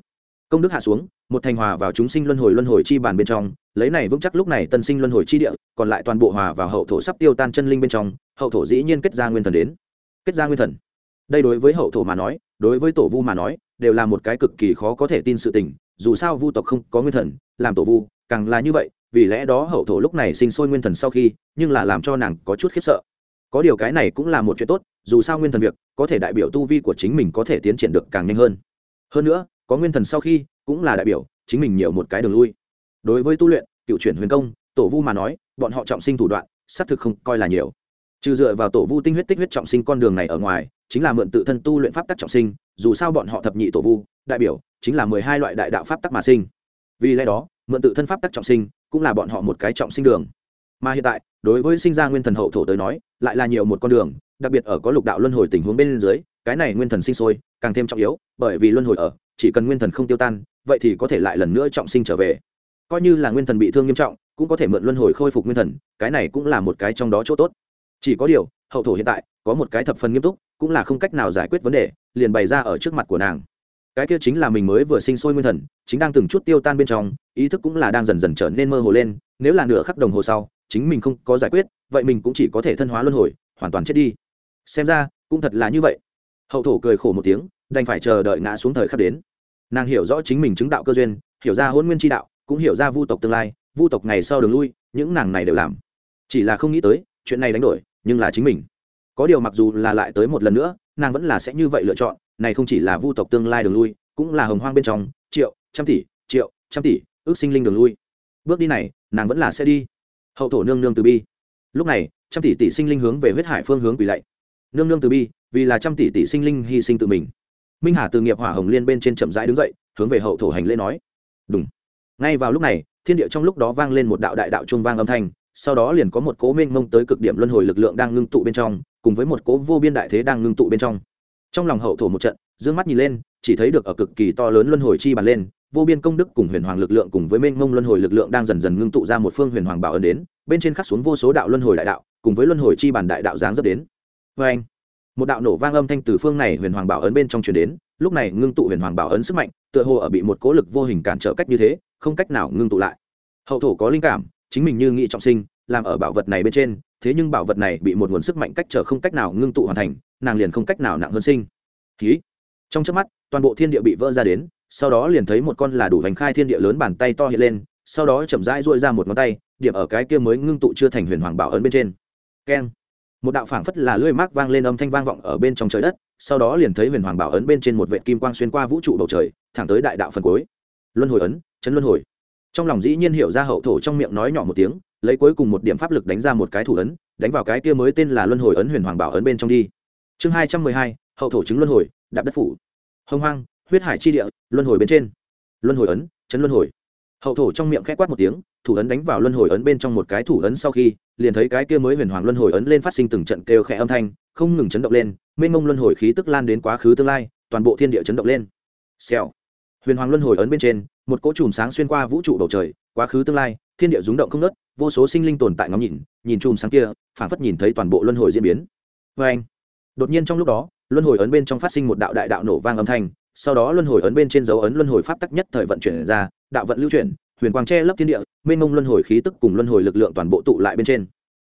Công đức hạ xuống, một thành hòa vào chúng sinh luân hồi luân hồi chi bàn bên trong, lấy này vững chắc lúc này tân sinh luân hồi chi địa, còn lại toàn bộ hòa vào hậu thổ sắp tiêu tan chân linh bên trong, hậu thổ dĩ nhiên kết ra nguyên thần đến. Kết ra nguyên thần. Đây đối với hậu thổ mà nói, đối với tổ vu mà nói, đều là một cái cực kỳ khó có thể tin sự tình, dù sao vu tộc không có nguyên thần, làm tổ vu, càng là như vậy vì lẽ đó hậu thổ lúc này sinh sôi nguyên thần sau khi, nhưng là làm cho nàng có chút khiếp sợ. Có điều cái này cũng là một chuyện tốt, dù sao nguyên thần việc, có thể đại biểu tu vi của chính mình có thể tiến triển được càng nhanh hơn. Hơn nữa, có nguyên thần sau khi, cũng là đại biểu, chính mình nhiều một cái đường lui. Đối với tu luyện, cựu chuyển huyền công, tổ vu mà nói, bọn họ trọng sinh thủ đoạn, xác thực không coi là nhiều. Trừ dựa vào tổ vu tinh huyết tích huyết trọng sinh con đường này ở ngoài, chính là mượn tự thân tu luyện pháp tắc trọng sinh, dù sao bọn họ thập nhị tổ vu, đại biểu, chính là mười hai loại đại đạo pháp tắc mà sinh. Vì lẽ đó, mượn tự thân pháp tắc trọng sinh cũng là bọn họ một cái trọng sinh đường. Mà hiện tại, đối với sinh ra nguyên thần hậu thổ tới nói, lại là nhiều một con đường, đặc biệt ở có lục đạo luân hồi tình huống bên dưới, cái này nguyên thần sinh sôi càng thêm trọng yếu, bởi vì luân hồi ở, chỉ cần nguyên thần không tiêu tan, vậy thì có thể lại lần nữa trọng sinh trở về. Coi như là nguyên thần bị thương nghiêm trọng, cũng có thể mượn luân hồi khôi phục nguyên thần, cái này cũng là một cái trong đó chỗ tốt. Chỉ có điều, hậu thổ hiện tại, có một cái thập phần nghiêm túc, cũng là không cách nào giải quyết vấn đề, liền bày ra ở trước mặt của nàng cái kia chính là mình mới vừa sinh sôi nguyên thần, chính đang từng chút tiêu tan bên trong, ý thức cũng là đang dần dần trở nên mơ hồ lên, nếu là nửa khắc đồng hồ sau, chính mình không có giải quyết, vậy mình cũng chỉ có thể thân hóa luân hồi, hoàn toàn chết đi. Xem ra, cũng thật là như vậy. Hậu thổ cười khổ một tiếng, đành phải chờ đợi ngã xuống thời khắc đến. Nàng hiểu rõ chính mình chứng đạo cơ duyên, hiểu ra hôn nguyên tri đạo, cũng hiểu ra vu tộc tương lai, vu tộc ngày sau đường lui, những nàng này đều làm. Chỉ là không nghĩ tới, chuyện này đánh đổi, nhưng là chính mình. Có điều mặc dù là lại tới một lần nữa, nàng vẫn là sẽ như vậy lựa chọn này không chỉ là vu tộc tương lai đường lui, cũng là hồng hoang bên trong, triệu, trăm tỷ, triệu, trăm tỷ, ước sinh linh đường lui. Bước đi này, nàng vẫn là sẽ đi. Hậu thổ nương nương từ bi. Lúc này, trăm tỷ tỷ sinh linh hướng về huyết hải phương hướng quỳ lạy. Nương nương từ bi, vì là trăm tỷ tỷ sinh linh hy sinh tự mình. Minh hà từ nghiệp hỏa hồng liên bên trên chậm rãi đứng dậy, hướng về hậu thổ hành lễ nói. Đúng ngay vào lúc này, thiên địa trong lúc đó vang lên một đạo đại đạo trung vang âm thanh, sau đó liền có một cố mênh mông tới cực điểm luân hồi lực lượng đang ngưng tụ bên trong, cùng với một cố vô biên đại thế đang ngưng tụ bên trong trong lòng hậu thổ một trận d mắt nhìn lên, chỉ thấy được ở cực kỳ to lớn luân hồi chi bàn lên, vô biên công đức cùng huyền hoàng lực lượng cùng với mênh mông luân hồi lực lượng đang dần dần ngưng tụ ra một phương huyền hoàng bảo ấn đến, bên trên khắc xuống vô số đạo luân hồi đại đạo, cùng với luân hồi chi bàn đại đạo giáng dấp đến. Vê anh, một đạo nổ vang âm thanh từ phương này huyền hoàng bảo ấn bên trong truyền đến, lúc này ngưng tụ huyền hoàng bảo ấn sức mạnh, tựa hồ ở bị một cố lực vô hình cản trở cách như thế, không cách nào ngưng tụ lại. Hậu thổ có linh cảm, chính mình như nghị trọng sinh, làm ở bảo vật này bên trên, thế nhưng bảo vật này bị một nguồn sức mạnh cách trở không cách nào ngưng tụ hoàn thành nàng liền không cách nào nặng hơn sinh. Ký trong trước mắt, toàn bộ thiên địa bị vỡ ra đến, sau đó liền thấy một con là đủ vành khai thiên địa lớn bàn tay to hiện lên, sau đó chậm rãi duỗi ra một ngón tay, điểm ở cái kia mới ngưng tụ chưa thành huyền hoàng bảo ấn bên trên. Keng. Một đạo phảng phất là lưỡi mác vang lên âm thanh vang vọng ở bên trong trời đất, sau đó liền thấy huyền hoàng bảo ấn bên trên một vệ kim quang xuyên qua vũ trụ bầu trời, thẳng tới đại đạo phần cuối. Luân hồi ấn, chấn luân hồi. Trong lòng dĩ nhiên hiểu ra hậu thổ trong miệng nói nhỏ một tiếng, lấy cuối cùng một điểm pháp lực đánh ra một cái thủ ấn, đánh vào cái kia mới tên là luân hồi ấn huyền hoàng bảo ấn bên trong đi chương hai trăm mười hai, hậu thổ chứng luân hồi, đạp đất phủ. Hông hoang, huyết hải chi địa, luân hồi bên trên. Luân hồi ấn, chấn luân hồi. Hậu thổ trong miệng k h ẽ quát một tiếng, thủ ấn đánh vào luân hồi ấn bên trong một cái thủ ấn sau khi, liền thấy cái kia mới huyền hoàng luân hồi ấn lên phát sinh từng trận kêu khẽ âm thanh, không ngừng chấn động lên, mênh mông luân hồi khí tức lan đến quá khứ tương lai, toàn bộ thiên địa chấn động lên. Xèo. Huyền hoàng luân hồi ấn bên trên, một cỗ chùm sáng xuyên qua vũ trụ bầu trời, quá khứ tương lai, thiên địa rúng động không nớt vô số sinh linh tồn tại ngắm nhìn nhìn chùm sáng kia, phảng phất nhìn thấy toàn bộ luân hồi diễn biến. Vê anh đột nhiên trong lúc đó, luân hồi ấn bên trong phát sinh một đạo đại đạo nổ vang âm thanh, sau đó luân hồi ấn bên trên dấu ấn luân hồi pháp tắc nhất thời vận chuyển ra, đạo vận lưu chuyển, huyền quang che lấp thiên địa, mênh mông luân hồi khí tức cùng luân hồi lực lượng toàn bộ tụ lại bên trên.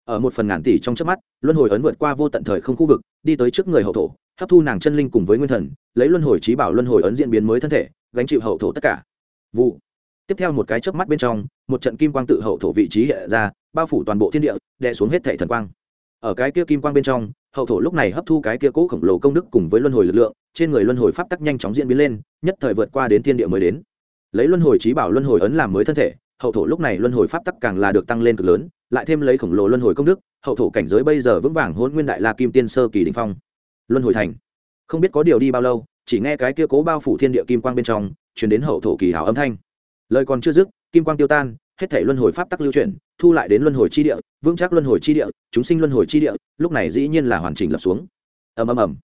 Ở một phần ngàn tỷ trong chớp mắt, luân hồi ấn vượt qua vô tận thời không khu vực, đi tới trước người hậu thổ, hấp thu nàng chân linh cùng với nguyên thần, lấy luân hồi trí bảo luân hồi ấn diễn biến mới thân thể, gánh chịu hậu thổ tất cả. Vụ. Tiếp theo một cái chớp mắt bên trong, một trận kim quang tự hậu thổ vị trí hiện ra, bao phủ toàn bộ thiên địa, đè xuống hết thể thần quang. Ở cái kia kim quang bên trong hậu thổ lúc này hấp thu cái kia cố khổng lồ công đức cùng với luân hồi lực lượng, trên người luân hồi pháp tắc nhanh chóng diễn biến lên, nhất thời vượt qua đến thiên địa mới đến. Lấy luân hồi trí bảo luân hồi ấn làm mới thân thể, hậu thổ lúc này luân hồi pháp tắc càng là được tăng lên cực lớn, lại thêm lấy khổng lồ luân hồi công đức, hậu thổ cảnh giới bây giờ vững vàng hôn nguyên đại la kim tiên sơ kỳ đình phong. Luân hồi thành. Không biết có điều đi bao lâu, chỉ nghe cái kia cố bao phủ thiên địa kim quang bên trong chuyển đến hậu thổ kỳ hảo âm thanh. Lời còn chưa dứt, kim quang tiêu tan hết thể luân hồi pháp tắc lưu chuyển, thu lại đến luân hồi chi địa, vững chắc luân hồi chi địa, chúng sinh luân hồi chi địa, lúc này dĩ nhiên là hoàn chỉnh lập xuống. Ầm ầm ầm.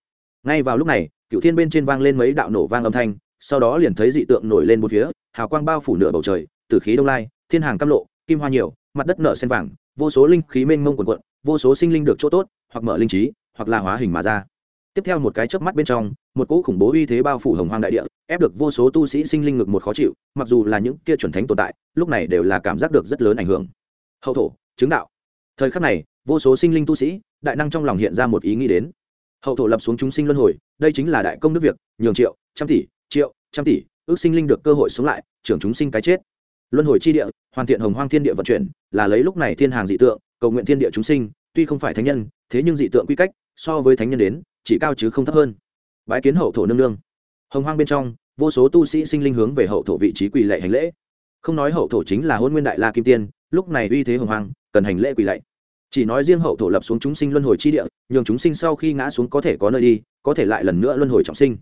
Ngay vào lúc này cựu thiên bên trên vang lên mấy đạo nổ vang âm thanh, sau đó liền thấy dị tượng nổi lên một phía, hào quang bao phủ nửa bầu trời, từ khí đông lai, thiên hàng cam lộ, kim hoa nhiều, mặt đất nở sen vàng, vô số linh khí mênh mông quần quận vô số sinh linh được chỗ tốt, hoặc mở linh trí, hoặc là hóa hình mà ra tiếp theo một cái chớp mắt bên trong, một cỗ khủng bố uy thế bao phủ hồng hoang đại địa, ép được vô số tu sĩ sinh linh ngực một khó chịu, mặc dù là những kia chuẩn thánh tồn tại, lúc này đều là cảm giác được rất lớn ảnh hưởng. Hậu thổ, chứng đạo. Thời khắc này, vô số sinh linh tu sĩ, đại năng trong lòng hiện ra một ý nghĩ đến. Hậu thổ lập xuống chúng sinh luân hồi, đây chính là đại công đức việc, nhường triệu, trăm tỷ, triệu, trăm tỷ, ước sinh linh được cơ hội sống lại, trưởng chúng sinh cái chết. Luân hồi chi địa, hoàn thiện hồng hoang thiên địa vận chuyển, là lấy lúc này thiên hàng dị tượng, cầu nguyện thiên địa chúng sinh, tuy không phải thánh nhân, thế nhưng dị tượng quy cách so với thánh nhân đến, chỉ cao chứ không thấp hơn. Bái kiến hậu thổ nương nương. Hồng hoang bên trong, vô số tu sĩ sinh linh hướng về hậu thổ vị trí quỳ lệ hành lễ. Không nói hậu thổ chính là hôn nguyên đại la kim tiên, lúc này uy thế hồng hoang, cần hành lễ quỳ lạy. Chỉ nói riêng hậu thổ lập xuống chúng sinh luân hồi chi địa, nhường chúng sinh sau khi ngã xuống có thể có nơi đi, có thể lại lần nữa luân hồi trọng sinh.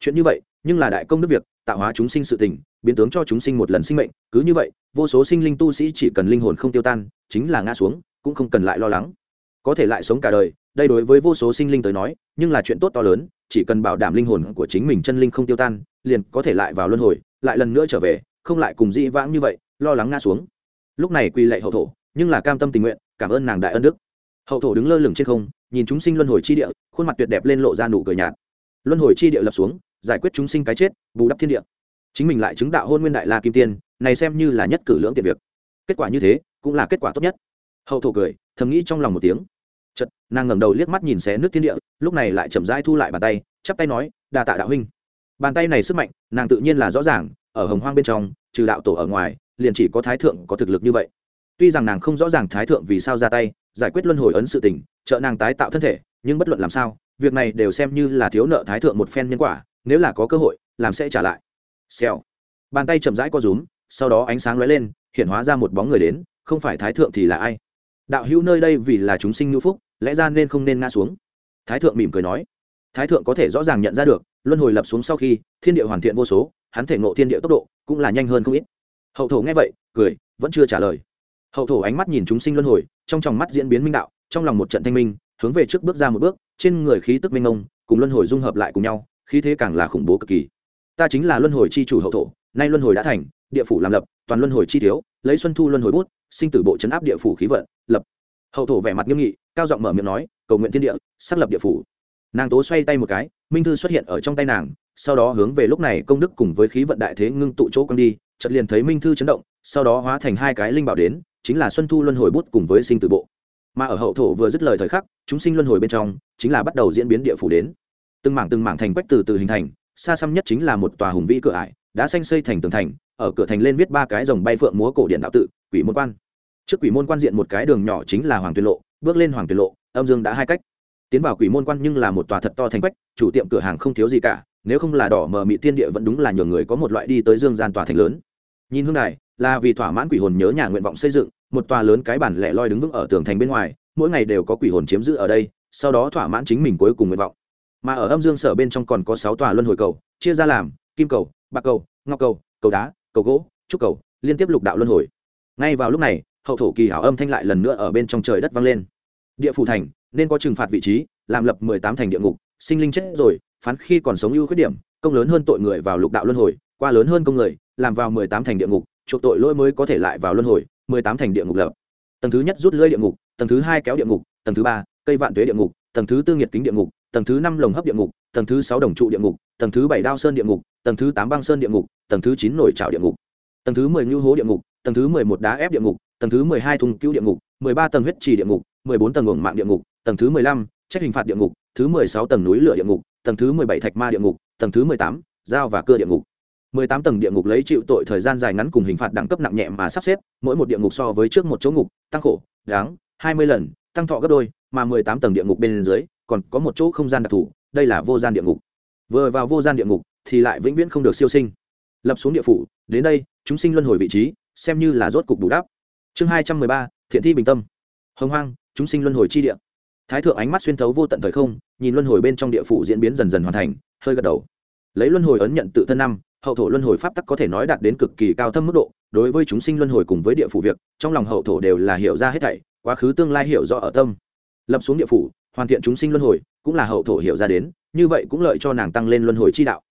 Chuyện như vậy, nhưng là đại công đức việc, tạo hóa chúng sinh sự tình, biến tướng cho chúng sinh một lần sinh mệnh, cứ như vậy, vô số sinh linh tu sĩ chỉ cần linh hồn không tiêu tan, chính là ngã xuống, cũng không cần lại lo lắng. Có thể lại sống cả đời đây đối với vô số sinh linh tới nói, nhưng là chuyện tốt to lớn, chỉ cần bảo đảm linh hồn của chính mình chân linh không tiêu tan, liền có thể lại vào luân hồi, lại lần nữa trở về, không lại cùng dĩ vãng như vậy, lo lắng ngã xuống. Lúc này quy lệ hậu thổ, nhưng là cam tâm tình nguyện, cảm ơn nàng đại ân đức. Hậu thổ đứng lơ lửng trên không, nhìn chúng sinh luân hồi chi địa, khuôn mặt tuyệt đẹp lên lộ ra nụ cười nhạt. Luân hồi chi địa lập xuống, giải quyết chúng sinh cái chết, bù đắp thiên địa. Chính mình lại chứng đạo hôn nguyên đại la kim tiên, này xem như là nhất cử lưỡng tiện việc. Kết quả như thế, cũng là kết quả tốt nhất. Hậu thổ cười, thầm nghĩ trong lòng một tiếng chật nàng ngẩng đầu liếc mắt nhìn xé nước thiên địa, lúc này lại chậm rãi thu lại bàn tay, chắp tay nói, đa tạ đạo huynh. Bàn tay này sức mạnh, nàng tự nhiên là rõ ràng, ở hồng hoang bên trong, trừ đạo tổ ở ngoài, liền chỉ có thái thượng có thực lực như vậy. Tuy rằng nàng không rõ ràng thái thượng vì sao ra tay, giải quyết luân hồi ấn sự tình, trợ nàng tái tạo thân thể, nhưng bất luận làm sao, việc này đều xem như là thiếu nợ thái thượng một phen nhân quả, nếu là có cơ hội, làm sẽ trả lại. Xèo. Bàn tay chậm rãi co rúm, sau đó ánh sáng lóe lên, hiện hóa ra một bóng người đến, không phải thái thượng thì là ai? Đạo hữu nơi đây vì là chúng sinh ngữ phúc lẽ ra nên không nên ngã xuống. Thái thượng mỉm cười nói. Thái thượng có thể rõ ràng nhận ra được, luân hồi lập xuống sau khi, thiên địa hoàn thiện vô số, hắn thể ngộ thiên địa tốc độ cũng là nhanh hơn không ít. Hậu thổ nghe vậy, cười, vẫn chưa trả lời. Hậu thổ ánh mắt nhìn chúng sinh luân hồi, trong tròng mắt diễn biến minh đạo, trong lòng một trận thanh minh, hướng về trước bước ra một bước, trên người khí tức minh ông cùng luân hồi dung hợp lại cùng nhau, khí thế càng là khủng bố cực kỳ. Ta chính là luân hồi chi chủ hậu thổ, nay luân hồi đã thành, địa phủ làm lập, toàn luân hồi chi thiếu, lấy xuân thu luân hồi bút, sinh tử bộ chấn áp địa phủ khí vận, lập. Hậu thổ vẻ mặt nghiêm nghị cao giọng mở miệng nói, cầu nguyện thiên địa, xác lập địa phủ. Nàng tố xoay tay một cái, minh thư xuất hiện ở trong tay nàng, sau đó hướng về lúc này công đức cùng với khí vận đại thế ngưng tụ chỗ quăng đi, chợt liền thấy minh thư chấn động, sau đó hóa thành hai cái linh bảo đến, chính là xuân thu luân hồi bút cùng với sinh tử bộ. Mà ở hậu thổ vừa dứt lời thời khắc, chúng sinh luân hồi bên trong, chính là bắt đầu diễn biến địa phủ đến. Từng mảng từng mảng thành quách từ từ hình thành, xa xăm nhất chính là một tòa hùng vĩ cửa ải, đã xanh xây thành tường thành, ở cửa thành lên viết ba cái dòng bay phượng múa cổ điện đạo tự, quỷ môn quan. Trước quỷ môn quan diện một cái đường nhỏ chính là hoàng tuyên lộ bước lên hoàng tuyệt lộ, âm dương đã hai cách. Tiến vào quỷ môn quan nhưng là một tòa thật to thành quách, chủ tiệm cửa hàng không thiếu gì cả, nếu không là đỏ mờ mị tiên địa vẫn đúng là nhường người có một loại đi tới dương gian tòa thành lớn. Nhìn hương này là vì thỏa mãn quỷ hồn nhớ nhà nguyện vọng xây dựng, một tòa lớn cái bản lẻ loi đứng vững ở tường thành bên ngoài, mỗi ngày đều có quỷ hồn chiếm giữ ở đây, sau đó thỏa mãn chính mình cuối cùng nguyện vọng. Mà ở âm dương sở bên trong còn có sáu tòa luân hồi cầu, chia ra làm, kim cầu, bạc cầu, ngọc cầu cầu đá, cầu gỗ, trúc cầu, liên tiếp lục đạo luân hồi. Ngay vào lúc này, hậu thổ kỳ hảo âm thanh lại lần nữa ở bên trong trời đất vang lên địa phủ thành nên có trừng phạt vị trí làm lập mười tám thành địa ngục sinh linh chết rồi phán khi còn sống ưu khuyết điểm công lớn hơn tội người vào lục đạo luân hồi qua lớn hơn công người làm vào mười tám thành địa ngục chuộc tội lỗi mới có thể lại vào luân hồi mười tám thành địa ngục lập tầng thứ nhất rút lưỡi địa ngục tầng thứ hai kéo địa ngục tầng thứ ba cây vạn tuế địa ngục tầng thứ tư nhiệt kính địa ngục tầng thứ năm lồng hấp địa ngục tầng thứ sáu đồng trụ địa ngục tầng thứ bảy đao sơn địa ngục tầng thứ tám băng sơn địa ngục tầng thứ chín nổi trào địa ngục tầng thứ mười ngưu hố địa ngục tầng thứ mười một đá ép địa ngục tầng thứ mười hai thùng cứu địa ngục mười ba tầng huyết trì địa ngục mười bốn tầng uổng mạng địa ngục, tầng thứ mười lăm, trách hình phạt địa ngục, thứ mười sáu tầng núi lửa địa ngục, tầng thứ mười bảy thạch ma địa ngục, tầng thứ mười tám, dao và cưa địa ngục. mười tám tầng địa ngục lấy chịu tội thời gian dài ngắn cùng hình phạt đẳng cấp nặng nhẹ mà sắp xếp, mỗi một địa ngục so với trước một chỗ ngục, tăng khổ, đáng, hai mươi lần, tăng thọ gấp đôi, mà mười tám tầng địa ngục bên dưới, còn có một chỗ không gian đặc thù, đây là vô gian địa ngục. vừa vào vô gian địa ngục, thì lại vĩnh viễn không được siêu sinh. lập xuống địa phủ, đến đây, chúng sinh luân hồi vị trí, xem như là rốt cục đủ đáp chương hai trăm mười ba, thiện thi bình tâm. hồng hoang chúng sinh luân hồi chi địa. Thái thượng ánh mắt xuyên thấu vô tận thời không, nhìn luân hồi bên trong địa phủ diễn biến dần dần hoàn thành, hơi gật đầu. Lấy luân hồi ấn nhận tự thân năm, hậu thổ luân hồi pháp tắc có thể nói đạt đến cực kỳ cao thâm mức độ, đối với chúng sinh luân hồi cùng với địa phủ việc, trong lòng hậu thổ đều là hiểu ra hết thảy, quá khứ tương lai hiểu rõ ở tâm. Lập xuống địa phủ, hoàn thiện chúng sinh luân hồi, cũng là hậu thổ hiểu ra đến, như vậy cũng lợi cho nàng tăng lên luân hồi chi đạo.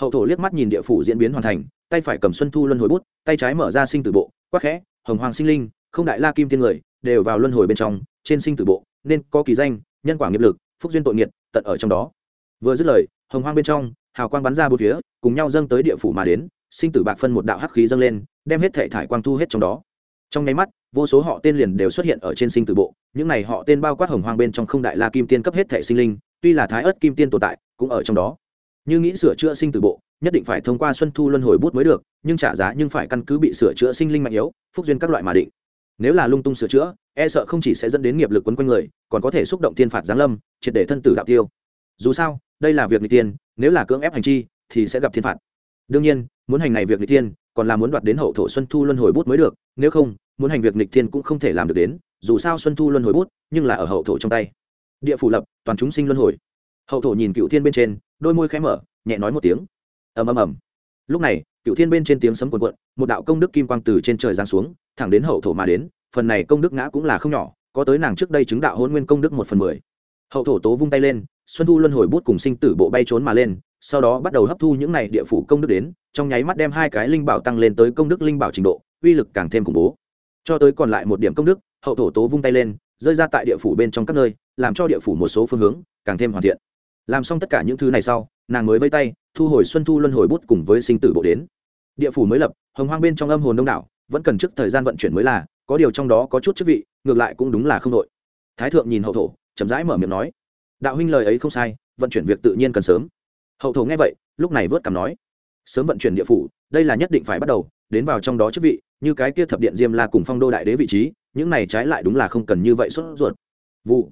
Hậu thổ liếc mắt nhìn địa phủ diễn biến hoàn thành, tay phải cầm xuân thu luân hồi bút, tay trái mở ra sinh tử bộ, quắc khẽ, hồng hoàng sinh linh, không đại la kim tiên người, đều vào luân hồi bên trong trên sinh tử bộ, nên có kỳ danh, nhân quả nghiệp lực, phúc duyên tội nghiệt, tận ở trong đó. Vừa dứt lời, hồng hoang bên trong, hào quang bắn ra bốn phía, cùng nhau dâng tới địa phủ mà đến, sinh tử bạc phân một đạo hắc khí dâng lên, đem hết thể thải quang thu hết trong đó. Trong nháy mắt, vô số họ tên liền đều xuất hiện ở trên sinh tử bộ, những này họ tên bao quát hồng hoang bên trong không đại la kim tiên cấp hết thể sinh linh, tuy là thái ớt kim tiên tồn tại, cũng ở trong đó. Như nghĩ sửa chữa sinh tử bộ, nhất định phải thông qua xuân thu luân hồi bút mới được, nhưng trả giá nhưng phải căn cứ bị sửa chữa sinh linh mạnh yếu, phúc duyên các loại mà định. Nếu là lung tung sửa chữa e sợ không chỉ sẽ dẫn đến nghiệp lực quấn quanh người, còn có thể xúc động thiên phạt giáng lâm, triệt để thân tử đạo tiêu. Dù sao, đây là việc n tiên nếu là cưỡng ép hành chi, thì sẽ gặp thiên phạt. Đương nhiên, muốn hành này việc n tiên còn là muốn đoạt đến hậu thổ xuân thu luân hồi bút mới được, nếu không, muốn hành việc nghịch thiên cũng không thể làm được đến, dù sao xuân thu luân hồi bút, nhưng là ở hậu thổ trong tay. Địa phủ lập, toàn chúng sinh luân hồi. Hậu thổ nhìn cựu thiên bên trên, đôi môi khẽ mở, nhẹ nói một tiếng. Ầm ầm ầm. Lúc này, cựu thiên bên trên tiếng sấm cuồn cuộn, một đạo công đức kim quang từ trên trời giáng xuống, thẳng đến hậu thổ mà đến phần này công đức ngã cũng là không nhỏ, có tới nàng trước đây chứng đạo hôn nguyên công đức một phần mười. Hậu thổ tố vung tay lên, xuân thu luân hồi bút cùng sinh tử bộ bay trốn mà lên, sau đó bắt đầu hấp thu những này địa phủ công đức đến, trong nháy mắt đem hai cái linh bảo tăng lên tới công đức linh bảo trình độ, uy lực càng thêm khủng bố. Cho tới còn lại một điểm công đức, hậu thổ tố vung tay lên, rơi ra tại địa phủ bên trong các nơi, làm cho địa phủ một số phương hướng càng thêm hoàn thiện. Làm xong tất cả những thứ này sau, nàng mới vây tay, thu hồi xuân thu luân hồi bút cùng với sinh tử bộ đến. Địa phủ mới lập, hồng hoang bên trong âm hồn đông đảo, vẫn cần trước thời gian vận chuyển mới là có điều trong đó có chút chức vị, ngược lại cũng đúng là không đội. Thái thượng nhìn hậu thổ, chậm rãi mở miệng nói, đạo huynh lời ấy không sai, vận chuyển việc tự nhiên cần sớm. Hậu thổ nghe vậy, lúc này vớt cảm nói, sớm vận chuyển địa phủ, đây là nhất định phải bắt đầu, đến vào trong đó chức vị, như cái kia thập điện diêm la cùng phong đô đại đế vị trí, những này trái lại đúng là không cần như vậy sốt ruột. Vụ.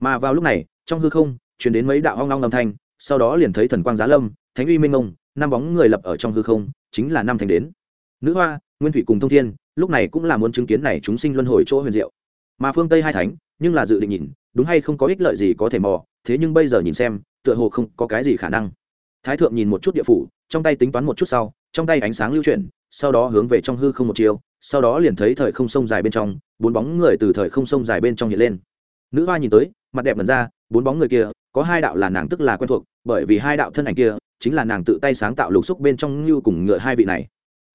Mà vào lúc này, trong hư không chuyển đến mấy đạo hoang long âm thanh, sau đó liền thấy thần quang giá lâm, thánh uy minh ông, năm bóng người lập ở trong hư không, chính là năm thành đến. Nữ hoa, nguyên thủy cùng thông thiên lúc này cũng là muốn chứng kiến này chúng sinh luân hồi chỗ huyền diệu. Mà phương tây hai thánh, nhưng là dự định nhìn, đúng hay không có ích lợi gì có thể mò, thế nhưng bây giờ nhìn xem, tựa hồ không có cái gì khả năng. Thái thượng nhìn một chút địa phủ, trong tay tính toán một chút sau, trong tay ánh sáng lưu chuyển, sau đó hướng về trong hư không một chiều, sau đó liền thấy thời không sông dài bên trong, bốn bóng người từ thời không sông dài bên trong hiện lên. Nữ hoa nhìn tới, mặt đẹp mần ra, bốn bóng người kia, có hai đạo là nàng tức là quen thuộc, bởi vì hai đạo thân ảnh kia, chính là nàng tự tay sáng tạo lục xúc bên trong như cùng ngựa hai vị này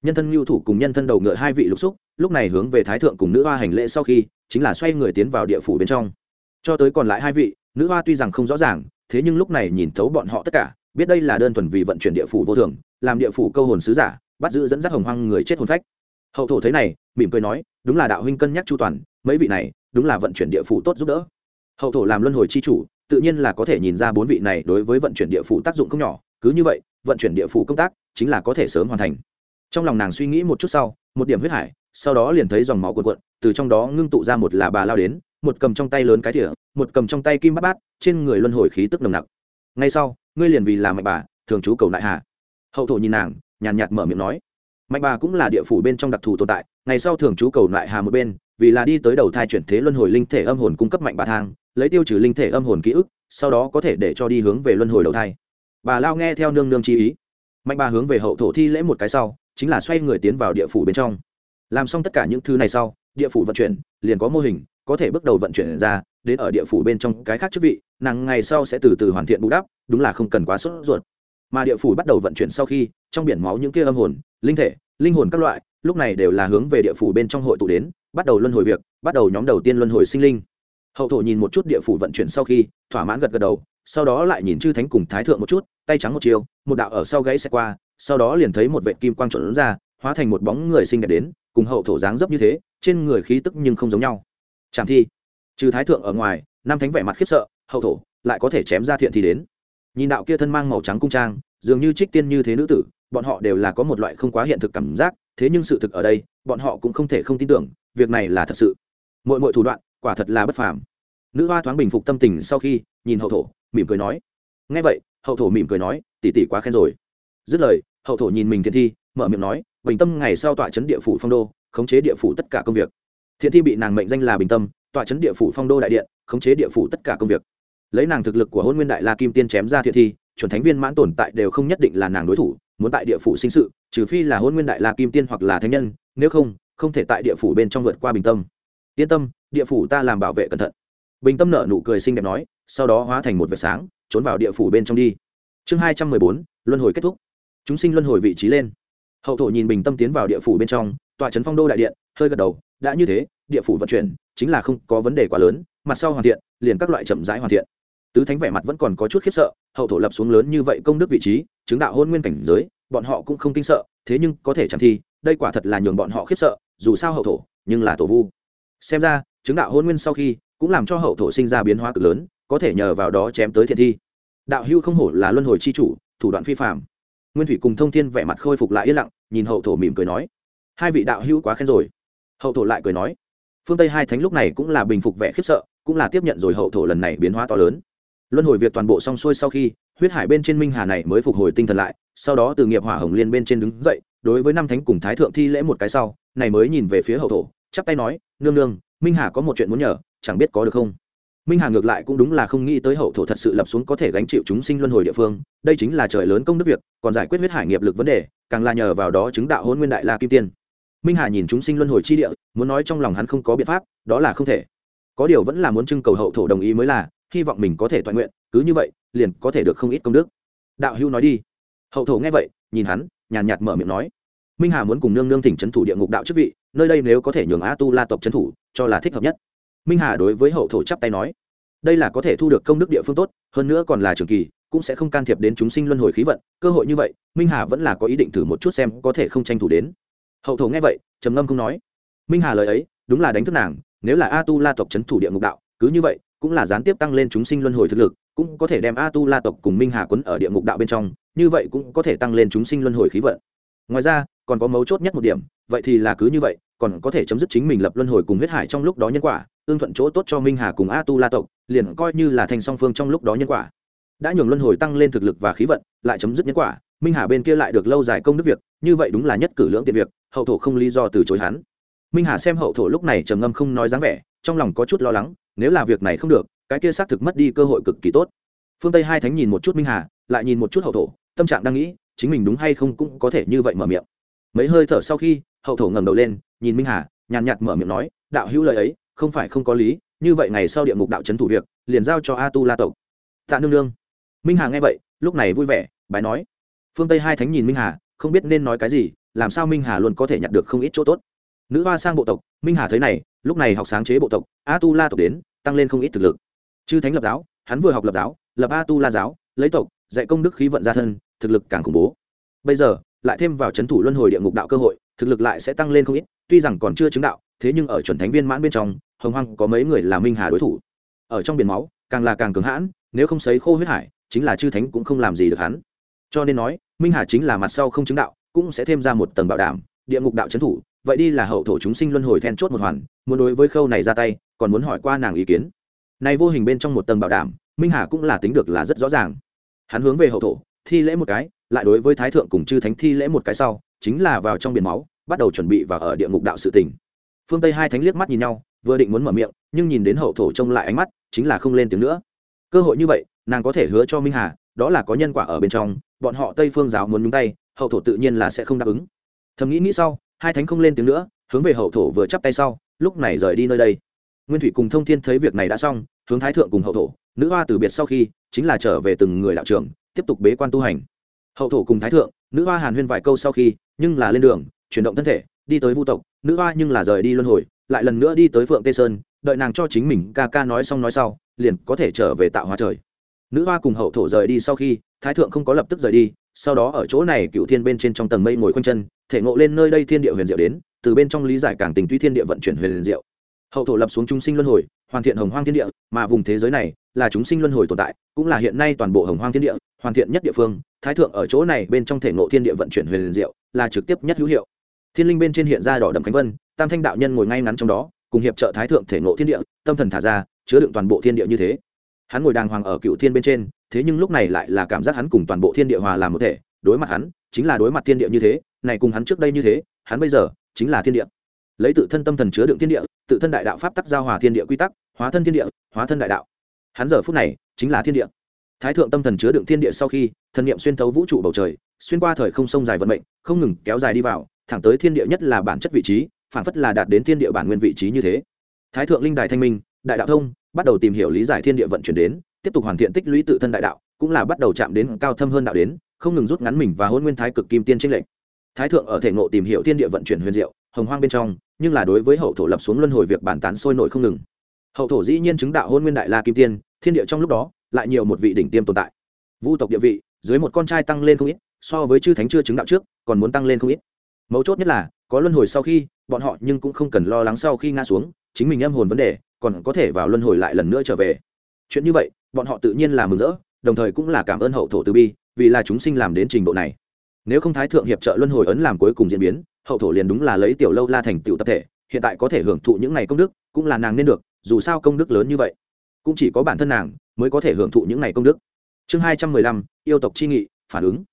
nhân thân lưu thủ cùng nhân thân đầu ngựa hai vị lục xúc, lúc này hướng về thái thượng cùng nữ hoa hành lễ sau khi, chính là xoay người tiến vào địa phủ bên trong. Cho tới còn lại hai vị, nữ hoa tuy rằng không rõ ràng, thế nhưng lúc này nhìn thấu bọn họ tất cả, biết đây là đơn thuần vì vận chuyển địa phủ vô thường, làm địa phủ câu hồn sứ giả, bắt giữ dẫn dắt hồng hoang người chết hồn phách. Hậu thổ thấy này, mỉm cười nói, đúng là đạo huynh cân nhắc chu toàn, mấy vị này, đúng là vận chuyển địa phủ tốt giúp đỡ. Hậu thổ làm luân hồi chi chủ, tự nhiên là có thể nhìn ra bốn vị này đối với vận chuyển địa phủ tác dụng không nhỏ, cứ như vậy, vận chuyển địa phủ công tác, chính là có thể sớm hoàn thành trong lòng nàng suy nghĩ một chút sau, một điểm huyết hải, sau đó liền thấy dòng máu cuộn cuộn, từ trong đó ngưng tụ ra một là bà lao đến, một cầm trong tay lớn cái thỉa một cầm trong tay kim bát bát, trên người luân hồi khí tức nồng nặc. Ngay sau, ngươi liền vì là mạnh bà, thường chú cầu đại hà. Hậu thổ nhìn nàng, nhàn nhạt mở miệng nói. Mạnh bà cũng là địa phủ bên trong đặc thù tồn tại, ngày sau thường chú cầu nại hà một bên, vì là đi tới đầu thai chuyển thế luân hồi linh thể âm hồn cung cấp mạnh bà thang, lấy tiêu trừ linh thể âm hồn ký ức, sau đó có thể để cho đi hướng về luân hồi đầu thai. Bà lao nghe theo nương nương chi ý. Mạnh bà hướng về hậu thổ thi lễ một cái sau chính là xoay người tiến vào địa phủ bên trong. Làm xong tất cả những thứ này sau, địa phủ vận chuyển, liền có mô hình, có thể bước đầu vận chuyển ra, đến ở địa phủ bên trong cái khác chức vị, nàng ngày sau sẽ từ từ hoàn thiện bù đắp, đúng là không cần quá sốt ruột. Mà địa phủ bắt đầu vận chuyển sau khi, trong biển máu những kia âm hồn, linh thể, linh hồn các loại, lúc này đều là hướng về địa phủ bên trong hội tụ đến, bắt đầu luân hồi việc, bắt đầu nhóm đầu tiên luân hồi sinh linh. Hậu thổ nhìn một chút địa phủ vận chuyển sau khi, thỏa mãn gật gật đầu, sau đó lại nhìn chư thánh cùng thái thượng một chút, tay trắng một chiều, một đạo ở sau gáy xe qua sau đó liền thấy một vệ kim quang trộn ra, hóa thành một bóng người xinh đẹp đến, cùng hậu thổ dáng dấp như thế, trên người khí tức nhưng không giống nhau. Trạm thi. Trừ thái thượng ở ngoài nam thánh vẻ mặt khiếp sợ, hậu thổ lại có thể chém ra thiện thì đến. Nhìn đạo kia thân mang màu trắng cung trang, dường như trích tiên như thế nữ tử, bọn họ đều là có một loại không quá hiện thực cảm giác, thế nhưng sự thực ở đây, bọn họ cũng không thể không tin tưởng, việc này là thật sự. Mỗi mỗi thủ đoạn, quả thật là bất phàm. Nữ hoa thoáng bình phục tâm tình sau khi, nhìn hậu thổ, mỉm cười nói. Ngay vậy, hậu thổ mỉm cười nói, tỷ tỷ quá khen rồi dứt lời, hậu thổ nhìn mình thiện thi, mở miệng nói, bình tâm ngày sau tọa chấn địa phủ phong đô, khống chế địa phủ tất cả công việc. Thiện thi bị nàng mệnh danh là bình tâm, tọa chấn địa phủ phong đô đại điện, khống chế địa phủ tất cả công việc. Lấy nàng thực lực của hôn nguyên đại la kim tiên chém ra thiện thi, chuẩn thánh viên mãn tồn tại đều không nhất định là nàng đối thủ, muốn tại địa phủ sinh sự, trừ phi là hôn nguyên đại la kim tiên hoặc là thánh nhân, nếu không không thể tại địa phủ bên trong vượt qua bình tâm. Yên tâm, địa phủ ta làm bảo vệ cẩn thận. Bình tâm nở nụ cười xinh đẹp nói, sau đó hóa thành một vệt sáng, trốn vào địa phủ bên trong đi. Chương hai trăm mười bốn, luân hồi kết thúc chúng sinh luân hồi vị trí lên. Hậu thổ nhìn bình tâm tiến vào địa phủ bên trong, tọa trấn phong đô đại điện, hơi gật đầu, đã như thế, địa phủ vận chuyển, chính là không có vấn đề quá lớn, mặt sau hoàn thiện, liền các loại chậm rãi hoàn thiện. Tứ thánh vẻ mặt vẫn còn có chút khiếp sợ, hậu thổ lập xuống lớn như vậy công đức vị trí, chứng đạo hôn nguyên cảnh giới, bọn họ cũng không kinh sợ, thế nhưng có thể chẳng thi, đây quả thật là nhường bọn họ khiếp sợ, dù sao hậu thổ, nhưng là tổ vu. Xem ra, chứng đạo hôn nguyên sau khi, cũng làm cho hậu thổ sinh ra biến hóa cực lớn, có thể nhờ vào đó chém tới thiện thi. Đạo hưu không hổ là luân hồi c h i chủ, thủ đoạn phi phạm nguyên thủy cùng thông thiên vẻ mặt khôi phục lại yên lặng, nhìn hậu thổ mỉm cười nói, hai vị đạo hữu quá khen rồi. Hậu thổ lại cười nói, phương tây hai thánh lúc này cũng là bình phục vẻ khiếp sợ, cũng là tiếp nhận rồi hậu thổ lần này biến hóa to lớn. Luân hồi việc toàn bộ xong xuôi sau khi, huyết hải bên trên minh hà này mới phục hồi tinh thần lại, sau đó từ nghiệp hỏa hồng liên bên trên đứng dậy, đối với năm thánh cùng thái thượng thi lễ một cái sau, này mới nhìn về phía hậu thổ, chắp tay nói, nương nương, minh hà có một chuyện muốn nhờ, chẳng biết có được không? Minh hà ngược lại cũng đúng là không nghĩ tới hậu thổ thật sự lập xuống có thể gánh chịu chúng sinh luân hồi địa phương, đây chính là trời lớn công đức việc, còn giải quyết huyết hải nghiệp lực vấn đề, càng là nhờ vào đó chứng đạo hôn nguyên đại la kim tiên. Minh hà nhìn chúng sinh luân hồi chi địa, muốn nói trong lòng hắn không có biện pháp, đó là không thể. Có điều vẫn là muốn trưng cầu hậu thổ đồng ý mới là, hy vọng mình có thể toàn nguyện, cứ như vậy, liền có thể được không ít công đức. Đạo hưu nói đi. Hậu thổ nghe vậy, nhìn hắn, nhàn nhạt mở miệng nói. Minh hà muốn cùng nương nương thỉnh trấn thủ địa ngục đạo chức vị, nơi đây nếu có thể nhường a tu la tộc trấn thủ, cho là thích hợp nhất minh hà đối với hậu thổ chắp tay nói, đây là có thể thu được công đức địa phương tốt, hơn nữa còn là trường kỳ, cũng sẽ không can thiệp đến chúng sinh luân hồi khí vận. Cơ hội như vậy, minh hà vẫn là có ý định thử một chút xem có thể không tranh thủ đến. Hậu thổ nghe vậy, trầm ngâm không nói. Minh hà lời ấy, đúng là đánh thức nàng, nếu là a tu la tộc c h ấ n thủ địa ngục đạo, cứ như vậy, cũng là gián tiếp tăng lên chúng sinh luân hồi thực lực, cũng có thể đem a tu la tộc cùng minh hà quấn ở địa ngục đạo bên trong, như vậy cũng có thể tăng lên chúng sinh luân hồi khí vận. Ngoài ra, còn có mấu chốt nhất một điểm, vậy thì là cứ như vậy, còn có thể chấm dứt chính mình lập luân hồi cùng huyết hải trong lúc đó nhân quả ương thuận chỗ tốt cho minh hà cùng a tu la tộc, liền coi như là thành song phương trong lúc đó nhân quả. Đã nhường luân hồi tăng lên thực lực và khí vận, lại chấm dứt nhân quả, minh hà bên kia lại được lâu dài công đức việc, như vậy đúng là nhất cử lưỡng tiện việc, hậu thổ không lý do từ chối hắn. Minh hà xem hậu thổ lúc này trầm ngâm không nói dáng vẻ, trong lòng có chút lo lắng, nếu là việc này không được, cái kia xác thực mất đi cơ hội cực kỳ tốt. Phương tây hai thánh nhìn một chút minh hà, lại nhìn một chút hậu thổ, tâm trạng đang nghĩ, chính mình đúng hay không cũng có thể như vậy mở miệng. Mấy hơi thở sau khi, hậu thổ ngẩng đầu lên, nhìn minh hà, nhàn nhạt mở miệng nói, đạo hữu lời ấy không phải không có lý, như vậy ngày sau địa ngục đạo trấn thủ việc, liền giao cho a tu la tộc. Tạ nương nương. Minh hà nghe vậy, lúc này vui vẻ bài nói. Phương tây hai thánh nhìn minh hà, không biết nên nói cái gì, làm sao minh hà luôn có thể nhặt được không ít chỗ tốt. Nữ hoa sang bộ tộc, minh hà thấy này, lúc này học sáng chế bộ tộc, a tu la tộc đến, tăng lên không ít thực lực. Chư thánh lập giáo, hắn vừa học lập giáo, lập a tu la giáo, lấy tộc, dạy công đức khí vận gia thân, thực lực càng khủng bố. Bây giờ, lại thêm vào c h ấ n thủ luân hồi địa ngục đạo cơ hội, thực lực lại sẽ tăng lên không ít, tuy rằng còn chưa chứng đạo, thế nhưng ở chuẩn thánh viên mãn bên trong hồng hoang có mấy người là minh hà đối thủ. Ở trong biển máu, càng là càng cứng hãn, nếu không sấy khô huyết hải, chính là chư thánh cũng không làm gì được hắn. Cho nên nói, minh hà chính là mặt sau không chứng đạo, cũng sẽ thêm ra một tầng bảo đảm, địa ngục đạo c thủ, vậy đi là hậu thổ chúng sinh luân hồi then chốt một hoàn, muốn đối với khâu này ra tay, còn muốn hỏi qua nàng ý kiến. Này vô hình bên trong một tầng bảo đảm, minh hà cũng là tính được là rất rõ ràng. Hắn hướng về hậu thổ, thi lễ một cái, lại đối với thái thượng cùng chư thánh thi lễ một cái sau, chính là vào trong biển máu, bắt đầu chuẩn bị vào ở địa ngục đạo sự tỉnh phương tây hai thánh liếc mắt nhìn nhau vừa định muốn mở miệng, nhưng nhìn đến hậu thổ trông lại ánh mắt, chính là không lên tiếng nữa. Cơ hội như vậy, nàng có thể hứa cho minh hà, đó là có nhân quả ở bên trong, bọn họ tây phương giáo muốn nhúng tay, hậu thổ tự nhiên là sẽ không đáp ứng. Thầm nghĩ nghĩ sau, hai thánh không lên tiếng nữa, hướng về hậu thổ vừa chắp tay sau, lúc này rời đi nơi đây. Nguyên thủy cùng thông thiên thấy việc này đã xong, hướng thái thượng cùng hậu thổ, nữ hoa từ biệt sau khi, chính là trở về từng người đạo trưởng, tiếp tục bế quan tu hành. Hậu thổ cùng thái thượng, nữ hoa hàn huyên vài câu sau khi, nhưng là lên đường, chuyển động thân thể, đi tới vu tộc, nữ hoa nhưng là rời đi luân hồi lại lần nữa đi tới phượng tê sơn, đợi nàng cho chính mình ca ca nói xong nói sau, liền có thể trở về tạo hóa trời. Nữ hoa cùng hậu thổ rời đi sau khi, thái thượng không có lập tức rời đi, sau đó ở chỗ này cựu thiên bên trên trong tầng mây ngồi quanh chân, thể ngộ lên nơi đây thiên địa huyền diệu đến, từ bên trong lý giải càng tình tuy thiên địa vận chuyển huyền diệu. Hậu thổ lập xuống chúng sinh luân hồi, hoàn thiện hồng hoang thiên địa, mà vùng thế giới này là chúng sinh luân hồi tồn tại, cũng là hiện nay toàn bộ hồng hoang thiên địa, hoàn thiện nhất địa phương. Thái thượng ở chỗ này bên trong thể ngộ thiên địa vận chuyển huyền diệu là trực tiếp nhất hữu hiệu thiên linh bên trên hiện ra đỏ đậm khánh vân, tam thanh đạo nhân ngồi ngay ngắn trong đó, cùng hiệp trợ thái thượng thể ngộ thiên địa, tâm thần thả ra, chứa đựng toàn bộ thiên địa như thế. Hắn ngồi đàng hoàng ở cựu thiên bên trên, thế nhưng lúc này lại là cảm giác hắn cùng toàn bộ thiên địa hòa làm một thể, đối mặt hắn, chính là đối mặt thiên địa như thế, này cùng hắn trước đây như thế, hắn bây giờ, chính là thiên địa. Lấy tự thân tâm thần chứa đựng thiên địa, tự thân đại đạo pháp tắc giao hòa thiên địa quy tắc, hóa thân thiên địa, hóa thân đại đạo. Hắn giờ phút này, chính là thiên địa. Thái thượng tâm thần chứa đựng thiên địa sau khi, thần niệm xuyên thấu vũ trụ bầu trời, xuyên qua thời không sông dài vận mệnh, không ngừng kéo dài đi vào thẳng tới thiên địa nhất là bản chất vị trí phản phất là đạt đến thiên địa bản nguyên vị trí như thế. Thái thượng linh đài thanh minh, đại đạo thông, bắt đầu tìm hiểu lý giải thiên địa vận chuyển đến, tiếp tục hoàn thiện tích lũy tự thân đại đạo, cũng là bắt đầu chạm đến cao thâm hơn đạo đến, không ngừng rút ngắn mình và hôn nguyên thái cực kim tiên tranh lệch. Thái thượng ở thể ngộ tìm hiểu thiên địa vận chuyển huyền diệu, hồng hoang bên trong, nhưng là đối với hậu thổ lập xuống luân hồi việc bản tán sôi nổi không ngừng. Hậu thổ dĩ nhiên chứng đạo hôn nguyên đại la kim tiên, thiên địa trong lúc đó, lại nhiều một vị đỉnh tiêm tồn tại. Vu tộc địa vị, dưới một con trai tăng lên không ít, so với chư thánh chưa chứng đạo trước, còn muốn tăng lên không ít mấu chốt nhất là, có luân hồi sau khi, bọn họ nhưng cũng không cần lo lắng sau khi ngã xuống, chính mình âm hồn vấn đề, còn có thể vào luân hồi lại lần nữa trở về. Chuyện như vậy, bọn họ tự nhiên là mừng rỡ, đồng thời cũng là cảm ơn hậu thổ từ bi, vì là chúng sinh làm đến trình độ này. Nếu không thái thượng hiệp trợ luân hồi ấn làm cuối cùng diễn biến, hậu thổ liền đúng là lấy tiểu lâu la thành tiểu tập thể, hiện tại có thể hưởng thụ những ngày công đức, cũng là nàng nên được, dù sao công đức lớn như vậy. Cũng chỉ có bản thân nàng mới có thể hưởng thụ những ngày công đức. Chương hai trăm mười lăm, yêu tộc chi nghị, phản ứng.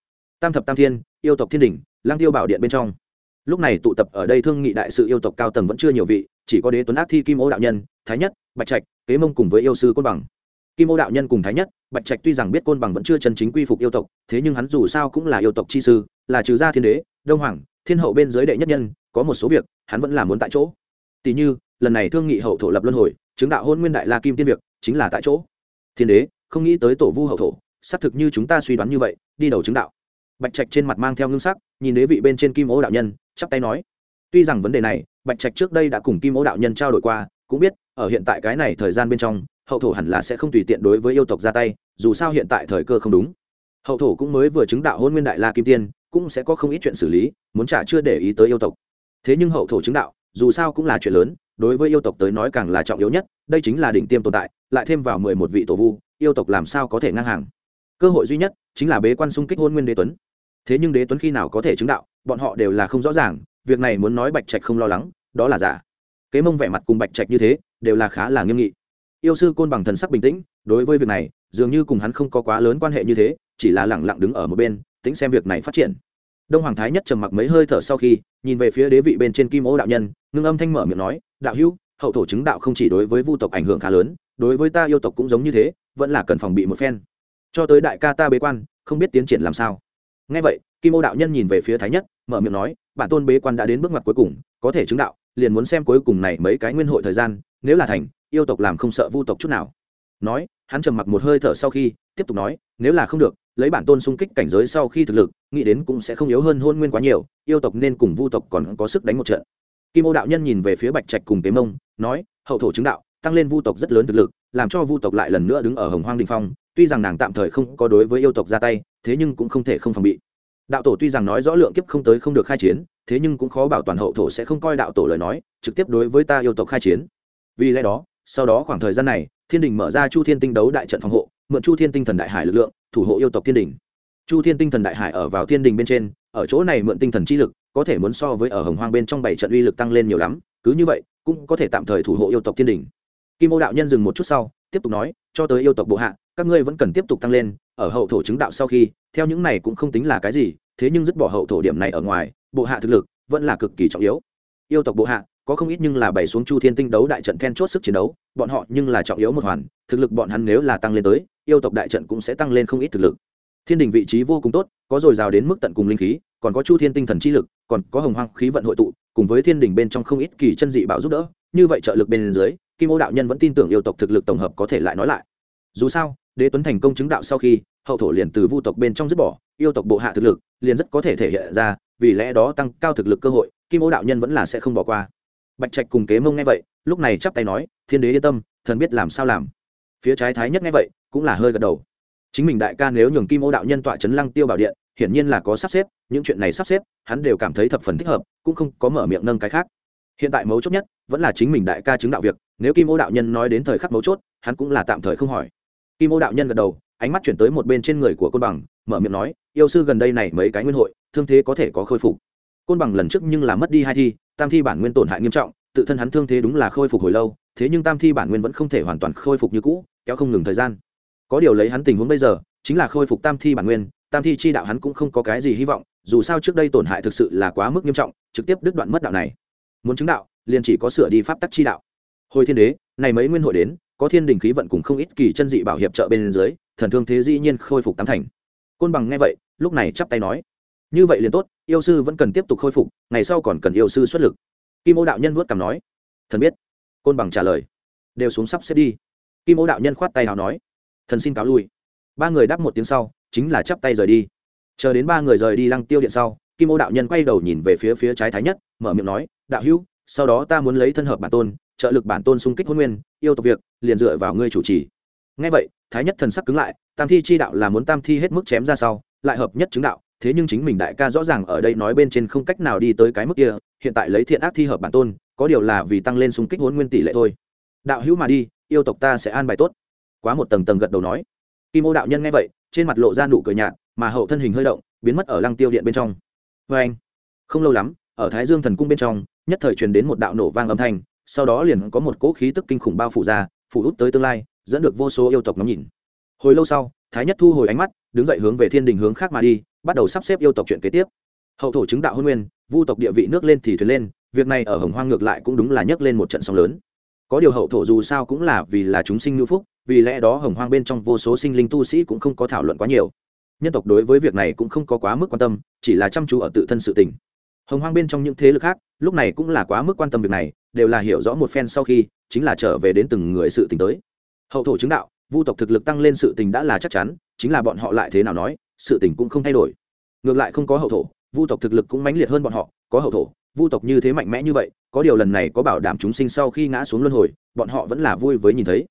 Tam thập tam thiên, yêu tộc thiên đình lang tiêu bảo điện bên trong lúc này tụ tập ở đây thương nghị đại sự yêu tộc cao tầng vẫn chưa nhiều vị, chỉ có đế tuấn ác thi kim ô đạo nhân, thái nhất, bạch trạch, kế mông cùng với yêu sư côn bằng. Kim ô đạo nhân cùng thái nhất, bạch trạch tuy rằng biết côn bằng vẫn chưa chân chính quy phục yêu tộc, thế nhưng hắn dù sao cũng là yêu tộc chi sư, là trừ gia thiên đế, đông hoàng, thiên hậu bên dưới đệ nhất nhân, có một số việc, hắn vẫn là muốn tại chỗ. Tỷ như, lần này thương nghị hậu thổ lập luân hồi, chứng đạo hôn nguyên đại la kim tiên việc, chính là tại chỗ. Thiên đế, không nghĩ tới tổ vu hậu thổ, xác thực như chúng ta suy đoán như vậy, đi đầu chứng đạo. Bạch trạch trên mặt mang theo ngưng sắc, nhìn đế vị bên trên kim ô đạo nhân chắp tay nói, tuy rằng vấn đề này, bạch trạch trước đây đã cùng kim ô đạo nhân trao đổi qua, cũng biết, ở hiện tại cái này thời gian bên trong, hậu thổ hẳn là sẽ không tùy tiện đối với yêu tộc ra tay, dù sao hiện tại thời cơ không đúng. Hậu thổ cũng mới vừa chứng đạo hôn nguyên đại la kim tiên, cũng sẽ có không ít chuyện xử lý, muốn trả chưa để ý tới yêu tộc. Thế nhưng hậu thổ chứng đạo, dù sao cũng là chuyện lớn, đối với yêu tộc tới nói càng là trọng yếu nhất, đây chính là đỉnh tiêm tồn tại, lại thêm vào mười một vị tổ vu, yêu tộc làm sao có thể ngang hàng? Cơ hội duy nhất chính là bế quan xung kích hôn nguyên đế tuấn thế nhưng đế tuấn khi nào có thể chứng đạo, bọn họ đều là không rõ ràng, việc này muốn nói bạch trạch không lo lắng, đó là giả. Kế mông vẻ mặt cùng bạch trạch như thế, đều là khá là nghiêm nghị. Yêu sư côn bằng thần sắc bình tĩnh, đối với việc này, dường như cùng hắn không có quá lớn quan hệ như thế, chỉ là lẳng lặng đứng ở một bên, tính xem việc này phát triển. Đông hoàng thái nhất trầm mặc mấy hơi thở sau khi, nhìn về phía đế vị bên trên kim ô đạo nhân, ngưng âm thanh mở miệng nói, đạo hữu, hậu thổ chứng đạo không chỉ đối với vu tộc ảnh hưởng khá lớn, đối với ta yêu tộc cũng giống như thế, vẫn là cần phòng bị một phen. Cho tới đại ca ta bế quan, không biết tiến triển làm sao ngay vậy, kim ô đạo nhân nhìn về phía thái nhất, mở miệng nói, bản tôn bế quan đã đến bước ngoặt cuối cùng, có thể chứng đạo, liền muốn xem cuối cùng này mấy cái nguyên hội thời gian, nếu là thành, yêu tộc làm không sợ vu tộc chút nào. Nói, hắn trầm mặc một hơi thở sau khi, tiếp tục nói, nếu là không được, lấy bản tôn xung kích cảnh giới sau khi thực lực, nghĩ đến cũng sẽ không yếu hơn hôn nguyên quá nhiều, yêu tộc nên cùng vu tộc còn có sức đánh một trận. Kim ô đạo nhân nhìn về phía bạch trạch cùng tế mông, nói, hậu thổ chứng đạo, tăng lên vu tộc rất lớn thực lực, làm cho vu tộc lại lần nữa đứng ở hồng hoang đình phong tuy rằng nàng tạm thời không có đối với yêu tộc ra tay, thế nhưng cũng không thể không phòng bị. Đạo tổ tuy rằng nói rõ lượng kiếp không tới không được khai chiến, thế nhưng cũng khó bảo toàn hậu thổ sẽ không coi đạo tổ lời nói, trực tiếp đối với ta yêu tộc khai chiến. Vì lẽ đó, sau đó khoảng thời gian này, thiên đình mở ra chu thiên tinh đấu đại trận phòng hộ, mượn chu thiên tinh thần đại hải lực lượng, thủ hộ yêu tộc thiên đình. Chu thiên tinh thần đại hải ở vào thiên đình bên trên, ở chỗ này mượn tinh thần chi lực, có thể muốn so với ở hồng hoang bên trong bảy trận uy lực tăng lên nhiều lắm, cứ như vậy, cũng có thể tạm thời thủ hộ yêu tộc thiên đình. Kim ô đạo nhân dừng một chút sau tiếp tục nói, cho tới yêu tộc bộ hạ, các ngươi vẫn cần tiếp tục tăng lên, ở hậu thổ chứng đạo sau khi, theo những này cũng không tính là cái gì, thế nhưng dứt bỏ hậu thổ điểm này ở ngoài, bộ hạ thực lực vẫn là cực kỳ trọng yếu. Yêu tộc bộ hạ, có không ít nhưng là bày xuống chu thiên tinh đấu đại trận then chốt sức chiến đấu, bọn họ nhưng là trọng yếu một hoàn, thực lực bọn hắn nếu là tăng lên tới, yêu tộc đại trận cũng sẽ tăng lên không ít thực lực. Thiên đình vị trí vô cùng tốt, có dồi dào đến mức tận cùng linh khí, còn có chu thiên tinh thần chi lực, còn có hồng hoang khí vận hội tụ, cùng với thiên đình bên trong không ít kỳ chân dị bảo giúp đỡ, như vậy trợ lực bên dưới kim ô đạo nhân vẫn tin tưởng yêu tộc thực lực tổng hợp có thể lại nói lại. Dù sao, đế tuấn thành công chứng đạo sau khi, hậu thổ liền từ vu tộc bên trong dứt bỏ, yêu tộc bộ hạ thực lực liền rất có thể thể hiện ra, vì lẽ đó tăng cao thực lực cơ hội, kim ô đạo nhân vẫn là sẽ không bỏ qua. Bạch trạch cùng kế mông nghe vậy, lúc này chắp tay nói, thiên đế yên tâm, thần biết làm sao làm. Phía trái thái nhất nghe vậy, cũng là hơi gật đầu. Chính mình đại ca nếu nhường kim ô đạo nhân tọa chấn lăng tiêu bảo điện, hiển nhiên là có sắp xếp, những chuyện này sắp xếp, hắn đều cảm thấy thập phần thích hợp, cũng không có mở miệng nâng cái khác hiện tại mấu chốt nhất vẫn là chính mình đại ca chứng đạo việc, nếu kim ô đạo nhân nói đến thời khắc mấu chốt, hắn cũng là tạm thời không hỏi. Kim ô đạo nhân gật đầu, ánh mắt chuyển tới một bên trên người của côn bằng, mở miệng nói, yêu sư gần đây này mấy cái nguyên hội, thương thế có thể có khôi phục. Côn bằng lần trước nhưng là mất đi hai thi, tam thi bản nguyên tổn hại nghiêm trọng, tự thân hắn thương thế đúng là khôi phục hồi lâu, thế nhưng tam thi bản nguyên vẫn không thể hoàn toàn khôi phục như cũ, kéo không ngừng thời gian. Có điều lấy hắn tình huống bây giờ, chính là khôi phục tam thi bản nguyên, tam thi chi đạo hắn cũng không có cái gì hy vọng, dù sao trước đây tổn hại thực sự là quá mức nghiêm trọng, trực tiếp đứt đoạn mất đạo này muốn chứng đạo, liền chỉ có sửa đi pháp tắc chi đạo. Hồi thiên đế, này mấy nguyên hội đến, có thiên đình khí vận cùng không ít kỳ chân dị bảo hiệp trợ bên dưới, thần thương thế dĩ nhiên khôi phục tám thành. Côn bằng nghe vậy, lúc này chắp tay nói, như vậy liền tốt, yêu sư vẫn cần tiếp tục khôi phục, ngày sau còn cần yêu sư xuất lực. Kim ô đạo nhân vuốt cằm nói, thần biết. Côn bằng trả lời, đều xuống sắp xếp đi. Kim ô đạo nhân khoát tay nào nói, thần xin cáo lui. Ba người đáp một tiếng sau, chính là chắp tay rời đi. Chờ đến ba người rời đi lăng tiêu điện sau kim ô đạo nhân quay đầu nhìn về phía phía trái thái nhất, mở miệng nói, đạo hữu, sau đó ta muốn lấy thân hợp bản tôn, trợ lực bản tôn xung kích hôn nguyên, yêu tộc việc, liền dựa vào ngươi chủ trì. Ngay vậy, thái nhất thần sắc cứng lại, tam thi chi đạo là muốn tam thi hết mức chém ra sau, lại hợp nhất chứng đạo, thế nhưng chính mình đại ca rõ ràng ở đây nói bên trên không cách nào đi tới cái mức kia, hiện tại lấy thiện ác thi hợp bản tôn, có điều là vì tăng lên xung kích hôn nguyên tỷ lệ thôi. Đạo hữu mà đi, yêu tộc ta sẽ an bài tốt. Quá một tầng tầng gật đầu nói. Kim ô đạo nhân nghe vậy, trên mặt lộ ra nụ cười nhạt, mà hậu thân hình hơi động, biến mất ở lăng tiêu điện bên trong vê anh. Không lâu lắm, ở thái dương thần cung bên trong, nhất thời truyền đến một đạo nổ vang âm thanh, sau đó liền có một cỗ khí tức kinh khủng bao phủ ra, phủ út tới tương lai, dẫn được vô số yêu tộc ngắm nhìn. Hồi lâu sau, thái nhất thu hồi ánh mắt, đứng dậy hướng về thiên đình hướng khác mà đi, bắt đầu sắp xếp yêu tộc chuyện kế tiếp. Hậu thổ chứng đạo hôn nguyên, vu tộc địa vị nước lên thì thuyền lên, việc này ở hồng hoang ngược lại cũng đúng là nhấc lên một trận sóng lớn. Có điều hậu thổ dù sao cũng là vì là chúng sinh ngữ phúc, vì lẽ đó hồng hoang bên trong vô số sinh linh tu sĩ cũng không có thảo luận quá nhiều nhân tộc đối với việc này cũng không có quá mức quan tâm, chỉ là chăm chú ở tự thân sự tình. Hồng hoang bên trong những thế lực khác, lúc này cũng là quá mức quan tâm việc này, đều là hiểu rõ một phen sau khi, chính là trở về đến từng người sự tình tới. Hậu thổ chứng đạo, vu tộc thực lực tăng lên sự tình đã là chắc chắn, chính là bọn họ lại thế nào nói, sự tình cũng không thay đổi. Ngược lại không có hậu thổ, vu tộc thực lực cũng mãnh liệt hơn bọn họ, có hậu thổ, vu tộc như thế mạnh mẽ như vậy, có điều lần này có bảo đảm chúng sinh sau khi ngã xuống luân hồi, bọn họ vẫn là vui với nhìn thấy.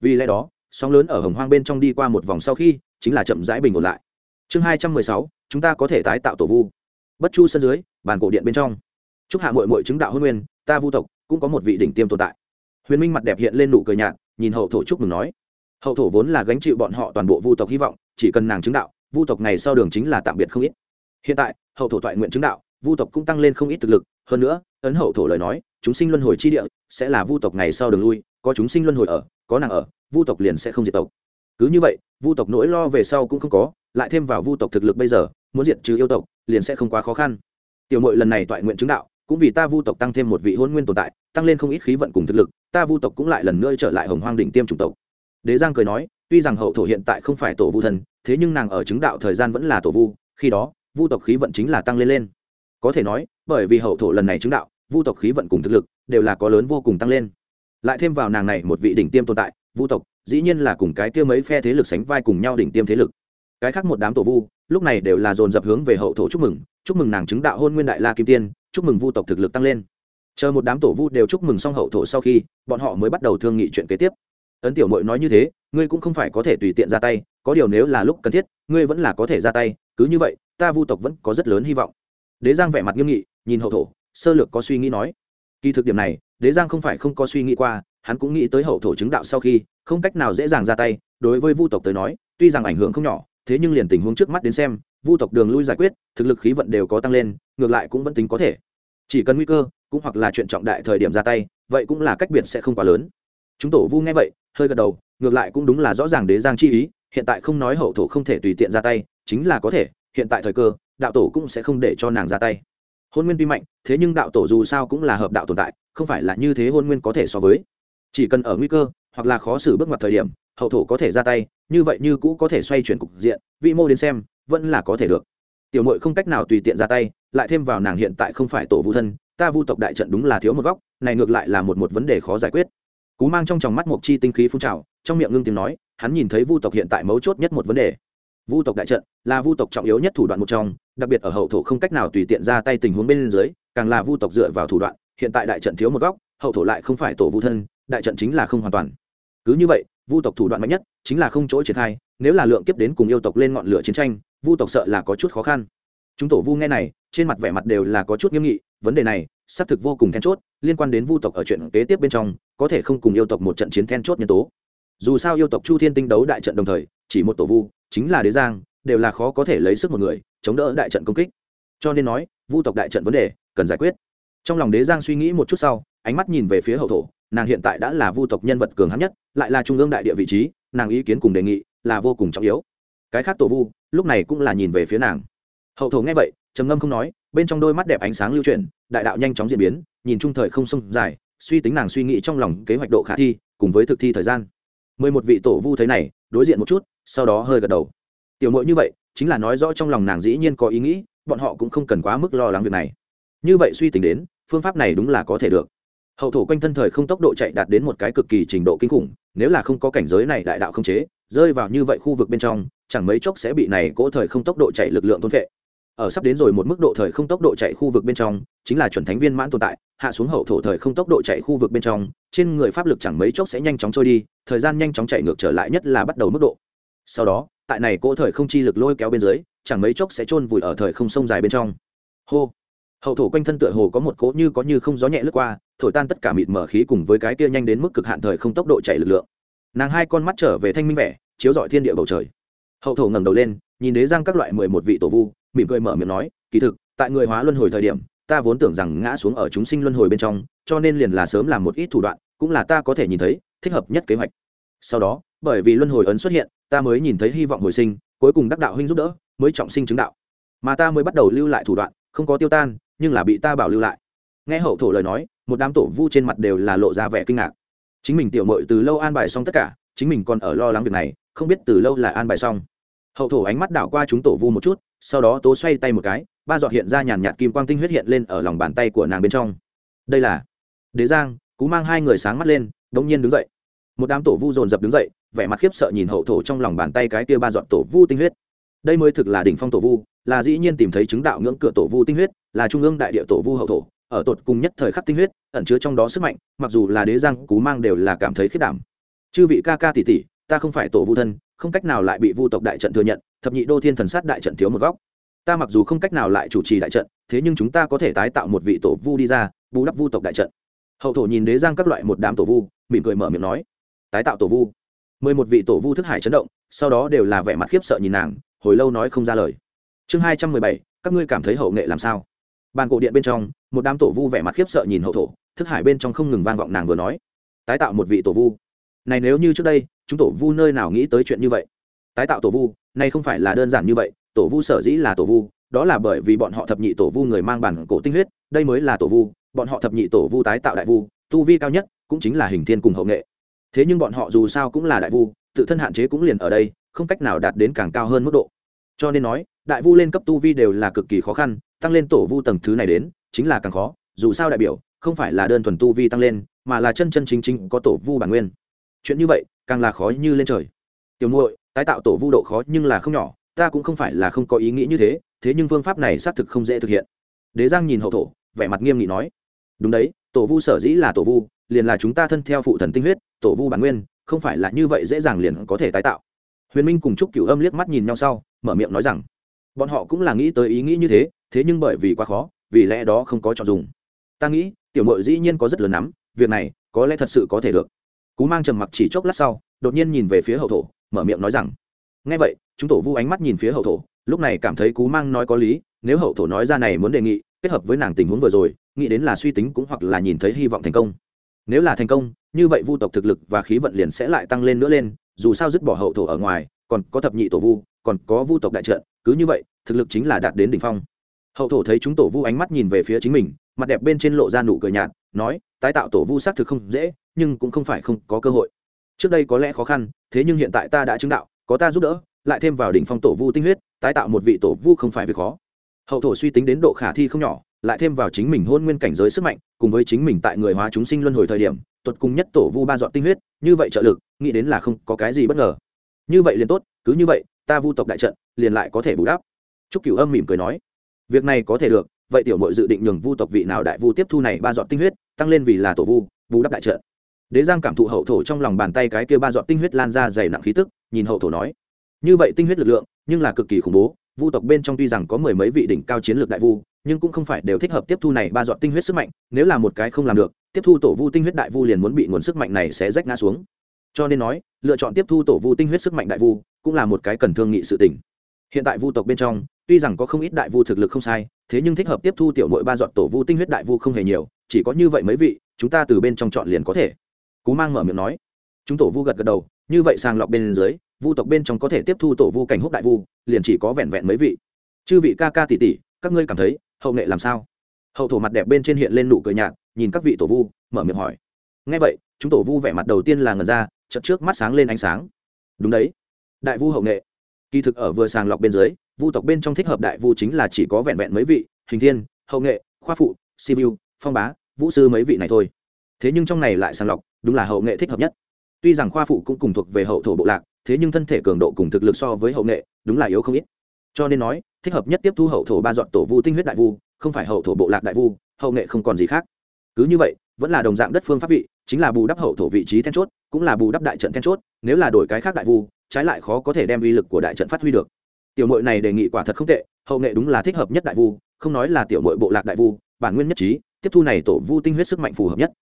Vì lẽ đó, sóng lớn ở hồng hoang bên trong đi qua một vòng sau khi, chính là chậm rãi bình ổn lại chương hai trăm mười sáu, chúng ta có thể tái tạo tổ vu. Bất chu sân dưới, bàn cổ điện bên trong. Chúc hạ mội mội chứng đạo hôn nguyên, ta vu tộc cũng có một vị đỉnh tiêm tồn tại. Huyền minh mặt đẹp hiện lên nụ cười nhạt, nhìn hậu thổ chúc mừng nói. Hậu thổ vốn là gánh chịu bọn họ toàn bộ vu tộc hy vọng, chỉ cần nàng chứng đạo, vu tộc ngày sau đường chính là tạm biệt không ít. Hiện tại, hậu thổ thoại nguyện chứng đạo, vu tộc cũng tăng lên không ít thực lực. Hơn nữa, ấn hậu thổ lời nói, chúng sinh luân hồi chi địa, sẽ là vu tộc ngày sau đường lui, có chúng sinh luân hồi ở, có nàng ở, vu tộc liền sẽ không diệt tộc cứ như vậy, vu tộc nỗi lo về sau cũng không có, lại thêm vào vu tộc thực lực bây giờ, muốn diệt trừ yêu tộc, liền sẽ không quá khó khăn. Tiểu mội lần này toại nguyện chứng đạo, cũng vì ta vu tộc tăng thêm một vị hôn nguyên tồn tại, tăng lên không ít khí vận cùng thực lực, ta vu tộc cũng lại lần nữa trở lại hồng hoang đỉnh tiêm chủng tộc. Đế giang cười nói, tuy rằng hậu thổ hiện tại không phải tổ vu thần, thế nhưng nàng ở chứng đạo thời gian vẫn là tổ vu, khi đó, vu tộc khí vận chính là tăng lên lên. Có thể nói, bởi vì hậu thổ lần này chứng đạo, vu tộc khí vận cùng thực lực, đều là có lớn vô cùng tăng lên. Lại thêm vào nàng này một vị đỉnh tiêm tồn tại vu tộc, dĩ nhiên là cùng cái kia mấy phe thế lực sánh vai cùng nhau đỉnh tiêm thế lực. Cái khác một đám tổ vu, lúc này đều là dồn dập hướng về hậu thổ chúc mừng chúc mừng nàng chứng đạo hôn nguyên đại la kim tiên, chúc mừng vu tộc thực lực tăng lên. Chờ một đám tổ vu đều chúc mừng xong hậu thổ sau khi, bọn họ mới bắt đầu thương nghị chuyện kế tiếp. Ấn tiểu mội nói như thế, ngươi cũng không phải có thể tùy tiện ra tay, có điều nếu là lúc cần thiết, ngươi vẫn là có thể ra tay, cứ như vậy, ta vu tộc vẫn có rất lớn hy vọng. Đế giang vẻ mặt nghiêm nghị, nhìn hậu thổ, sơ lược có suy nghĩ nói. Kỳ thực điểm này, đế giang không phải không có suy nghĩ qua hắn cũng nghĩ tới hậu thổ chứng đạo sau khi, không cách nào dễ dàng ra tay, đối với vu tộc tới nói, tuy rằng ảnh hưởng không nhỏ, thế nhưng liền tình huống trước mắt đến xem, vu tộc đường lui giải quyết, thực lực khí vận đều có tăng lên, ngược lại cũng vẫn tính có thể. Chỉ cần nguy cơ, cũng hoặc là chuyện trọng đại thời điểm ra tay, vậy cũng là cách biệt sẽ không quá lớn. Chúng tổ vu nghe vậy, hơi gật đầu, ngược lại cũng đúng là rõ ràng đế giang chi ý, hiện tại không nói hậu thổ không thể tùy tiện ra tay, chính là có thể, hiện tại thời cơ, đạo tổ cũng sẽ không để cho nàng ra tay. Hôn nguyên tuy mạnh, thế nhưng đạo tổ dù sao cũng là hợp đạo tồn tại, không phải là như thế hôn nguyên có thể so với chỉ cần ở nguy cơ, hoặc là khó xử bước ngoặt thời điểm, hậu thổ có thể ra tay, như vậy như cũ có thể xoay chuyển cục diện vị mô đến xem, vẫn là có thể được. Tiểu mội không cách nào tùy tiện ra tay, lại thêm vào nàng hiện tại không phải tổ vũ thân, ta vu tộc đại trận đúng là thiếu một góc, này ngược lại là một một vấn đề khó giải quyết. Cú mang trong tròng mắt mộc chi tinh khí phun trào, trong miệng ngưng tiếng nói, hắn nhìn thấy vu tộc hiện tại mấu chốt nhất một vấn đề. Vu tộc đại trận là vu tộc trọng yếu nhất thủ đoạn một trong, đặc biệt ở hậu thổ không cách nào tùy tiện ra tay tình huống bên dưới, càng là vu tộc dựa vào thủ đoạn, hiện tại đại trận thiếu một góc, hậu thổ lại không phải tổ vu thân đại trận chính là không hoàn toàn. Cứ như vậy, vu tộc thủ đoạn mạnh nhất chính là không chỗ triển khai, nếu là lượng kiếp đến cùng yêu tộc lên ngọn lửa chiến tranh, vu tộc sợ là có chút khó khăn. Chúng tổ vu nghe này, trên mặt vẻ mặt đều là có chút nghiêm nghị, vấn đề này, xác thực vô cùng then chốt, liên quan đến vu tộc ở chuyện kế tiếp bên trong, có thể không cùng yêu tộc một trận chiến then chốt nhân tố. Dù sao yêu tộc chu thiên tinh đấu đại trận đồng thời, chỉ một tổ vu, chính là đế giang, đều là khó có thể lấy sức một người, chống đỡ đại trận công kích. Cho nên nói, vu tộc đại trận vấn đề cần giải quyết. Trong lòng đế giang suy nghĩ một chút sau, ánh mắt nhìn về phía hậu thổ nàng hiện tại đã là vu tộc nhân vật cường hãn nhất, lại là trung ương đại địa vị trí, nàng ý kiến cùng đề nghị là vô cùng trọng yếu. Cái khác tổ vu, lúc này cũng là nhìn về phía nàng. Hậu thổ nghe vậy, trầm ngâm không nói, bên trong đôi mắt đẹp ánh sáng lưu chuyển, đại đạo nhanh chóng diễn biến, nhìn trung thời không sông dài, suy tính nàng suy nghĩ trong lòng kế hoạch độ khả thi, cùng với thực thi thời gian. Mười một vị tổ vu thấy này, đối diện một chút, sau đó hơi gật đầu. Tiểu mội như vậy, chính là nói rõ trong lòng nàng dĩ nhiên có ý nghĩ, bọn họ cũng không cần quá mức lo lắng việc này. Như vậy suy tính đến, phương pháp này đúng là có thể được hậu thổ quanh thân thời không tốc độ chạy đạt đến một cái cực kỳ trình độ kinh khủng, nếu là không có cảnh giới này đại đạo không chế, rơi vào như vậy khu vực bên trong, chẳng mấy chốc sẽ bị này cỗ thời không tốc độ chạy lực lượng thôn vệ ở sắp đến rồi một mức độ thời không tốc độ chạy khu vực bên trong, chính là chuẩn thánh viên mãn tồn tại, hạ xuống hậu thổ thời không tốc độ chạy khu vực bên trong, trên người pháp lực chẳng mấy chốc sẽ nhanh chóng trôi đi, thời gian nhanh chóng chạy ngược trở lại nhất là bắt đầu mức độ. Sau đó, tại này cỗ thời không chi lực lôi kéo bên dưới, chẳng mấy chốc sẽ chôn vùi ở thời không sông dài bên trong. Hô. Hậu thổ quanh thân tựa hồ có một cỗ như có như không gió nhẹ lướt qua thổi tan tất cả mịt mở khí cùng với cái kia nhanh đến mức cực hạn thời không tốc độ chạy lực lượng. Nàng hai con mắt trở về thanh minh vẻ, chiếu rọi thiên địa bầu trời. Hậu thổ ngẩng đầu lên, nhìn đế giang các loại mười một vị tổ vu, mỉm cười mở miệng nói, kỳ thực, tại người hóa luân hồi thời điểm, ta vốn tưởng rằng ngã xuống ở chúng sinh luân hồi bên trong, cho nên liền là sớm làm một ít thủ đoạn, cũng là ta có thể nhìn thấy, thích hợp nhất kế hoạch. Sau đó, bởi vì luân hồi ấn xuất hiện, ta mới nhìn thấy hy vọng hồi sinh, cuối cùng đắc đạo huynh giúp đỡ, mới trọng sinh chứng đạo. Mà ta mới bắt đầu lưu lại thủ đoạn, không có tiêu tan, nhưng là bị ta bảo lưu lại. Nghe hậu thổ lời nói một đám tổ vu trên mặt đều là lộ ra vẻ kinh ngạc. Chính mình tiểu mội từ lâu an bài xong tất cả, chính mình còn ở lo lắng việc này, không biết từ lâu là an bài xong. Hậu thổ ánh mắt đảo qua chúng tổ vu một chút, sau đó tố xoay tay một cái, ba giọt hiện ra nhàn nhạt kim quang tinh huyết hiện lên ở lòng bàn tay của nàng bên trong. Đây là đế giang, cú mang hai người sáng mắt lên đ ỗ n g nhiên đứng dậy. Một đám tổ vu dồn dập đứng dậy, vẻ mặt khiếp sợ nhìn hậu thổ trong lòng bàn tay cái kia ba giọt tổ vu tinh huyết. Đây mới thực là đỉnh phong tổ vu, là dĩ nhiên tìm thấy chứng đạo ngưỡng cửa tổ vu tinh huyết, là trung ương đại địa tổ vu hậu thổ, ở tột cùng nhất thời khắc tinh huyết ẩn chứa trong đó sức mạnh, mặc dù là đế giang, cú mang đều là cảm thấy khiết đảm. Chư vị ca ca tỷ tỷ, ta không phải tổ vu thân, không cách nào lại bị vu tộc đại trận thừa nhận, thập nhị đô thiên thần sát đại trận thiếu một góc. Ta mặc dù không cách nào lại chủ trì đại trận, thế nhưng chúng ta có thể tái tạo một vị tổ vu đi ra, bù đắp vu tộc đại trận. Hậu thổ nhìn đế giang các loại một đám tổ vu, mỉm cười mở miệng nói, tái tạo tổ vu. Mười một vị tổ vu thức hải chấn động, sau đó đều là vẻ mặt khiếp sợ nhìn nàng, hồi lâu nói không ra lời. Chương hai trăm mười bảy, các ngươi cảm thấy hậu nghệ làm sao? Bàn cổ điện bên trong một đám tổ vu vẻ mặt khiếp sợ nhìn hậu thổ, thức hải bên trong không ngừng vang vọng nàng vừa nói, tái tạo một vị tổ vu. Này nếu như trước đây, chúng tổ vu nơi nào nghĩ tới chuyện như vậy? Tái tạo tổ vu, này không phải là đơn giản như vậy, tổ vu sở dĩ là tổ vu, đó là bởi vì bọn họ thập nhị tổ vu người mang bản cổ tinh huyết, đây mới là tổ vu, bọn họ thập nhị tổ vu tái tạo đại vu, tu vi cao nhất cũng chính là hình thiên cùng hậu nghệ. Thế nhưng bọn họ dù sao cũng là đại vu, tự thân hạn chế cũng liền ở đây, không cách nào đạt đến càng cao hơn mức độ. Cho nên nói, đại vu lên cấp tu vi đều là cực kỳ khó khăn, tăng lên tổ vu tầng thứ này đến chính là càng khó, dù sao đại biểu, không phải là đơn thuần tu vi tăng lên, mà là chân chân chính chính có tổ vu bản nguyên. Chuyện như vậy, càng là khó như lên trời. Tiểu muội, tái tạo tổ vu độ khó nhưng là không nhỏ, ta cũng không phải là không có ý nghĩ như thế thế nhưng phương pháp này xác thực không dễ thực hiện. Đế giang nhìn hậu thổ, vẻ mặt nghiêm nghị nói, đúng đấy, tổ vu sở dĩ là tổ vu, liền là chúng ta thân theo phụ thần tinh huyết, tổ vu bản nguyên, không phải là như vậy dễ dàng liền có thể tái tạo. Huyền minh cùng chúc cửu âm liếc mắt nhìn nhau sau, mở miệng nói rằng, bọn họ cũng là nghĩ tới ý nghĩ như thế thế nhưng bởi vì quá khó vì lẽ đó không có chọn dùng. Ta nghĩ, tiểu mội dĩ nhiên có rất lớn nắm, việc này, có lẽ thật sự có thể được. Cú mang trầm mặc chỉ chốc lát sau, đột nhiên nhìn về phía hậu thổ, mở miệng nói rằng ngay vậy, chúng tổ vu ánh mắt nhìn phía hậu thổ, lúc này cảm thấy cú mang nói có lý, nếu hậu thổ nói ra này muốn đề nghị, kết hợp với nàng tình huống vừa rồi, nghĩ đến là suy tính cũng hoặc là nhìn thấy hy vọng thành công. Nếu là thành công, như vậy vu tộc thực lực và khí vận liền sẽ lại tăng lên nữa lên, dù sao dứt bỏ hậu thổ ở ngoài, còn có thập nhị tổ vu, còn có vu tộc đại trận, cứ như vậy, thực lực chính là đạt đến đỉnh phong hậu thổ thấy chúng tổ vu ánh mắt nhìn về phía chính mình, mặt đẹp bên trên lộ ra nụ cười nhạt, nói, tái tạo tổ vu xác thực không dễ, nhưng cũng không phải không có cơ hội. Trước đây có lẽ khó khăn, thế nhưng hiện tại ta đã chứng đạo, có ta giúp đỡ, lại thêm vào đỉnh phong tổ vu tinh huyết, tái tạo một vị tổ vu không phải việc khó. Hậu thổ suy tính đến độ khả thi không nhỏ, lại thêm vào chính mình hôn nguyên cảnh giới sức mạnh, cùng với chính mình tại người hóa chúng sinh luân hồi thời điểm, tuột cùng nhất tổ vu ba dọn tinh huyết, như vậy trợ lực, nghĩ đến là không có cái gì bất ngờ. Như vậy liền tốt, cứ như vậy, ta vu tộc đại trận, liền lại có thể bù đắp. Trúc cửu âm mỉm cười nói việc này có thể được, vậy tiểu mội dự định nhường vu tộc vị nào đại vu tiếp thu này ba dọn tinh huyết, tăng lên vì là tổ vu Vu đắp đại trợ. đế giang cảm thụ hậu thổ trong lòng bàn tay cái kia ba dọn tinh huyết lan ra dày nặng khí tức, nhìn hậu thổ nói, như vậy tinh huyết lực lượng, nhưng là cực kỳ khủng bố, vu tộc bên trong tuy rằng có mười mấy vị đỉnh cao chiến lược đại vu, nhưng cũng không phải đều thích hợp tiếp thu này ba dọn tinh huyết sức mạnh, nếu là một cái không làm được, tiếp thu tổ vu tinh huyết đại vu liền muốn bị nguồn sức mạnh này sẽ rách ngã xuống cho nên nói, lựa chọn tiếp thu tổ vu tinh huyết sức mạnh đại vu, cũng là một cái cần thương nghị sự tình hiện tại vu tộc bên trong tuy rằng có không ít đại vu thực lực không sai, thế nhưng thích hợp tiếp thu tiểu mội ba dọn tổ vu tinh huyết đại vu không hề nhiều, chỉ có như vậy mấy vị, chúng ta từ bên trong chọn liền có thể. Cú mang mở miệng nói. Chúng tổ vu gật gật đầu, như vậy sàng lọc bên dưới, vu tộc bên trong có thể tiếp thu tổ vu cảnh húc đại vu, liền chỉ có vẹn vẹn mấy vị. Chư vị ca ca tỷ tỷ, các ngươi cảm thấy hậu nghệ làm sao? Hậu thổ mặt đẹp bên trên hiện lên nụ cười nhạt, nhìn các vị tổ vu, mở miệng hỏi. Ngay vậy, chúng tổ vu vẻ mặt đầu tiên là ngần ra, chợt trước mắt sáng lên ánh sáng. Đúng đấy. Đại vu hậu nghệ. Kỳ thực ở vừa sàng lọc bên dưới vu tộc bên trong thích hợp đại vu chính là chỉ có vẹn vẹn mấy vị, hình thiên, hậu nghệ, khoa phụ sivu phong bá, vũ sư mấy vị này thôi. Thế nhưng trong này lại sàng lọc, đúng là hậu nghệ thích hợp nhất. Tuy rằng khoa phụ cũng cùng thuộc về hậu thổ bộ lạc, thế nhưng thân thể cường độ cùng thực lực so với hậu nghệ, đúng là yếu không ít. Cho nên nói, thích hợp nhất tiếp thu hậu thổ ba dọn tổ vu tinh huyết đại vu, không phải hậu thổ bộ lạc đại vu, hậu nghệ không còn gì khác. Cứ như vậy, vẫn là đồng dạng đất phương pháp vị, chính là bù đắp hậu thổ vị trí then chốt, cũng là bù đắp đại trận then chốt, nếu là đổi cái khác đại vu, trái lại khó có thể đem uy lực của đại trận phát huy được tiểu mội này đề nghị quả thật không tệ, hậu nghệ đúng là thích hợp nhất đại vu, không nói là tiểu mội bộ lạc đại vu, bản nguyên nhất trí, tiếp thu này tổ vu tinh huyết sức mạnh phù hợp nhất.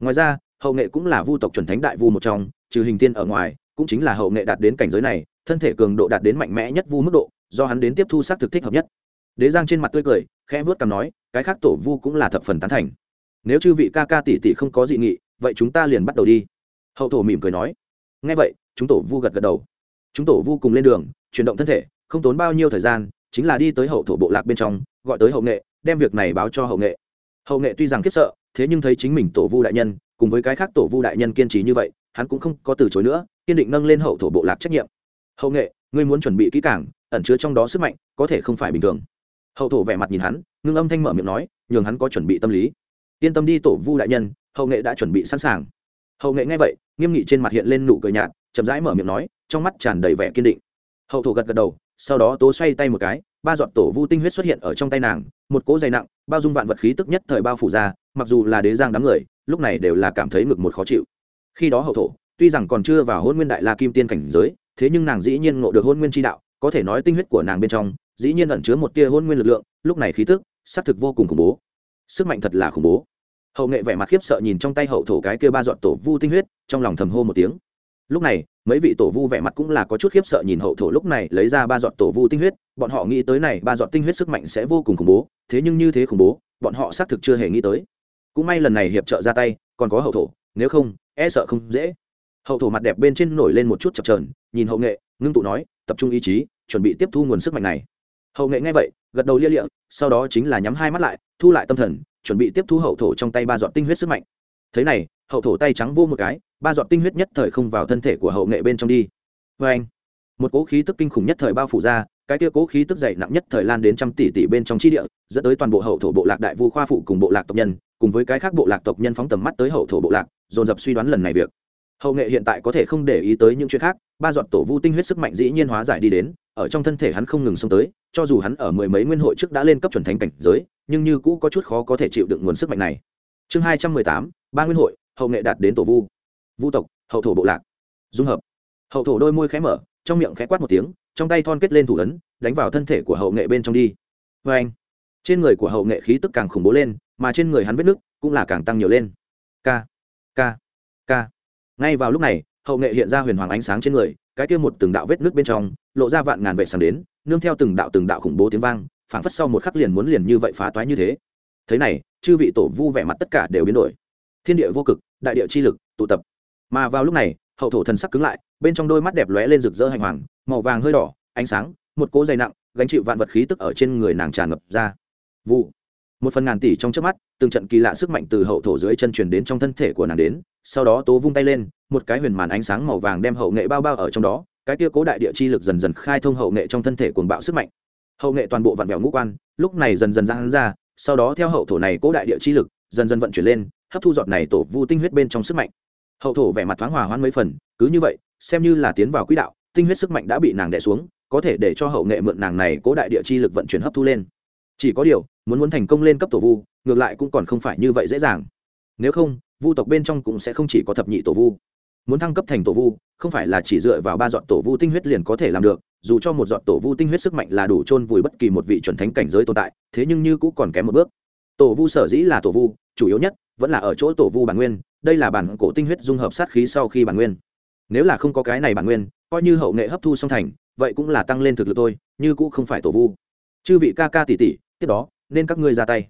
Ngoài ra, hậu nghệ cũng là vu tộc chuẩn thánh đại vu một trong, trừ hình tiên ở ngoài, cũng chính là hậu nghệ đạt đến cảnh giới này, thân thể cường độ đạt đến mạnh mẽ nhất vu mức độ, do hắn đến tiếp thu xác thực thích hợp nhất. Đế giang trên mặt tươi cười, khẽ vớt cằm nói, cái khác tổ vu cũng là thập phần tán thành. Nếu chư vị ca ca tỷ tỷ không có dị nghị, vậy chúng ta liền bắt đầu đi. Hậu thổ mỉm cười nói. Nghe vậy, chúng tổ vu gật gật đầu. Chúng tổ vu cùng lên đường, chuyển động thân thể không tốn bao nhiêu thời gian, chính là đi tới hậu thổ bộ lạc bên trong, gọi tới hậu nghệ, đem việc này báo cho hậu nghệ. Hậu nghệ tuy rằng khiếp sợ, thế nhưng thấy chính mình tổ vu đại nhân, cùng với cái khác tổ vu đại nhân kiên trì như vậy, hắn cũng không có từ chối nữa, kiên định nâng lên hậu thổ bộ lạc trách nhiệm. Hậu nghệ, ngươi muốn chuẩn bị kỹ càng, ẩn chứa trong đó sức mạnh, có thể không phải bình thường. Hậu thổ vẻ mặt nhìn hắn, ngưng âm thanh mở miệng nói, nhường hắn có chuẩn bị tâm lý. Yên tâm đi tổ vu đại nhân, hậu nghệ đã chuẩn bị sẵn sàng. Hậu nghệ nghe vậy, nghiêm nghị trên mặt hiện lên nụ cười nhạt, chậm rãi mở miệng nói, trong mắt tràn đầy vẻ kiên định. Hậu thổ gật gật đầu sau đó tố xoay tay một cái, ba giọt tổ vu tinh huyết xuất hiện ở trong tay nàng, một cỗ dày nặng, bao dung vạn vật khí tức nhất thời bao phủ ra, mặc dù là đế giang đám người, lúc này đều là cảm thấy ngực một khó chịu. Khi đó hậu thổ, tuy rằng còn chưa vào hôn nguyên đại la kim tiên cảnh giới, thế nhưng nàng dĩ nhiên ngộ được hôn nguyên tri đạo, có thể nói tinh huyết của nàng bên trong, dĩ nhiên ẩn chứa một tia hôn nguyên lực lượng, lúc này khí tức xác thực vô cùng khủng bố. Sức mạnh thật là khủng bố. Hậu nghệ vẻ mặt khiếp sợ nhìn trong tay hậu thổ cái kia ba dọn tổ vu tinh huyết, trong lòng thầm hô một tiếng lúc này, mấy vị tổ vu vẻ mặt cũng là có chút khiếp sợ nhìn hậu thổ lúc này lấy ra ba giọt tổ vu tinh huyết, bọn họ nghĩ tới này ba giọt tinh huyết sức mạnh sẽ vô cùng khủng bố, thế nhưng như thế khủng bố, bọn họ xác thực chưa hề nghĩ tới. Cũng may lần này hiệp trợ ra tay, còn có hậu thổ, nếu không e sợ không dễ. Hậu thổ mặt đẹp bên trên nổi lên một chút chập trờn nhìn hậu nghệ, ngưng tụ nói, tập trung ý chí, chuẩn bị tiếp thu nguồn sức mạnh này. Hậu nghệ nghe vậy, gật đầu lia lịa, sau đó chính là nhắm hai mắt lại, thu lại tâm thần, chuẩn bị tiếp thu hậu thổ trong tay ba giọt tinh huyết sức mạnh. Thế này, hậu thổ tay trắng vô một cái ba giọt tinh huyết nhất thời không vào thân thể của hậu nghệ bên trong đi. Vê anh, một cố khí tức kinh khủng nhất thời bao phủ ra, cái kia cố khí tức dày nặng nhất thời lan đến trăm tỷ tỷ bên trong chi địa, dẫn tới toàn bộ hậu thổ bộ lạc đại vu khoa phụ cùng bộ lạc tộc nhân, cùng với cái khác bộ lạc tộc nhân phóng tầm mắt tới hậu thổ bộ lạc, dồn dập suy đoán lần này việc. Hậu nghệ hiện tại có thể không để ý tới những chuyện khác, ba giọt tổ vu tinh huyết sức mạnh dĩ nhiên hóa giải đi đến, ở trong thân thể hắn không ngừng xông tới, cho dù hắn ở mười mấy nguyên hội trước đã lên cấp chuẩn thánh cảnh giới, nhưng như cũ có chút khó có thể chịu đựng nguồn sức mạnh này. Chương hai trăm mười tám, ba nguyên hội, hậu nghệ đạt đến tổ vu vu tộc, hậu thổ bộ lạc. Dung hợp. Hậu thổ đôi môi khẽ mở, trong miệng khẽ quát một tiếng, trong tay thon kết lên thủ ấn, đánh vào thân thể của hậu nghệ bên trong đi. Vê anh, trên người của hậu nghệ khí tức càng khủng bố lên, mà trên người hắn vết nứt cũng là càng tăng nhiều lên. K k k ngay vào lúc này, hậu nghệ hiện ra huyền hoàng ánh sáng trên người, cái kia một từng đạo vết nước bên trong, lộ ra vạn ngàn vệ sáng đến, nương theo từng đạo từng đạo khủng bố tiếng vang, phảng phất sau một khắc liền muốn liền như vậy phá toái như thế. Thế này, chư vị tổ vu vẻ mặt tất cả đều biến đổi. Thiên địa vô cực, đại địa chi lực, tụ tập mà vào lúc này, hậu thổ thần sắc cứng lại, bên trong đôi mắt đẹp lóe lên rực rỡ hành hoàng, màu vàng hơi đỏ, ánh sáng, một cỗ dày nặng, gánh chịu vạn vật khí tức ở trên người nàng tràn ngập ra. Vụ. Một phần ngàn tỷ trong trước mắt, từng trận kỳ lạ sức mạnh từ hậu thổ dưới chân truyền đến trong thân thể của nàng đến, sau đó tố vung tay lên, một cái huyền màn ánh sáng màu vàng đem hậu nghệ bao bao ở trong đó, cái kia cố đại địa chi lực dần dần khai thông hậu nghệ trong thân thể cuồng bạo sức mạnh. Hậu nghệ toàn bộ vặn vẹo ngũ quan, lúc này dần dần ra hắn ra, sau đó theo hậu thổ này cố đại địa chi lực, dần dần vận chuyển lên, hấp thu giọt này tổ vu tinh huyết bên trong sức mạnh hậu thổ vẻ mặt thoáng hòa hoãn mấy phần, cứ như vậy, xem như là tiến vào quỹ đạo, tinh huyết sức mạnh đã bị nàng đè xuống, có thể để cho hậu nghệ mượn nàng này cố đại địa chi lực vận chuyển hấp thu lên. Chỉ có điều, muốn muốn thành công lên cấp tổ vu, ngược lại cũng còn không phải như vậy dễ dàng. Nếu không, vu tộc bên trong cũng sẽ không chỉ có thập nhị tổ vu. Muốn thăng cấp thành tổ vu, không phải là chỉ dựa vào ba dọn tổ vu tinh huyết liền có thể làm được, dù cho một dọn tổ vu tinh huyết sức mạnh là đủ chôn vùi bất kỳ một vị chuẩn thánh cảnh giới tồn tại, thế nhưng như cũng còn kém một bước. Tổ vu sở dĩ là tổ vu, chủ yếu nhất vẫn là ở chỗ tổ vu bản nguyên đây là bản cổ tinh huyết dung hợp sát khí sau khi bản nguyên. Nếu là không có cái này bản nguyên, coi như hậu nghệ hấp thu song thành, vậy cũng là tăng lên thực lực thôi, như cũng không phải tổ vu. Chư vị ca ca tỷ tỷ, tiếp đó, nên các ngươi ra tay.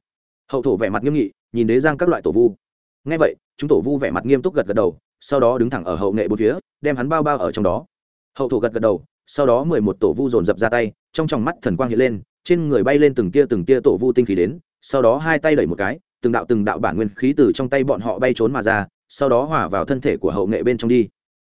Hậu thổ vẻ mặt nghiêm nghị, nhìn đế giang các loại tổ vu. Ngay vậy, chúng tổ vu vẻ mặt nghiêm túc gật gật đầu, sau đó đứng thẳng ở hậu nghệ bốn phía, đem hắn bao bao ở trong đó. Hậu thổ gật gật đầu, sau đó mười một tổ vu dồn dập ra tay, trong tròng mắt thần quang hiện lên, trên người bay lên từng tia từng tia tổ vu tinh khí đến, sau đó hai tay đẩy một cái từng đạo từng đạo bản nguyên khí từ trong tay bọn họ bay trốn mà ra sau đó hòa vào thân thể của hậu nghệ bên trong đi.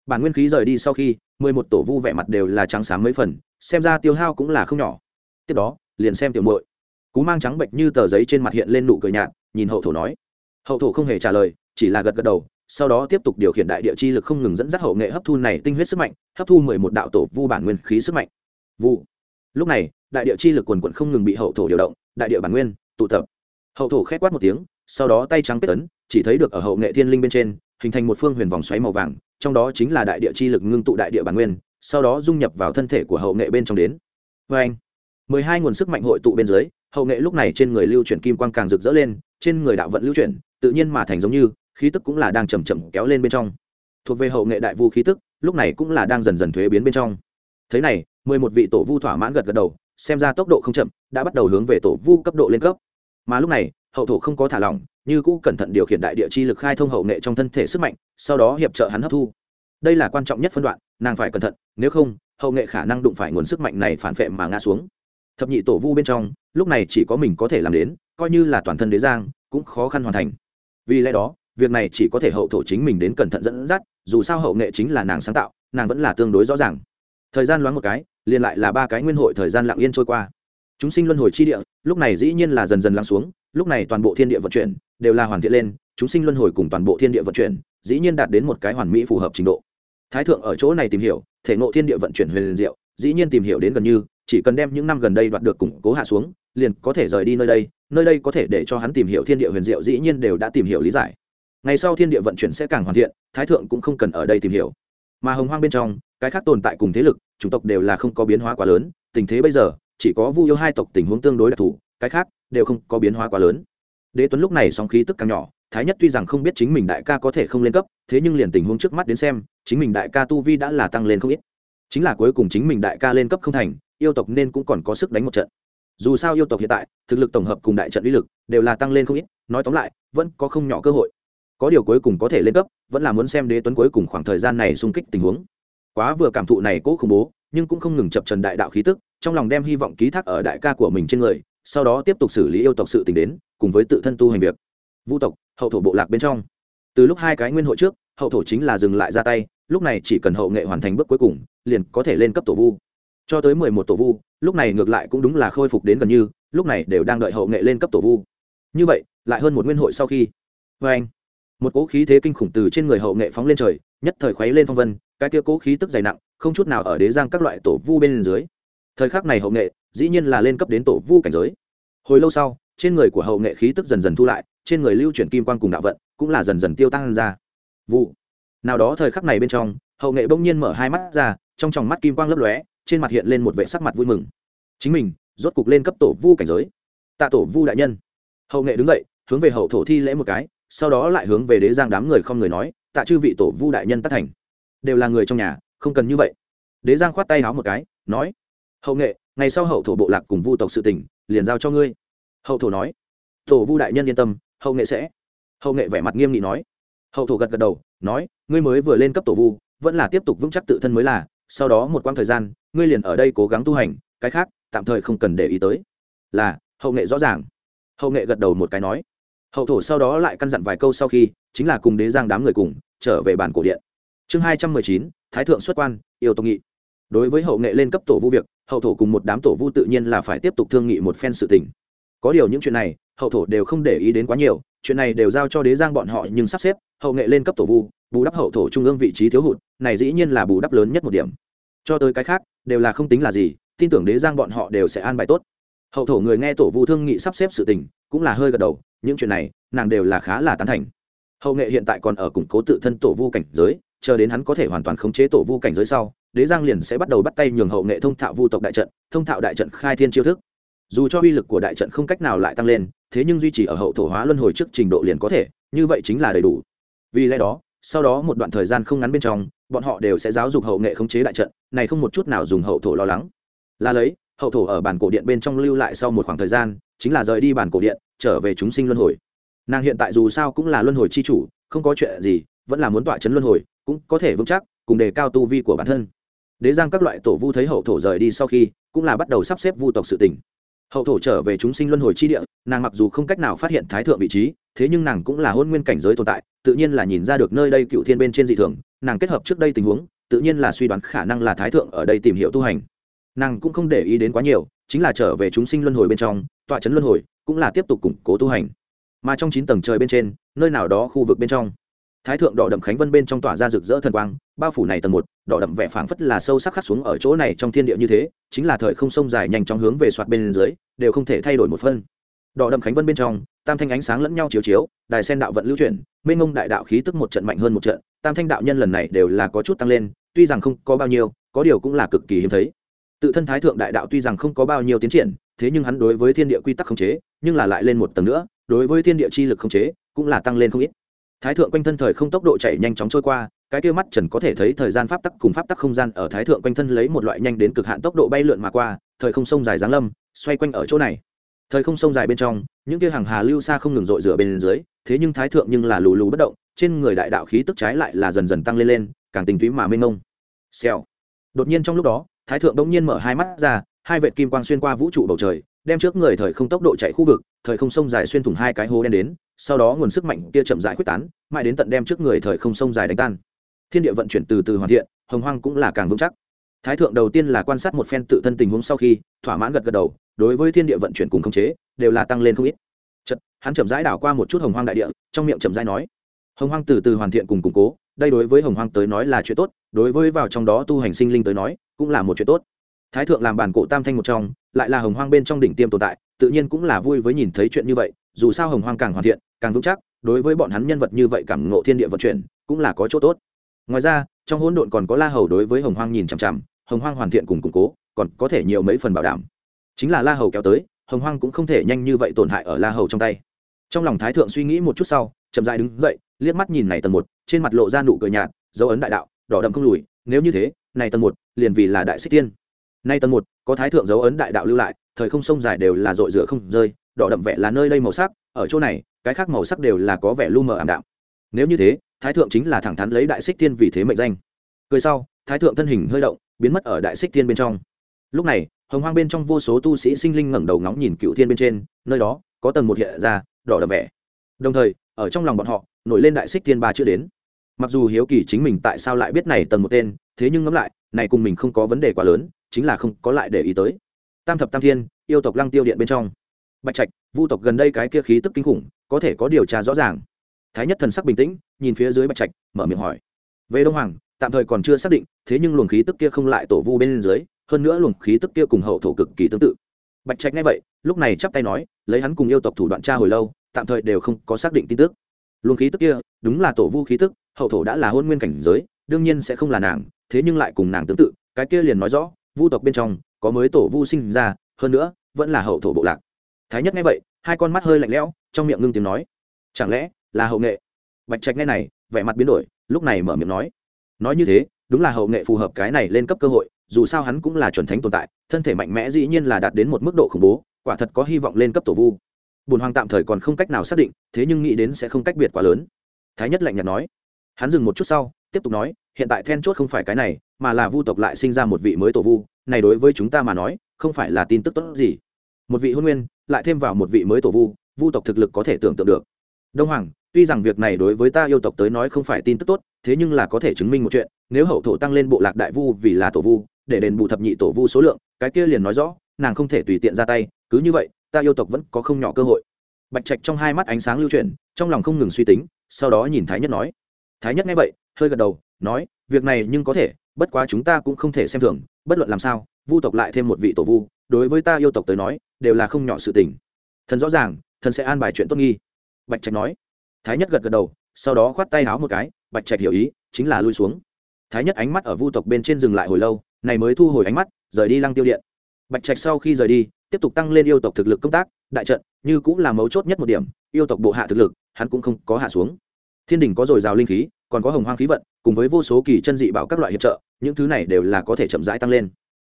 Bản nguyên khí rời đi sau khi mười một tổ vu vẻ mặt đều là trắng sáng mấy phần xem ra tiêu hao cũng là không nhỏ. Tiếp đó liền xem tiểu muội. Cú mang trắng bệnh như tờ giấy trên mặt hiện lên nụ cười nhạt nhìn hậu thổ nói. Hậu thổ không hề trả lời chỉ là gật gật đầu sau đó tiếp tục điều khiển đại địa chi lực không ngừng dẫn dắt hậu nghệ hấp thu này tinh huyết sức mạnh hấp thu mười một đạo tổ vu bản nguyên khí sức mạnh. Vu, lúc này đại địa chi lực quần quận không ngừng bị hậu thổ điều động đại địa bản nguyên tụ tập hậu thổ khét quát một tiếng, sau đó tay trắng kết tấn chỉ thấy được ở hậu nghệ thiên linh bên trên, hình thành một phương huyền vòng xoáy màu vàng, trong đó chính là đại địa chi lực ngưng tụ đại địa bản nguyên, sau đó dung nhập vào thân thể của hậu nghệ bên trong đến. Vê anh, mười hai nguồn sức mạnh hội tụ bên dưới, hậu nghệ lúc này trên người lưu chuyển kim quang càng rực rỡ lên, trên người đạo vận lưu chuyển, tự nhiên mà thành giống như, khí tức cũng là đang chầm chậm kéo lên bên trong. Thuộc về hậu nghệ đại vu khí tức, lúc này cũng là đang dần dần thuế biến bên trong. Thế này, mười một vị tổ vu thỏa mãn gật gật đầu, xem ra tốc độ không chậm, đã bắt đầu hướng về tổ vu cấp độ lên cấp mà lúc này, hậu thổ không có thả lỏng, như cũ cẩn thận điều khiển đại địa chi lực khai thông hậu nghệ trong thân thể sức mạnh, sau đó hiệp trợ hắn hấp thu. Đây là quan trọng nhất phân đoạn, nàng phải cẩn thận, nếu không, hậu nghệ khả năng đụng phải nguồn sức mạnh này phản vệ mà ngã xuống. Thập nhị tổ vu bên trong, lúc này chỉ có mình có thể làm đến, coi như là toàn thân đế giang, cũng khó khăn hoàn thành. Vì lẽ đó, việc này chỉ có thể hậu thổ chính mình đến cẩn thận dẫn dắt, dù sao hậu nghệ chính là nàng sáng tạo, nàng vẫn là tương đối rõ ràng. Thời gian loáng một cái, liền lại là ba cái nguyên hội thời gian lặng yên trôi qua. Chúng sinh luân hồi chi địa lúc này dĩ nhiên là dần dần lắng xuống, lúc này toàn bộ thiên địa vận chuyển đều là hoàn thiện lên, chúng sinh luân hồi cùng toàn bộ thiên địa vận chuyển dĩ nhiên đạt đến một cái hoàn mỹ phù hợp trình độ. Thái thượng ở chỗ này tìm hiểu, thể ngộ thiên địa vận chuyển huyền diệu, dĩ nhiên tìm hiểu đến gần như, chỉ cần đem những năm gần đây đoạt được củng cố hạ xuống, liền có thể rời đi nơi đây nơi đây có thể để cho hắn tìm hiểu thiên địa huyền diệu dĩ nhiên đều đã tìm hiểu lý giải. Ngày sau thiên địa vận chuyển sẽ càng hoàn thiện, thái thượng cũng không cần ở đây tìm hiểu. Mà hồng hoang bên trong, cái khác tồn tại cùng thế lực, chủng tộc đều là không có biến hóa quá lớn, tình thế bây giờ chỉ có vu yêu hai tộc tình huống tương đối đặc thù, cái khác đều không có biến hóa quá lớn. Đế tuấn lúc này sóng khí tức càng nhỏ, thái nhất tuy rằng không biết chính mình đại ca có thể không lên cấp, thế nhưng liền tình huống trước mắt đến xem, chính mình đại ca tu vi đã là tăng lên không ít. Chính là cuối cùng chính mình đại ca lên cấp không thành, yêu tộc nên cũng còn có sức đánh một trận. Dù sao yêu tộc hiện tại, thực lực tổng hợp cùng đại trận uy lực đều là tăng lên không ít, nói tóm lại, vẫn có không nhỏ cơ hội. Có điều cuối cùng có thể lên cấp, vẫn là muốn xem đế tuấn cuối cùng khoảng thời gian này xung kích tình huống. Quá vừa cảm thụ này cố khủng bố, nhưng cũng không ngừng chập trần đại đạo khí tức trong lòng đem hy vọng ký thác ở đại ca của mình trên người, sau đó tiếp tục xử lý yêu tộc sự tình đến, cùng với tự thân tu hành việc. Vu tộc, hậu thổ bộ lạc bên trong. Từ lúc hai cái nguyên hội trước, hậu thổ chính là dừng lại ra tay, lúc này chỉ cần hậu nghệ hoàn thành bước cuối cùng, liền có thể lên cấp tổ vu. Cho tới mười một tổ vu, lúc này ngược lại cũng đúng là khôi phục đến gần như, lúc này đều đang đợi hậu nghệ lên cấp tổ vu. Như vậy, lại hơn một nguyên hội sau khi vê anh, một cỗ khí thế kinh khủng từ trên người hậu nghệ phóng lên trời, nhất thời khuấy lên phong vân, cái kia cỗ khí tức dày nặng, không chút nào ở đế giang các loại tổ vu bên dưới thời khắc này hậu nghệ, dĩ nhiên là lên cấp đến tổ vu cảnh giới. Hồi lâu sau, trên người của hậu nghệ khí tức dần dần thu lại, trên người lưu chuyển kim quan cùng đạo vận cũng là dần dần tiêu tăng ra. Vụ. Nào đó thời khắc này bên trong, hậu nghệ bỗng nhiên mở hai mắt ra, trong tròng mắt kim quang lấp lóe, trên mặt hiện lên một vệ sắc mặt vui mừng. Chính mình, rốt cục lên cấp tổ vu cảnh giới. Tạ tổ vu đại nhân. Hậu nghệ đứng dậy, hướng về hậu thổ thi lễ một cái, sau đó lại hướng về đế giang đám người không người nói, tạ chư vị tổ vu đại nhân tất thành. Đều là người trong nhà, không cần như vậy. Đế giang khoát tay háo một cái, nói hậu nghệ, ngày sau hậu thổ bộ lạc cùng vu tộc sự tỉnh liền giao cho ngươi. Hậu thổ nói. Tổ vu đại nhân yên tâm, hậu nghệ sẽ. Hậu nghệ vẻ mặt nghiêm nghị nói. Hậu thổ gật gật đầu, nói, ngươi mới vừa lên cấp tổ vu, vẫn là tiếp tục vững chắc tự thân mới là, sau đó một quãng thời gian, ngươi liền ở đây cố gắng tu hành, cái khác, tạm thời không cần để ý tới. Là, hậu nghệ rõ ràng. Hậu nghệ gật đầu một cái nói. Hậu thổ sau đó lại căn dặn vài câu sau khi, chính là cùng đế giang đám người cùng, trở về bản cổ điện. Chương hai trăm mười chín, thái thượng xuất quan, yêu tộc nghị đối với hậu nghệ lên cấp tổ vu việc, hậu thổ cùng một đám tổ vu tự nhiên là phải tiếp tục thương nghị một phen sự tình. Có điều những chuyện này, hậu thổ đều không để ý đến quá nhiều, chuyện này đều giao cho đế giang bọn họ nhưng sắp xếp, hậu nghệ lên cấp tổ vu, bù đắp hậu thổ trung ương vị trí thiếu hụt, này dĩ nhiên là bù đắp lớn nhất một điểm. Cho tới cái khác, đều là không tính là gì, tin tưởng đế giang bọn họ đều sẽ an bài tốt. Hậu thổ người nghe tổ vu thương nghị sắp xếp sự tình, cũng là hơi gật đầu, những chuyện này, nàng đều là khá là tán thành. Hậu nghệ hiện tại còn ở củng cố tự thân tổ vu cảnh giới chờ đến hắn có thể hoàn toàn khống chế tổ vu cảnh giới sau, đế giang liền sẽ bắt đầu bắt tay nhường hậu nghệ thông thạo vu tộc đại trận, thông thạo đại trận khai thiên chiêu thức. Dù cho uy lực của đại trận không cách nào lại tăng lên, thế nhưng duy trì ở hậu thổ hóa luân hồi trước trình độ liền có thể, như vậy chính là đầy đủ. Vì lẽ đó, sau đó một đoạn thời gian không ngắn bên trong, bọn họ đều sẽ giáo dục hậu nghệ khống chế đại trận, này không một chút nào dùng hậu thổ lo lắng. Là lấy, hậu thổ ở bản cổ điện bên trong lưu lại sau một khoảng thời gian, chính là rời đi bản cổ điện, trở về chúng sinh luân hồi. Nàng hiện tại dù sao cũng là luân hồi c h i chủ, không có chuyện gì, vẫn là muốn tọa chấn luân hồi cũng có thể vững chắc, cùng đề cao tu vi của bản thân. Đế giang các loại tổ vu thấy hậu thổ rời đi sau khi, cũng là bắt đầu sắp xếp vu tộc sự tỉnh. Hậu thổ trở về chúng sinh luân hồi chi địa, nàng mặc dù không cách nào phát hiện thái thượng vị trí, thế nhưng nàng cũng là hôn nguyên cảnh giới tồn tại, tự nhiên là nhìn ra được nơi đây cựu thiên bên trên dị thường, nàng kết hợp trước đây tình huống, tự nhiên là suy đoán khả năng là thái thượng ở đây tìm hiểu tu hành. Nàng cũng không để ý đến quá nhiều, chính là trở về chúng sinh luân hồi bên trong, tọa chấn luân hồi, cũng là tiếp tục củng cố tu hành. Mà trong chín tầng trời bên trên, nơi nào đó khu vực bên trong thái thượng đỏ đậm khánh vân bên trong tỏa ra rực rỡ thần quang, bao phủ này tầng một, đỏ đậm vẻ phảng phất là sâu sắc khắc xuống ở chỗ này trong thiên địa như thế, chính là thời không sông dài nhanh chóng hướng về soạt bên dưới, đều không thể thay đổi một phân. Đỏ đậm khánh vân bên trong, tam thanh ánh sáng lẫn nhau chiếu chiếu, đài sen đạo vận lưu chuyển, mênh ngông đại đạo khí tức một trận mạnh hơn một trận, tam thanh đạo nhân lần này đều là có chút tăng lên, tuy rằng không có bao nhiêu, có điều cũng là cực kỳ hiếm thấy. Tự thân thái thượng đại đạo tuy rằng không có bao nhiêu tiến triển, thế nhưng hắn đối với thiên địa quy tắc khống chế, nhưng là lại lên một tầng nữa, đối với thiên địa chi lực khống chế, cũng là tăng lên không ít thái thượng quanh thân thời không tốc độ chạy nhanh chóng trôi qua, cái kia mắt trần có thể thấy thời gian pháp tắc cùng pháp tắc không gian ở thái thượng quanh thân lấy một loại nhanh đến cực hạn tốc độ bay lượn mà qua, thời không sông dài giáng lâm, xoay quanh ở chỗ này. Thời không sông dài bên trong, những kia hàng hà lưu xa không ngừng rội rửa bên dưới, thế nhưng thái thượng nhưng là lù lù bất động, trên người đại đạo khí tức trái lại là dần dần tăng lên lên, càng tình túy mà mênh mông. Xèo. Đột nhiên trong lúc đó, thái thượng bỗng nhiên mở hai mắt ra, hai vệt kim quang xuyên qua vũ trụ bầu trời đem trước người thời không tốc độ chạy khu vực, thời không sông dài xuyên thủng hai cái hố đen đến, sau đó nguồn sức mạnh kia chậm rãi quyết tán, mãi đến tận đem trước người thời không sông dài đánh tan. Thiên địa vận chuyển từ từ hoàn thiện, hồng hoang cũng là càng vững chắc. Thái thượng đầu tiên là quan sát một phen tự thân tình huống sau khi, thỏa mãn gật gật đầu, đối với thiên địa vận chuyển cùng khống chế, đều là tăng lên không ít. Chật hắn chậm rãi đảo qua một chút hồng hoang đại địa, trong miệng chậm rãi nói, hồng hoang từ từ hoàn thiện cùng củng cố, đây đối với hồng hoang tới nói là chuyện tốt, đối với vào trong đó tu hành sinh linh tới nói, cũng là một chuyện tốt thái thượng làm bản cổ tam thanh một trong, lại là hồng hoang bên trong đỉnh tiêm tồn tại, tự nhiên cũng là vui với nhìn thấy chuyện như vậy, dù sao hồng hoang càng hoàn thiện, càng vững chắc, đối với bọn hắn nhân vật như vậy cảm ngộ thiên địa vận chuyển, cũng là có chỗ tốt. Ngoài ra, trong hỗn độn còn có la hầu đối với hồng hoang nhìn chằm chằm, hồng hoang hoàn thiện cùng củng cố, còn có thể nhiều mấy phần bảo đảm. Chính là la hầu kéo tới, hồng hoang cũng không thể nhanh như vậy tổn hại ở la hầu trong tay. Trong lòng thái thượng suy nghĩ một chút sau, chậm dại đứng dậy, liếc mắt nhìn này tầng một, trên mặt lộ ra nụ cười nhạt, dấu ấn đại đạo, đỏ đậm không lùi, nếu như thế, này tầng một, liền vì là đại xích tiên nay tầng một, có thái thượng dấu ấn đại đạo lưu lại, thời không sông dài đều là dội rửa không rơi, đỏ đậm vẽ là nơi đây màu sắc, ở chỗ này, cái khác màu sắc đều là có vẻ lu mờ ảm đạm. Nếu như thế, thái thượng chính là thẳng thắn lấy đại xích thiên vì thế mệnh danh. Cười sau, thái thượng thân hình hơi động, biến mất ở đại xích thiên bên trong. Lúc này, hồng hoang bên trong vô số tu sĩ sinh linh ngẩng đầu ngóng nhìn cựu thiên bên trên, nơi đó, có tầng một hiện ra, đỏ đậm vẻ. Đồng thời, ở trong lòng bọn họ, nổi lên đại xích thiên ba chưa đến. Mặc dù hiếu kỳ chính mình tại sao lại biết này tầng một tên, thế nhưng ngẫm lại, này cùng mình không có vấn đề quá lớn chính là không có lại để ý tới. Tam thập tam thiên, yêu tộc lăng tiêu điện bên trong. Bạch trạch, vu tộc gần đây cái kia khí tức kinh khủng, có thể có điều tra rõ ràng. Thái nhất thần sắc bình tĩnh, nhìn phía dưới bạch trạch, mở miệng hỏi. Về đông hoàng, tạm thời còn chưa xác định, thế nhưng luồng khí tức kia không lại tổ vu bên dưới, hơn nữa luồng khí tức kia cùng hậu thổ cực kỳ tương tự. Bạch trạch nghe vậy, lúc này chắp tay nói, lấy hắn cùng yêu tộc thủ đoạn tra hồi lâu, tạm thời đều không có xác định tin tức. Luồng khí tức kia, đúng là tổ vu khí tức, hậu thổ đã là hôn nguyên cảnh giới, đương nhiên sẽ không là nàng, thế nhưng lại cùng nàng tương tự, cái kia liền nói rõ vu tộc bên trong, có mới tổ vu sinh ra, hơn nữa, vẫn là hậu thổ bộ lạc. Thái nhất nghe vậy, hai con mắt hơi lạnh lẽo, trong miệng ngưng tiếng nói, chẳng lẽ là hậu nghệ? Bạch trạch nghe này, vẻ mặt biến đổi, lúc này mở miệng nói nói như thế, đúng là hậu nghệ phù hợp cái này lên cấp cơ hội, dù sao hắn cũng là chuẩn thánh tồn tại, thân thể mạnh mẽ dĩ nhiên là đạt đến một mức độ khủng bố, quả thật có hy vọng lên cấp tổ vu. Bùn hoàng tạm thời còn không cách nào xác định, thế nhưng nghĩ đến sẽ không cách biệt quá lớn. Thái nhất lạnh nhạt nói, hắn dừng một chút sau tiếp tục nói, hiện tại then chốt không phải cái này, mà là vu tộc lại sinh ra một vị mới tổ vu, này đối với chúng ta mà nói, không phải là tin tức tốt gì. Một vị hôn nguyên, lại thêm vào một vị mới tổ vu vu tộc thực lực có thể tưởng tượng được. Đông hoàng, tuy rằng việc này đối với ta yêu tộc tới nói không phải tin tức tốt, thế nhưng là có thể chứng minh một chuyện, nếu hậu thổ tăng lên bộ lạc đại vu vì là tổ vu, để đền bù thập nhị tổ vu số lượng, cái kia liền nói rõ, nàng không thể tùy tiện ra tay, cứ như vậy, ta yêu tộc vẫn có không nhỏ cơ hội. Bạch trạch trong hai mắt ánh sáng lưu chuyển, trong lòng không ngừng suy tính, sau đó nhìn thái nhất nói thái nhất nghe vậy, hơi gật đầu, nói, việc này nhưng có thể, bất quá chúng ta cũng không thể xem thường, bất luận làm sao, vu tộc lại thêm một vị tổ vu, đối với ta yêu tộc tới nói, đều là không nhỏ sự tình. Thần rõ ràng, thần sẽ an bài chuyện tốt nghi. Bạch trạch nói. Thái nhất gật gật đầu, sau đó khoát tay háo một cái, bạch trạch hiểu ý, chính là lui xuống. Thái nhất ánh mắt ở vu tộc bên trên dừng lại hồi lâu, này mới thu hồi ánh mắt, rời đi lăng tiêu điện. Bạch trạch sau khi rời đi, tiếp tục tăng lên yêu tộc thực lực công tác, đại trận, như cũng là mấu chốt nhất một điểm, yêu tộc bộ hạ thực lực, hắn cũng không có hạ xuống thiên đình có dồi dào linh khí, còn có hồng hoang khí vận, cùng với vô số kỳ chân dị bảo các loại hiệp trợ, những thứ này đều là có thể chậm rãi tăng lên.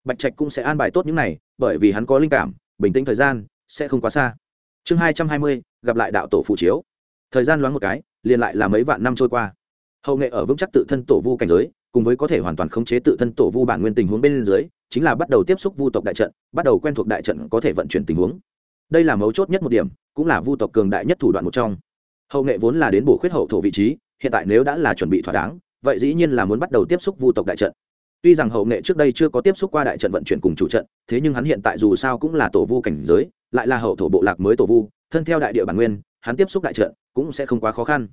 Bạch trạch cũng sẽ an bài tốt những này, bởi vì hắn có linh cảm, bình tĩnh thời gian sẽ không quá xa. Chương hai trăm hai mươi, gặp lại đạo tổ phụ chiếu. Thời gian loáng một cái, liền lại là mấy vạn năm trôi qua. Hậu nghệ ở vững chắc tự thân tổ vu cảnh giới, cùng với có thể hoàn toàn khống chế tự thân tổ vu bản nguyên tình huống bên dưới, chính là bắt đầu tiếp xúc vu tộc đại trận, bắt đầu quen thuộc đại trận có thể vận chuyển tình huống. Đây là mấu chốt nhất một điểm, cũng là vu tộc cường đại nhất thủ đoạn một trong hậu nghệ vốn là đến bổ khuyết hậu thổ vị trí, hiện tại nếu đã là chuẩn bị thỏa đáng, vậy dĩ nhiên là muốn bắt đầu tiếp xúc vu tộc đại trận. Tuy rằng hậu nghệ trước đây chưa có tiếp xúc qua đại trận vận chuyển cùng chủ trận, thế nhưng hắn hiện tại dù sao cũng là tổ vu cảnh giới, lại là hậu thổ bộ lạc mới tổ vu, thân theo đại địa bản nguyên, hắn tiếp xúc đại trận cũng sẽ không quá khó khăn.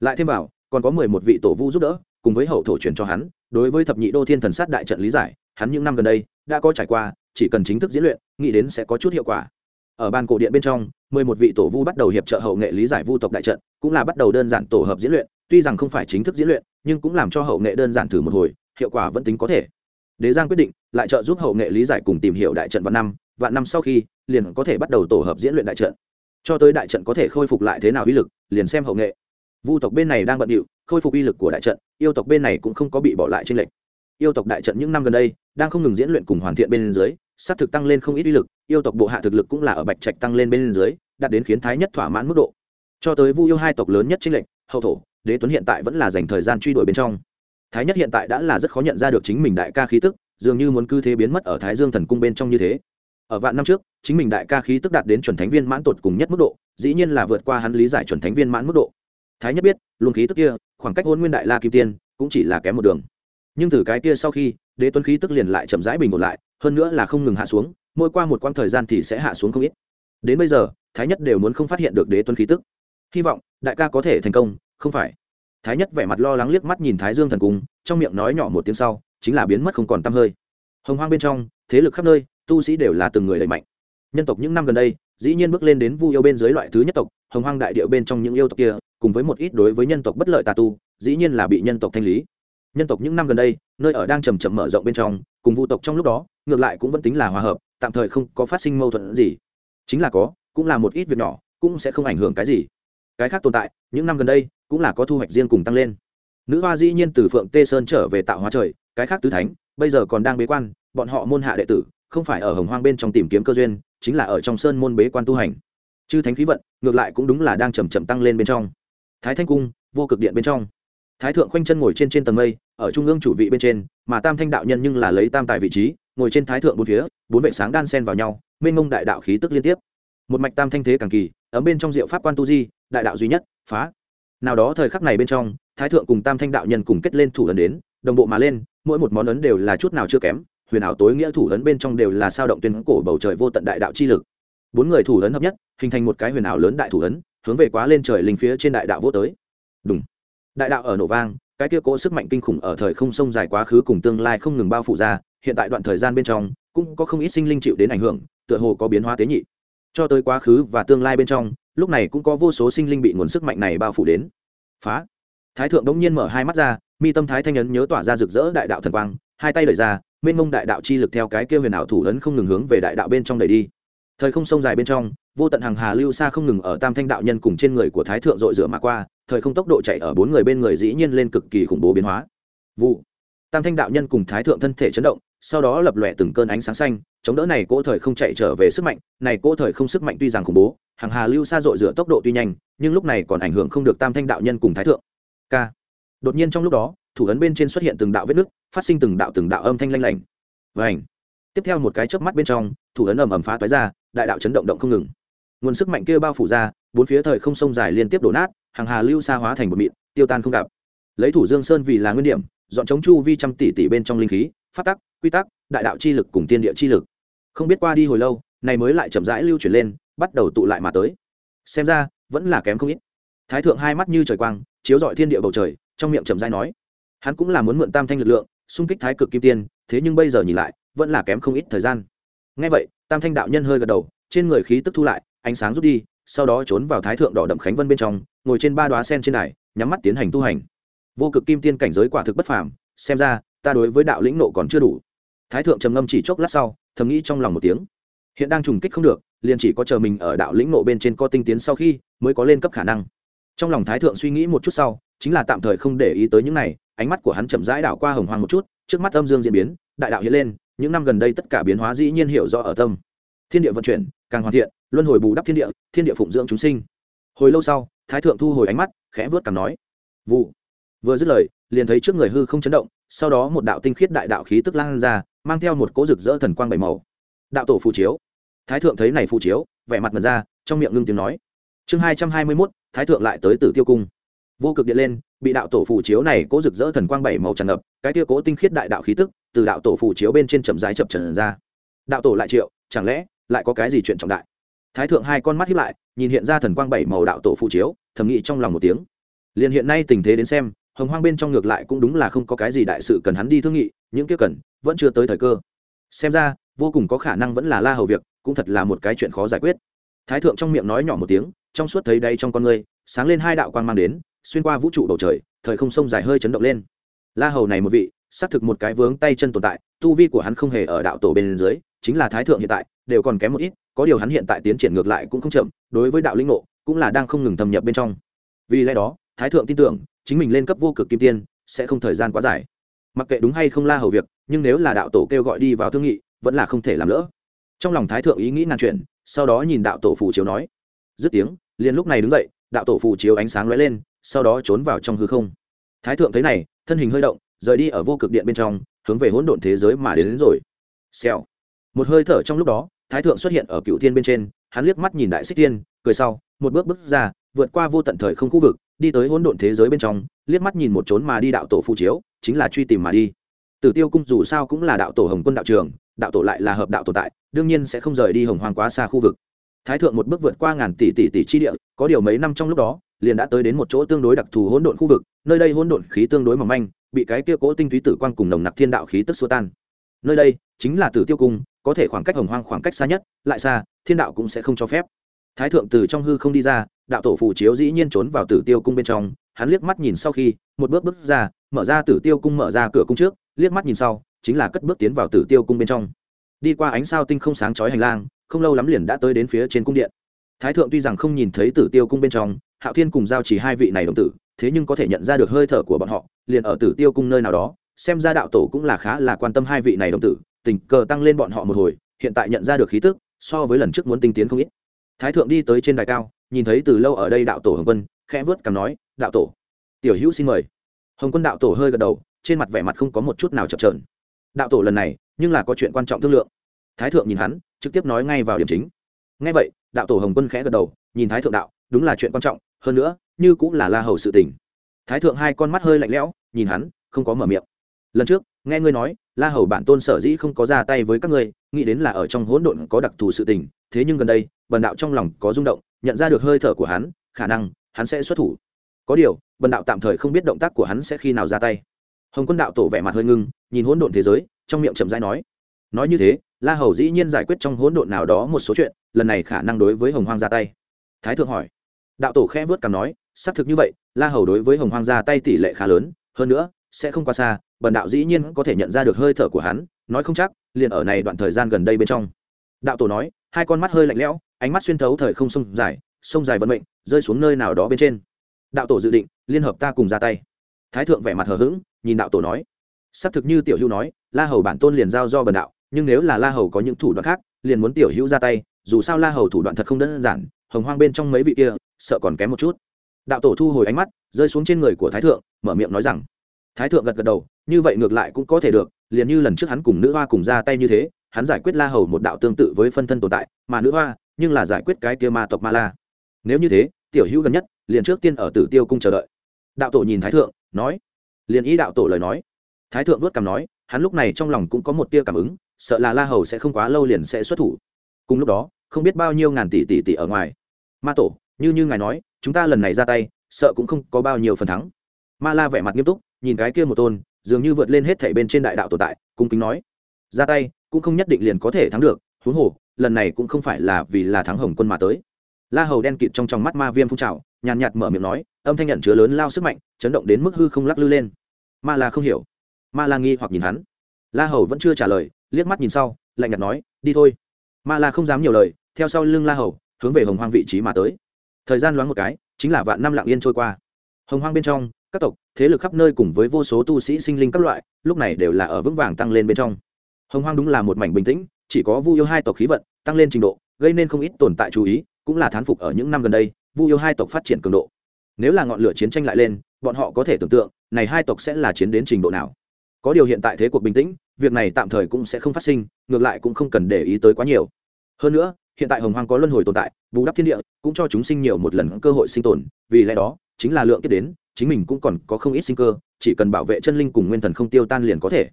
Lại thêm vào, còn có mười một vị tổ vu giúp đỡ, cùng với hậu thổ truyền cho hắn, đối với thập nhị đô thiên thần sát đại trận lý giải, hắn những năm gần đây đã có trải qua, chỉ cần chính thức diễn luyện, nghĩ đến sẽ có chút hiệu quả ở ban cổ điện bên trong, mười một vị tổ vu bắt đầu hiệp trợ hậu nghệ lý giải vu tộc đại trận, cũng là bắt đầu đơn giản tổ hợp diễn luyện, tuy rằng không phải chính thức diễn luyện, nhưng cũng làm cho hậu nghệ đơn giản thử một hồi, hiệu quả vẫn tính có thể. Đế giang quyết định lại trợ giúp hậu nghệ lý giải cùng tìm hiểu đại trận vạn năm vạn năm sau khi, liền có thể bắt đầu tổ hợp diễn luyện đại trận. Cho tới đại trận có thể khôi phục lại thế nào uy lực, liền xem hậu nghệ. Vu tộc bên này đang bận điệu, khôi phục uy lực của đại trận, yêu tộc bên này cũng không có bị bỏ lại trên lệnh yêu tộc đại trận những năm gần đây đang không ngừng diễn luyện cùng hoàn thiện bên dưới, sát thực tăng lên không ít uy lực, yêu tộc bộ hạ thực lực cũng là ở bạch trạch tăng lên bên dưới, đạt đến khiến thái nhất thỏa mãn mức độ. Cho tới vu yêu hai tộc lớn nhất trinh lệnh hậu thổ, đế tuấn hiện tại vẫn là dành thời gian truy đuổi bên trong. Thái nhất hiện tại đã là rất khó nhận ra được chính mình đại ca khí tức, dường như muốn cư thế biến mất ở thái dương thần cung bên trong như thế. Ở vạn năm trước, chính mình đại ca khí tức đạt đến chuẩn thánh viên mãn tột cùng nhất mức độ, dĩ nhiên là vượt qua hắn lý giải chuẩn thánh viên mãn mức độ. Thái nhất biết, luồng khí tức kia, khoảng cách hôn nguyên đại la kim tiên, cũng chỉ là kém một đường nhưng từ cái kia sau khi, đế tuấn khí tức liền lại chậm rãi bình ổn lại, hơn nữa là không ngừng hạ xuống, mỗi qua một quãng thời gian thì sẽ hạ xuống không ít. Đến bây giờ, thái nhất đều muốn không phát hiện được đế tuấn khí tức. Hy vọng, đại ca có thể thành công, không phải. Thái nhất vẻ mặt lo lắng liếc mắt nhìn thái dương thần cung, trong miệng nói nhỏ một tiếng sau, chính là biến mất không còn t hơi. Hồng hoang bên trong, thế lực khắp nơi, tu sĩ đều là từng người đầy mạnh. Nhân tộc những năm gần đây, dĩ nhiên bước lên đến vu yêu bên dưới loại thứ nhất tộc, hồng hoang đại điệu bên trong những yêu tộc kia, cùng với một ít đối với nhân tộc bất lợi tà tu, dĩ nhiên là bị nhân tộc thanh lý nhân tộc những năm gần đây, nơi ở đang chầm chậm mở rộng bên trong, cùng vu tộc trong lúc đó, ngược lại cũng vẫn tính là hòa hợp, tạm thời không có phát sinh mâu thuẫn gì. Chính là có, cũng là một ít việc nhỏ, cũng sẽ không ảnh hưởng cái gì. Cái khác tồn tại, những năm gần đây, cũng là có thu hoạch riêng cùng tăng lên. Nữ hoa dĩ nhiên từ phượng tê sơn trở về tạo hóa trời, cái khác tứ thánh, bây giờ còn đang bế quan, bọn họ môn hạ đệ tử, không phải ở hồng hoang bên trong tìm kiếm cơ duyên, chính là ở trong sơn môn bế quan tu hành. Chư thánh khí vận, ngược lại cũng đúng là đang chầm chậm tăng lên bên trong. Thái thanh cung, vô cực điện bên trong thái thượng khoanh chân ngồi trên trên tầng mây, ở trung ương chủ vị bên trên, mà tam thanh đạo nhân nhưng là lấy tam tài vị trí, ngồi trên thái thượng bốn phía, bốn vệ sáng đan sen vào nhau, mênh mông đại đạo khí tức liên tiếp. Một mạch tam thanh thế càng kỳ ở bên trong diệu pháp quan tu di, đại đạo duy nhất, phá. Nào đó thời khắc này bên trong, thái thượng cùng tam thanh đạo nhân cùng kết lên thủ ấn đến, đồng bộ mà lên, mỗi một món ấn đều là chút nào chưa kém, huyền ảo tối nghĩa thủ ấn bên trong đều là sao động tuyên cổ bầu trời vô tận đại đạo chi lực. Bốn người thủ ấn hợp nhất, hình thành một cái huyền ảo lớn đại thủ ấn, hướng về quá lên trời linh phía trên đại đạo vô tới. Đúng đại đạo ở nổ vang, cái kia cỗ sức mạnh kinh khủng ở thời không sông dài quá khứ cùng tương lai không ngừng bao phủ ra, hiện tại đoạn thời gian bên trong, cũng có không ít sinh linh chịu đến ảnh hưởng, tựa hồ có biến hóa tế nhị. Cho tới quá khứ và tương lai bên trong, lúc này cũng có vô số sinh linh bị nguồn sức mạnh này bao phủ đến. Phá! Thái thượng đống nhiên mở hai mắt ra, mi tâm thái thanh ấn nhớ tỏa ra rực rỡ đại đạo thần quang, hai tay đẩy ra, mênh mông đại đạo chi lực theo cái kia huyền ảo thủ ấn không ngừng hướng về đại đạo bên trong đẩy đi. Thời không sông dài bên trong, vô tận hàng hà lưu xa không ngừng ở tam thanh đạo nhân cùng trên người của thái thượng dội rửa mà qua thời không tốc độ chạy ở bốn người bên người dĩ nhiên lên cực kỳ khủng bố biến hóa. Vụ. Tam thanh đạo nhân cùng thái thượng thân thể chấn động, sau đó lập lòe từng cơn ánh sáng xanh, chống đỡ này cỗ thời không chạy trở về sức mạnh, này cỗ thời không sức mạnh tuy rằng khủng bố, hàng hà lưu xa dội rửa tốc độ tuy nhanh, nhưng lúc này còn ảnh hưởng không được tam thanh đạo nhân cùng thái thượng. K. Đột nhiên trong lúc đó, thủ ấn bên trên xuất hiện từng đạo vết nứt, phát sinh từng đạo từng đạo âm thanh lanh lảnh. Vảnh tiếp theo một cái chớp mắt bên trong, thủ ấn ầm ầm phá toái ra, đại đạo chấn động động không ngừng. Nguồn sức mạnh kia bao phủ ra, bốn phía thời không sông dài liên tiếp đổ nát hàng hà lưu xa hóa thành một mịn, tiêu tan không gặp. Lấy thủ dương sơn vì là nguyên điểm, dọn chống chu vi trăm tỷ tỷ bên trong linh khí phát tắc, quy tắc, đại đạo chi lực cùng tiên địa chi lực. Không biết qua đi hồi lâu, này mới lại chậm rãi lưu chuyển lên, bắt đầu tụ lại mà tới. Xem ra, vẫn là kém không ít. Thái thượng hai mắt như trời quang, chiếu rọi thiên địa bầu trời, trong miệng chậm rãi nói, hắn cũng là muốn mượn tam thanh lực lượng, xung kích thái cực kim tiên, thế nhưng bây giờ nhìn lại, vẫn là kém không ít thời gian. Ngay vậy, tam thanh đạo nhân hơi gật đầu, trên người khí tức thu lại, ánh sáng rút đi, sau đó trốn vào thái thượng đỏ đậm khánh vân bên trong ngồi trên ba đoá sen trên đài, nhắm mắt tiến hành tu hành. Vô cực kim tiên cảnh giới quả thực bất phàm, xem ra, ta đối với đạo lĩnh nộ còn chưa đủ. Thái thượng trầm ngâm chỉ chốc lát sau, thầm nghĩ trong lòng một tiếng. Hiện đang trùng kích không được, liền chỉ có chờ mình ở đạo lĩnh nộ bên trên có tinh tiến sau khi, mới có lên cấp khả năng. Trong lòng thái thượng suy nghĩ một chút sau, chính là tạm thời không để ý tới những này, ánh mắt của hắn chậm rãi đảo qua hồng hoàng một chút, trước mắt âm dương diễn biến, đại đạo hiện lên, những năm gần đây tất cả biến hóa dĩ nhiên hiểu rõ ở tâm. Thiên địa vận chuyển, càng hoàn thiện, luân hồi bù đắp thiên địa thiên địa phụng dưỡng chúng sinh. Hồi lâu sau thái thượng thu hồi ánh mắt, khẽ vớt cảm nói, vụ. Vừa dứt lời, liền thấy trước người hư không chấn động, sau đó một đạo tinh khiết đại đạo khí tức lan ra, mang theo một cỗ rực rỡ thần quang bảy màu. Đạo tổ phù chiếu. Thái thượng thấy này phù chiếu, vẻ mặt mật ra, trong miệng ngưng tiếng nói, chương hai trăm hai mươi mốt, thái thượng lại tới tử tiêu cung. Vô cực điện lên, bị đạo tổ phù chiếu này cố rực rỡ thần quang bảy màu tràn ngập, cái tia cố tinh khiết đại đạo khí tức, từ đạo tổ phù chiếu bên trên chậm rãi chập trần ra. Đạo tổ lại triệu, chẳng lẽ lại có cái gì chuyện trọng đại? Thái thượng hai con mắt hiếp lại, nhìn hiện ra thần quang bảy màu đạo tổ phụ chiếu, thầm nghĩ trong lòng một tiếng. Liền hiện nay tình thế đến xem, hồng hoang bên trong ngược lại cũng đúng là không có cái gì đại sự cần hắn đi thương nghị, những kia cần, vẫn chưa tới thời cơ. Xem ra, vô cùng có khả năng vẫn là la hầu việc, cũng thật là một cái chuyện khó giải quyết. Thái thượng trong miệng nói nhỏ một tiếng, trong suốt thấy đây trong con người, sáng lên hai đạo quang mang đến, xuyên qua vũ trụ bầu trời, thời không sông dài hơi chấn động lên. La hầu này một vị, xác thực một cái vướng tay chân tồn tại, tu vi của hắn không hề ở đạo tổ bên dưới, chính là thái thượng hiện tại, đều còn kém một ít có điều hắn hiện tại tiến triển ngược lại cũng không chậm đối với đạo linh ngộ cũng là đang không ngừng thâm nhập bên trong. Vì lẽ đó thái thượng tin tưởng chính mình lên cấp vô cực kim tiên sẽ không thời gian quá dài. Mặc kệ đúng hay không la hầu việc nhưng nếu là đạo tổ kêu gọi đi vào thương nghị vẫn là không thể làm lỡ. Trong lòng thái thượng ý nghĩ ngàn chuyện sau đó nhìn đạo tổ phù chiếu nói. Dứt tiếng liền lúc này đứng dậy đạo tổ phù chiếu ánh sáng lóe lên sau đó trốn vào trong hư không. Thái thượng thấy này thân hình hơi động rời đi ở vô cực điện bên trong hướng về hỗn độn thế giới mà đến, đến rồi. Xèo. Một hơi thở trong lúc đó thái thượng xuất hiện ở cựu thiên bên trên hắn liếc mắt nhìn đại xích tiên, cười sau một bước bước ra vượt qua vô tận thời không khu vực đi tới hỗn độn thế giới bên trong liếc mắt nhìn một trốn mà đi đạo tổ phụ chiếu chính là truy tìm mà đi. Tử tiêu cung dù sao cũng là đạo tổ hồng quân đạo trường đạo tổ lại là hợp đạo tồn tại đương nhiên sẽ không rời đi hồng hoàng quá xa khu vực. Thái thượng một bước vượt qua ngàn tỷ tỷ tỷ chi địa có điều mấy năm trong lúc đó liền đã tới đến một chỗ tương đối đặc thù hỗn độn khu vực nơi đây hỗn độn khí tương đối mỏng manh bị cái kia cố tinh túy tử quang cùng nồng nặc thiên đạo khí tức xua tan. Nơi đây chính là tử tiêu cung có thể khoảng cách hồng hoang khoảng cách xa nhất, lại xa, thiên đạo cũng sẽ không cho phép. Thái thượng từ trong hư không đi ra, đạo tổ phù chiếu dĩ nhiên trốn vào tử tiêu cung bên trong, hắn liếc mắt nhìn sau khi, một bước bước ra, mở ra tử tiêu cung mở ra cửa cung trước, liếc mắt nhìn sau, chính là cất bước tiến vào tử tiêu cung bên trong. Đi qua ánh sao tinh không sáng chói hành lang, không lâu lắm liền đã tới đến phía trên cung điện. Thái thượng tuy rằng không nhìn thấy tử tiêu cung bên trong, hạo thiên cùng giao chỉ hai vị này đồng tử, thế nhưng có thể nhận ra được hơi thở của bọn họ, liền ở tử tiêu cung nơi nào đó, xem ra đạo tổ cũng là khá là quan tâm hai vị này đồng tử tình cờ tăng lên bọn họ một hồi, hiện tại nhận ra được khí tức, so với lần trước muốn tinh tiến không ít. Thái thượng đi tới trên đài cao, nhìn thấy từ lâu ở đây đạo tổ hồng quân, khẽ vớt cằm nói, đạo tổ, tiểu hữu xin mời. Hồng quân đạo tổ hơi gật đầu, trên mặt vẻ mặt không có một chút nào chập trờn đạo tổ lần này, nhưng là có chuyện quan trọng thương lượng. Thái thượng nhìn hắn, trực tiếp nói ngay vào điểm chính. Ngay vậy, đạo tổ hồng quân khẽ gật đầu, nhìn thái thượng đạo, đúng là chuyện quan trọng, hơn nữa, như cũng là la hầu sự tình. Thái thượng hai con mắt hơi lạnh lẽo, nhìn hắn, không có mở miệng. Lần trước nghe ngươi nói, la hầu bản tôn sở dĩ không có ra tay với các ngươi, nghĩ đến là ở trong hỗn độn có đặc thù sự tình, thế nhưng gần đây, bần đạo trong lòng có rung động, nhận ra được hơi thở của hắn, khả năng, hắn sẽ xuất thủ. Có điều, bần đạo tạm thời không biết động tác của hắn sẽ khi nào ra tay. Hồng quân đạo tổ vẻ mặt hơi ngưng, nhìn hỗn độn thế giới, trong miệng chậm rãi nói. Nói như thế, la hầu dĩ nhiên giải quyết trong hỗn độn nào đó một số chuyện, lần này khả năng đối với hồng hoang ra tay. Thái thượng hỏi. Đạo tổ khẽ vớt cằm nói, xác thực như vậy, la hầu đối với hồng hoang ra tay tỷ lệ khá lớn, hơn nữa, sẽ không qua xa bần đạo dĩ nhiên có thể nhận ra được hơi thở của hắn, nói không chắc, liền ở này đoạn thời gian gần đây bên trong. Đạo tổ nói, hai con mắt hơi lạnh lẽo, ánh mắt xuyên thấu thời không sông dài sông dài vận mệnh, rơi xuống nơi nào đó bên trên. Đạo tổ dự định, liên hợp ta cùng ra tay. Thái thượng vẻ mặt hờ hững, nhìn đạo tổ nói. Xác thực như tiểu hữu nói, la hầu bản tôn liền giao do bần đạo, nhưng nếu là la hầu có những thủ đoạn khác, liền muốn tiểu hữu ra tay, dù sao la hầu thủ đoạn thật không đơn giản, hồng hoang bên trong mấy vị kia, sợ còn kém một chút. Đạo tổ thu hồi ánh mắt, rơi xuống trên người của thái thượng, mở miệng nói rằng thái thượng gật gật đầu, như vậy ngược lại cũng có thể được, liền như lần trước hắn cùng nữ hoa cùng ra tay như thế, hắn giải quyết la hầu một đạo tương tự với phân thân tồn tại, mà nữ hoa, nhưng là giải quyết cái kia ma tộc ma la. Nếu như thế, tiểu hữu gần nhất, liền trước tiên ở tử tiêu cung chờ đợi. Đạo tổ nhìn thái thượng, nói, liền ý đạo tổ lời nói. Thái thượng vớt cằm nói, hắn lúc này trong lòng cũng có một tia cảm ứng, sợ là la hầu sẽ không quá lâu liền sẽ xuất thủ. Cùng lúc đó, không biết bao nhiêu ngàn tỷ tỷ tỷ ở ngoài. Ma tổ, như như ngài nói, chúng ta lần này ra tay, sợ cũng không có bao nhiêu phần thắng. Ma la vẻ mặt nghiêm túc nhìn cái kia một tôn, dường như vượt lên hết thảy bên trên đại đạo tồn tại, cung kính nói, ra tay, cũng không nhất định liền có thể thắng được, huống hồ, lần này cũng không phải là vì là thắng hồng quân mà tới. La hầu đen kịt trong trong mắt ma viêm phun trào, nhàn nhạt mở miệng nói, âm thanh nhận chứa lớn lao sức mạnh, chấn động đến mức hư không lắc lư lên. Ma la không hiểu. Ma la nghi hoặc nhìn hắn. La hầu vẫn chưa trả lời, liếc mắt nhìn sau, lạnh nhạt nói, đi thôi. Ma la không dám nhiều lời, theo sau lưng la hầu, hướng về hồng hoang vị trí mà tới. Thời gian loáng một cái, chính là vạn năm lặng yên trôi qua. Hồng hoang bên trong các tộc, thế lực khắp nơi cùng với vô số tu sĩ sinh linh các loại, lúc này đều là ở vững vàng tăng lên bên trong. Hồng hoang đúng là một mảnh bình tĩnh, chỉ có vu yêu hai tộc khí vận tăng lên trình độ, gây nên không ít tồn tại chú ý, cũng là thán phục ở những năm gần đây, vu yêu hai tộc phát triển cường độ. Nếu là ngọn lửa chiến tranh lại lên, bọn họ có thể tưởng tượng, này hai tộc sẽ là chiến đến trình độ nào. Có điều hiện tại thế cuộc bình tĩnh, việc này tạm thời cũng sẽ không phát sinh, ngược lại cũng không cần để ý tới quá nhiều. Hơn nữa, hiện tại hồng hoang có luân hồi tồn tại, bù đắp thiên địa, cũng cho chúng sinh nhiều một lần cơ hội sinh tồn, vì lẽ đó, chính là lượng kiếp đến chính mình cũng còn có không ít sinh cơ, chỉ cần bảo vệ chân linh cùng nguyên thần không tiêu tan liền có thể.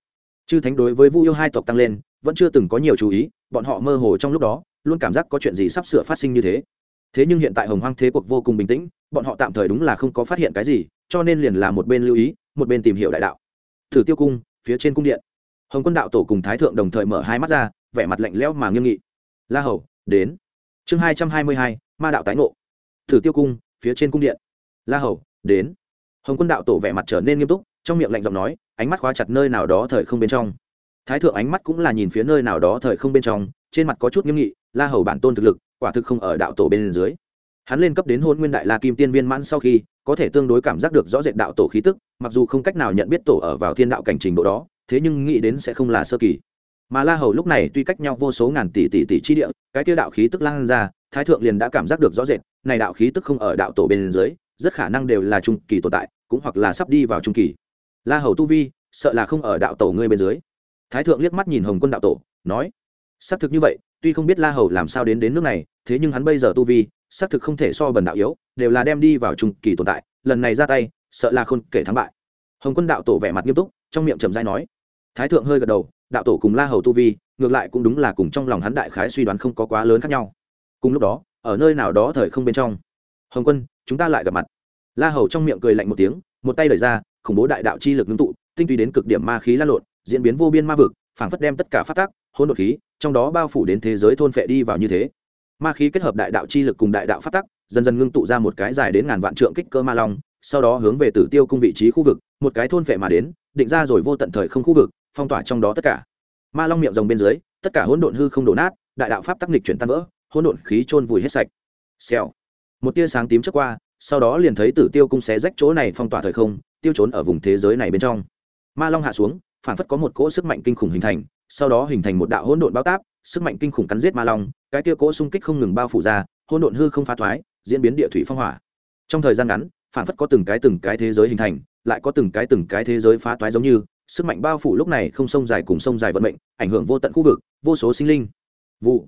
Chư thánh đối với vu yêu hai tộc tăng lên, vẫn chưa từng có nhiều chú ý, bọn họ mơ hồ trong lúc đó, luôn cảm giác có chuyện gì sắp sửa phát sinh như thế. Thế nhưng hiện tại hồng hoang thế cuộc vô cùng bình tĩnh, bọn họ tạm thời đúng là không có phát hiện cái gì, cho nên liền là một bên lưu ý, một bên tìm hiểu đại đạo. Thử tiêu cung, phía trên cung điện. Hồng quân đạo tổ cùng thái thượng đồng thời mở hai mắt ra, vẻ mặt lạnh lẽo mà nghiêm nghị. La hầu, đến. Chương hai trăm hai mươi hai, ma đạo tái ngộ. Thử tiêu cung, phía trên cung điện. La hầu, đến hồng quân đạo tổ vẻ mặt trở nên nghiêm túc, trong miệng lạnh giọng nói, ánh mắt khóa chặt nơi nào đó thời không bên trong. Thái thượng ánh mắt cũng là nhìn phía nơi nào đó thời không bên trong, trên mặt có chút nghiêm nghị, la hầu bản tôn thực lực, quả thực không ở đạo tổ bên dưới. Hắn lên cấp đến hôn nguyên đại la kim tiên viên mãn sau khi, có thể tương đối cảm giác được rõ rệt đạo tổ khí tức, mặc dù không cách nào nhận biết tổ ở vào thiên đạo cảnh trình độ đó, thế nhưng nghĩ đến sẽ không là sơ kỳ. Mà la hầu lúc này tuy cách nhau vô số ngàn tỷ tỷ tỷ chi địa, cái tiêu đạo khí tức lan ra, thái thượng liền đã cảm giác được rõ rệt, này đạo khí tức không ở đạo tổ bên dưới rất khả năng đều là trung kỳ tồn tại, cũng hoặc là sắp đi vào trung kỳ. La hầu tu vi, sợ là không ở đạo tổ ngươi bên dưới. Thái thượng liếc mắt nhìn hồng quân đạo tổ, nói, xác thực như vậy, tuy không biết la hầu làm sao đến đến nước này, thế nhưng hắn bây giờ tu vi, xác thực không thể so bần đạo yếu, đều là đem đi vào trung kỳ tồn tại, lần này ra tay, sợ là không kể thắng bại. Hồng quân đạo tổ vẻ mặt nghiêm túc, trong miệng trầm dai nói. Thái thượng hơi gật đầu, đạo tổ cùng la hầu tu vi, ngược lại cũng đúng là cùng trong lòng hắn đại khái suy đoán không có quá lớn khác nhau. Cùng lúc đó, ở nơi nào đó thời không bên trong, hồng quân chúng ta lại gặp mặt. La hầu trong miệng cười lạnh một tiếng, một tay đẩy ra, khủng bố đại đạo chi lực ngưng tụ, tinh túy đến cực điểm ma khí lan lộn, diễn biến vô biên ma vực, phảng phất đem tất cả phát tác, hỗn độn khí, trong đó bao phủ đến thế giới thôn phệ đi vào như thế. Ma khí kết hợp đại đạo chi lực cùng đại đạo phát tắc dần dần ngưng tụ ra một cái dài đến ngàn vạn trượng kích cơ ma long, sau đó hướng về tử tiêu cung vị trí khu vực, một cái thôn phệ mà đến, định ra rồi vô tận thời không khu vực, phong tỏa trong đó tất cả. Ma long miệng rồng bên dưới, tất cả hỗn độn hư không đổ nát, đại đạo pháp tắc nghịch chuyển tan vỡ, hỗn độn khí trôn vùi hết sạch. Xèo một tia sáng tím trước qua, sau đó liền thấy tử tiêu cung xé rách chỗ này phong tỏa thời không, tiêu trốn ở vùng thế giới này bên trong. Ma long hạ xuống, phản phất có một cỗ sức mạnh kinh khủng hình thành, sau đó hình thành một đạo hỗn độn bao táp, sức mạnh kinh khủng cắn giết ma long, cái tia cỗ xung kích không ngừng bao phủ ra, hỗn độn hư không phá thoái, diễn biến địa thủy phong hỏa. Trong thời gian ngắn, phản phất có từng cái từng cái thế giới hình thành, lại có từng cái từng cái thế giới phá toái giống như, sức mạnh bao phủ lúc này không sông dài cùng sông dài vận mệnh, ảnh hưởng vô tận khu vực, vô số sinh linh. Vụ.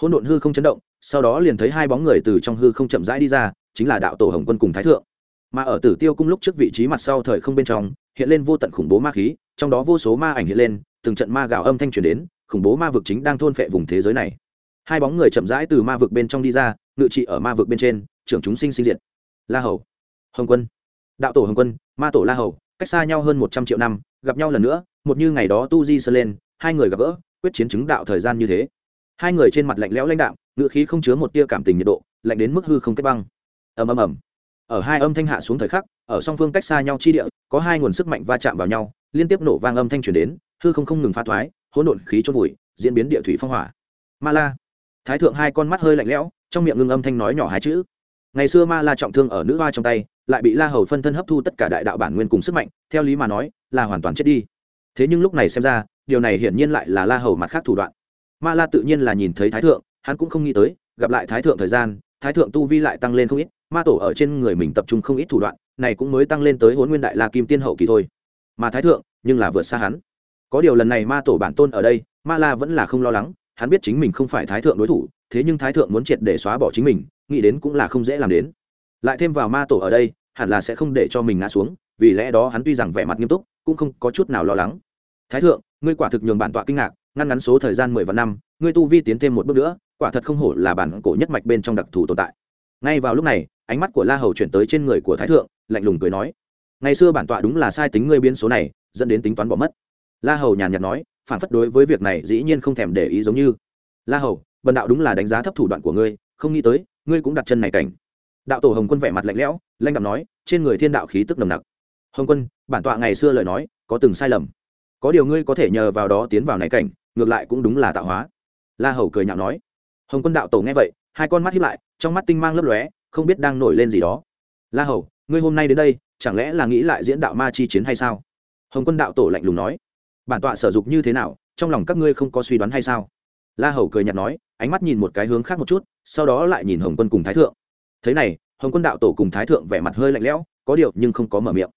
Hỗn độn hư không chấn động sau đó liền thấy hai bóng người từ trong hư không chậm rãi đi ra, chính là đạo tổ hồng quân cùng thái thượng. Mà ở tử tiêu cung lúc trước vị trí mặt sau thời không bên trong, hiện lên vô tận khủng bố ma khí, trong đó vô số ma ảnh hiện lên, từng trận ma gạo âm thanh truyền đến, khủng bố ma vực chính đang thôn phệ vùng thế giới này. Hai bóng người chậm rãi từ ma vực bên trong đi ra, ngự trị ở ma vực bên trên, trưởng chúng sinh sinh diệt. La hầu, hồng quân. Đạo tổ hồng quân, ma tổ la hầu, cách xa nhau hơn một trăm triệu năm, gặp nhau lần nữa, một như ngày đó tu di sơ lên, hai người gặp gỡ, quyết chiến chứng đạo thời gian như thế hai người trên mặt lạnh lẽo lãnh đạm ngựa khí không chứa một tia cảm tình nhiệt độ, lạnh đến mức hư không kết băng. Ầm ầm ầm. Ở hai âm thanh hạ xuống thời khắc, ở song phương cách xa nhau chi địa, có hai nguồn sức mạnh va chạm vào nhau, liên tiếp nổ vang âm thanh truyền đến, hư không không ngừng phá thoái, hỗn độn khí chôn vùi, diễn biến địa thủy phong hỏa. Ma la. Thái thượng hai con mắt hơi lạnh lẽo, trong miệng ngưng âm thanh nói nhỏ hai chữ. Ngày xưa ma la trọng thương ở nữ hoa trong tay, lại bị la hầu phân thân hấp thu tất cả đại đạo bản nguyên cùng sức mạnh, theo lý mà nói, là hoàn toàn chết đi. Thế nhưng lúc này xem ra, điều này hiển nhiên lại là la hầu mặt khác thủ đoạn ma la tự nhiên là nhìn thấy thái thượng, hắn cũng không nghĩ tới, gặp lại thái thượng thời gian, thái thượng tu vi lại tăng lên không ít, ma tổ ở trên người mình tập trung không ít thủ đoạn, này cũng mới tăng lên tới huấn nguyên đại la kim tiên hậu kỳ thôi. Mà thái thượng, nhưng là vượt xa hắn. Có điều lần này ma tổ bản tôn ở đây, ma la vẫn là không lo lắng, hắn biết chính mình không phải thái thượng đối thủ, thế nhưng thái thượng muốn triệt để xóa bỏ chính mình, nghĩ đến cũng là không dễ làm đến. Lại thêm vào ma tổ ở đây, hẳn là sẽ không để cho mình ngã xuống, vì lẽ đó hắn tuy rằng vẻ mặt nghiêm túc, cũng không có chút nào lo lắng. Thái thượng, ngươi quả thực nhường bản tọa kinh ngạc ngăn ngắn số thời gian mười vạn năm, ngươi tu vi tiến thêm một bước nữa, quả thật không hổ là bản cổ nhất mạch bên trong đặc thù tồn tại. Ngay vào lúc này, ánh mắt của la hầu chuyển tới trên người của thái thượng, lạnh lùng cười nói, ngày xưa bản tọa đúng là sai tính ngươi biến số này, dẫn đến tính toán bỏ mất. La hầu nhàn nhạt nói, phản phất đối với việc này dĩ nhiên không thèm để ý giống như. La hầu, bần đạo đúng là đánh giá thấp thủ đoạn của ngươi, không nghĩ tới, ngươi cũng đặt chân này cảnh. Đạo tổ hồng quân vẻ mặt lạnh lẽo lanh đạm nói, trên người thiên đạo khí tức nồng nặc. Hồng quân, bản tọa ngày xưa lời nói, có từng sai lầm. Có điều ngươi có thể nhờ vào đó tiến vào này cảnh ngược lại cũng đúng là tạo hóa. La hầu cười nhạo nói. Hồng quân đạo tổ nghe vậy, hai con mắt hiếp lại, trong mắt tinh mang lấp lóe, không biết đang nổi lên gì đó. La hầu, ngươi hôm nay đến đây, chẳng lẽ là nghĩ lại diễn đạo ma chi chiến hay sao? Hồng quân đạo tổ lạnh lùng nói. Bản tọa sở dục như thế nào, trong lòng các ngươi không có suy đoán hay sao? La hầu cười nhạt nói, ánh mắt nhìn một cái hướng khác một chút, sau đó lại nhìn hồng quân cùng thái thượng. Thế này, hồng quân đạo tổ cùng thái thượng vẻ mặt hơi lạnh lẽo, có điều nhưng không có mở miệng.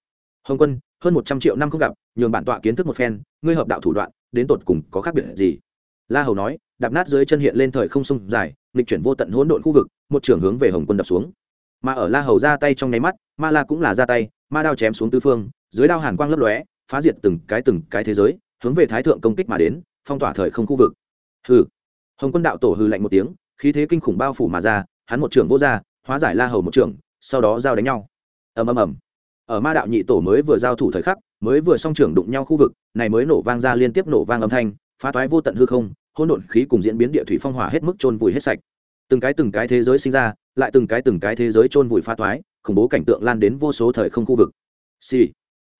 Hồng quân, hơn một trăm triệu năm không gặp, nhường bản tọa kiến thức một phen, ngươi hợp đạo thủ đoạn đến tột cùng có khác biệt gì? La hầu nói, đạp nát dưới chân hiện lên thời không sông dài, nghịch chuyển vô tận hỗn độn khu vực, một trường hướng về hồng quân đập xuống. Mà ở la hầu ra tay trong nháy mắt, ma la cũng là ra tay, ma đao chém xuống tư phương, dưới đao hàn quang lấp lóe, phá diệt từng cái từng cái thế giới, hướng về thái thượng công kích mà đến, phong tỏa thời không khu vực. Hừ. Hồng quân đạo tổ hừ lạnh một tiếng, khí thế kinh khủng bao phủ mà ra, hắn một trưởng vô ra, hóa giải la hầu một trưởng, sau đó giao đánh nhau. Ầm ầm ầm. Ở ma đạo nhị tổ mới vừa giao thủ thời khắc mới vừa song trưởng đụng nhau khu vực, này mới nổ vang ra liên tiếp nổ vang âm thanh, phá toái vô tận hư không, hỗn độn khí cùng diễn biến địa thủy phong hỏa hết mức trôn vùi hết sạch. Từng cái từng cái thế giới sinh ra, lại từng cái từng cái thế giới trôn vùi phá toái, khủng bố cảnh tượng lan đến vô số thời không khu vực. Xì、sì.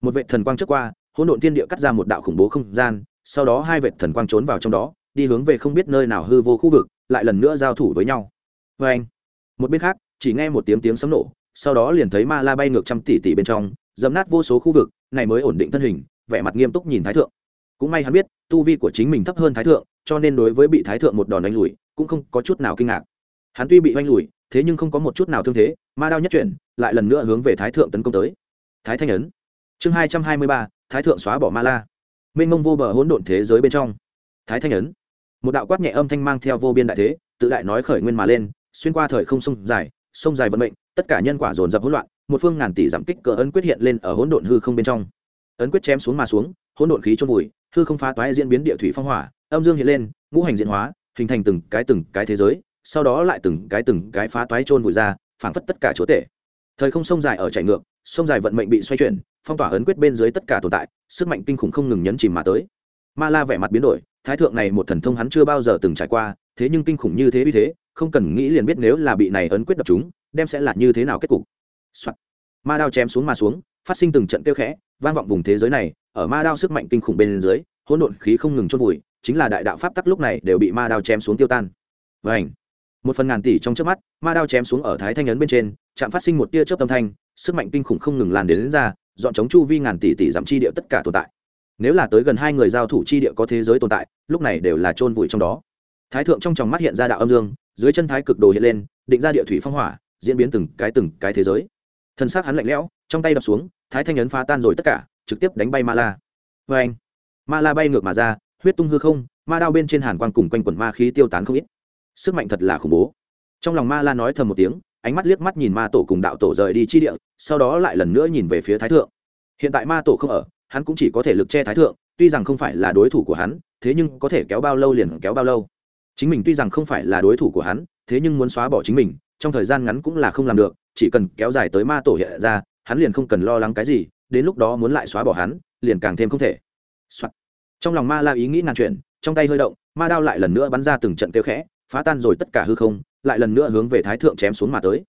một vệ thần quang trước qua, hỗn độn thiên địa cắt ra một đạo khủng bố không gian, sau đó hai vệ thần quang trốn vào trong đó, đi hướng về không biết nơi nào hư vô khu vực, lại lần nữa giao thủ với nhau. Vê anh một bên khác, chỉ nghe một tiếng tiếng sấm nổ, sau đó liền thấy ma la bay ngược trăm tỷ tỷ bên trong dấm nát vô số khu vực, này mới ổn định thân hình, vẻ mặt nghiêm túc nhìn thái thượng. Cũng may hắn biết, tu vi của chính mình thấp hơn thái thượng, cho nên đối với bị thái thượng một đòn đánh lùi, cũng không có chút nào kinh ngạc. Hắn tuy bị oanh lùi, thế nhưng không có một chút nào thương thế, ma đao nhất chuyển, lại lần nữa hướng về thái thượng tấn công tới. Thái thanh ấn. Chương hai trăm hai mươi ba, thái thượng xóa bỏ ma la. Mênh mông vô bờ hỗn độn thế giới bên trong. Thái thanh ấn. Một đạo quát nhẹ âm thanh mang theo vô biên đại thế, tự đại nói khởi nguyên mà lên, xuyên qua thời không sông dài sông dài vận mệnh, tất cả nhân quả dồn dập hỗn loạn một phương ngàn tỷ giảm kích cỡ ấn quyết hiện lên ở hỗn độn hư không bên trong. Ấn quyết chém xuống mà xuống, hỗn độn khí trôn vùi, hư không phá toái diễn biến địa thủy phong hỏa, âm dương hiện lên, ngũ hành diễn hóa, hình thành từng cái từng cái thế giới, sau đó lại từng cái từng cái phá toái trôn vùi ra, phảng phất tất cả chúa tể. Thời không sông dài ở chạy ngược, sông dài vận mệnh bị xoay chuyển, phong tỏa ấn quyết bên dưới tất cả tồn tại, sức mạnh kinh khủng không ngừng nhấn chìm mà tới. Ma la vẻ mặt biến đổi, thái thượng này một thần thông hắn chưa bao giờ từng trải qua, thế nhưng kinh khủng như thế vì thế, không cần nghĩ liền biết nếu là bị này ấn quyết đập chúng, đem sẽ là như thế nào kết cục、soạt. Ma đao chém xuống mà xuống phát sinh từng trận kêu khẽ vang vọng vùng thế giới này ở ma đao sức mạnh kinh khủng bên dưới hỗn độn khí không ngừng chôn vùi chính là đại đạo pháp tắc lúc này đều bị ma đao chém xuống tiêu tan. Và ảnh một phần ngàn tỷ trong trước mắt ma đao chém xuống ở thái thanh ấn bên trên chạm phát sinh một tia chớp âm thanh sức mạnh kinh khủng không ngừng lan đến, đến ra dọn chống chu vi ngàn tỷ tỷ giảm chi địa tất cả tồn tại. Nếu là tới gần hai người giao thủ chi địa có thế giới tồn tại lúc này đều là chôn vùi trong đó. Thái thượng trong tròng mắt hiện ra đạo âm dương dưới chân thái cực đồ hiện lên định ra địa thủy phong hỏa diễn biến từng cái từng cái thế giới thân xác hắn lạnh lẽo, trong tay đập xuống, thái thanh ấn phá tan rồi tất cả, trực tiếp đánh bay ma la. Vê anh, ma la bay ngược mà ra, huyết tung hư không, ma đao bên trên hàn quang cùng quanh quần ma khí tiêu tán không ít. Sức mạnh thật là khủng bố. Trong lòng ma la nói thầm một tiếng, ánh mắt liếc mắt nhìn ma tổ cùng đạo tổ rời đi chi địa, sau đó lại lần nữa nhìn về phía thái thượng. Hiện tại ma tổ không ở, hắn cũng chỉ có thể lực che thái thượng, tuy rằng không phải là đối thủ của hắn, thế nhưng có thể kéo bao lâu liền kéo bao lâu. Chính mình tuy rằng không phải là đối thủ của hắn, thế nhưng muốn xóa bỏ chính mình trong thời gian ngắn cũng là không làm được, chỉ cần kéo dài tới ma tổ hiện ra, hắn liền không cần lo lắng cái gì, đến lúc đó muốn lại xóa bỏ hắn, liền càng thêm không thể、Soạn. trong lòng ma la ý nghĩ ngàn chuyện trong tay hơi động, ma đao lại lần nữa bắn ra từng trận kêu khẽ, phá tan rồi tất cả hư không, lại lần nữa hướng về thái thượng chém xuống mà tới.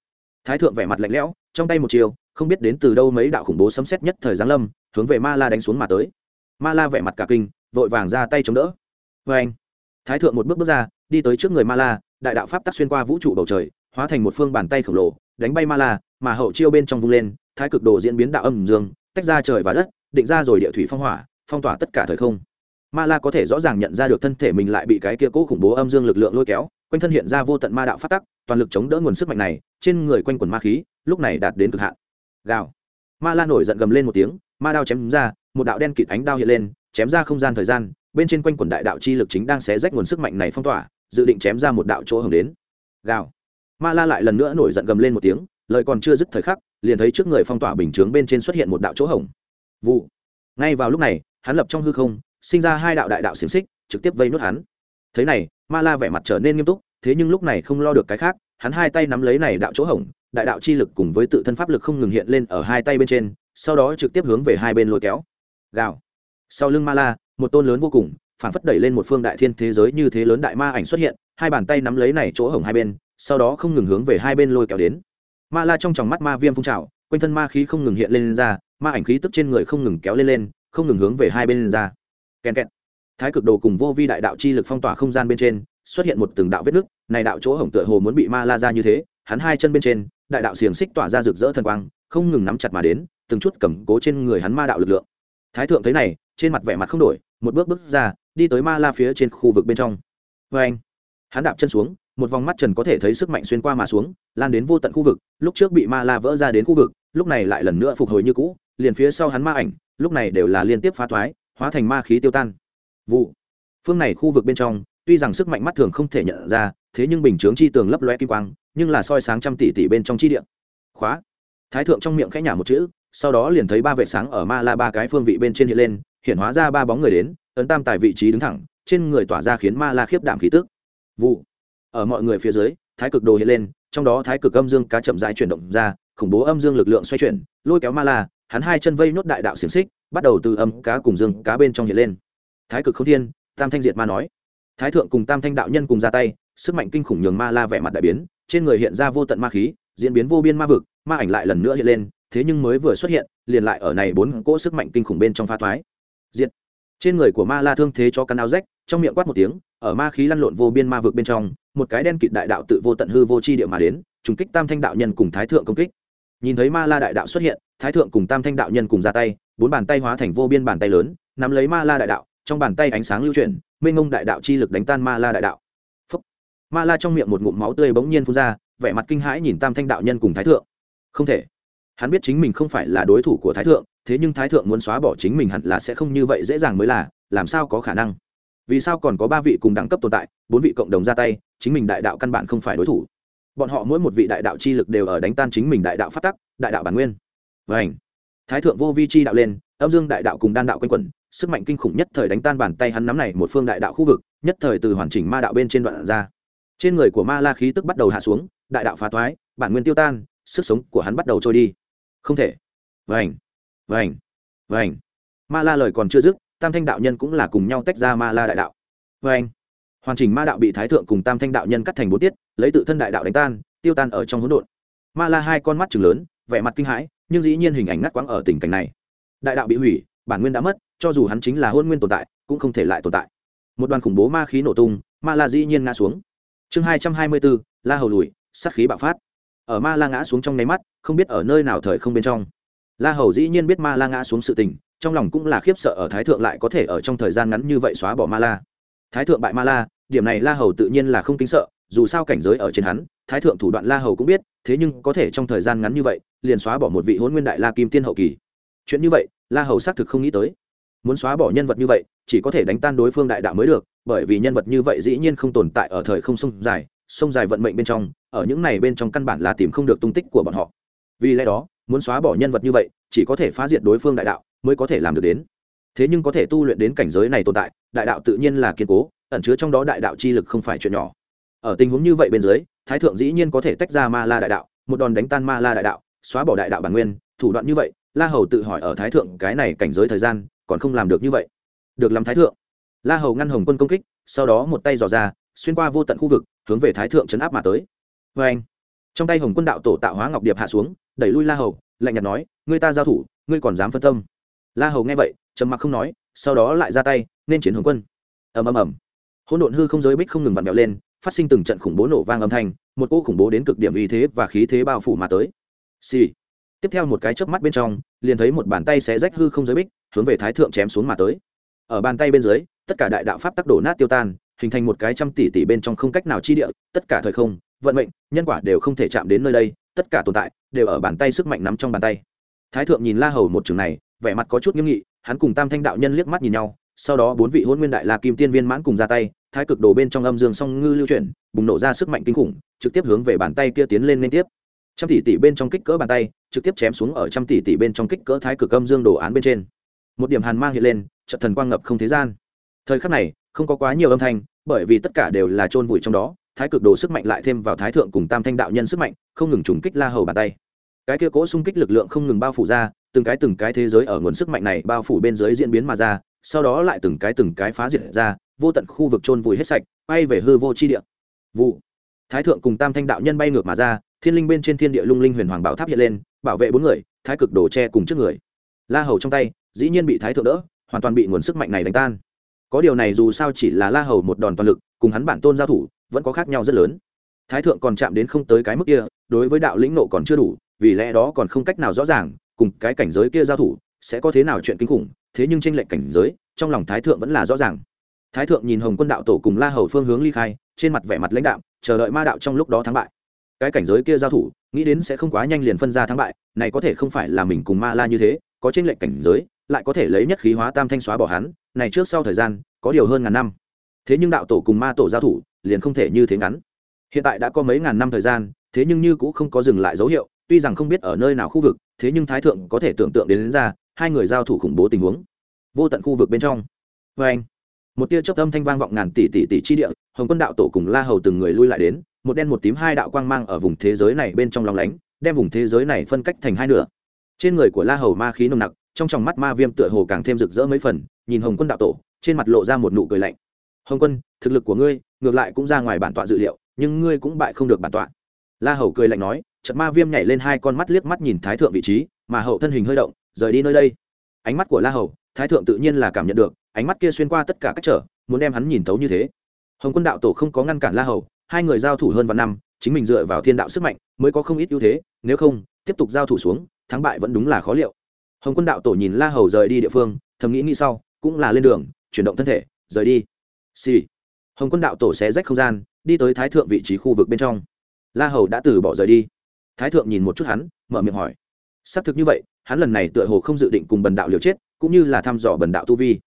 Thái thượng vẻ mặt lạnh lẽo, trong tay một chiều, không biết đến từ đâu mấy đạo khủng bố sấm xét nhất thời giáng lâm, hướng về ma la đánh xuống mà tới. Ma la vẻ mặt cả kinh, vội vàng ra tay chống đỡ. Vê anh thái thượng một bước bước ra, đi tới trước người ma la, đại đạo pháp tắc xuyên qua vũ trụ bầu trời hóa thành một phương bàn tay khổng lồ, đánh bay ma la, mà hậu chiêu bên trong vung lên, thái cực đồ diễn biến đạo âm dương, tách ra trời và đất, định ra rồi địa thủy phong hỏa, phong tỏa tất cả thời không. Ma la có thể rõ ràng nhận ra được thân thể mình lại bị cái kia cố khủng bố âm dương lực lượng lôi kéo, quanh thân hiện ra vô tận ma đạo phát tắc, toàn lực chống đỡ nguồn sức mạnh này, trên người quanh quần ma khí, lúc này đạt đến cực hạn. Gào. Ma la nổi giận gầm lên một tiếng, ma đao chém ra, một đạo đen kịt ánh đao hiện lên, chém ra không gian thời gian, bên trên quanh quần đại đạo chi lực chính đang xé rách nguồn sức mạnh này phong tỏa, dự định chém ra một đạo chỗ hưởng đến. Gào ma la lại lần nữa nổi giận gầm lên một tiếng, lời còn chưa dứt thời khắc, liền thấy trước người phong tỏa bình chướng bên trên xuất hiện một đạo chỗ hổng. Vụ. Ngay vào lúc này, hắn lập trong hư không, sinh ra hai đạo đại đạo xiềng xích, trực tiếp vây nuốt hắn. Thế này, ma la vẻ mặt trở nên nghiêm túc, thế nhưng lúc này không lo được cái khác, hắn hai tay nắm lấy này đạo chỗ hổng, đại đạo chi lực cùng với tự thân pháp lực không ngừng hiện lên ở hai tay bên trên, sau đó trực tiếp hướng về hai bên lôi kéo. Gào. Sau lưng ma la, một tôn lớn vô cùng, phản phất đẩy lên một phương đại thiên thế giới như thế lớn đại ma ảnh xuất hiện, hai bàn tay nắm lấy này chỗ hổng hai bên sau đó không ngừng hướng về hai bên lôi kéo đến. Ma la trong tròng mắt ma viêm phun trào quanh thân ma khí không ngừng hiện lên, lên ra ma ảnh khí tức trên người không ngừng kéo lên lên không ngừng hướng về hai bên lên ra. Kèn kẹt. Thái cực đồ cùng vô vi đại đạo chi lực phong tỏa không gian bên trên xuất hiện một từng đạo vết nứt này đạo chỗ hổng tựa hồ muốn bị ma la ra như thế hắn hai chân bên trên đại đạo xiềng xích tỏa ra rực rỡ thần quang không ngừng nắm chặt mà đến từng chút cầm cố trên người hắn ma đạo lực lượng. Thái thượng thấy này trên mặt vẻ mặt không đổi một bước bước ra đi tới ma la phía trên khu vực bên trong. Vê anh. Hắn đạp chân xuống một vòng mắt trần có thể thấy sức mạnh xuyên qua mà xuống, lan đến vô tận khu vực, lúc trước bị ma la vỡ ra đến khu vực, lúc này lại lần nữa phục hồi như cũ, liền phía sau hắn ma ảnh, lúc này đều là liên tiếp phá thoái, hóa thành ma khí tiêu tan. Vụ. Phương này khu vực bên trong, tuy rằng sức mạnh mắt thường không thể nhận ra, thế nhưng bình chướng chi tường lấp loe kim quang, nhưng là soi sáng trăm tỷ tỷ bên trong chi điện khóa. Thái thượng trong miệng khẽ nhả một chữ, sau đó liền thấy ba vệ sáng ở ma la ba cái phương vị bên trên hiện lên, hiện hóa ra ba bóng người đến, ấn tam tại vị trí đứng thẳng, trên người tỏa ra khiến ma la khiếp đảm khí tức. Vụ ở mọi người phía dưới, thái cực đồ hiện lên, trong đó thái cực âm dương cá chậm rãi chuyển động ra, khủng bố âm dương lực lượng xoay chuyển, lôi kéo ma la, hắn hai chân vây nốt đại đạo xiềng xích, bắt đầu từ âm cá cùng dương cá bên trong hiện lên. Thái cực không thiên, tam thanh diệt ma nói. Thái thượng cùng tam thanh đạo nhân cùng ra tay, sức mạnh kinh khủng nhường ma la vẻ mặt đại biến, trên người hiện ra vô tận ma khí, diễn biến vô biên ma vực, ma ảnh lại lần nữa hiện lên, thế nhưng mới vừa xuất hiện, liền lại ở này bốn cỗ sức mạnh kinh khủng bên trong pha thoái. Diệt. Trên người của ma la thương thế cho căn áo rách, trong miệng quát một tiếng, ở ma khí lăn lộn vô biên ma vực bên trong một cái đen kịt đại đạo tự vô tận hư vô chi địa mà đến, trùng kích tam thanh đạo nhân cùng thái thượng công kích. Nhìn thấy ma la đại đạo xuất hiện, thái thượng cùng tam thanh đạo nhân cùng ra tay, bốn bàn tay hóa thành vô biên bàn tay lớn, nắm lấy ma la đại đạo, trong bàn tay ánh sáng lưu chuyển, mênh ngông đại đạo chi lực đánh tan ma la đại đạo. Phúc. ma la trong miệng một ngụm máu tươi bỗng nhiên phun ra, vẻ mặt kinh hãi nhìn tam thanh đạo nhân cùng thái thượng. Không thể! Hắn biết chính mình không phải là đối thủ của thái thượng, thế nhưng thái thượng muốn xóa bỏ chính mình hẳn là sẽ không như vậy dễ dàng mới là, làm sao có khả năng? Vì sao còn có ba vị cùng đẳng cấp tồn tại, bốn vị cộng đồng ra tay chính mình đại đạo căn bản không phải đối thủ. Bọn họ mỗi một vị đại đạo chi lực đều ở đánh tan chính mình đại đạo phát tắc, đại đạo bản nguyên. Vảnh thái thượng vô vi chi đạo lên, âm dương đại đạo cùng đan đạo quanh quẩn, sức mạnh kinh khủng nhất thời đánh tan bàn tay hắn nắm này một phương đại đạo khu vực, nhất thời từ hoàn chỉnh ma đạo bên trên đoạn ra. Trên người của ma la khí tức bắt đầu hạ xuống, đại đạo phá toái bản nguyên tiêu tan, sức sống của hắn bắt đầu trôi đi. Không thể. Vảnh vảnh vảnh ma la lời còn chưa dứt, tam thanh đạo nhân cũng là cùng nhau tách ra ma la đại đạo. Vảnh hoàn chỉnh ma đạo bị thái thượng cùng tam thanh đạo nhân cắt thành bốn tiết, lấy tự thân đại đạo đánh tan, tiêu tan ở trong hỗn độn. Ma la hai con mắt chừng lớn, vẻ mặt kinh hãi, nhưng dĩ nhiên hình ảnh ngắt quãng ở tình cảnh này. Đại đạo bị hủy, bản nguyên đã mất, cho dù hắn chính là hôn nguyên tồn tại, cũng không thể lại tồn tại. Một đoàn khủng bố ma khí nổ tung, ma la dĩ nhiên ngã xuống. Chương hai trăm hai mươi bốn, la hầu lùi, sát khí bạo phát. Ở ma la ngã xuống trong nháy mắt, không biết ở nơi nào thời không bên trong. La hầu dĩ nhiên biết ma la ngã xuống sự tình, trong lòng cũng là khiếp sợ ở thái thượng lại có thể ở trong thời gian ngắn như vậy xóa bỏ ma la thái thượng bại ma la, điểm này la hầu tự nhiên là không kính sợ, dù sao cảnh giới ở trên hắn, thái thượng thủ đoạn la hầu cũng biết, thế nhưng có thể trong thời gian ngắn như vậy, liền xóa bỏ một vị hôn nguyên đại la kim tiên hậu kỳ. Chuyện như vậy, la hầu xác thực không nghĩ tới. Muốn xóa bỏ nhân vật như vậy, chỉ có thể đánh tan đối phương đại đạo mới được, bởi vì nhân vật như vậy dĩ nhiên không tồn tại ở thời không sông dài sông dài vận mệnh bên trong, ở những này bên trong căn bản là tìm không được tung tích của bọn họ. Vì lẽ đó, muốn xóa bỏ nhân vật như vậy, chỉ có thể phá diệt đối phương đại đạo, mới có thể làm được đến. Thế nhưng có thể tu luyện đến cảnh giới này tồn tại đại đạo tự nhiên là kiên cố, ẩn chứa trong đó đại đạo chi lực không phải chuyện nhỏ. Ở tình huống như vậy bên dưới, thái thượng dĩ nhiên có thể tách ra ma la đại đạo, một đòn đánh tan ma la đại đạo, xóa bỏ đại đạo bản nguyên, thủ đoạn như vậy, la hầu tự hỏi ở thái thượng cái này cảnh giới thời gian, còn không làm được như vậy. Được làm thái thượng. La hầu ngăn hồng quân công kích, sau đó một tay dò ra, xuyên qua vô tận khu vực, hướng về thái thượng chấn áp mà tới. Vê anh, trong tay hồng quân đạo tổ tạo hóa ngọc điệp hạ xuống, đẩy lui la hầu, lạnh nhạt nói, ngươi ta giao thủ, ngươi còn dám phân tâm. La hầu nghe vậy, trầm mặc không nói, sau đó lại ra tay nên chiến hồng quân. Ầm ầm ầm. Hỗn độn hư không giới bích không ngừng vặn vẹo lên, phát sinh từng trận khủng bố nổ vang âm thanh, một cỗ khủng bố đến cực điểm uy thế và khí thế bao phủ mà tới. Xì、sì. tiếp theo một cái chớp mắt bên trong, liền thấy một bàn tay xé rách hư không giới bích, hướng về thái thượng chém xuống mà tới. Ở bàn tay bên dưới, tất cả đại đạo pháp tắc đổ nát tiêu tan, hình thành một cái trăm tỷ tỷ bên trong không cách nào chi địa, tất cả thời không, vận mệnh, nhân quả đều không thể chạm đến nơi đây, tất cả tồn tại đều ở bàn tay sức mạnh nắm trong bàn tay. Thái thượng nhìn la hầu một trường này, vẻ mặt có chút nghiêm nghị, hắn cùng tam thanh đạo nhân liếc mắt nhìn nhau sau đó bốn vị hôn nguyên đại la kim tiên viên mãn cùng ra tay, thái cực đồ bên trong âm dương song ngư lưu chuyển, bùng nổ ra sức mạnh kinh khủng, trực tiếp hướng về bàn tay kia tiến lên liên tiếp. Trăm tỷ tỷ bên trong kích cỡ bàn tay, trực tiếp chém xuống ở trăm tỷ tỷ bên trong kích cỡ thái cực âm dương đồ án bên trên. Một điểm hàn mang hiện lên trận thần quang ngập không thế gian. Thời khắc này, không có quá nhiều âm thanh, bởi vì tất cả đều là chôn vùi trong đó, thái cực đồ sức mạnh lại thêm vào thái thượng cùng tam thanh đạo nhân sức mạnh, không ngừng trùng kích la hầu bàn tay. Cái kia cỗ xung kích lực lượng không ngừng bao phủ ra, từng cái từng cái thế giới ở nguồn sức mạnh này bao phủ bên dưới diễn biến mà ra sau đó lại từng cái từng cái phá diệt ra, vô tận khu vực trôn vùi hết sạch, bay về hư vô chi địa. Vụ. Thái thượng cùng tam thanh đạo nhân bay ngược mà ra, thiên linh bên trên thiên địa lung linh huyền hoàng bảo tháp hiện lên, bảo vệ bốn người, thái cực đổ che cùng trước người. La hầu trong tay, dĩ nhiên bị thái thượng đỡ, hoàn toàn bị nguồn sức mạnh này đánh tan. Có điều này dù sao chỉ là la hầu một đòn toàn lực, cùng hắn bản tôn giao thủ, vẫn có khác nhau rất lớn. Thái thượng còn chạm đến không tới cái mức kia, đối với đạo lĩnh nộ còn chưa đủ, vì lẽ đó còn không cách nào rõ ràng, cùng cái cảnh giới kia giao thủ, sẽ có thế nào chuyện kinh khủng thế nhưng trên lệnh cảnh giới trong lòng thái thượng vẫn là rõ ràng. Thái thượng nhìn hồng quân đạo tổ cùng la hầu phương hướng ly khai trên mặt vẻ mặt lãnh đạo chờ đợi ma đạo trong lúc đó thắng bại. Cái cảnh giới kia giao thủ nghĩ đến sẽ không quá nhanh liền phân ra thắng bại này có thể không phải là mình cùng ma la như thế có trên lệnh cảnh giới lại có thể lấy nhất khí hóa tam thanh xóa bỏ hắn này trước sau thời gian có điều hơn ngàn năm. Thế nhưng đạo tổ cùng ma tổ giao thủ liền không thể như thế ngắn. Hiện tại đã có mấy ngàn năm thời gian thế nhưng như cũng không có dừng lại dấu hiệu tuy rằng không biết ở nơi nào khu vực thế nhưng thái thượng có thể tưởng tượng đến, đến ra hai người giao thủ khủng bố tình huống. Vô tận khu vực bên trong. Vê anh, một tia chớp âm thanh vang vọng ngàn tỷ tỷ tỷ chi địa, hồng quân đạo tổ cùng la hầu từng người lui lại đến, một đen một tím hai đạo quang mang ở vùng thế giới này bên trong lòng lánh, đem vùng thế giới này phân cách thành hai nửa. Trên người của la hầu ma khí nồng nặc, trong tròng mắt ma viêm tựa hồ càng thêm rực rỡ mấy phần, nhìn hồng quân đạo tổ, trên mặt lộ ra một nụ cười lạnh. Hồng quân, thực lực của ngươi ngược lại cũng ra ngoài bản tọa dự liệu, nhưng ngươi cũng bại không được bản tọa. La hầu cười lạnh nói trận ma viêm nhảy lên hai con mắt liếc mắt nhìn thái thượng vị trí, mà hậu thân hình hơi động rời đi nơi đây. Ánh mắt của la hầu, thái thượng tự nhiên là cảm nhận được, ánh mắt kia xuyên qua tất cả các trở, muốn đem hắn nhìn thấu như thế. Hồng quân đạo tổ không có ngăn cản la hầu, hai người giao thủ hơn vạn năm, chính mình dựa vào thiên đạo sức mạnh mới có không ít ưu thế, nếu không, tiếp tục giao thủ xuống, thắng bại vẫn đúng là khó liệu. Hồng quân đạo tổ nhìn la hầu rời đi địa phương, thầm nghĩ nghĩ sau, cũng là lên đường, chuyển động thân thể, rời đi. Xì、sì. hồng quân đạo tổ sẽ rách không gian, đi tới thái thượng vị trí khu vực bên trong. La hầu đã từ bỏ rời đi. Thái thượng nhìn một chút hắn, mở miệng hỏi xác thực như vậy, hắn lần này tựa hồ không dự định cùng bần đạo liều chết, cũng như là thăm dò bần đạo tu vi.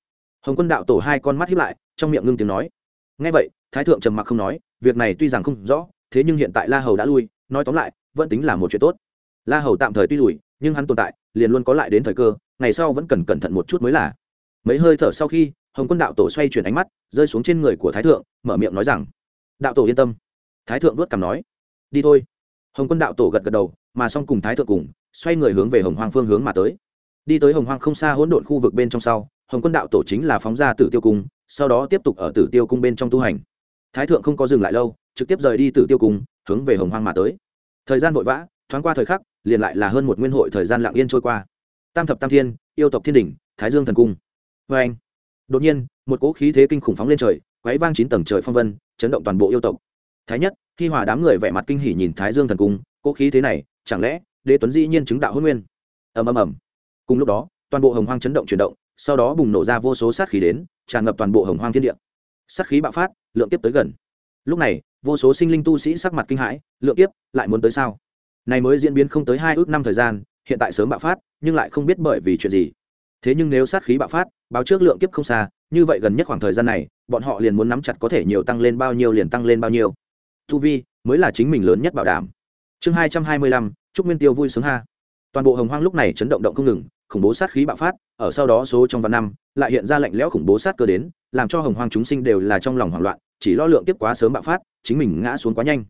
Hồng quân đạo tổ hai con mắt hiếp lại, trong miệng ngưng tiếng nói. Ngay vậy, thái thượng trầm mặc không nói, việc này tuy rằng không rõ, thế nhưng hiện tại la hầu đã lui, nói tóm lại, vẫn tính là một chuyện tốt. La hầu tạm thời tuy lùi, nhưng hắn tồn tại, liền luôn có lại đến thời cơ, ngày sau vẫn cần cẩn thận một chút mới là. Mấy hơi thở sau khi, hồng quân đạo tổ xoay chuyển ánh mắt, rơi xuống trên người của thái thượng, mở miệng nói rằng, đạo tổ yên tâm. Thái thượng vớt cảm nói, đi thôi. Hồng quân đạo tổ gật gật đầu, mà xong cùng thái thượng cùng xoay người hướng về hồng hoang phương hướng mà tới. Đi tới hồng hoang không xa hỗn độn khu vực bên trong sau, hồng quân đạo tổ chính là phóng ra tử tiêu cung, sau đó tiếp tục ở tử tiêu cung bên trong tu hành. Thái thượng không có dừng lại lâu, trực tiếp rời đi tử tiêu cung, hướng về hồng hoang mà tới. Thời gian vội vã, thoáng qua thời khắc, liền lại là hơn một nguyên hội thời gian lặng yên trôi qua. Tam thập tam thiên, yêu tộc thiên đình thái dương thần cung. Vê anh, đột nhiên, một cỗ khí thế kinh khủng phóng lên trời quáy vang chín tầng trời phong vân, chấn động toàn bộ yêu tộc. Thái nhất, khi hòa đám người vẻ mặt kinh hỉ nhìn thái dương thần cung, cỗ khí thế này, chẳng lẽ đế tuấn dĩ nhiên chứng đạo hôn nguyên. Ầm ầm ầm. Cùng lúc đó, toàn bộ hồng hoang chấn động chuyển động, sau đó bùng nổ ra vô số sát khí đến, tràn ngập toàn bộ hồng hoang thiên địa. Sát khí bạo phát, lượng tiếp tới gần. Lúc này, vô số sinh linh tu sĩ sắc mặt kinh hãi, lượng tiếp lại muốn tới sao? Này mới diễn biến không tới hai ước năm thời gian, hiện tại sớm bạo phát, nhưng lại không biết bởi vì chuyện gì. Thế nhưng nếu sát khí bạo phát, báo trước lượng kiếp không xa, như vậy gần nhất khoảng thời gian này, bọn họ liền muốn nắm chặt có thể nhiều tăng lên bao nhiêu liền tăng lên bao nhiêu. Tu vi mới là chính mình lớn nhất bảo đảm. Chương hai trăm hai mươi lăm chúc nguyên tiêu vui sướng ha. Toàn bộ hồng hoang lúc này chấn động động không ngừng, khủng bố sát khí bạo phát, ở sau đó số trong vạn năm, lại hiện ra lạnh lẽo khủng bố sát cơ đến, làm cho hồng hoang chúng sinh đều là trong lòng hoảng loạn, chỉ lo lượng tiếp quá sớm bạo phát, chính mình ngã xuống quá nhanh.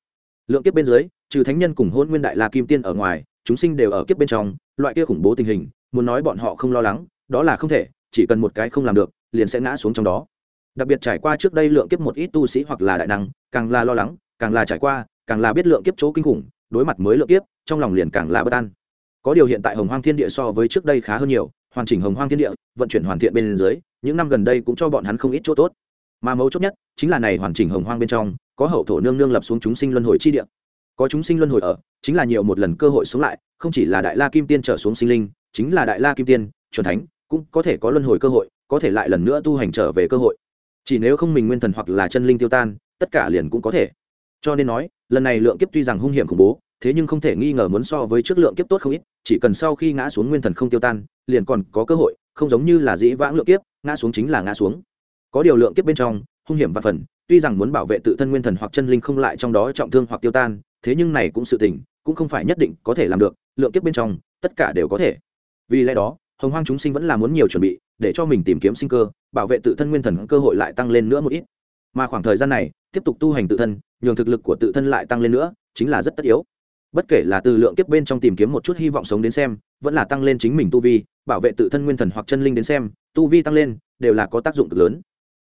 Lượng kiếp bên dưới, trừ thánh nhân cùng hôn nguyên đại la kim tiên ở ngoài, chúng sinh đều ở kiếp bên trong, loại kia khủng bố tình hình, muốn nói bọn họ không lo lắng, đó là không thể, chỉ cần một cái không làm được, liền sẽ ngã xuống trong đó. Đặc biệt trải qua trước đây lượng kiếp một ít tu sĩ hoặc là đại năng, càng là lo lắng, càng là trải qua, càng là biết lượng kiếp chỗ kinh khủng, đối mặt mới lượng kiếp trong lòng liền càng là bất an. Có điều hiện tại hồng hoang thiên địa so với trước đây khá hơn nhiều, hoàn chỉnh hồng hoang thiên địa, vận chuyển hoàn thiện bên dưới, những năm gần đây cũng cho bọn hắn không ít chỗ tốt. Mà mấu chốt nhất chính là này hoàn chỉnh hồng hoang bên trong, có hậu thổ nương nương lập xuống chúng sinh luân hồi chi địa. Có chúng sinh luân hồi ở, chính là nhiều một lần cơ hội sống lại, không chỉ là đại la kim tiên trở xuống sinh linh, chính là đại la kim tiên, chuẩn thánh, cũng có thể có luân hồi cơ hội, có thể lại lần nữa tu hành trở về cơ hội. Chỉ nếu không mình nguyên thần hoặc là chân linh tiêu tan, tất cả liền cũng có thể. Cho nên nói, lần này lượng kiếp tuy rằng hung hiểm khủng bố thế nhưng không thể nghi ngờ muốn so với trước lượng kiếp tốt không ít, chỉ cần sau khi ngã xuống nguyên thần không tiêu tan, liền còn có cơ hội, không giống như là dĩ vãng lượng kiếp, ngã xuống chính là ngã xuống. Có điều lượng kiếp bên trong, hung hiểm và phần, tuy rằng muốn bảo vệ tự thân nguyên thần hoặc chân linh không lại trong đó trọng thương hoặc tiêu tan, thế nhưng này cũng sự tình, cũng không phải nhất định có thể làm được, lượng kiếp bên trong, tất cả đều có thể. Vì lẽ đó, hồng hoang chúng sinh vẫn là muốn nhiều chuẩn bị, để cho mình tìm kiếm sinh cơ, bảo vệ tự thân nguyên thần cơ hội lại tăng lên nữa một ít. Mà khoảng thời gian này, tiếp tục tu hành tự thân, nhường thực lực của tự thân lại tăng lên nữa, chính là rất tất yếu bất kể là từ lượng kiếp bên trong tìm kiếm một chút hy vọng sống đến xem, vẫn là tăng lên chính mình tu vi, bảo vệ tự thân nguyên thần hoặc chân linh đến xem, tu vi tăng lên, đều là có tác dụng cực lớn.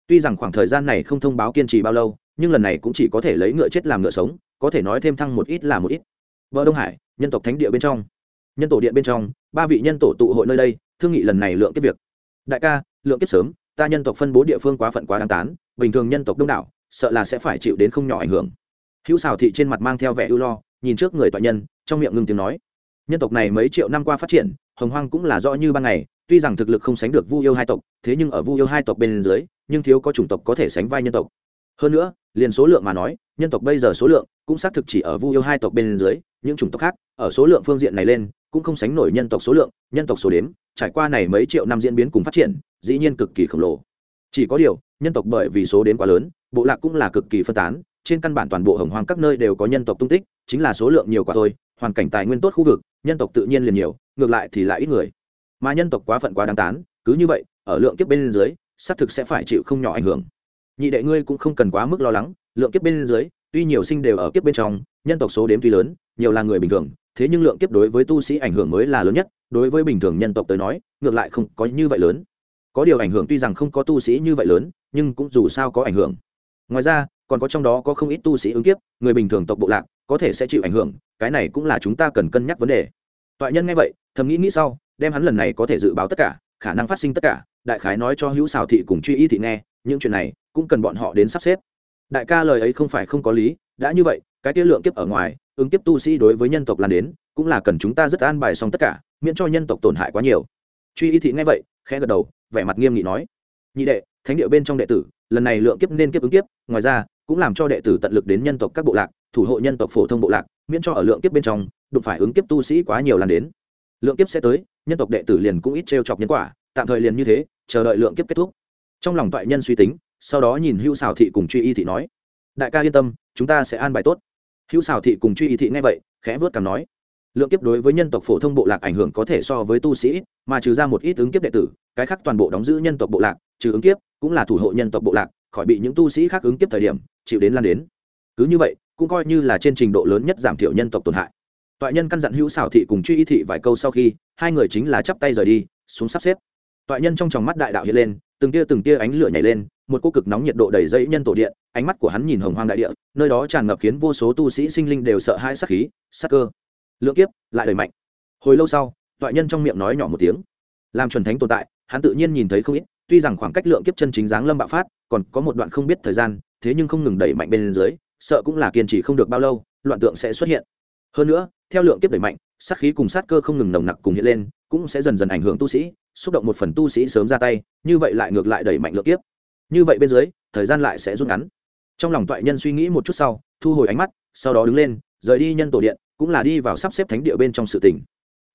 Tuy rằng khoảng thời gian này không thông báo kiên trì bao lâu, nhưng lần này cũng chỉ có thể lấy ngựa chết làm ngựa sống, có thể nói thêm thăng một ít là một ít. Vợ đông hải, nhân tộc thánh địa bên trong. Nhân tổ điện bên trong, ba vị nhân tổ tụ hội nơi đây, thương nghị lần này lượng kiếp việc. Đại ca, lượng kiếp sớm, ta nhân tộc phân bố địa phương quá phận quá đáng tán, bình thường nhân tộc đông đảo, sợ là sẽ phải chịu đến không nhỏ ảnh hưởng. Hữu xào thị trên mặt mang theo vẻ ưu lo nhìn trước người tọa nhân, trong miệng ngưng tiếng nói. Nhân tộc này mấy triệu năm qua phát triển, hồng hoang cũng là rõ như ban ngày, tuy rằng thực lực không sánh được vu yêu hai tộc, thế nhưng ở vu yêu hai tộc bên dưới, nhưng thiếu có chủng tộc có thể sánh vai nhân tộc. Hơn nữa, liền số lượng mà nói, nhân tộc bây giờ số lượng cũng xác thực chỉ ở vu yêu hai tộc bên dưới, những chủng tộc khác, ở số lượng phương diện này lên, cũng không sánh nổi nhân tộc số lượng, nhân tộc số đếm, trải qua này mấy triệu năm diễn biến cùng phát triển, dĩ nhiên cực kỳ khổng lồ. Chỉ có điều, nhân tộc bởi vì số đếm quá lớn, bộ lạc cũng là cực kỳ phân tán trên căn bản toàn bộ hồng hoang các nơi đều có nhân tộc tung tích, chính là số lượng nhiều quá thôi, hoàn cảnh tài nguyên tốt khu vực, nhân tộc tự nhiên liền nhiều, ngược lại thì lại ít người. Mà nhân tộc quá phận quá đáng tán, cứ như vậy, ở lượng kiếp bên dưới, xác thực sẽ phải chịu không nhỏ ảnh hưởng. Nhị đệ ngươi cũng không cần quá mức lo lắng, lượng kiếp bên dưới, tuy nhiều sinh đều ở kiếp bên trong, nhân tộc số đếm tuy lớn, nhiều là người bình thường, thế nhưng lượng kiếp đối với tu sĩ ảnh hưởng mới là lớn nhất, đối với bình thường nhân tộc tới nói, ngược lại không có như vậy lớn. Có điều ảnh hưởng tuy rằng không có tu sĩ như vậy lớn, nhưng cũng dù sao có ảnh hưởng. Ngoài ra còn có trong đó có không ít tu sĩ ứng kiếp, người bình thường tộc bộ lạc, có thể sẽ chịu ảnh hưởng, cái này cũng là chúng ta cần cân nhắc vấn đề. Toại nhân nghe vậy, thầm nghĩ nghĩ sau, đem hắn lần này có thể dự báo tất cả, khả năng phát sinh tất cả, đại khái nói cho hữu xào thị cùng truy y thị nghe, những chuyện này cũng cần bọn họ đến sắp xếp. Đại ca lời ấy không phải không có lý, đã như vậy, cái tiết lượng kiếp ở ngoài, ứng kiếp tu sĩ đối với nhân tộc lan đến, cũng là cần chúng ta rất an bài xong tất cả, miễn cho nhân tộc tổn hại quá nhiều. Truy y thị nghe vậy, khẽ gật đầu, vẻ mặt nghiêm nghị nói, nhị đệ, thánh địa bên trong đệ tử, lần này lượng kiếp nên kiếp ứng kiếp, ngoài ra cũng làm cho đệ tử tận lực đến nhân tộc các bộ lạc, thủ hộ nhân tộc phổ thông bộ lạc, miễn cho ở lượng kiếp bên trong, đụng phải ứng kiếp tu sĩ quá nhiều lần đến. Lượng kiếp sẽ tới, nhân tộc đệ tử liền cũng ít t chọc nhân quả, tạm thời liền như thế, chờ đợi lượng kiếp kết thúc. Trong lòng toại nhân suy tính, sau đó nhìn hưu xào thị cùng truy y thị nói, đại ca yên tâm, chúng ta sẽ an bài tốt. Hữu xào thị cùng truy y thị nghe vậy, khẽ vớt cảm nói, lượng kiếp đối với nhân tộc phổ thông bộ lạc ảnh hưởng có thể so với tu sĩ, mà trừ ra một ít ứng kiếp đệ tử, cái khác toàn bộ đóng giữ nhân tộc bộ lạc, trừ ứng kiếp, cũng là thủ hộ nhân tộc bộ lạc, khỏi bị những tu sĩ khác ứng kiếp thời điểm chịu đến lan đến. Cứ như vậy, cũng coi như là trên trình độ lớn nhất giảm thiểu nhân tộc tổn hại. Toại nhân căn dặn hữu xảo thị cùng truy y thị vài câu sau khi, hai người chính là chắp tay rời đi, xuống sắp xếp. Toại nhân trong tròng mắt đại đạo hiện lên, từng tia từng tia ánh lửa nhảy lên, một cô cực nóng nhiệt độ đầy dây nhân tổ điện, ánh mắt của hắn nhìn hồng hoang đại địa, nơi đó tràn ngập khiến vô số tu sĩ sinh linh đều sợ hãi sắc khí, sắc cơ. Lượng kiếp lại đẩy mạnh. Hồi lâu sau, toại nhân trong miệng nói nhỏ một tiếng. Làm chuẩn thánh tồn tại, hắn tự nhiên nhìn thấy không ít, tuy rằng khoảng cách lượng kiếp chân chính dáng lâm bạo phát, còn có một đoạn không biết thời gian thế nhưng không ngừng đẩy mạnh bên dưới, sợ cũng là kiên trì không được bao lâu, loạn tượng sẽ xuất hiện. Hơn nữa, theo lượng kiếp đẩy mạnh, sát khí cùng sát cơ không ngừng nồng nặc cùng hiện lên, cũng sẽ dần dần ảnh hưởng tu sĩ, xúc động một phần tu sĩ sớm ra tay, như vậy lại ngược lại đẩy mạnh lượng kiếp. Như vậy bên dưới, thời gian lại sẽ rút ngắn. Trong lòng toại nhân suy nghĩ một chút sau, thu hồi ánh mắt, sau đó đứng lên, rời đi nhân tổ điện, cũng là đi vào sắp xếp thánh địa bên trong sự tỉnh.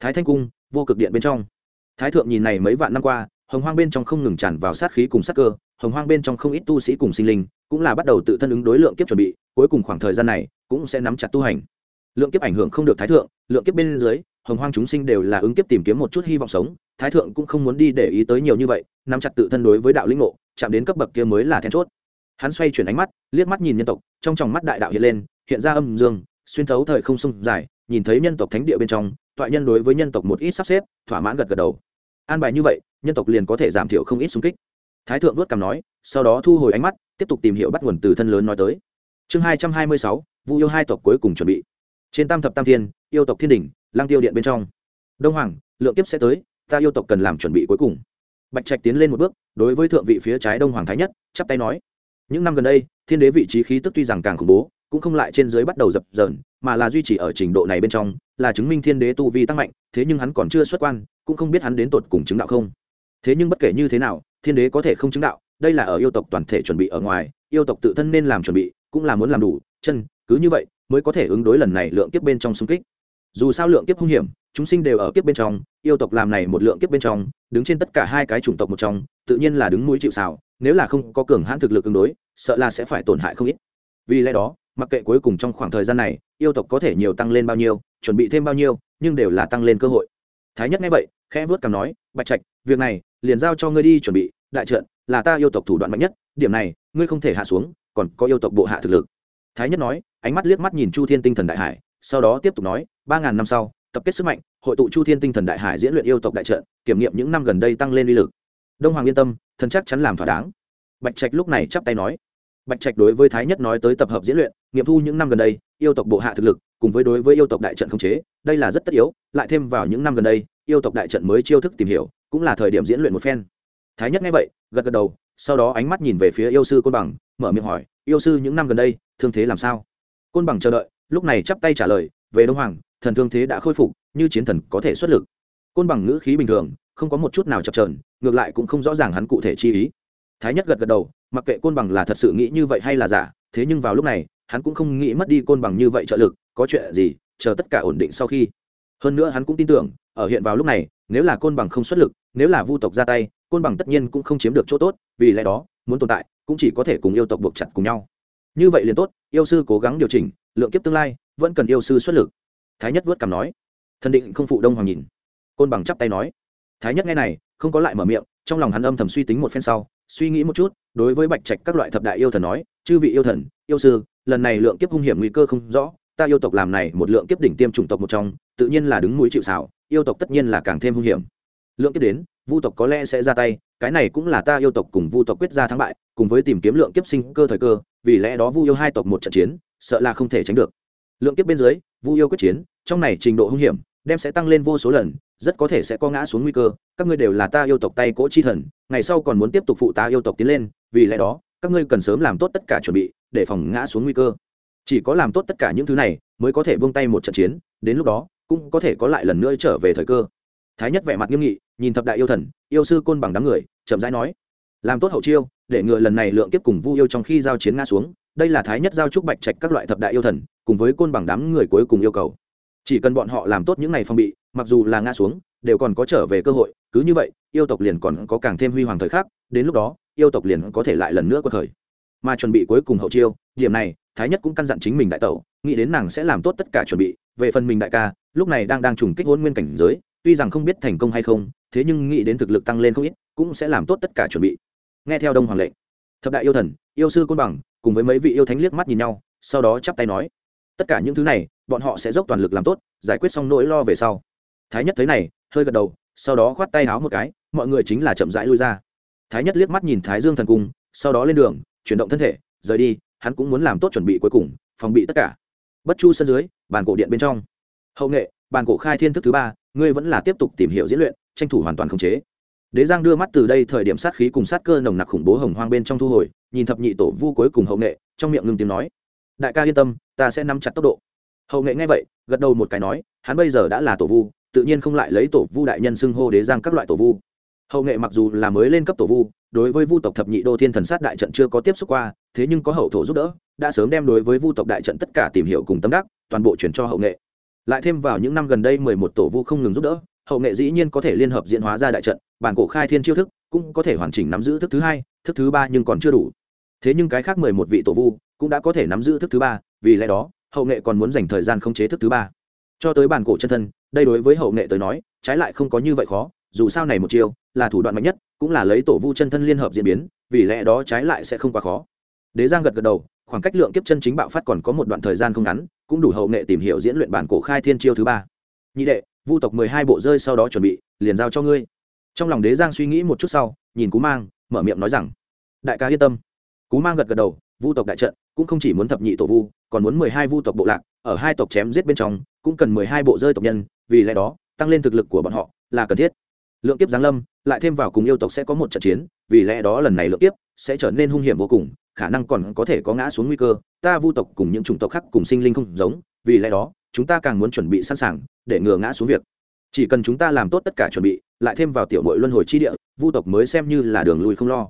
Thái thanh cung, vô cực điện bên trong. Thái thượng nhìn này mấy vạn năm qua, hồng hoang bên trong không ngừng tràn vào sát khí cùng sát cơ, hồng hoang bên trong không ít tu sĩ cùng sinh linh cũng là bắt đầu tự thân ứng đối lượng kiếp chuẩn bị, cuối cùng khoảng thời gian này cũng sẽ nắm chặt tu hành. Lượng kiếp ảnh hưởng không được thái thượng, lượng kiếp bên dưới, hồng hoang chúng sinh đều là ứng kiếp tìm kiếm một chút hy vọng sống, thái thượng cũng không muốn đi để ý tới nhiều như vậy, nắm chặt tự thân đối với đạo linh ngộ, chạm đến cấp bậc kia mới là then chốt. Hắn xoay chuyển ánh mắt, liếc mắt nhìn nhân tộc, trong tròng mắt đại đạo hiện lên, hiện ra âm dương, xuyên thấu thời không sông dài, nhìn thấy nhân tộc thánh địa bên trong toại nhân đối với nhân tộc một ít sắp xếp, thỏa mãn gật gật đầu. An bài như vậy, nhân tộc liền có thể giảm thiểu không ít xung kích. Thái thượng vớt cằm nói, sau đó thu hồi ánh mắt tiếp tục tìm hiểu bắt nguồn từ thân lớn nói tới. Chương hai trăm hai mươi sáu, vu yêu hai tộc cuối cùng chuẩn bị. Trên tam thập tam thiên, yêu tộc thiên đình lang tiêu điện bên trong. Đông hoàng, lượng kiếp sẽ tới, ta yêu tộc cần làm chuẩn bị cuối cùng. Bạch trạch tiến lên một bước, đối với thượng vị phía trái đông hoàng thái nhất, chắp tay nói. Những năm gần đây, thiên đế vị trí khí tức tuy rằng càng khủng bố, cũng không lại trên dưới bắt đầu dập dờn, mà là duy trì ở trình độ này bên trong, là chứng minh thiên đế tu vi tăng mạnh, thế nhưng hắn còn chưa xuất quan, cũng không biết hắn đến tột cùng chứng đạo không. Thế nhưng bất kể như thế nào, thiên đế có thể không chứng đạo đây là ở yêu tộc toàn thể chuẩn bị ở ngoài, yêu tộc tự thân nên làm chuẩn bị, cũng là muốn làm đủ, chân, cứ như vậy mới có thể ứng đối lần này lượng kiếp bên trong xung kích. Dù sao lượng kiếp hung hiểm, chúng sinh đều ở kiếp bên trong, yêu tộc làm này một lượng kiếp bên trong, đứng trên tất cả hai cái chủng tộc một trong, tự nhiên là đứng mũi chịu xào nếu là không có cường hãn thực lực ứng đối, sợ là sẽ phải tổn hại không ít. Vì lẽ đó, mặc kệ cuối cùng trong khoảng thời gian này, yêu tộc có thể nhiều tăng lên bao nhiêu, chuẩn bị thêm bao nhiêu, nhưng đều là tăng lên cơ hội. Thái nhất nghe vậy, khẽ vớt cằm nói, bạch trạch, việc này liền giao cho ngươi đi chuẩn bị đại trận, là ta yêu tộc thủ đoạn mạnh nhất, điểm này, ngươi không thể hạ xuống, còn có yêu tộc bộ hạ thực lực. Thái nhất nói, ánh mắt liếc mắt nhìn chu thiên tinh thần đại hải, sau đó tiếp tục nói, ba ngàn năm sau, tập kết sức mạnh, hội tụ chu thiên tinh thần đại hải diễn luyện yêu tộc đại trận, kiểm nghiệm những năm gần đây tăng lên uy lực. Đông hoàng yên tâm, thần chắc chắn làm thỏa đáng. Bạch trạch lúc này chắp tay nói. Bạch trạch đối với thái nhất nói tới tập hợp diễn luyện, nghiệm thu những năm gần đây, yêu tộc bộ hạ thực lực, cùng với đối với yêu tộc đại trận không chế, đây là rất tất yếu, lại thêm vào những năm gần đây, yêu tộc đại trận mới chiêu thức tìm hiểu, cũng là thời điểm diễn luyện một phen thái nhất nghe vậy, gật gật đầu, sau đó ánh mắt nhìn về phía yêu sư côn bằng, mở miệng hỏi, yêu sư, những năm gần đây, thương thế làm sao? Côn bằng chờ đợi, lúc này chắp tay trả lời, về đông hoàng, thần thương thế đã khôi phục, như chiến thần có thể xuất lực. Côn bằng ngữ khí bình thường, không có một chút nào chập trờn ngược lại cũng không rõ ràng hắn cụ thể chi ý. Thái nhất gật gật đầu, mặc kệ côn bằng là thật sự nghĩ như vậy hay là giả, thế nhưng vào lúc này, hắn cũng không nghĩ mất đi côn bằng như vậy trợ lực, có chuyện gì, chờ tất cả ổn định sau khi. Hơn nữa hắn cũng tin tưởng, ở hiện vào lúc này nếu là côn bằng không xuất lực, nếu là vu tộc ra tay, côn bằng tất nhiên cũng không chiếm được chỗ tốt, vì lẽ đó, muốn tồn tại, cũng chỉ có thể cùng yêu tộc buộc chặt cùng nhau. Như vậy liền tốt, yêu sư cố gắng điều chỉnh, lượng kiếp tương lai, vẫn cần yêu sư xuất lực. Thái nhất vớt cằm nói. Thần định không phụ đông hoàng nhìn. Côn bằng chắp tay nói. Thái nhất nghe này, không có lại mở miệng, trong lòng hắn âm thầm suy tính một phen sau, suy nghĩ một chút, đối với bạch trạch các loại thập đại yêu thần nói, chư vị yêu thần, yêu sư, lần này lượng kiếp hung hiểm nguy cơ không rõ, ta yêu tộc làm này một lượng kiếp đỉnh tiêm chủng tộc một trong, tự nhiên là đứng mũi chịu xảo yêu tộc tất nhiên là càng thêm hung hiểm. Lượng kiếp đến, vu tộc có lẽ sẽ ra tay, cái này cũng là ta yêu tộc cùng vu tộc quyết ra thắng bại, cùng với tìm kiếm lượng kiếp sinh cơ thời cơ, vì lẽ đó vu yêu hai tộc một trận chiến, sợ là không thể tránh được. Lượng kiếp bên dưới, vu yêu quyết chiến, trong này trình độ hung hiểm, đem sẽ tăng lên vô số lần, rất có thể sẽ có ngã xuống nguy cơ, các ngươi đều là ta yêu tộc tay cỗ chi thần, ngày sau còn muốn tiếp tục phụ ta yêu tộc tiến lên, vì lẽ đó, các ngươi cần sớm làm tốt tất cả chuẩn bị, để phòng ngã xuống nguy cơ. Chỉ có làm tốt tất cả những thứ này, mới có thể buông tay một trận chiến, đến lúc đó cũng có thể có lại lần nữa trở về thời cơ. Thái nhất vẻ mặt nghiêm nghị, nhìn thập đại yêu thần, yêu sư côn bằng đám người, chậm rãi nói, làm tốt hậu chiêu, để ngừa lần này lượng kiếp cùng vu yêu trong khi giao chiến nga xuống, đây là thái nhất giao trúc bạch trạch các loại thập đại yêu thần, cùng với côn bằng đám người cuối cùng yêu cầu. Chỉ cần bọn họ làm tốt những ngày phong bị, mặc dù là nga xuống, đều còn có trở về cơ hội, cứ như vậy, yêu tộc liền còn có càng thêm huy hoàng thời khắc, đến lúc đó, yêu tộc liền có thể lại lần nữa có thời. Mà chuẩn bị cuối cùng hậu chiêu, điểm này, thái nhất cũng căn dặn chính mình đại tẩu, nghĩ đến nàng sẽ làm tốt tất cả chuẩn bị về phần mình đại ca, lúc này đang đang trùng kích hôn nguyên cảnh giới, tuy rằng không biết thành công hay không, thế nhưng nghĩ đến thực lực tăng lên không ít, cũng sẽ làm tốt tất cả chuẩn bị. Nghe theo đông hoàng lệnh, thập đại yêu thần, yêu sư côn bằng, cùng với mấy vị yêu thánh liếc mắt nhìn nhau, sau đó chắp tay nói, tất cả những thứ này, bọn họ sẽ dốc toàn lực làm tốt, giải quyết xong nỗi lo về sau. Thái nhất thấy này, hơi gật đầu, sau đó khoát tay háo một cái, mọi người chính là chậm rãi lui ra. Thái nhất liếc mắt nhìn thái dương thần cung, sau đó lên đường, chuyển động thân thể, rời đi, hắn cũng muốn làm tốt chuẩn bị cuối cùng, phòng bị tất cả bất chu sân dưới, bàn cổ điện bên trong. Hậu nghệ, bàn cổ khai thiên thức thứ ba, ngươi vẫn là tiếp tục tìm hiểu diễn luyện, tranh thủ hoàn toàn khống chế. Đế giang đưa mắt từ đây thời điểm sát khí cùng sát cơ nồng nặc khủng bố hồng hoang bên trong thu hồi, nhìn thập nhị tổ vu cuối cùng hậu nghệ, trong miệng ngưng tiếng nói. Đại ca yên tâm, ta sẽ nắm chặt tốc độ. Hậu nghệ nghe vậy, gật đầu một cái nói, hắn bây giờ đã là tổ vu, tự nhiên không lại lấy tổ vu đại nhân xưng hô đế giang các loại tổ vu. Hậu nghệ mặc dù là mới lên cấp tổ vu đối với vu tộc thập nhị đô thiên thần sát đại trận chưa có tiếp xúc qua, thế nhưng có hậu thổ giúp đỡ, đã sớm đem đối với vu tộc đại trận tất cả tìm hiểu cùng tâm đắc, toàn bộ chuyển cho hậu nghệ. Lại thêm vào những năm gần đây mười một tổ vu không ngừng giúp đỡ, hậu nghệ dĩ nhiên có thể liên hợp diễn hóa ra đại trận, bản cổ khai thiên chiêu thức cũng có thể hoàn chỉnh nắm giữ thức thứ hai, thức thứ ba nhưng còn chưa đủ. Thế nhưng cái khác mười một vị tổ vu cũng đã có thể nắm giữ thức thứ ba, vì lẽ đó, hậu nghệ còn muốn dành thời gian khống chế thức thứ ba. Cho tới bản cổ chân thân, đây đối với hậu nghệ tới nói, trái lại không có như vậy khó, dù sao này một chiêu là thủ đoạn mạnh nhất cũng là lấy tổ vu chân thân liên hợp diễn biến, vì lẽ đó trái lại sẽ không quá khó. Đế giang gật gật đầu, khoảng cách lượng kiếp chân chính bạo phát còn có một đoạn thời gian không ngắn, cũng đủ hậu nghệ tìm hiểu diễn luyện bản cổ khai thiên chiêu thứ ba. Nhị đệ, vu tộc mười hai bộ rơi sau đó chuẩn bị, liền giao cho ngươi. Trong lòng đế giang suy nghĩ một chút sau, nhìn cú mang, mở miệng nói rằng, đại ca yên tâm. Cú mang gật gật đầu, vu tộc đại trận, cũng không chỉ muốn thập nhị tổ vu, còn muốn mười hai vu tộc bộ lạc, ở hai tộc chém giết bên trong, cũng cần mười hai bộ rơi tộc nhân, vì lẽ đó, tăng lên thực lực của bọn họ là cần thiết. Lượng kiếp giáng lâm lại thêm vào cùng yêu tộc sẽ có một trận chiến, vì lẽ đó lần này lượng tiếp sẽ trở nên hung hiểm vô cùng, khả năng còn có thể có ngã xuống nguy cơ. Ta vu tộc cùng những chủng tộc khác cùng sinh linh không giống, vì lẽ đó, chúng ta càng muốn chuẩn bị sẵn sàng để ngừa ngã xuống việc. Chỉ cần chúng ta làm tốt tất cả chuẩn bị, lại thêm vào tiểu mội luân hồi chi địa, vu tộc mới xem như là đường lui không lo.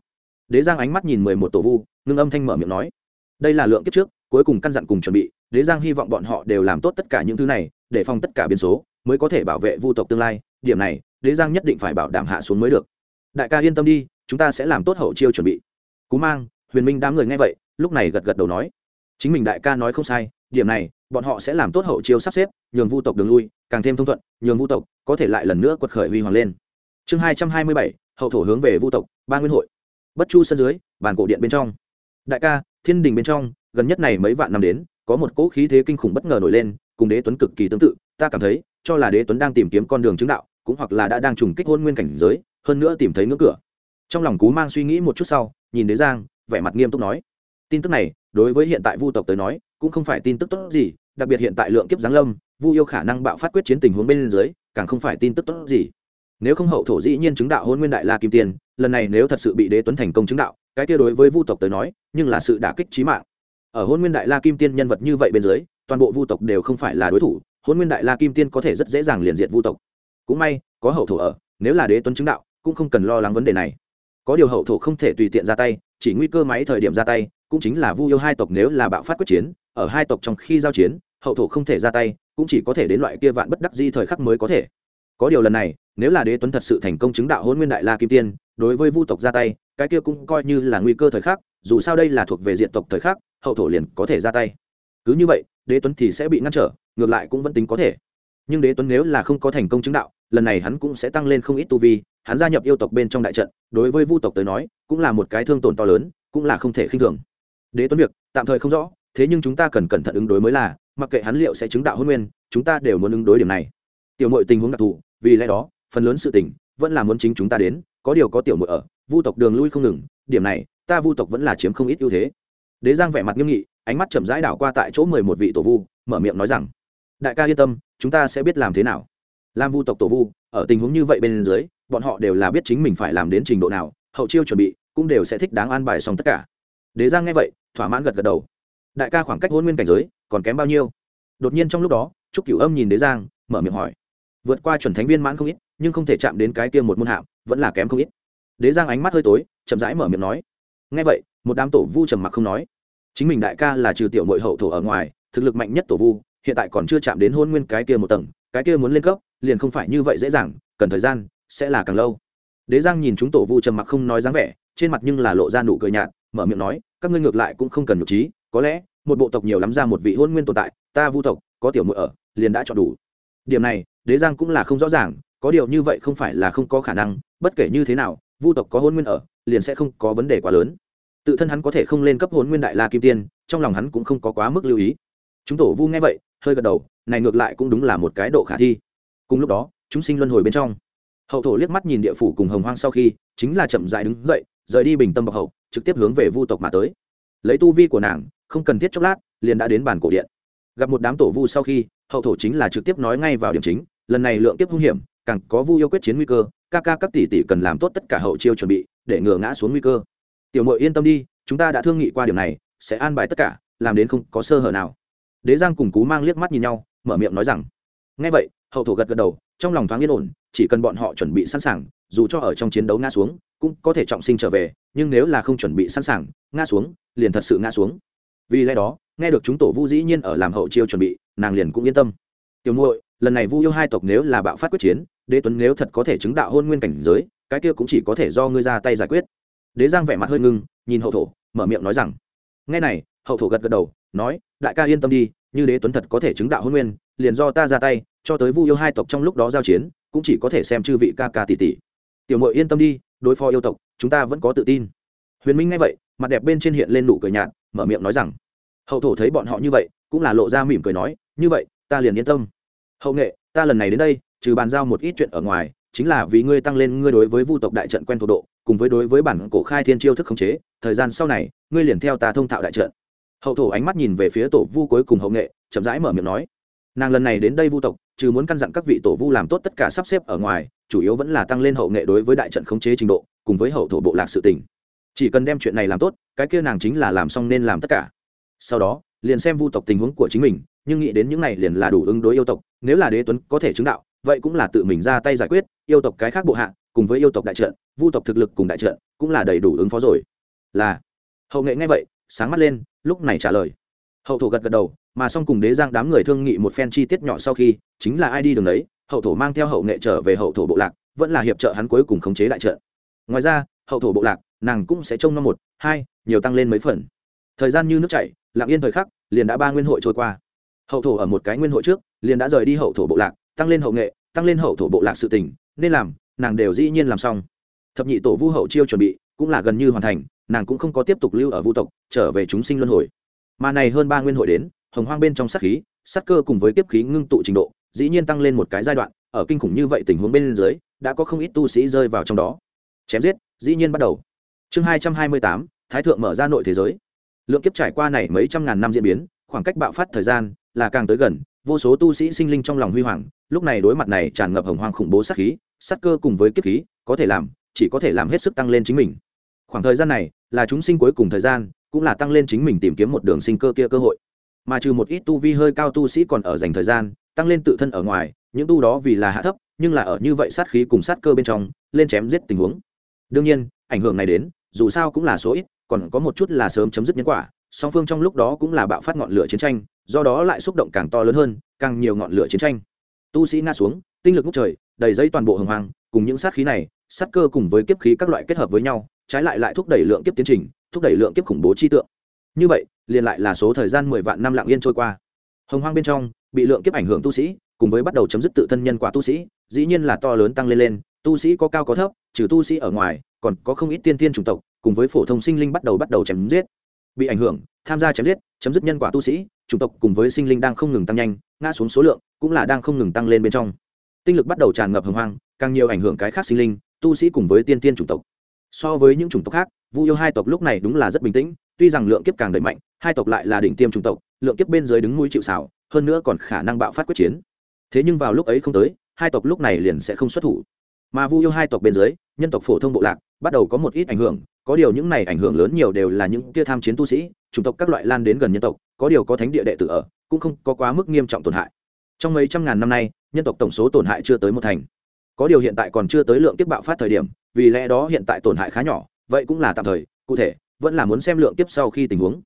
Đế giang ánh mắt nhìn mười một tổ vu, ngưng âm thanh mở miệng nói, đây là lượng kiếp trước, cuối cùng căn dặn cùng chuẩn bị, đế giang hy vọng bọn họ đều làm tốt tất cả những thứ này, để phòng tất cả biến số, mới có thể bảo vệ vu tộc tương lai. Điểm này đế giang nhất định phải bảo đảm hạ xuống mới được. Đại ca yên tâm đi, chúng ta sẽ làm tốt hậu chiêu chuẩn bị. Cú mang, huyền minh đám người nghe vậy, lúc này gật gật đầu nói. Chính mình đại ca nói không sai, điểm này, bọn họ sẽ làm tốt hậu chiêu sắp xếp, nhường vu tộc đường lui, càng thêm thông thuận, nhường vu tộc có thể lại lần nữa quật khởi huy hoàng lên. Chương hai trăm hai mươi bảy, hậu thổ hướng về vu tộc, ba nguyên hội. Bất chu sân dưới, bàn cổ điện bên trong. Đại ca, thiên đình bên trong, gần nhất này mấy vạn năm đến, có một cỗ khí thế kinh khủng bất ngờ nổi lên, cùng đế tuấn cực kỳ tương tự, ta cảm thấy, cho là đế tuấn đang tìm kiếm con đường chứng đạo cũng hoặc là đã đang trùng kích hôn nguyên cảnh giới, hơn nữa tìm thấy ngưỡng cửa. Trong lòng cú mang suy nghĩ một chút sau, nhìn đế giang, vẻ mặt nghiêm túc nói, tin tức này, đối với hiện tại vu tộc tới nói, cũng không phải tin tức tốt gì, đặc biệt hiện tại lượng kiếp giáng lâm, vu yêu khả năng bạo phát quyết chiến tình huống bên dưới, càng không phải tin tức tốt gì. Nếu không hậu thổ dĩ nhiên chứng đạo hôn nguyên đại la kim tiên lần này nếu thật sự bị đế tuấn thành công chứng đạo, cái kia đối với vu tộc tới nói, nhưng là sự đả kích trí mạng. Ở hôn nguyên đại la kim tiên nhân vật như vậy bên dưới, toàn bộ vu tộc đều không phải là đối thủ, hôn nguyên đại la kim tiên có thể rất dễ dàng liền diệt vu tộc cũng may, có hậu thổ ở, nếu là đế tuấn chứng đạo, cũng không cần lo lắng vấn đề này. Có điều hậu thổ không thể tùy tiện ra tay, chỉ nguy cơ máy thời điểm ra tay, cũng chính là vu yêu hai tộc nếu là bạo phát quyết chiến, ở hai tộc trong khi giao chiến, hậu thổ không thể ra tay, cũng chỉ có thể đến loại kia vạn bất đắc di thời khắc mới có thể. Có điều lần này, nếu là đế tuấn thật sự thành công chứng đạo hôn nguyên đại la kim tiên, đối với vu tộc ra tay, cái kia cũng coi như là nguy cơ thời khắc, dù sao đây là thuộc về diện tộc thời khắc, hậu thổ liền có thể ra tay. Cứ như vậy, đế tuấn thì sẽ bị ngăn trở, ngược lại cũng vẫn tính có thể nhưng đế tuấn nếu là không có thành công chứng đạo, lần này hắn cũng sẽ tăng lên không ít tu vi, hắn gia nhập yêu tộc bên trong đại trận, đối với vu tộc tới nói, cũng là một cái thương tổn to lớn, cũng là không thể khinh thường. Đế tuấn việc, tạm thời không rõ, thế nhưng chúng ta cần cẩn thận ứng đối mới là, mặc kệ hắn liệu sẽ chứng đạo hôn nguyên, chúng ta đều muốn ứng đối điểm này. Tiểu mội tình huống đặc thù, vì lẽ đó, phần lớn sự tình, vẫn là muốn chính chúng ta đến, có điều có tiểu mội ở, vu tộc đường lui không ngừng, điểm này, ta vu tộc vẫn là chiếm không ít ưu thế. Đế giang vẻ mặt nghiêm nghị, ánh mắt chậm rãi đảo qua tại chỗ mười một vị tổ vu, mở miệng nói rằng, đại ca yên tâm chúng ta sẽ biết làm thế nào. Làm vu tộc tổ vu, ở tình huống như vậy bên dưới, bọn họ đều là biết chính mình phải làm đến trình độ nào, hậu chiêu chuẩn bị, cũng đều sẽ thích đáng an bài xong tất cả. Đế giang nghe vậy, thỏa mãn gật gật đầu. Đại ca khoảng cách hôn nguyên cảnh giới, còn kém bao nhiêu? Đột nhiên trong lúc đó, trúc cửu âm nhìn đế giang, mở miệng hỏi. Vượt qua chuẩn thánh viên mãn không ít, nhưng không thể chạm đến cái kia một môn hạm, vẫn là kém không ít. Đế giang ánh mắt hơi tối, chậm rãi mở miệng nói. Nghe vậy, một đám tổ vu trầm mặc không nói. Chính mình đại ca là trừ tiểu mội hậu thổ ở ngoài, thực lực mạnh nhất tổ vu hiện tại còn chưa chạm đến hôn nguyên cái kia một tầng, cái kia muốn lên cấp, liền không phải như vậy dễ dàng, cần thời gian, sẽ là càng lâu. Đế giang nhìn chúng tổ vu trầm mặc không nói dáng vẻ, trên mặt nhưng là lộ ra nụ cười nhạt, mở miệng nói, các ngươi ngược lại cũng không cần nhục trí, có lẽ, một bộ tộc nhiều lắm ra một vị hôn nguyên tồn tại, ta vu tộc, có tiểu mượn ở, liền đã chọn đủ. Điểm này, đế giang cũng là không rõ ràng, có điều như vậy không phải là không có khả năng, bất kể như thế nào, vu tộc có hôn nguyên ở, liền sẽ không có vấn đề quá lớn. Tự thân hắn có thể không lên cấp hôn nguyên đại la kim tiên, trong lòng hắn cũng không có quá mức lưu ý. Chúng tổ vu nghe vậy hơi gật đầu, này ngược lại cũng đúng là một cái độ khả thi. Cùng lúc đó, chúng sinh luân hồi bên trong, hậu thổ liếc mắt nhìn địa phủ cùng hồng hoang sau khi, chính là chậm dại đứng dậy, rời đi bình tâm bọc hậu, trực tiếp hướng về vu tộc mà tới. Lấy tu vi của nàng, không cần thiết chốc lát, liền đã đến bàn cổ điện. Gặp một đám tổ vu sau khi, hậu thổ chính là trực tiếp nói ngay vào điểm chính, lần này lượng tiếp hung hiểm, càng có vu yêu quyết chiến nguy cơ, ca ca các tỷ tỷ cần làm tốt tất cả hậu chiêu chuẩn bị, để ngừa ngã xuống nguy cơ. Tiểu mội yên tâm đi, chúng ta đã thương nghị qua điểm này, sẽ an bài tất cả, làm đến không có sơ hở nào đế giang cùng cú mang liếc mắt nhìn nhau, mở miệng nói rằng ngay vậy, hậu thổ gật gật đầu, trong lòng thoáng yên ổn, chỉ cần bọn họ chuẩn bị sẵn sàng, dù cho ở trong chiến đấu ngã xuống, cũng có thể trọng sinh trở về, nhưng nếu là không chuẩn bị sẵn sàng, ngã xuống, liền thật sự ngã xuống. Vì lẽ đó, nghe được chúng tổ vu dĩ nhiên ở làm hậu chiêu chuẩn bị, nàng liền cũng yên tâm. Tiểu muội, lần này vu yêu hai tộc nếu là bạo phát quyết chiến, đế tuấn nếu thật có thể chứng đạo hôn nguyên cảnh giới, cái kia cũng chỉ có thể do ngươi ra tay giải quyết. Đế giang vẻ mặt hơi ngưng, nhìn hậu thổ, mở miệng nói rằng, nghe này, hậu thổ gật gật đầu, nói đại ca yên tâm đi, như đế tuấn thật có thể chứng đạo hôn nguyên, liền do ta ra tay, cho tới vu yêu hai tộc trong lúc đó giao chiến, cũng chỉ có thể xem chư vị ca ca tỷ tỷ. Tiểu mội yên tâm đi, đối phó yêu tộc, chúng ta vẫn có tự tin. Huyền minh nghe vậy, mặt đẹp bên trên hiện lên nụ cười nhạt, mở miệng nói rằng, hậu thổ thấy bọn họ như vậy, cũng là lộ ra mỉm cười nói, như vậy, ta liền yên tâm. Hậu nghệ, ta lần này đến đây, trừ bàn giao một ít chuyện ở ngoài, chính là vì ngươi tăng lên ngươi đối với vu tộc đại trận quen thuộc độ, cùng với đối với bản cổ khai thiên chiêu thức khống chế, thời gian sau này, ngươi liền theo ta thông thạo đại trận hậu thổ ánh mắt nhìn về phía tổ vu cuối cùng hậu nghệ, chậm rãi mở miệng nói, nàng lần này đến đây vu tộc, trừ muốn căn dặn các vị tổ vu làm tốt tất cả sắp xếp ở ngoài, chủ yếu vẫn là tăng lên hậu nghệ đối với đại trận khống chế trình độ, cùng với hậu thổ bộ lạc sự tình. Chỉ cần đem chuyện này làm tốt, cái kia nàng chính là làm xong nên làm tất cả. Sau đó, liền xem vu tộc tình huống của chính mình, nhưng nghĩ đến những này liền là đủ ứng đối yêu tộc, nếu là đế tuấn có thể chứng đạo, vậy cũng là tự mình ra tay giải quyết, yêu tộc cái khác bộ hạ, cùng với yêu tộc đại trận, vu tộc thực lực cùng đại trận, cũng là đầy đủ ứng phó rồi. Là, hậu nghệ nghe vậy, sáng mắt lên lúc này trả lời. Hậu thổ gật gật đầu, mà xong cùng đế giang đám người thương nghị một phen chi tiết nhỏ sau khi, chính là ai đi đường đấy, hậu thổ mang theo hậu nghệ trở về hậu thổ bộ lạc, vẫn là hiệp trợ hắn cuối cùng khống chế đại trận. Ngoài ra, hậu thổ bộ lạc, nàng cũng sẽ trông năm một, hai, nhiều tăng lên mấy phần. Thời gian như nước chảy, lặng yên thời khắc, liền đã ba nguyên hội trôi qua. Hậu thổ ở một cái nguyên hội trước, liền đã rời đi hậu thổ bộ lạc, tăng lên hậu nghệ, tăng lên hậu thổ bộ lạc sự tình, nên làm, nàng đều dĩ nhiên làm xong. Thập nhị tổ vu hậu chiêu chuẩn bị, cũng là gần như hoàn thành nàng cũng không có tiếp tục lưu ở vu tộc, trở về chúng sinh luân hồi. Mà này hơn ba nguyên hội đến, hồng hoang bên trong sát khí, sát cơ cùng với kiếp khí ngưng tụ trình độ, dĩ nhiên tăng lên một cái giai đoạn, ở kinh khủng như vậy tình huống bên dưới, đã có không ít tu sĩ rơi vào trong đó. Chém giết, dĩ nhiên bắt đầu. Chương hai trăm hai mươi tám, thái thượng mở ra nội thế giới. Lượng kiếp trải qua này mấy trăm ngàn năm diễn biến, khoảng cách bạo phát thời gian là càng tới gần, vô số tu sĩ sinh linh trong lòng huy hoàng, lúc này đối mặt này tràn ngập hồng hoang khủng bố sát khí, sát cơ cùng với kiếp khí, có thể làm, chỉ có thể làm hết sức tăng lên chính mình khoảng thời gian này, là chúng sinh cuối cùng thời gian, cũng là tăng lên chính mình tìm kiếm một đường sinh cơ kia cơ hội. Mà trừ một ít tu vi hơi cao tu sĩ còn ở dành thời gian, tăng lên tự thân ở ngoài, những tu đó vì là hạ thấp, nhưng là ở như vậy sát khí cùng sát cơ bên trong, lên chém giết tình huống. Đương nhiên, ảnh hưởng này đến, dù sao cũng là số ít, còn có một chút là sớm chấm dứt nhân quả, song phương trong lúc đó cũng là bạo phát ngọn lửa chiến tranh, do đó lại xúc động càng to lớn hơn, càng nhiều ngọn lửa chiến tranh. Tu sĩ nga xuống, tinh lực ngốc trời, đầy dây toàn bộ hồng hoàng cùng những sát khí này, sát cơ cùng với kiếp khí các loại kết hợp với nhau trái lại lại thúc đẩy lượng kiếp tiến trình, thúc đẩy lượng kiếp khủng bố chi tượng. Như vậy, liền lại là số thời gian mười vạn năm lặng yên trôi qua. Hồng hoang bên trong, bị lượng kiếp ảnh hưởng tu sĩ, cùng với bắt đầu chấm dứt tự thân nhân quả tu sĩ, dĩ nhiên là to lớn tăng lên lên, tu sĩ có cao có thấp, trừ tu sĩ ở ngoài, còn có không ít tiên tiên chủng tộc, cùng với phổ thông sinh linh bắt đầu bắt đầu chém giết. Bị ảnh hưởng, tham gia chém giết, chấm dứt nhân quả tu sĩ, chủng tộc cùng với sinh linh đang không ngừng tăng nhanh, ngã xuống số lượng cũng là đang không ngừng tăng lên bên trong. Tinh lực bắt đầu tràn ngập hồng hoang, càng nhiều ảnh hưởng cái khác sinh linh, tu sĩ cùng với tiên tiên chủng tộc so với những chủng tộc khác, vu yêu hai tộc lúc này đúng là rất bình tĩnh, tuy rằng lượng kiếp càng đẩy mạnh, hai tộc lại là đỉnh tiêm chủng tộc, lượng kiếp bên dưới đứng mũi chịu xảo hơn nữa còn khả năng bạo phát quyết chiến. Thế nhưng vào lúc ấy không tới, hai tộc lúc này liền sẽ không xuất thủ. Mà vu yêu hai tộc bên dưới, nhân tộc phổ thông bộ lạc, bắt đầu có một ít ảnh hưởng, có điều những này ảnh hưởng lớn nhiều đều là những kia tham chiến tu sĩ, chủng tộc các loại lan đến gần nhân tộc, có điều có thánh địa đệ tử ở, cũng không có quá mức nghiêm trọng tổn hại. Trong mấy trăm ngàn năm nay, nhân tộc tổng số tổn hại chưa tới một thành. Có điều hiện tại còn chưa tới lượng kiếp bạo phát thời điểm vì lẽ đó hiện tại tổn hại khá nhỏ, vậy cũng là tạm thời, cụ thể, vẫn là muốn xem lượng kiếp sau khi tình huống.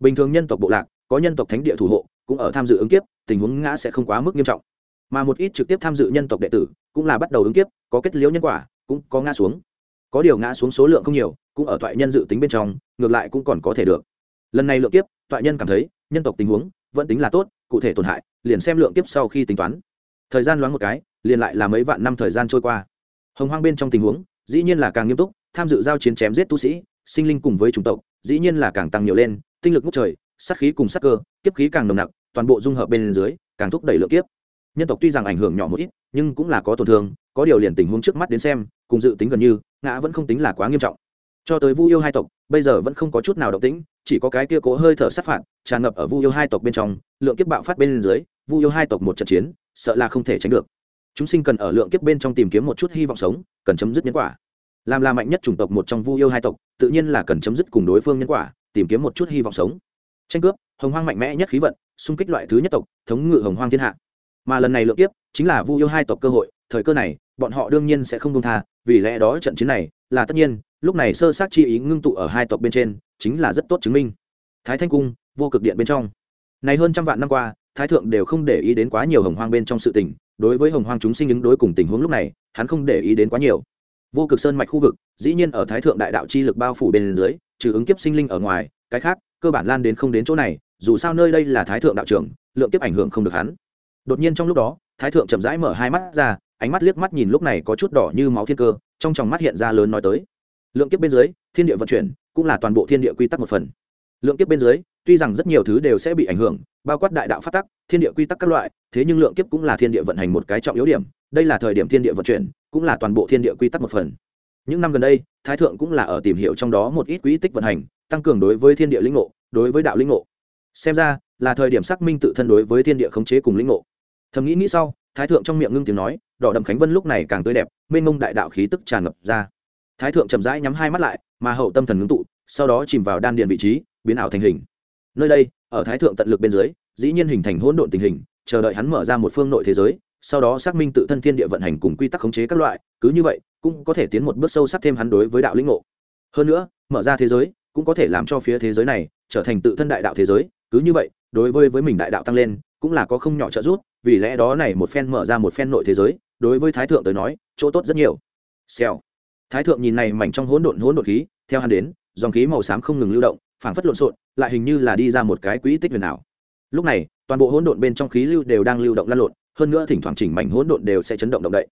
Bình thường nhân tộc bộ lạc, có nhân tộc thánh địa thủ hộ, cũng ở tham dự ứng kiếp, tình huống ngã sẽ không quá mức nghiêm trọng. Mà một ít trực tiếp tham dự nhân tộc đệ tử, cũng là bắt đầu ứng kiếp, có kết liễu nhân quả, cũng có ngã xuống. Có điều ngã xuống số lượng không nhiều, cũng ở thoại nhân dự tính bên trong, ngược lại cũng còn có thể được. Lần này lượng kiếp, thoại nhân cảm thấy, nhân tộc tình huống, vẫn tính là tốt, cụ thể tổn hại, liền xem lượng kiếp sau khi tính toán. Thời gian loáng một cái, liền lại là mấy vạn năm thời gian trôi qua. Hồng hoang bên trong tình huống dĩ nhiên là càng nghiêm túc, tham dự giao chiến chém giết tu sĩ, sinh linh cùng với chủng tộc, dĩ nhiên là càng tăng nhiều lên, tinh lực ngút trời, sát khí cùng sát cơ, kiếp khí càng nồng nặc, toàn bộ dung hợp bên dưới, càng thúc đẩy lượng kiếp. Nhân tộc tuy rằng ảnh hưởng nhỏ một ít, nhưng cũng là có tổn thương, có điều liền tình huống trước mắt đến xem, cùng dự tính gần như, ngã vẫn không tính là quá nghiêm trọng. Cho tới vu yêu hai tộc, bây giờ vẫn không có chút nào động tĩnh, chỉ có cái kia cố hơi thở sát phạt, tràn ngập ở vu yêu hai tộc bên trong, lượng kiếp bạo phát bên dưới, vu yêu hai tộc một trận chiến, sợ là không thể tránh được chúng sinh cần ở lượng kiếp bên trong tìm kiếm một chút hy vọng sống, cần chấm dứt nhân quả. Làm là mạnh nhất chủng tộc một trong vu yêu hai tộc, tự nhiên là cần chấm dứt cùng đối phương nhân quả, tìm kiếm một chút hy vọng sống. Tranh cướp, hồng hoang mạnh mẽ nhất khí vận, xung kích loại thứ nhất tộc, thống ngự hồng hoang thiên hạ. Mà lần này lượng kiếp, chính là vu yêu hai tộc cơ hội, thời cơ này, bọn họ đương nhiên sẽ không công tha, vì lẽ đó trận chiến này, là tất nhiên, lúc này sơ sát chi ý ngưng tụ ở hai tộc bên trên, chính là rất tốt chứng minh. Thái thanh cung, vô cực điện bên trong. Này hơn trăm vạn năm qua, thái thượng đều không để ý đến quá nhiều hồng hoang bên trong sự tình đối với hồng hoang chúng sinh ứng đối cùng tình huống lúc này, hắn không để ý đến quá nhiều. Vô cực sơn mạch khu vực, dĩ nhiên ở thái thượng đại đạo chi lực bao phủ bên dưới, trừ ứng kiếp sinh linh ở ngoài, cái khác, cơ bản lan đến không đến chỗ này, dù sao nơi đây là thái thượng đạo trưởng, lượng kiếp ảnh hưởng không được hắn. Đột nhiên trong lúc đó, thái thượng chậm rãi mở hai mắt ra, ánh mắt liếc mắt nhìn lúc này có chút đỏ như máu thiên cơ, trong tròng mắt hiện ra lớn nói tới. Lượng kiếp bên dưới, thiên địa vận chuyển, cũng là toàn bộ thiên địa quy tắc một phần. Lượng kiếp bên dưới tuy rằng rất nhiều thứ đều sẽ bị ảnh hưởng, bao quát đại đạo phát tắc, thiên địa quy tắc các loại, thế nhưng lượng kiếp cũng là thiên địa vận hành một cái trọng yếu điểm, đây là thời điểm thiên địa vận chuyển, cũng là toàn bộ thiên địa quy tắc một phần. Những năm gần đây, thái thượng cũng là ở tìm hiểu trong đó một ít quỹ tích vận hành, tăng cường đối với thiên địa linh ngộ, đối với đạo linh ngộ. Xem ra, là thời điểm xác minh tự thân đối với thiên địa khống chế cùng linh ngộ. Thầm nghĩ nghĩ sau, thái thượng trong miệng ngưng tiếng nói, đỏ đầm khánh vân lúc này càng tươi đẹp, mênh mông đại đạo khí tức tràn ngập ra. Thái thượng chậm rãi nhắm hai mắt lại, mà hậu tâm thần ngưng tụ, sau đó chìm vào đan điện vị trí, biến ảo thành hình nơi đây, ở thái thượng tận lực bên dưới, dĩ nhiên hình thành hỗn độn tình hình, chờ đợi hắn mở ra một phương nội thế giới, sau đó xác minh tự thân thiên địa vận hành cùng quy tắc khống chế các loại, cứ như vậy, cũng có thể tiến một bước sâu sắc thêm hắn đối với đạo lĩnh ngộ. Hơn nữa, mở ra thế giới, cũng có thể làm cho phía thế giới này trở thành tự thân đại đạo thế giới, cứ như vậy, đối với với mình đại đạo tăng lên, cũng là có không nhỏ trợ giúp, vì lẽ đó này một phen mở ra một phen nội thế giới, đối với thái thượng tới nói, chỗ tốt rất nhiều. Xèo. Thái thượng nhìn này mảnh trong hỗn độn hỗn độn khí, theo hắn đến, dòng khí màu xám không ngừng lưu động phảng phất lộn xộn, lại hình như là đi ra một cái quỹ tích huyền ảo. Lúc này, toàn bộ hỗn độn bên trong khí lưu đều đang lưu động lan lộn, hơn nữa thỉnh thoảng chỉnh mảnh hỗn độn đều sẽ chấn động động đậy.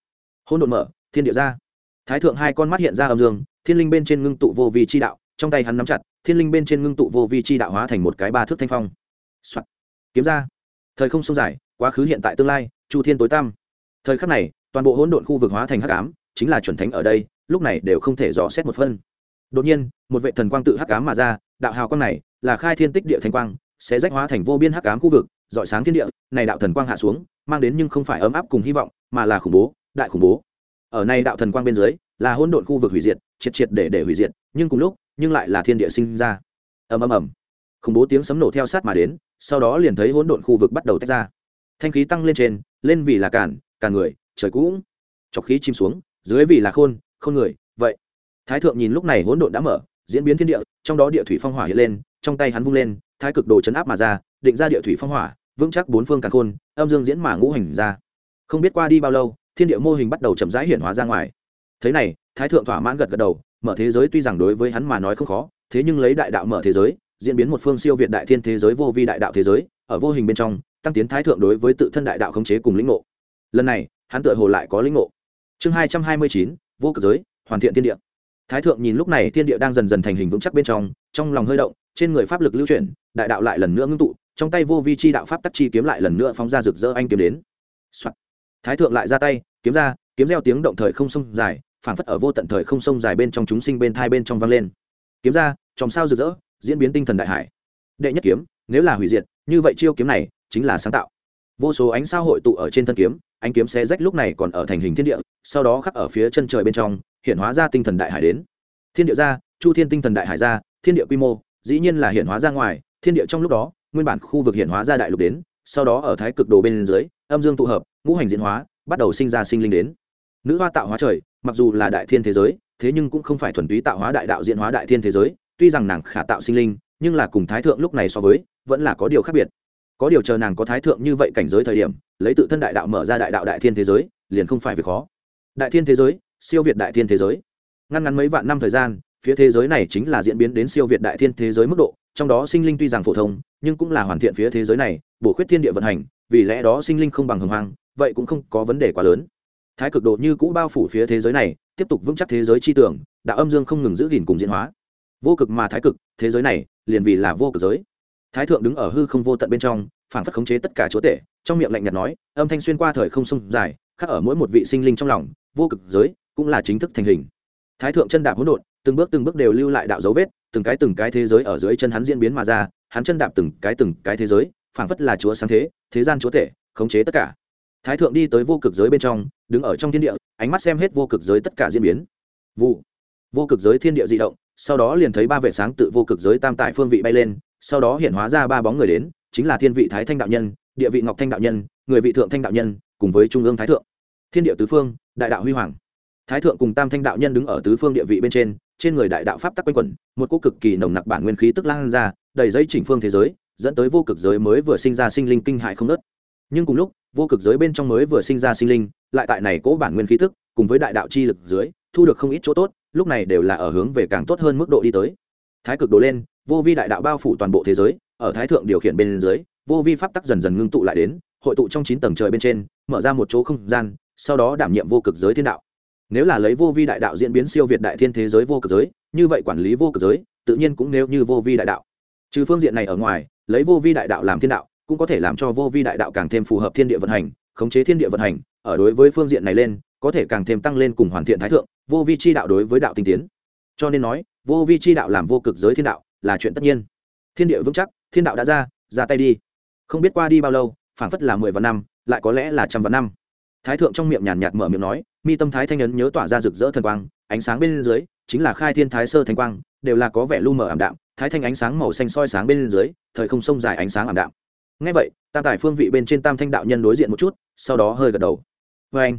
Hỗn độn mở, thiên địa ra. Thái thượng hai con mắt hiện ra âm dương, thiên linh bên trên ngưng tụ vô vi chi đạo, trong tay hắn nắm chặt, thiên linh bên trên ngưng tụ vô vi chi đạo hóa thành một cái ba thước thanh phong、Soạn. kiếm ra. Thời không sông dài, quá khứ hiện tại tương lai, chu thiên tối tăm. Thời khắc này, toàn bộ hỗn độn khu vực hóa thành hắc ám, chính là chuẩn thánh ở đây, lúc này đều không thể dò xét một phân. Đột nhiên, một vệ thần quang tự hắc ám mà ra đạo hào quang này là khai thiên tích địa thanh quang, sẽ rách hóa thành vô biên hắc ám khu vực dọi sáng thiên địa, này đạo thần quang hạ xuống, mang đến nhưng không phải ấm áp cùng hy vọng, mà là khủng bố, đại khủng bố. Ở này đạo thần quang bên dưới, là hỗn độn khu vực hủy diệt, triệt triệt để để hủy diệt, nhưng cùng lúc, nhưng lại là thiên địa sinh ra. Ầm ầm ầm. Khủng bố tiếng sấm nổ theo sát mà đến, sau đó liền thấy hỗn độn khu vực bắt đầu tách ra. Thanh khí tăng lên trên, lên vì là cản cản người, trời cũng chọc khí chìm xuống, dưới vì là khôn khôn người, vậy. Thái thượng nhìn lúc này hỗn độn đã mở diễn biến thiên địa, trong đó địa thủy phong hỏa hiện lên, trong tay hắn vung lên, thái cực đồ chấn áp mà ra, định ra địa thủy phong hỏa, vững chắc bốn phương càn khôn, âm dương diễn mà ngũ hành ra. Không biết qua đi bao lâu, thiên địa mô hình bắt đầu chậm rãi hiển hóa ra ngoài. Thế này, thái thượng thỏa mãn gật gật đầu, mở thế giới tuy rằng đối với hắn mà nói không khó, thế nhưng lấy đại đạo mở thế giới, diễn biến một phương siêu việt đại thiên thế giới vô vi đại đạo thế giới, ở vô hình bên trong, tăng tiến thái thượng đối với tự thân đại đạo khống chế cùng lĩnh ngộ. Lần này, hắn tựa hồ lại có lĩnh ngộ. Chương hai trăm hai mươi chín, vô cực giới, hoàn thiện thiên địa thái thượng nhìn lúc này thiên địa đang dần dần thành hình vững chắc bên trong trong lòng hơi động, trên người pháp lực lưu chuyển, đại đạo lại lần nữa ngưng tụ, trong tay vô vi chi đạo pháp tắc chi kiếm lại lần nữa phóng ra rực rỡ anh kiếm đến、Soạn. thái thượng lại ra tay, kiếm ra, kiếm reo tiếng động thời không sông dài phản phất ở vô tận thời không sông dài bên trong chúng sinh bên thai bên trong vang lên. Kiếm ra, chòm sao rực rỡ, diễn biến tinh thần đại hải. Đệ nhất kiếm, nếu là hủy diệt, như vậy chiêu kiếm này chính là sáng tạo. Vô số ánh sao hội tụ ở trên thân kiếm, ánh kiếm xé rách lúc này còn ở thành hình thiên địa, sau đó khắc ở phía chân trời bên trong hiện hóa ra tinh thần đại hải đến. Thiên địa ra, chu thiên tinh thần đại hải ra, thiên địa quy mô, dĩ nhiên là hiện hóa ra ngoài, thiên địa trong lúc đó, nguyên bản khu vực hiện hóa ra đại lục đến, sau đó ở thái cực đồ bên dưới, âm dương tụ hợp, ngũ hành diễn hóa, bắt đầu sinh ra sinh linh đến. Nữ hoa tạo hóa trời, mặc dù là đại thiên thế giới, thế nhưng cũng không phải thuần túy tạo hóa đại đạo diễn hóa đại thiên thế giới, tuy rằng nàng khả tạo sinh linh, nhưng là cùng thái thượng lúc này so với, vẫn là có điều khác biệt. Có điều chờ nàng có thái thượng như vậy cảnh giới thời điểm, lấy tự thân đại đạo mở ra đại đạo đại thiên thế giới, liền không phải việc khó. Đại thiên thế giới siêu việt đại thiên thế giới. Ngăn ngắn mấy vạn năm thời gian, phía thế giới này chính là diễn biến đến siêu việt đại thiên thế giới mức độ, trong đó sinh linh tuy rằng phổ thông, nhưng cũng là hoàn thiện phía thế giới này, bổ khuyết thiên địa vận hành, vì lẽ đó sinh linh không bằng hồng hoang, vậy cũng không có vấn đề quá lớn. Thái cực độ như cũ bao phủ phía thế giới này, tiếp tục vững chắc thế giới tri tưởng đạo âm dương không ngừng giữ gìn cùng diễn hóa. Vô cực mà thái cực, thế giới này, liền vì là vô cực giới. Thái thượng đứng ở hư không vô tận bên trong phản phất khống chế tất cả chúa tể, trong miệng lạnh nhạt nói, âm thanh xuyên qua thời không sông dài, khắc ở mỗi một vị sinh linh trong lòng, vô cực giới cũng là chính thức thành hình. Thái thượng chân đạp hỗn độn, từng bước từng bước đều lưu lại đạo dấu vết, từng cái từng cái thế giới ở dưới chân hắn diễn biến mà ra, hắn chân đạp từng cái từng cái thế giới, phảng phất là chúa sáng thế thế gian chúa tể, khống chế tất cả. Thái thượng đi tới vô cực giới bên trong, đứng ở trong thiên địa, ánh mắt xem hết vô cực giới tất cả diễn biến. Vụ. Vô cực giới thiên địa di động, sau đó liền thấy ba vệ sáng tự vô cực giới tam tại phương vị bay lên, sau đó hiện hóa ra ba bóng người đến, chính là thiên vị thái thanh đạo nhân, địa vị ngọc thanh đạo nhân, người vị thượng thanh đạo nhân, cùng với trung ương thái thượng. Thiên địa tứ phương, đại đạo huy hoàng thái thượng cùng tam thanh đạo nhân đứng ở tứ phương địa vị bên trên trên người đại đạo pháp tắc quanh quẩn, một cỗ cực kỳ nồng nặc bản nguyên khí tức lan ra, đầy dây chỉnh phương thế giới, dẫn tới vô cực giới mới vừa sinh ra sinh linh kinh hại không nớt nhưng cùng lúc, vô cực giới bên trong mới vừa sinh ra sinh linh, lại tại này cỗ bản nguyên khí tức, cùng với đại đạo chi lực dưới, thu được không ít chỗ tốt, lúc này đều là ở hướng về càng tốt hơn mức độ đi tới. Thái cực đổ lên, vô vi đại đạo bao phủ toàn bộ thế giới, ở thái thượng điều khiển bên dưới, vô vi pháp tắc dần dần ngưng tụ lại đến, hội tụ trong chín tầng trời bên trên, mở ra một chỗ không gian, sau đó đảm nhiệm vô cực giới thiên đạo nếu là lấy vô vi đại đạo diễn biến siêu việt đại thiên thế giới vô cực giới, như vậy quản lý vô cực giới, tự nhiên cũng nếu như vô vi đại đạo. Trừ phương diện này ở ngoài, lấy vô vi đại đạo làm thiên đạo, cũng có thể làm cho vô vi đại đạo càng thêm phù hợp thiên địa vận hành, khống chế thiên địa vận hành, ở đối với phương diện này lên, có thể càng thêm tăng lên cùng hoàn thiện thái thượng, vô vi chi đạo đối với đạo tinh tiến. Cho nên nói, vô vi chi đạo làm vô cực giới thiên đạo là chuyện tất nhiên. Thiên địa vững chắc, thiên đạo đã ra ra tay đi. Không biết qua đi bao lâu, phảng phất là mười vạn năm, lại có lẽ là trăm vạn năm thái thượng trong miệng nhàn nhạt mở miệng nói, mi tâm thái thanh ấn nhớ tỏa ra rực rỡ thần quang, ánh sáng bên dưới, chính là khai thiên thái sơ thanh quang, đều là có vẻ lu mờ ảm đạm, thái thanh ánh sáng màu xanh soi sáng bên dưới, thời không sông dài ánh sáng ảm đạm. Ngay vậy, tam tài phương vị bên trên tam thanh đạo nhân đối diện một chút, sau đó hơi gật đầu. Vê anh,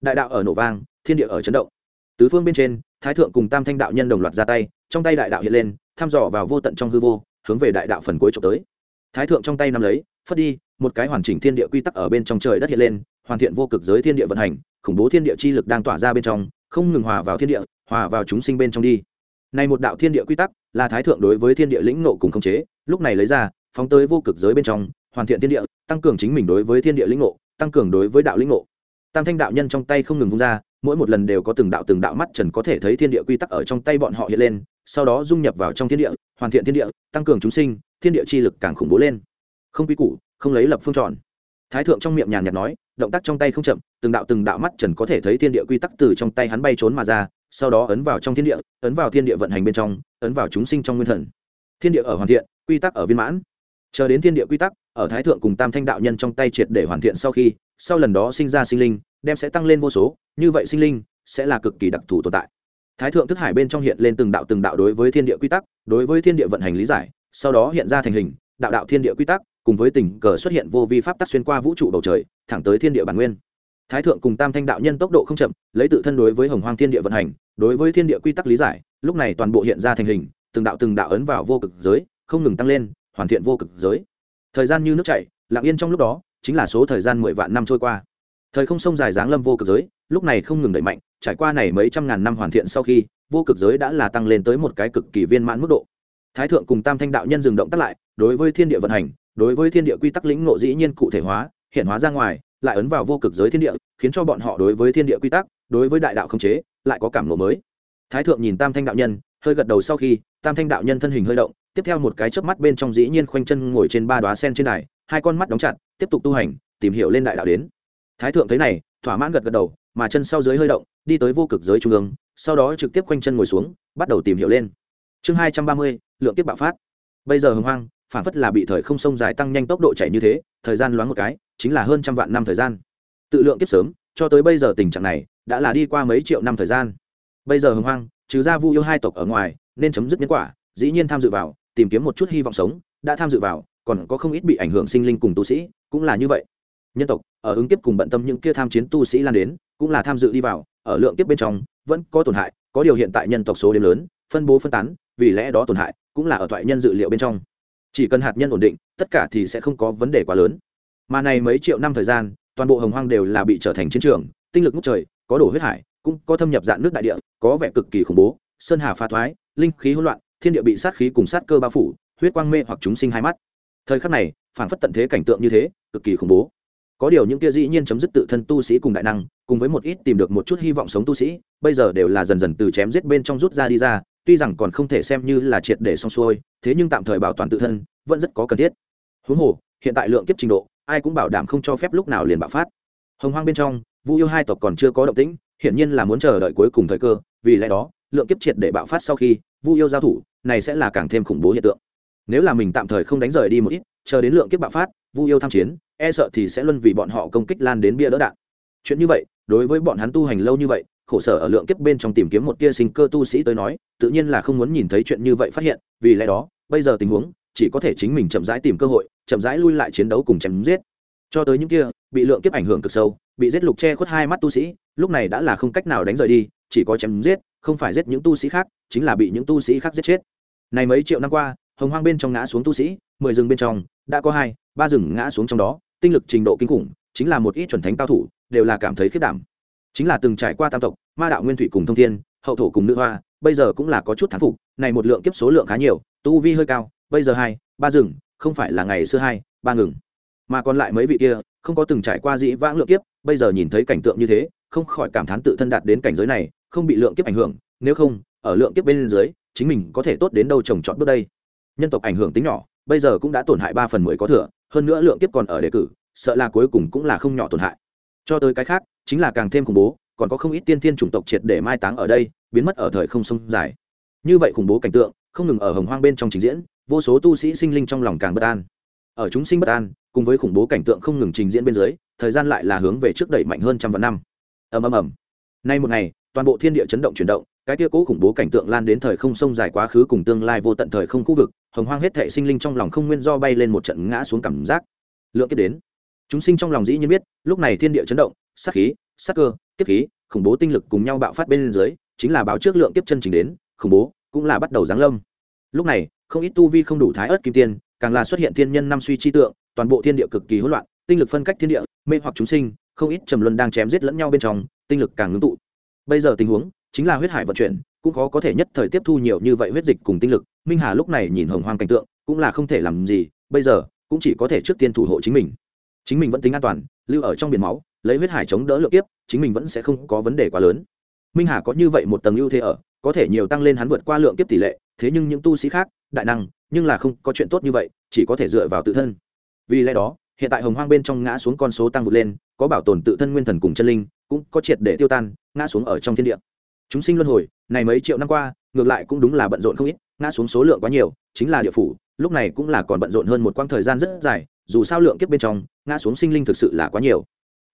đại đạo ở nổ vang, thiên địa ở chấn động. Tứ phương bên trên, thái thượng cùng tam thanh đạo nhân đồng loạt ra tay, trong tay đại đạo hiện lên, thăm dò vào vô tận trong hư vô, hướng về đại đạo phần cuối trộm tới. Thái thượng trong tay nắm lấy phất đi, một cái hoàn chỉnh thiên địa quy tắc ở bên trong trời đất hiện lên, hoàn thiện vô cực giới thiên địa vận hành, khủng bố thiên địa chi lực đang tỏa ra bên trong, không ngừng hòa vào thiên địa, hòa vào chúng sinh bên trong đi. Này một đạo thiên địa quy tắc là thái thượng đối với thiên địa lĩnh nộ cùng khống chế, lúc này lấy ra, phóng tới vô cực giới bên trong, hoàn thiện thiên địa, tăng cường chính mình đối với thiên địa lĩnh nộ tăng cường đối với đạo lĩnh nộ tam thanh đạo nhân trong tay không ngừng vung ra, mỗi một lần đều có từng đạo từng đạo mắt trần có thể thấy thiên địa quy tắc ở trong tay bọn họ hiện lên, sau đó dung nhập vào trong thiên địa, hoàn thiện thiên địa, tăng cường chúng sinh, thiên địa chi lực càng khủng bố lên không quy củ, không lấy lập phương tròn. Thái thượng trong miệng nhàn nhạt nói, động tác trong tay không chậm, từng đạo từng đạo mắt trần có thể thấy thiên địa quy tắc từ trong tay hắn bay trốn mà ra, sau đó ấn vào trong thiên địa, ấn vào thiên địa vận hành bên trong, ấn vào chúng sinh trong nguyên thần. Thiên địa ở hoàn thiện, quy tắc ở viên mãn. Chờ đến thiên địa quy tắc, ở thái thượng cùng tam thanh đạo nhân trong tay triệt để hoàn thiện sau khi, sau lần đó sinh ra sinh linh, đem sẽ tăng lên vô số, như vậy sinh linh sẽ là cực kỳ đặc thù tồn tại. Thái thượng thức hải bên trong hiện lên từng đạo từng đạo đối với thiên địa quy tắc, đối với thiên địa vận hành lý giải, sau đó hiện ra thành hình, đạo đạo thiên địa quy tắc cùng với tình cờ xuất hiện vô vi pháp tắc xuyên qua vũ trụ bầu trời, thẳng tới thiên địa bản nguyên. Thái thượng cùng tam thanh đạo nhân tốc độ không chậm, lấy tự thân đối với hồng hoang thiên địa vận hành, đối với thiên địa quy tắc lý giải, lúc này toàn bộ hiện ra thành hình, từng đạo từng đạo ấn vào vô cực giới, không ngừng tăng lên, hoàn thiện vô cực giới. Thời gian như nước chảy, lặng yên trong lúc đó, chính là số thời gian mười vạn năm trôi qua. Thời không sông dài dáng lâm vô cực giới, lúc này không ngừng đẩy mạnh, trải qua này mấy trăm ngàn năm hoàn thiện sau khi, vô cực giới đã là tăng lên tới một cái cực kỳ viên mãn mức độ. Thái thượng cùng tam thanh đạo nhân dừng động tác lại, đối với thiên địa vận hành đối với thiên địa quy tắc lĩnh ngộ dĩ nhiên cụ thể hóa, hiện hóa ra ngoài, lại ấn vào vô cực giới thiên địa, khiến cho bọn họ đối với thiên địa quy tắc, đối với đại đạo không chế, lại có cảm ngộ mới. Thái thượng nhìn tam thanh đạo nhân, hơi gật đầu sau khi, tam thanh đạo nhân thân hình hơi động, tiếp theo một cái chớp mắt bên trong dĩ nhiên khoanh chân ngồi trên ba đóa sen trên đài, hai con mắt đóng chặt, tiếp tục tu hành, tìm hiểu lên đại đạo đến. Thái thượng thấy này, thỏa mãn gật gật đầu, mà chân sau dưới hơi động, đi tới vô cực giới trung ương, sau đó trực tiếp khoanh chân ngồi xuống, bắt đầu tìm hiểu lên. Chương hai trăm ba mươi, lượng tiếp bạo phát. Bây giờ hồng hoang phản phất là bị thời không sông dài tăng nhanh tốc độ chạy như thế, thời gian loáng một cái, chính là hơn trăm vạn năm thời gian. Tự lượng kiếp sớm, cho tới bây giờ tình trạng này, đã là đi qua mấy triệu năm thời gian. Bây giờ hồng hoang, trừ ra vu yêu hai tộc ở ngoài, nên chấm dứt nhân quả, dĩ nhiên tham dự vào, tìm kiếm một chút hy vọng sống, đã tham dự vào, còn có không ít bị ảnh hưởng sinh linh cùng tu sĩ, cũng là như vậy. Nhân tộc, ở ứng kiếp cùng bận tâm những kia tham chiến tu sĩ lan đến, cũng là tham dự đi vào, ở lượng kiếp bên trong, vẫn có tổn hại, có điều hiện tại nhân tộc số điểm lớn, phân bố phân tán, vì lẽ đó tổn hại, cũng là ở thoại nhân dự liệu bên trong chỉ cần hạt nhân ổn định, tất cả thì sẽ không có vấn đề quá lớn. Mà này mấy triệu năm thời gian, toàn bộ hồng hoang đều là bị trở thành chiến trường, tinh lực ngút trời, có đổ huyết hải, cũng có thâm nhập dạng nước đại địa, có vẻ cực kỳ khủng bố, sơn hà pha thoái, linh khí hỗn loạn, thiên địa bị sát khí cùng sát cơ bao phủ, huyết quang mê hoặc chúng sinh hai mắt. Thời khắc này phản phất tận thế cảnh tượng như thế, cực kỳ khủng bố. Có điều những kia dĩ nhiên chấm dứt tự thân tu sĩ cùng đại năng, cùng với một ít tìm được một chút hy vọng sống tu sĩ, bây giờ đều là dần dần từ chém giết bên trong rút ra đi ra tuy rằng còn không thể xem như là triệt để xong xuôi, thế nhưng tạm thời bảo toàn tự thân, vẫn rất có cần thiết. Huống hồ, hiện tại lượng kiếp trình độ, ai cũng bảo đảm không cho phép lúc nào liền bạo phát. Hồng hoang bên trong, vu yêu hai tộc còn chưa có động tĩnh, hiển nhiên là muốn chờ đợi cuối cùng thời cơ, vì lẽ đó, lượng kiếp triệt để bạo phát sau khi vu yêu giao thủ, này sẽ là càng thêm khủng bố hiện tượng. Nếu là mình tạm thời không đánh rời đi một ít, chờ đến lượng kiếp bạo phát, vu yêu tham chiến e sợ thì sẽ luân vì bọn họ công kích lan đến bia đỡ đạn. Chuyện như vậy, đối với bọn hắn tu hành lâu như vậy khổ sở ở lượng kiếp bên trong tìm kiếm một tia sinh cơ tu sĩ tới nói, tự nhiên là không muốn nhìn thấy chuyện như vậy phát hiện, vì lẽ đó, bây giờ tình huống, chỉ có thể chính mình chậm rãi tìm cơ hội, chậm rãi lui lại chiến đấu cùng chém giết. Cho tới những kia, bị lượng kiếp ảnh hưởng cực sâu, bị giết lục che khuất hai mắt tu sĩ, lúc này đã là không cách nào đánh rời đi, chỉ có chém giết, không phải giết những tu sĩ khác, chính là bị những tu sĩ khác giết chết. Này mấy triệu năm qua, hồng hoang bên trong ngã xuống tu sĩ, mười rừng bên trong, đã có hai, ba rừng ngã xuống trong đó, tinh lực trình độ kinh khủng, chính là một ít chuẩn thánh cao thủ, đều là cảm thấy khiết đảm chính là từng trải qua tam tộc, ma đạo nguyên thủy cùng thông thiên, hậu thổ cùng nữ hoa, bây giờ cũng là có chút thán phục, này một lượng kiếp số lượng khá nhiều, tu vi hơi cao, bây giờ hai, ba rừng, không phải là ngày xưa hai, ba ngừng. Mà còn lại mấy vị kia, không có từng trải qua dĩ vãng lượng kiếp, bây giờ nhìn thấy cảnh tượng như thế, không khỏi cảm thán tự thân đạt đến cảnh giới này, không bị lượng kiếp ảnh hưởng, nếu không, ở lượng kiếp bên dưới, chính mình có thể tốt đến đâu trồng trọt bước đây. Nhân tộc ảnh hưởng tính nhỏ, bây giờ cũng đã tổn hại ba phần mười có thừa, hơn nữa lượng kiếp còn ở đề cử, sợ là cuối cùng cũng là không nhỏ tổn hại. Cho tới cái khác chính là càng thêm khủng bố, còn có không ít tiên thiên chủng tộc triệt để mai táng ở đây, biến mất ở thời không sông dài. Như vậy khủng bố cảnh tượng, không ngừng ở hồng hoang bên trong trình diễn, vô số tu sĩ sinh linh trong lòng càng bất an. Ở chúng sinh bất an, cùng với khủng bố cảnh tượng không ngừng trình diễn bên dưới, thời gian lại là hướng về trước đẩy mạnh hơn trăm vạn năm. Ầm ầm ầm. Nay một ngày, toàn bộ thiên địa chấn động chuyển động, cái tia cố khủng bố cảnh tượng lan đến thời không sông dài quá khứ cùng tương lai vô tận thời không khu vực, hồng hoang hết thệ sinh linh trong lòng không nguyên do bay lên một trận ngã xuống cảm giác. Lượng kiếp đến chúng sinh trong lòng dĩ nhiên biết, lúc này thiên địa chấn động, sát khí, sát cơ, kiếp khí, khủng bố tinh lực cùng nhau bạo phát bên dưới, chính là báo trước lượng kiếp chân trình đến, khủng bố cũng là bắt đầu giáng lâm. Lúc này, không ít tu vi không đủ thái ớt kim tiên, càng là xuất hiện thiên nhân năm suy chi tượng, toàn bộ thiên địa cực kỳ hỗn loạn, tinh lực phân cách thiên địa, mê hoặc chúng sinh, không ít trầm luân đang chém giết lẫn nhau bên trong, tinh lực càng ngưng tụ. Bây giờ tình huống, chính là huyết hải vận chuyển, cũng khó có thể nhất thời tiếp thu nhiều như vậy huyết dịch cùng tinh lực. Minh hà lúc này nhìn hồng hoang cảnh tượng, cũng là không thể làm gì, bây giờ, cũng chỉ có thể trước tiên thủ hộ chính mình chính mình vẫn tính an toàn, lưu ở trong biển máu, lấy huyết hải chống đỡ lượng kiếp, chính mình vẫn sẽ không có vấn đề quá lớn. Minh hà có như vậy một tầng ưu thế ở, có thể nhiều tăng lên hắn vượt qua lượng kiếp tỷ lệ, thế nhưng những tu sĩ khác, đại năng, nhưng là không có chuyện tốt như vậy, chỉ có thể dựa vào tự thân. Vì lẽ đó, hiện tại hồng hoang bên trong ngã xuống con số tăng vượt lên, có bảo tồn tự thân nguyên thần cùng chân linh, cũng có triệt để tiêu tan, ngã xuống ở trong thiên địa. Chúng sinh luân hồi, này mấy triệu năm qua, ngược lại cũng đúng là bận rộn không ít, ngã xuống số lượng quá nhiều, chính là địa phủ, lúc này cũng là còn bận rộn hơn một quãng thời gian rất dài, dù sao lượng kiếp bên trong ngã xuống sinh linh thực sự là quá nhiều.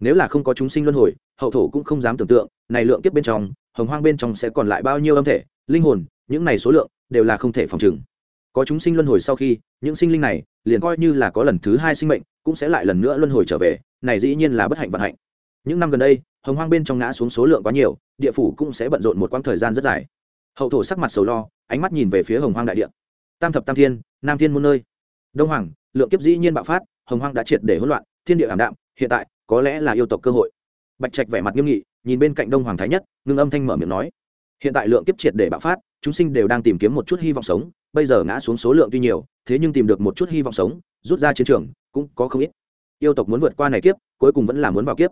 Nếu là không có chúng sinh luân hồi, hậu thổ cũng không dám tưởng tượng, này lượng kiếp bên trong, hồng hoang bên trong sẽ còn lại bao nhiêu âm thể, linh hồn, những này số lượng, đều là không thể phòng trừng. Có chúng sinh luân hồi sau khi, những sinh linh này, liền coi như là có lần thứ hai sinh mệnh, cũng sẽ lại lần nữa luân hồi trở về, này dĩ nhiên là bất hạnh vận hạnh. Những năm gần đây, hồng hoang bên trong ngã xuống số lượng quá nhiều, địa phủ cũng sẽ bận rộn một quãng thời gian rất dài. Hậu thổ sắc mặt sầu lo, ánh mắt nhìn về phía hồng hoang đại địa. Tam thập tam thiên, nam thiên muôn nơi. Đông hoàng lượng kiếp dĩ nhiên bạo phát, hồng hoang đã triệt để hỗn loạn, thiên địa ảm đạm, hiện tại có lẽ là yêu tộc cơ hội. Bạch trạch vẻ mặt nghiêm nghị, nhìn bên cạnh đông hoàng thái nhất, ngưng âm thanh mở miệng nói, hiện tại lượng kiếp triệt để bạo phát, chúng sinh đều đang tìm kiếm một chút hy vọng sống, bây giờ ngã xuống số lượng tuy nhiều, thế nhưng tìm được một chút hy vọng sống, rút ra chiến trường, cũng có không ít. Yêu tộc muốn vượt qua này kiếp, cuối cùng vẫn là muốn vào kiếp.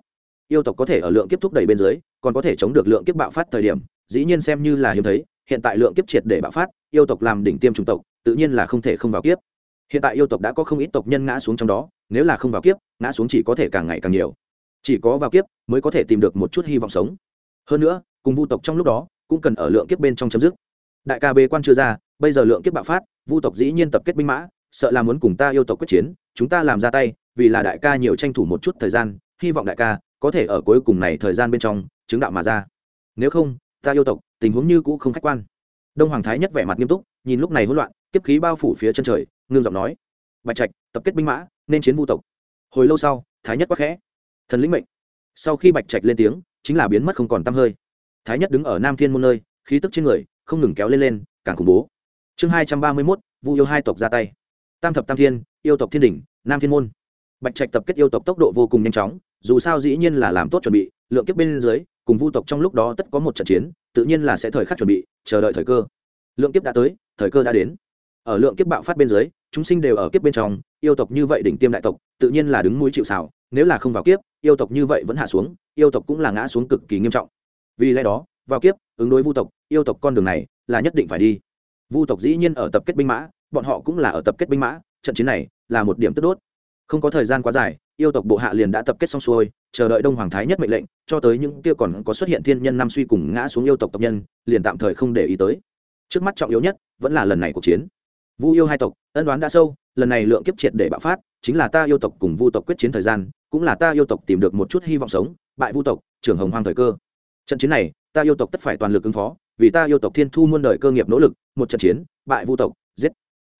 Yêu tộc có thể ở lượng kiếp thúc đẩy bên dưới, còn có thể chống được lượng kiếp bạo phát thời điểm, dĩ nhiên xem như là hiếm thấy, hiện tại lượng kiếp triệt để bạo phát, yêu tộc làm đỉnh tiêm chủng tộc, tự nhiên là không thể không vào kiếp hiện tại yêu tộc đã có không ít tộc nhân ngã xuống trong đó, nếu là không vào kiếp, ngã xuống chỉ có thể càng ngày càng nhiều. Chỉ có vào kiếp mới có thể tìm được một chút hy vọng sống. Hơn nữa, cùng vu tộc trong lúc đó, cũng cần ở lượng kiếp bên trong chấm dứt. Đại ca bê quan chưa ra, bây giờ lượng kiếp bạo phát, vu tộc dĩ nhiên tập kết binh mã, sợ là muốn cùng ta yêu tộc quyết chiến, chúng ta làm ra tay, vì là đại ca nhiều tranh thủ một chút thời gian, hy vọng đại ca có thể ở cuối cùng này thời gian bên trong chứng đạo mà ra. Nếu không, ta yêu tộc tình huống như cũ không khách quan. Đông hoàng thái nhất vẻ mặt nghiêm túc, nhìn lúc này hỗn loạn kiếp khí bao phủ phía chân trời, ngưng giọng nói, bạch trạch, tập kết binh mã, nên chiến vu tộc. Hồi lâu sau, thái nhất quắc khẽ, thần lĩnh mệnh. Sau khi bạch trạch lên tiếng, chính là biến mất không còn t hơi. Thái nhất đứng ở nam thiên môn nơi, khí tức trên người không ngừng kéo lên lên, càng khủng bố. Chương hai trăm ba mươi mốt, vu yêu hai tộc ra tay. Tam thập tam thiên, yêu tộc thiên đỉnh, nam thiên môn. Bạch trạch tập kết yêu tộc tốc độ vô cùng nhanh chóng, dù sao dĩ nhiên là làm tốt chuẩn bị, lượng kiếp bên dưới, cùng vu tộc trong lúc đó tất có một trận chiến, tự nhiên là sẽ thời khắc chuẩn bị, chờ đợi thời cơ. Lượng kiếp đã tới, thời cơ đã đến ở lượng kiếp bạo phát bên dưới, chúng sinh đều ở kiếp bên trong, yêu tộc như vậy đỉnh tiêm đại tộc, tự nhiên là đứng mũi chịu xào nếu là không vào kiếp, yêu tộc như vậy vẫn hạ xuống, yêu tộc cũng là ngã xuống cực kỳ nghiêm trọng. Vì lẽ đó, vào kiếp, ứng đối vu tộc, yêu tộc con đường này là nhất định phải đi. Vu tộc dĩ nhiên ở tập kết binh mã, bọn họ cũng là ở tập kết binh mã, trận chiến này là một điểm tức đốt. Không có thời gian quá dài, yêu tộc bộ hạ liền đã tập kết xong xuôi, chờ đợi đông hoàng thái nhất mệnh lệnh, cho tới những kia còn có xuất hiện thiên nhân năm suy cùng ngã xuống yêu tộc tộc nhân, liền tạm thời không để ý tới. Trước mắt trọng yếu nhất vẫn là lần này cuộc chiến vu yêu hai tộc, ân đoán đã sâu, lần này lượng kiếp triệt để bạo phát, chính là ta yêu tộc cùng vu tộc quyết chiến thời gian, cũng là ta yêu tộc tìm được một chút hy vọng sống, bại vu tộc, trưởng hồng hoang thời cơ. Trận chiến này, ta yêu tộc tất phải toàn lực ứng phó, vì ta yêu tộc thiên thu muôn đời cơ nghiệp nỗ lực, một trận chiến, bại vu tộc, giết.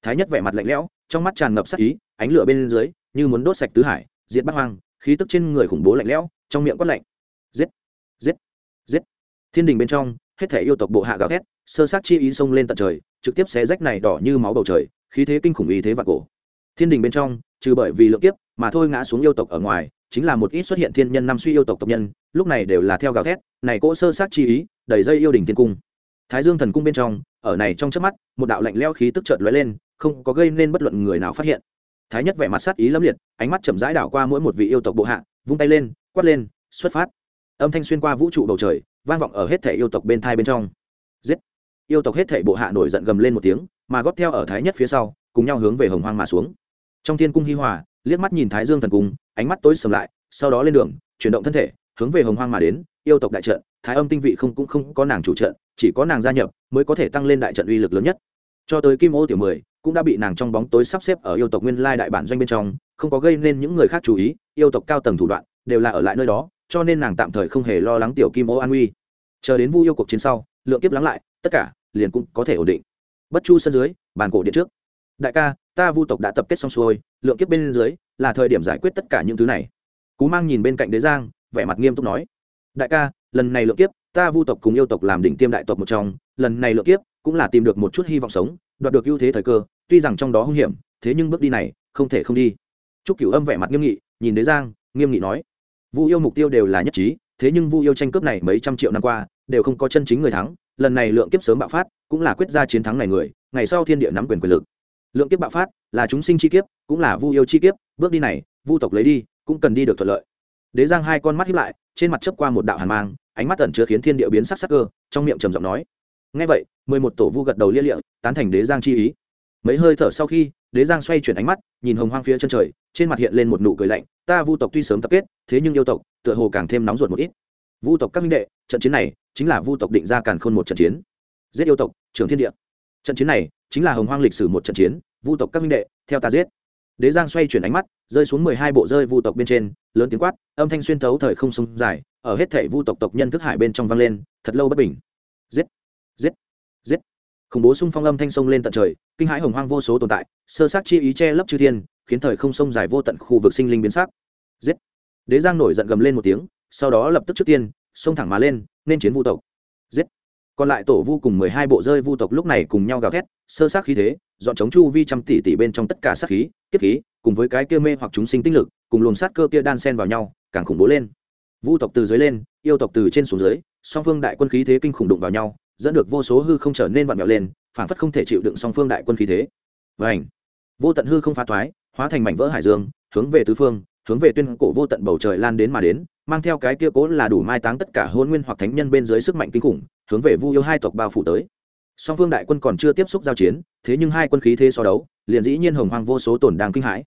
Thái nhất vẻ mặt lạnh lẽo, trong mắt tràn ngập sắc ý, ánh lửa bên dưới, như muốn đốt sạch tứ hải, diệt bát hoang, khí tức trên người khủng bố lạnh lẽo, trong miệng quát lạnh. Giết giết giết. Thiên đình bên trong, hết thể yêu tộc bộ hạ gào thét, sơ sát chi ý xông lên tận trời trực tiếp xé rách này đỏ như máu bầu trời, khí thế kinh khủng ý thế vạn cổ. Thiên đình bên trong, trừ bởi vì lượng kiếp mà thôi ngã xuống yêu tộc ở ngoài, chính là một ít xuất hiện thiên nhân năm suy yêu tộc tộc nhân, lúc này đều là theo gào thét, này cỗ sơ sát chi ý đẩy dây yêu đình thiên cung. Thái dương thần cung bên trong, ở này trong chớp mắt, một đạo lạnh lẽo khí tức chợt lóe lên, không có gây nên bất luận người nào phát hiện. Thái nhất vẻ mặt sát ý lâm liệt, ánh mắt chậm rãi đảo qua mỗi một vị yêu tộc bộ hạ, vung tay lên, quát lên, xuất phát. Âm thanh xuyên qua vũ trụ bầu trời, vang vọng ở hết thể yêu tộc bên thai bên trong. Giết yêu tộc hết thảy bộ hạ nổi giận gầm lên một tiếng, mà góp theo ở thái nhất phía sau, cùng nhau hướng về hồng hoang mà xuống. Trong thiên cung hi hòa, liếc mắt nhìn thái dương thần cung, ánh mắt tối sầm lại, sau đó lên đường, chuyển động thân thể, hướng về hồng hoang mà đến, yêu tộc đại trận, thái âm tinh vị không cũng không có nàng chủ trận, chỉ có nàng gia nhập mới có thể tăng lên đại trận uy lực lớn nhất. Cho tới kim ô tiểu mười, cũng đã bị nàng trong bóng tối sắp xếp ở yêu tộc nguyên lai đại bản doanh bên trong, không có gây nên những người khác chú ý, yêu tộc cao tầng thủ đoạn đều là ở lại nơi đó, cho nên nàng tạm thời không hề lo lắng tiểu kim ô an uy chờ đến vu yêu cuộc chiến sau, lượng kiếp lắng lại tất cả liền cũng có thể ổn định. Bất chu sân dưới, bàn cổ điện trước. Đại ca, ta vu tộc đã tập kết xong xuôi, lượng kiếp bên dưới là thời điểm giải quyết tất cả những thứ này. Cú mang nhìn bên cạnh đế giang, vẻ mặt nghiêm túc nói, đại ca, lần này lượng kiếp, ta vu tộc cùng yêu tộc làm đỉnh tiêm đại tộc một trong, lần này lượng kiếp cũng là tìm được một chút hy vọng sống, đoạt được ưu thế thời cơ, tuy rằng trong đó hung hiểm, thế nhưng bước đi này không thể không đi. Trúc cửu âm vẻ mặt nghiêm nghị, nhìn đế giang, nghiêm nghị nói, vu yêu mục tiêu đều là nhất trí, thế nhưng vu yêu tranh cướp này mấy trăm triệu năm qua, đều không có chân chính người thắng lần này lượng kiếp sớm bạo phát, cũng là quyết ra chiến thắng này người, ngày sau thiên địa nắm quyền quyền lực. Lượng kiếp bạo phát là chúng sinh chi kiếp, cũng là vu yêu chi kiếp, bước đi này, vu tộc lấy đi, cũng cần đi được thuận lợi. Đế giang hai con mắt hiếp lại, trên mặt chấp qua một đạo hàn mang, ánh mắt tẩn chứa khiến thiên địa biến sắc sắc cơ, trong miệng trầm giọng nói. Ngay vậy, mười một tổ vu gật đầu lia lịa, tán thành đế giang chi ý. Mấy hơi thở sau khi, đế giang xoay chuyển ánh mắt, nhìn hồng hoang phía chân trời, trên mặt hiện lên một nụ cười lạnh, ta vu tộc tuy sớm tập kết, thế nhưng yêu tộc, tựa hồ càng thêm nóng ruột một ít vu tộc các minh đệ, trận chiến này chính là vu tộc định ra càn khôn một trận chiến. Giết yêu tộc trường thiên địa. Trận chiến này chính là hồng hoang lịch sử một trận chiến, vu tộc các minh đệ, theo ta giết. Đế giang xoay chuyển ánh mắt, rơi xuống mười hai bộ rơi vu tộc bên trên, lớn tiếng quát, âm thanh xuyên thấu thời không sông dài, ở hết thể vu tộc tộc nhân thức hải bên trong vang lên, thật lâu bất bình. Giết giết giết. Khủng bố xung phong âm thanh sông lên tận trời, kinh hãi hồng hoang vô số tồn tại, sơ sát chi ý che lấp chư thiên, khiến thời không sông dài vô tận khu vực sinh linh biến sắc. Giết. Đế giang nổi giận gầm lên một tiếng sau đó lập tức trước tiên, xông thẳng mà lên, nên chiến vu tộc. Giết. Còn lại tổ vu cùng mười hai bộ rơi vu tộc lúc này cùng nhau gào thét, sơ sát khí thế, dọn chống chu vi trăm tỷ tỷ bên trong tất cả sát khí, kiếp khí, cùng với cái kia mê hoặc chúng sinh tinh lực, cùng luồng sát cơ kia đan sen vào nhau, càng khủng bố lên. Vu tộc từ dưới lên, yêu tộc từ trên xuống dưới, song phương đại quân khí thế kinh khủng đụng vào nhau, dẫn được vô số hư không trở nên vặn vẹo lên, phản phất không thể chịu đựng song phương đại quân khí thế. Và ảnh vô tận hư không phá thoái, hóa thành mảnh vỡ hải dương, hướng về tứ phương hướng về tuyên cổ vô tận bầu trời lan đến mà đến, mang theo cái kia cố là đủ mai táng tất cả hôn nguyên hoặc thánh nhân bên dưới sức mạnh kinh khủng, hướng về vu yêu hai tộc bao phủ tới. Song phương đại quân còn chưa tiếp xúc giao chiến, thế nhưng hai quân khí thế so đấu, liền dĩ nhiên hồng hoang vô số tổn đang kinh hãi.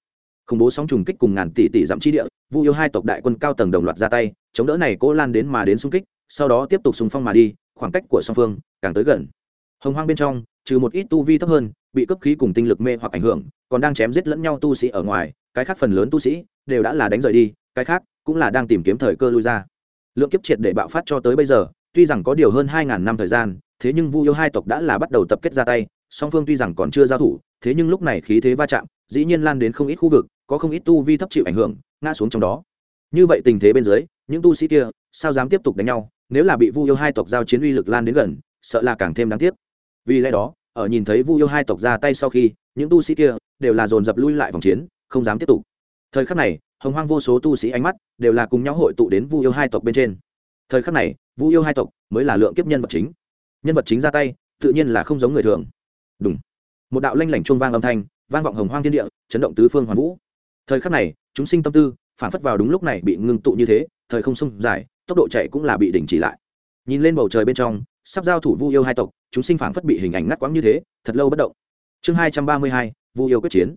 Khủng bố sóng trùng kích cùng ngàn tỷ tỷ dặm chi địa, vu yêu hai tộc đại quân cao tầng đồng loạt ra tay, chống đỡ này cố lan đến mà đến xung kích, sau đó tiếp tục xung phong mà đi, khoảng cách của song phương càng tới gần. Hồng hoang bên trong, trừ một ít tu vi thấp hơn, bị cấp khí cùng tinh lực mê hoặc ảnh hưởng, còn đang chém giết lẫn nhau tu sĩ ở ngoài cái khác phần lớn tu sĩ đều đã là đánh rời đi, cái khác cũng là đang tìm kiếm thời cơ lui ra. Lượng kiếp triệt để bạo phát cho tới bây giờ, tuy rằng có điều hơn hai ngàn năm thời gian, thế nhưng vu yêu hai tộc đã là bắt đầu tập kết ra tay, song phương tuy rằng còn chưa giao thủ, thế nhưng lúc này khí thế va chạm, dĩ nhiên lan đến không ít khu vực, có không ít tu vi thấp chịu ảnh hưởng, ngã xuống trong đó. Như vậy tình thế bên dưới, những tu sĩ kia sao dám tiếp tục đánh nhau? Nếu là bị vu yêu hai tộc giao chiến uy lực lan đến gần, sợ là càng thêm đáng tiếc. Vì lẽ đó, ở nhìn thấy vu yêu hai tộc ra tay sau khi, những tu sĩ kia đều là dồn dập lui lại vòng chiến không dám tiếp tục. Thời khắc này, hồng hoang vô số tu sĩ ánh mắt đều là cùng nhau hội tụ đến vu yêu hai tộc bên trên. Thời khắc này, vu yêu hai tộc mới là lượng kiếp nhân vật chính. Nhân vật chính ra tay, tự nhiên là không giống người thường. Đúng một đạo lanh lảnh chuông vang âm thanh, vang vọng hồng hoang thiên địa, chấn động tứ phương hoàn vũ. Thời khắc này, chúng sinh tâm tư, phản phất vào đúng lúc này bị ngưng tụ như thế, thời không sông dài, tốc độ chạy cũng là bị đình chỉ lại. Nhìn lên bầu trời bên trong, sắp giao thủ vu yêu hai tộc, chúng sinh phản phất bị hình ảnh ngắt quãng như thế, thật lâu bất động. Chương hai trăm ba mươi hai, vu yêu quyết chiến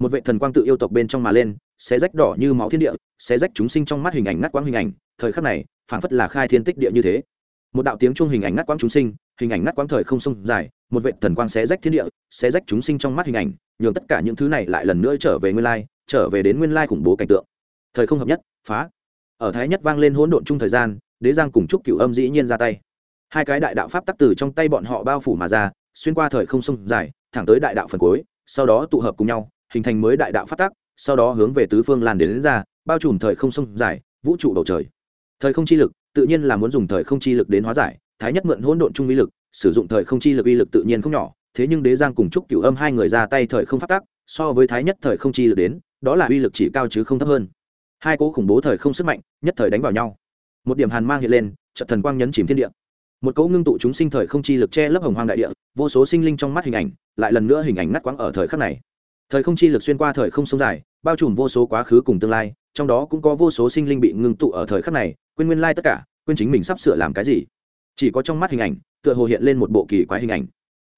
một vệ thần quang tự yêu tộc bên trong mà lên, xé rách đỏ như máu thiên địa, xé rách chúng sinh trong mắt hình ảnh ngắt quãng hình ảnh. Thời khắc này, phảng phất là khai thiên tích địa như thế. Một đạo tiếng chuông hình ảnh ngắt quãng chúng sinh, hình ảnh ngắt quãng thời không sông dài, một vệ thần quang xé rách thiên địa, xé rách chúng sinh trong mắt hình ảnh, nhường tất cả những thứ này lại lần nữa trở về nguyên lai, trở về đến nguyên lai khủng bố cảnh tượng. Thời không hợp nhất, phá. Ở thái nhất vang lên hỗn độn chung thời gian, đế giang cùng chúc cửu âm dĩ nhiên ra tay. Hai cái đại đạo pháp tắc từ trong tay bọn họ bao phủ mà ra, xuyên qua thời không sông dài, thẳng tới đại đạo phần cuối, sau đó tụ hợp cùng nhau hình thành mới đại đạo phát tắc sau đó hướng về tứ phương lan đến, đến ra bao trùm thời không sông dài vũ trụ bầu trời. Thời không chi lực tự nhiên là muốn dùng thời không chi lực đến hóa giải thái nhất mượn hỗn độn chung uy lực sử dụng thời không chi lực uy lực tự nhiên không nhỏ thế nhưng đế giang cùng trúc cửu âm hai người ra tay thời không phát tác so với thái nhất thời không chi lực đến đó là uy lực chỉ cao chứ không thấp hơn. Hai cỗ khủng bố thời không sức mạnh nhất thời đánh vào nhau. Một điểm hàn mang hiện lên trận thần quang nhấn chìm thiên địa. Một cỗ ngưng tụ chúng sinh thời không chi lực che lấp hồng hoang đại địa vô số sinh linh trong mắt hình ảnh lại lần nữa hình ảnh ngắt quãng ở thời khắc này thời không chi lực xuyên qua thời không sông dài, bao trùm vô số quá khứ cùng tương lai, trong đó cũng có vô số sinh linh bị ngưng tụ ở thời khắc này, quên nguyên lai tất cả, quên chính mình sắp sửa làm cái gì. Chỉ có trong mắt hình ảnh, tựa hồ hiện lên một bộ kỳ quái hình ảnh.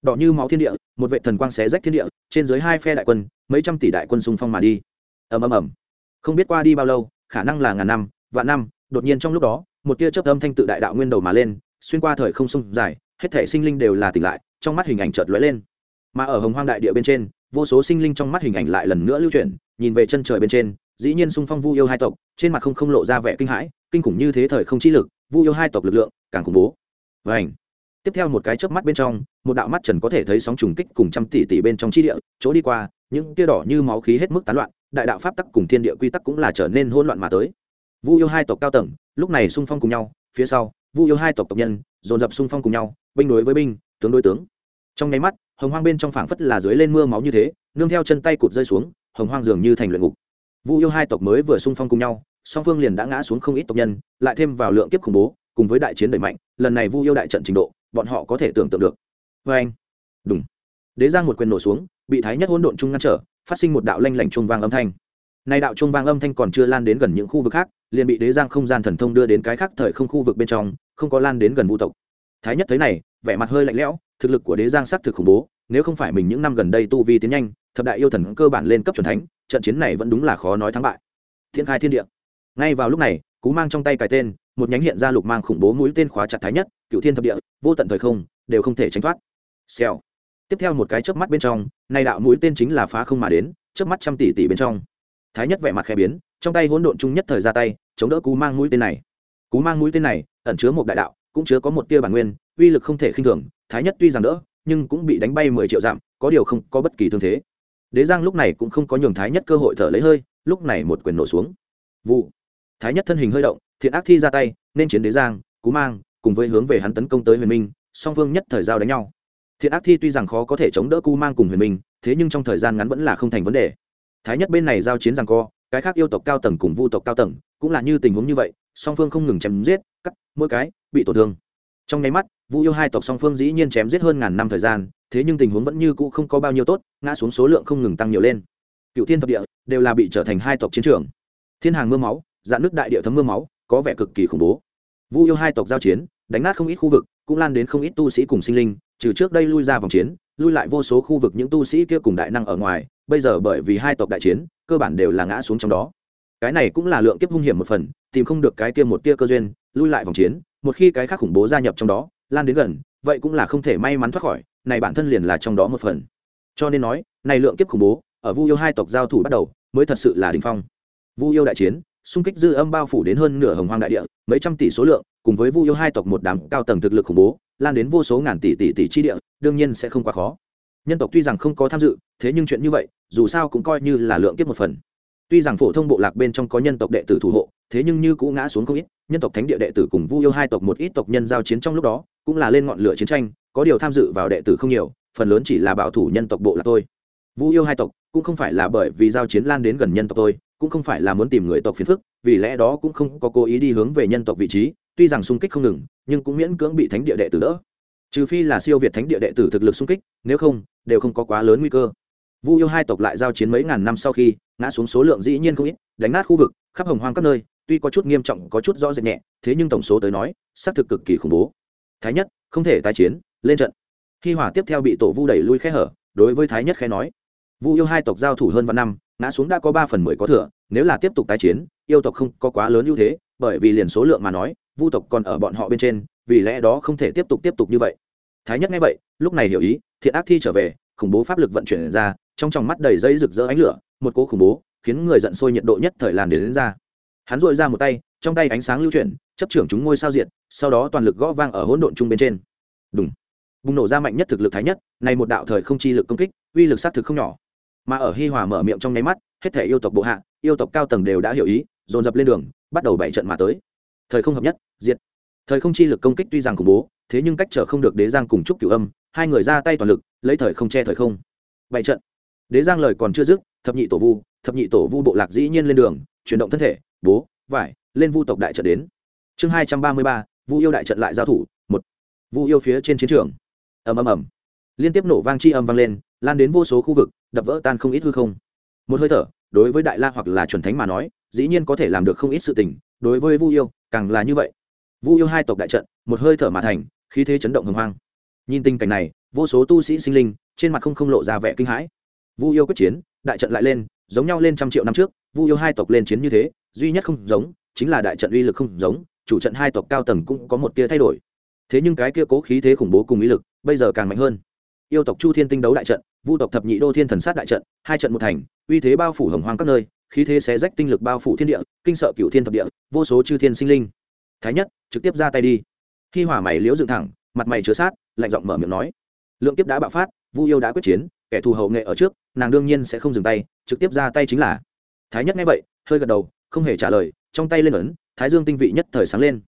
Đỏ như máu thiên địa, một vệ thần quang xé rách thiên địa, trên dưới hai phe đại quân, mấy trăm tỷ đại quân xung phong mà đi. Ầm ầm ầm. Không biết qua đi bao lâu, khả năng là ngàn năm, vạn năm, đột nhiên trong lúc đó, một tia chớp âm thanh tự đại đạo nguyên đầu mà lên, xuyên qua thời không sông dài, hết thể sinh linh đều là tỉnh lại, trong mắt hình ảnh chợt lóe lên mà ở hồng hoang đại địa bên trên, vô số sinh linh trong mắt hình ảnh lại lần nữa lưu chuyển, nhìn về chân trời bên trên, dĩ nhiên xung phong vu yêu hai tộc, trên mặt không không lộ ra vẻ kinh hãi, kinh khủng như thế thời không chi lực, vu yêu hai tộc lực lượng càng khủng bố. Và ảnh tiếp theo một cái chớp mắt bên trong, một đạo mắt trần có thể thấy sóng trùng kích cùng trăm tỷ tỷ bên trong chi địa, chỗ đi qua, những tia đỏ như máu khí hết mức tán loạn, đại đạo pháp tắc cùng thiên địa quy tắc cũng là trở nên hỗn loạn mà tới. Vu yêu hai tộc cao tầng, lúc này xung phong cùng nhau, phía sau, vu yêu hai tộc tộc nhân, dồn dập xung phong cùng nhau, binh đối với binh, tướng đối tướng. Trong nháy mắt hồng hoang bên trong phảng phất là dưới lên mưa máu như thế, nương theo chân tay cụt rơi xuống, hồng hoang dường như thành luyện ngục. Vu yêu hai tộc mới vừa xung phong cùng nhau, song phương liền đã ngã xuống không ít tộc nhân, lại thêm vào lượng kiếp khủng bố, cùng với đại chiến đẩy mạnh, lần này vu yêu đại trận trình độ, bọn họ có thể tưởng tượng được. Vê anh đúng đế giang một quyền nổ xuống, bị thái nhất hỗn độn chung ngăn trở, phát sinh một đạo lanh lảnh chuông vang âm thanh. Nay đạo chuông vang âm thanh còn chưa lan đến gần những khu vực khác, liền bị đế giang không gian thần thông đưa đến cái khác thời không khu vực bên trong, không có lan đến gần Vu tộc. Thái nhất thấy này, vẻ mặt hơi lạnh lẽo, thực lực của đế giang xác thực khủng bố nếu không phải mình những năm gần đây tu vi tiến nhanh, thập đại yêu thần cơ bản lên cấp c thánh, trận chiến này vẫn đúng là khó nói thắng bại. Thiên khai thiên địa. Ngay vào lúc này, cú mang trong tay cài tên, một nhánh hiện ra lục mang khủng bố mũi tên khóa chặt thái nhất, cựu thiên thập địa, vô tận thời không, đều không thể tránh thoát. Xèo. Tiếp theo một cái chớp mắt bên trong nay đạo mũi tên chính là phá không mà đến, chớp mắt trăm tỷ tỷ bên trong. Thái nhất vẻ mặt khẽ biến, trong tay hỗn độn chung nhất thời ra tay, chống đỡ cú mang mũi tên này. Cú mang mũi tên này, ẩn chứa một đại đạo, cũng chứa có một tia bản nguyên, uy lực không thể khinh thường, thái nhất tuy rằng đỡ nhưng cũng bị đánh bay mười triệu dặm, có điều không có bất kỳ thương thế. Đế giang lúc này cũng không có nhường thái nhất cơ hội thở lấy hơi, lúc này một quyền nổ xuống. Vụ. Thái nhất thân hình hơi động, thiện ác thi ra tay, nên chiến đế giang, cú mang, cùng với hướng về hắn tấn công tới huyền minh, song phương nhất thời giao đánh nhau. Thiện ác thi tuy rằng khó có thể chống đỡ cú mang cùng huyền minh, thế nhưng trong thời gian ngắn vẫn là không thành vấn đề. Thái nhất bên này giao chiến rằng co, cái khác yêu tộc cao tầng cùng vu tộc cao tầng, cũng là như tình huống như vậy, song phương không ngừng chém giết, cắt, mỗi cái, bị tổn thương. Trong nháy mắt vu yêu hai tộc song phương dĩ nhiên chém giết hơn ngàn năm thời gian, thế nhưng tình huống vẫn như cũ không có bao nhiêu tốt, ngã xuống số lượng không ngừng tăng nhiều lên. Cựu thiên thập địa đều là bị trở thành hai tộc chiến trường. Thiên hàng mưa máu dạn nước đại địa thấm mưa máu, có vẻ cực kỳ khủng bố. Vu yêu hai tộc giao chiến, đánh nát không ít khu vực, cũng lan đến không ít tu sĩ cùng sinh linh, trừ trước đây lui ra vòng chiến, lui lại vô số khu vực những tu sĩ kia cùng đại năng ở ngoài, bây giờ bởi vì hai tộc đại chiến, cơ bản đều là ngã xuống trong đó. Cái này cũng là lượng kiếp hung hiểm một phần, tìm không được cái kia một tia cơ duyên, lui lại vòng chiến, một khi cái khác khủng bố gia nhập trong đó lan đến gần, vậy cũng là không thể may mắn thoát khỏi, này bản thân liền là trong đó một phần. Cho nên nói, này lượng kiếp khủng bố, ở vu yêu hai tộc giao thủ bắt đầu, mới thật sự là đình phong. Vu yêu đại chiến, xung kích dư âm bao phủ đến hơn nửa hồng hoang đại địa, mấy trăm tỷ số lượng, cùng với vu yêu hai tộc một đám cao tầng thực lực khủng bố, lan đến vô số ngàn tỷ tỷ tỷ chi địa, đương nhiên sẽ không quá khó. Nhân tộc tuy rằng không có tham dự, thế nhưng chuyện như vậy, dù sao cũng coi như là lượng kiếp một phần. Tuy rằng phổ thông bộ lạc bên trong có nhân tộc đệ tử thủ hộ, thế nhưng như cũng ngã xuống không ít, nhân tộc thánh địa đệ tử cùng vu yêu hai tộc một ít tộc nhân giao chiến trong lúc đó cũng là lên ngọn lửa chiến tranh, có điều tham dự vào đệ tử không nhiều, phần lớn chỉ là bảo thủ nhân tộc bộ lạc thôi vu yêu hai tộc, cũng không phải là bởi vì giao chiến lan đến gần nhân tộc tôi, cũng không phải là muốn tìm người tộc phiền phức, vì lẽ đó cũng không có cố ý đi hướng về nhân tộc vị trí, tuy rằng xung kích không ngừng, nhưng cũng miễn cưỡng bị thánh địa đệ tử đỡ. Trừ phi là siêu việt thánh địa đệ tử thực lực xung kích, nếu không, đều không có quá lớn nguy cơ. Vu yêu hai tộc lại giao chiến mấy ngàn năm sau khi, ngã xuống số lượng dĩ nhiên không ít, đánh nát khu vực, khắp hồng hoang các nơi, tuy có chút nghiêm trọng, có chút rõ rệt nhẹ, thế nhưng tổng số tới nói, xác thực cực kỳ khủng bố thái nhất không thể tái chiến lên trận. Khi hỏa tiếp theo bị tổ vu đẩy lui khe hở đối với thái nhất khẽ nói vu yêu hai tộc giao thủ hơn vạn năm ngã xuống đã có ba phần mười có thừa nếu là tiếp tục tái chiến yêu tộc không có quá lớn ưu thế bởi vì liền số lượng mà nói vu tộc còn ở bọn họ bên trên vì lẽ đó không thể tiếp tục tiếp tục như vậy. Thái nhất nghe vậy lúc này hiểu ý thiện ác thi trở về khủng bố pháp lực vận chuyển ra trong tròng mắt đầy dây rực rỡ ánh lửa một cố khủng bố khiến người giận sôi nhiệt độ nhất thời làn đến, đến ra. Hắn dội ra một tay trong tay ánh sáng lưu chuyển, chấp trưởng chúng ngôi sao diện sau đó toàn lực gõ vang ở hỗn độn chung bên trên. Đúng bùng nổ ra mạnh nhất thực lực thái nhất, này một đạo thời không chi lực công kích, uy lực sát thực không nhỏ. Mà ở hi hòa mở miệng trong nháy mắt, hết thể yêu tộc bộ hạ, yêu tộc cao tầng đều đã hiểu ý, dồn dập lên đường, bắt đầu bảy trận mà tới. Thời không hợp nhất, diệt. Thời không chi lực công kích tuy rằng khủng bố, thế nhưng cách trở không được đế giang cùng trúc cửu âm, hai người ra tay toàn lực, lấy thời không che thời không. Bảy trận. Đế giang lời còn chưa dứt, thập nhị tổ vu, thập nhị tổ vu bộ lạc dĩ nhiên lên đường, chuyển động thân thể, bố, vải lên vu tộc đại trận đến. Chương hai trăm ba mươi ba, vu yêu đại trận lại giao thủ, một. Vu yêu phía trên chiến trường. Ầm ầm ầm. Liên tiếp nổ vang chi âm vang lên, lan đến vô số khu vực, đập vỡ tan không ít hư không. Một hơi thở, đối với đại la hoặc là chuẩn thánh mà nói, dĩ nhiên có thể làm được không ít sự tình, đối với vu yêu, càng là như vậy. Vu yêu hai tộc đại trận, một hơi thở mà thành, khí thế chấn động hồng hoang. Nhìn tình cảnh này, vô số tu sĩ sinh linh, trên mặt không không lộ ra vẻ kinh hãi. Vu yêu quyết chiến, đại trận lại lên, giống nhau lên trăm triệu năm trước, vu yêu hai tộc lên chiến như thế, duy nhất không giống chính là đại trận uy lực không giống, chủ trận hai tộc cao tầng cũng có một tia thay đổi. Thế nhưng cái kia cố khí thế khủng bố cùng uy lực, bây giờ càng mạnh hơn. Yêu tộc chu thiên tinh đấu đại trận, vu tộc thập nhị đô thiên thần sát đại trận, hai trận một thành, uy thế bao phủ hồng hoang các nơi, khí thế xé rách tinh lực bao phủ thiên địa, kinh sợ cựu thiên thập địa, vô số chư thiên sinh linh. Thái nhất, trực tiếp ra tay đi. Khi hỏa mày liễu dựng thẳng, mặt mày chứa sát, lạnh giọng mở miệng nói. Lượng tiếp đã bạo phát, vu yêu đã quyết chiến, kẻ thù hậu nghệ ở trước, nàng đương nhiên sẽ không dừng tay, trực tiếp ra tay chính là. Thái nhất nghe vậy, hơi gật đầu, không hề trả lời trong tay lên ấn, thái dương tinh vị nhất thời sáng lên.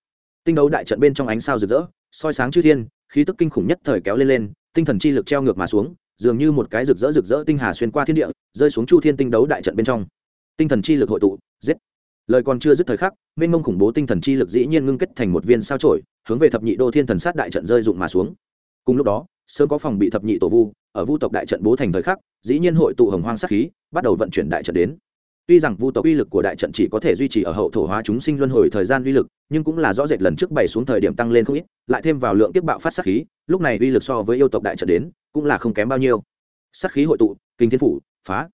Tinh đấu đại trận bên trong ánh sao rực rỡ, soi sáng chư thiên, khí tức kinh khủng nhất thời kéo lên lên, tinh thần chi lực treo ngược mà xuống, dường như một cái rực rỡ rực rỡ tinh hà xuyên qua thiên địa, rơi xuống chu thiên tinh đấu đại trận bên trong. Tinh thần chi lực hội tụ, giết. Lời còn chưa dứt thời khắc, mênh mông khủng bố tinh thần chi lực dĩ nhiên ngưng kết thành một viên sao trổi hướng về thập nhị đô thiên thần sát đại trận rơi dụng mà xuống. Cùng lúc đó, sớm có phòng bị thập nhị tổ vu, ở vu tộc đại trận bố thành thời khắc, dĩ nhiên hội tụ hồng hoang sát khí, bắt đầu vận chuyển đại trận đến tuy rằng vu tộc uy lực của đại trận chỉ có thể duy trì ở hậu thổ hóa chúng sinh luân hồi thời gian uy lực, nhưng cũng là rõ rệt lần trước bày xuống thời điểm tăng lên không ít, lại thêm vào lượng kiếp bạo phát sát khí, lúc này uy lực so với yêu tộc đại trận đến, cũng là không kém bao nhiêu. Sát khí hội tụ, kinh thiên phủ, phá.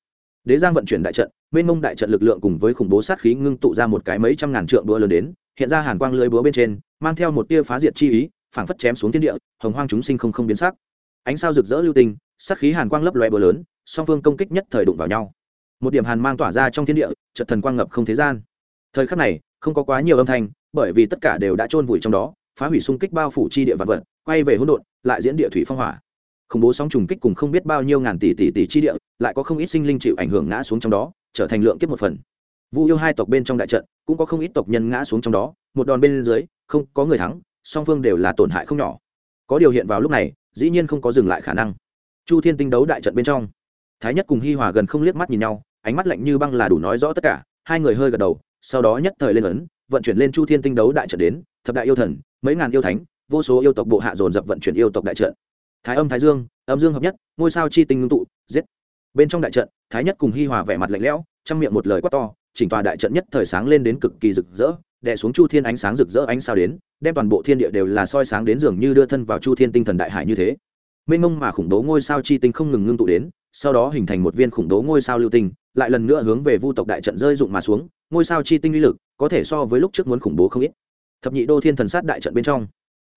Đế giang vận chuyển đại trận, mênh mông đại trận lực lượng cùng với khủng bố sát khí ngưng tụ ra một cái mấy trăm ngàn trượng đũa lớn đến, hiện ra hàn quang lưới búa bên trên, mang theo một tia phá diệt chi ý, phảng phất chém xuống thiên địa, hồng hoang chúng sinh không không biến sắc. Ánh sao rực rỡ lưu tinh, sát khí hàn quang lấp loe búa lớn, song phương công kích nhất thời đụng vào nhau một điểm hàn mang tỏa ra trong thiên địa, chợt thần quang ngập không thế gian. Thời khắc này, không có quá nhiều âm thanh, bởi vì tất cả đều đã chôn vùi trong đó, phá hủy xung kích bao phủ chi địa vật vật, quay về hỗn độn, lại diễn địa thủy phong hỏa. Khủng bố sóng trùng kích cùng không biết bao nhiêu ngàn tỷ tỷ tỷ chi địa, lại có không ít sinh linh chịu ảnh hưởng ngã xuống trong đó, trở thành lượng kiếp một phần. Vu yêu hai tộc bên trong đại trận, cũng có không ít tộc nhân ngã xuống trong đó, một đòn bên dưới, không có người thắng, song phương đều là tổn hại không nhỏ. Có điều hiện vào lúc này, dĩ nhiên không có dừng lại khả năng. Chu thiên tinh đấu đại trận bên trong, thái nhất cùng hi hòa gần không liếc mắt nhìn nhau ánh mắt lạnh như băng là đủ nói rõ tất cả. Hai người hơi gật đầu, sau đó nhất thời lên ấn, vận chuyển lên chu thiên tinh đấu đại trận đến, thập đại yêu thần, mấy ngàn yêu thánh, vô số yêu tộc bộ hạ dồn dập vận chuyển yêu tộc đại trận. Thái âm, thái dương, âm dương hợp nhất, ngôi sao chi tinh ngưng tụ, giết. Bên trong đại trận, thái nhất cùng hi hòa vẻ mặt lạnh lẽo, trong miệng một lời quát to, chỉnh tòa đại trận nhất thời sáng lên đến cực kỳ rực rỡ, đè xuống chu thiên ánh sáng rực rỡ ánh sao đến, đem toàn bộ thiên địa đều là soi sáng đến dường như đưa thân vào chu thiên tinh thần đại hải như thế. Mênh mông mà khủng bố ngôi sao chi tinh không ngừng ngưng tụ đến, sau đó hình thành một viên khủng bố ngôi sao lưu tinh lại lần nữa hướng về vu tộc đại trận rơi dụng mà xuống, ngôi sao chi tinh uy lực có thể so với lúc trước muốn khủng bố không ít. Thập nhị đô thiên thần sát đại trận bên trong,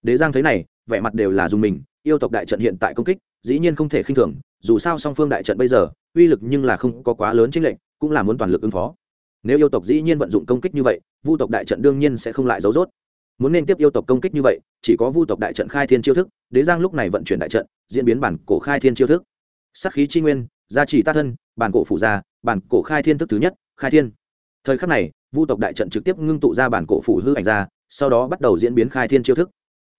đế giang thấy này, vẻ mặt đều là dùng mình, yêu tộc đại trận hiện tại công kích, dĩ nhiên không thể khinh thường, dù sao song phương đại trận bây giờ, uy lực nhưng là không có quá lớn chính lệnh cũng là muốn toàn lực ứng phó. Nếu yêu tộc dĩ nhiên vận dụng công kích như vậy, vu tộc đại trận đương nhiên sẽ không lại giấu rốt. Muốn nên tiếp yêu tộc công kích như vậy, chỉ có vu tộc đại trận khai thiên chiêu thức, đế giang lúc này vận chuyển đại trận, diễn biến bản cổ khai thiên chiêu thức. Sắc khí chi nguyên, gia trì ta thân, bản cổ phủ gia bản cổ khai thiên thức thứ nhất, khai thiên. Thời khắc này, vu tộc đại trận trực tiếp ngưng tụ ra bản cổ phủ hư ảnh ra, sau đó bắt đầu diễn biến khai thiên chiêu thức.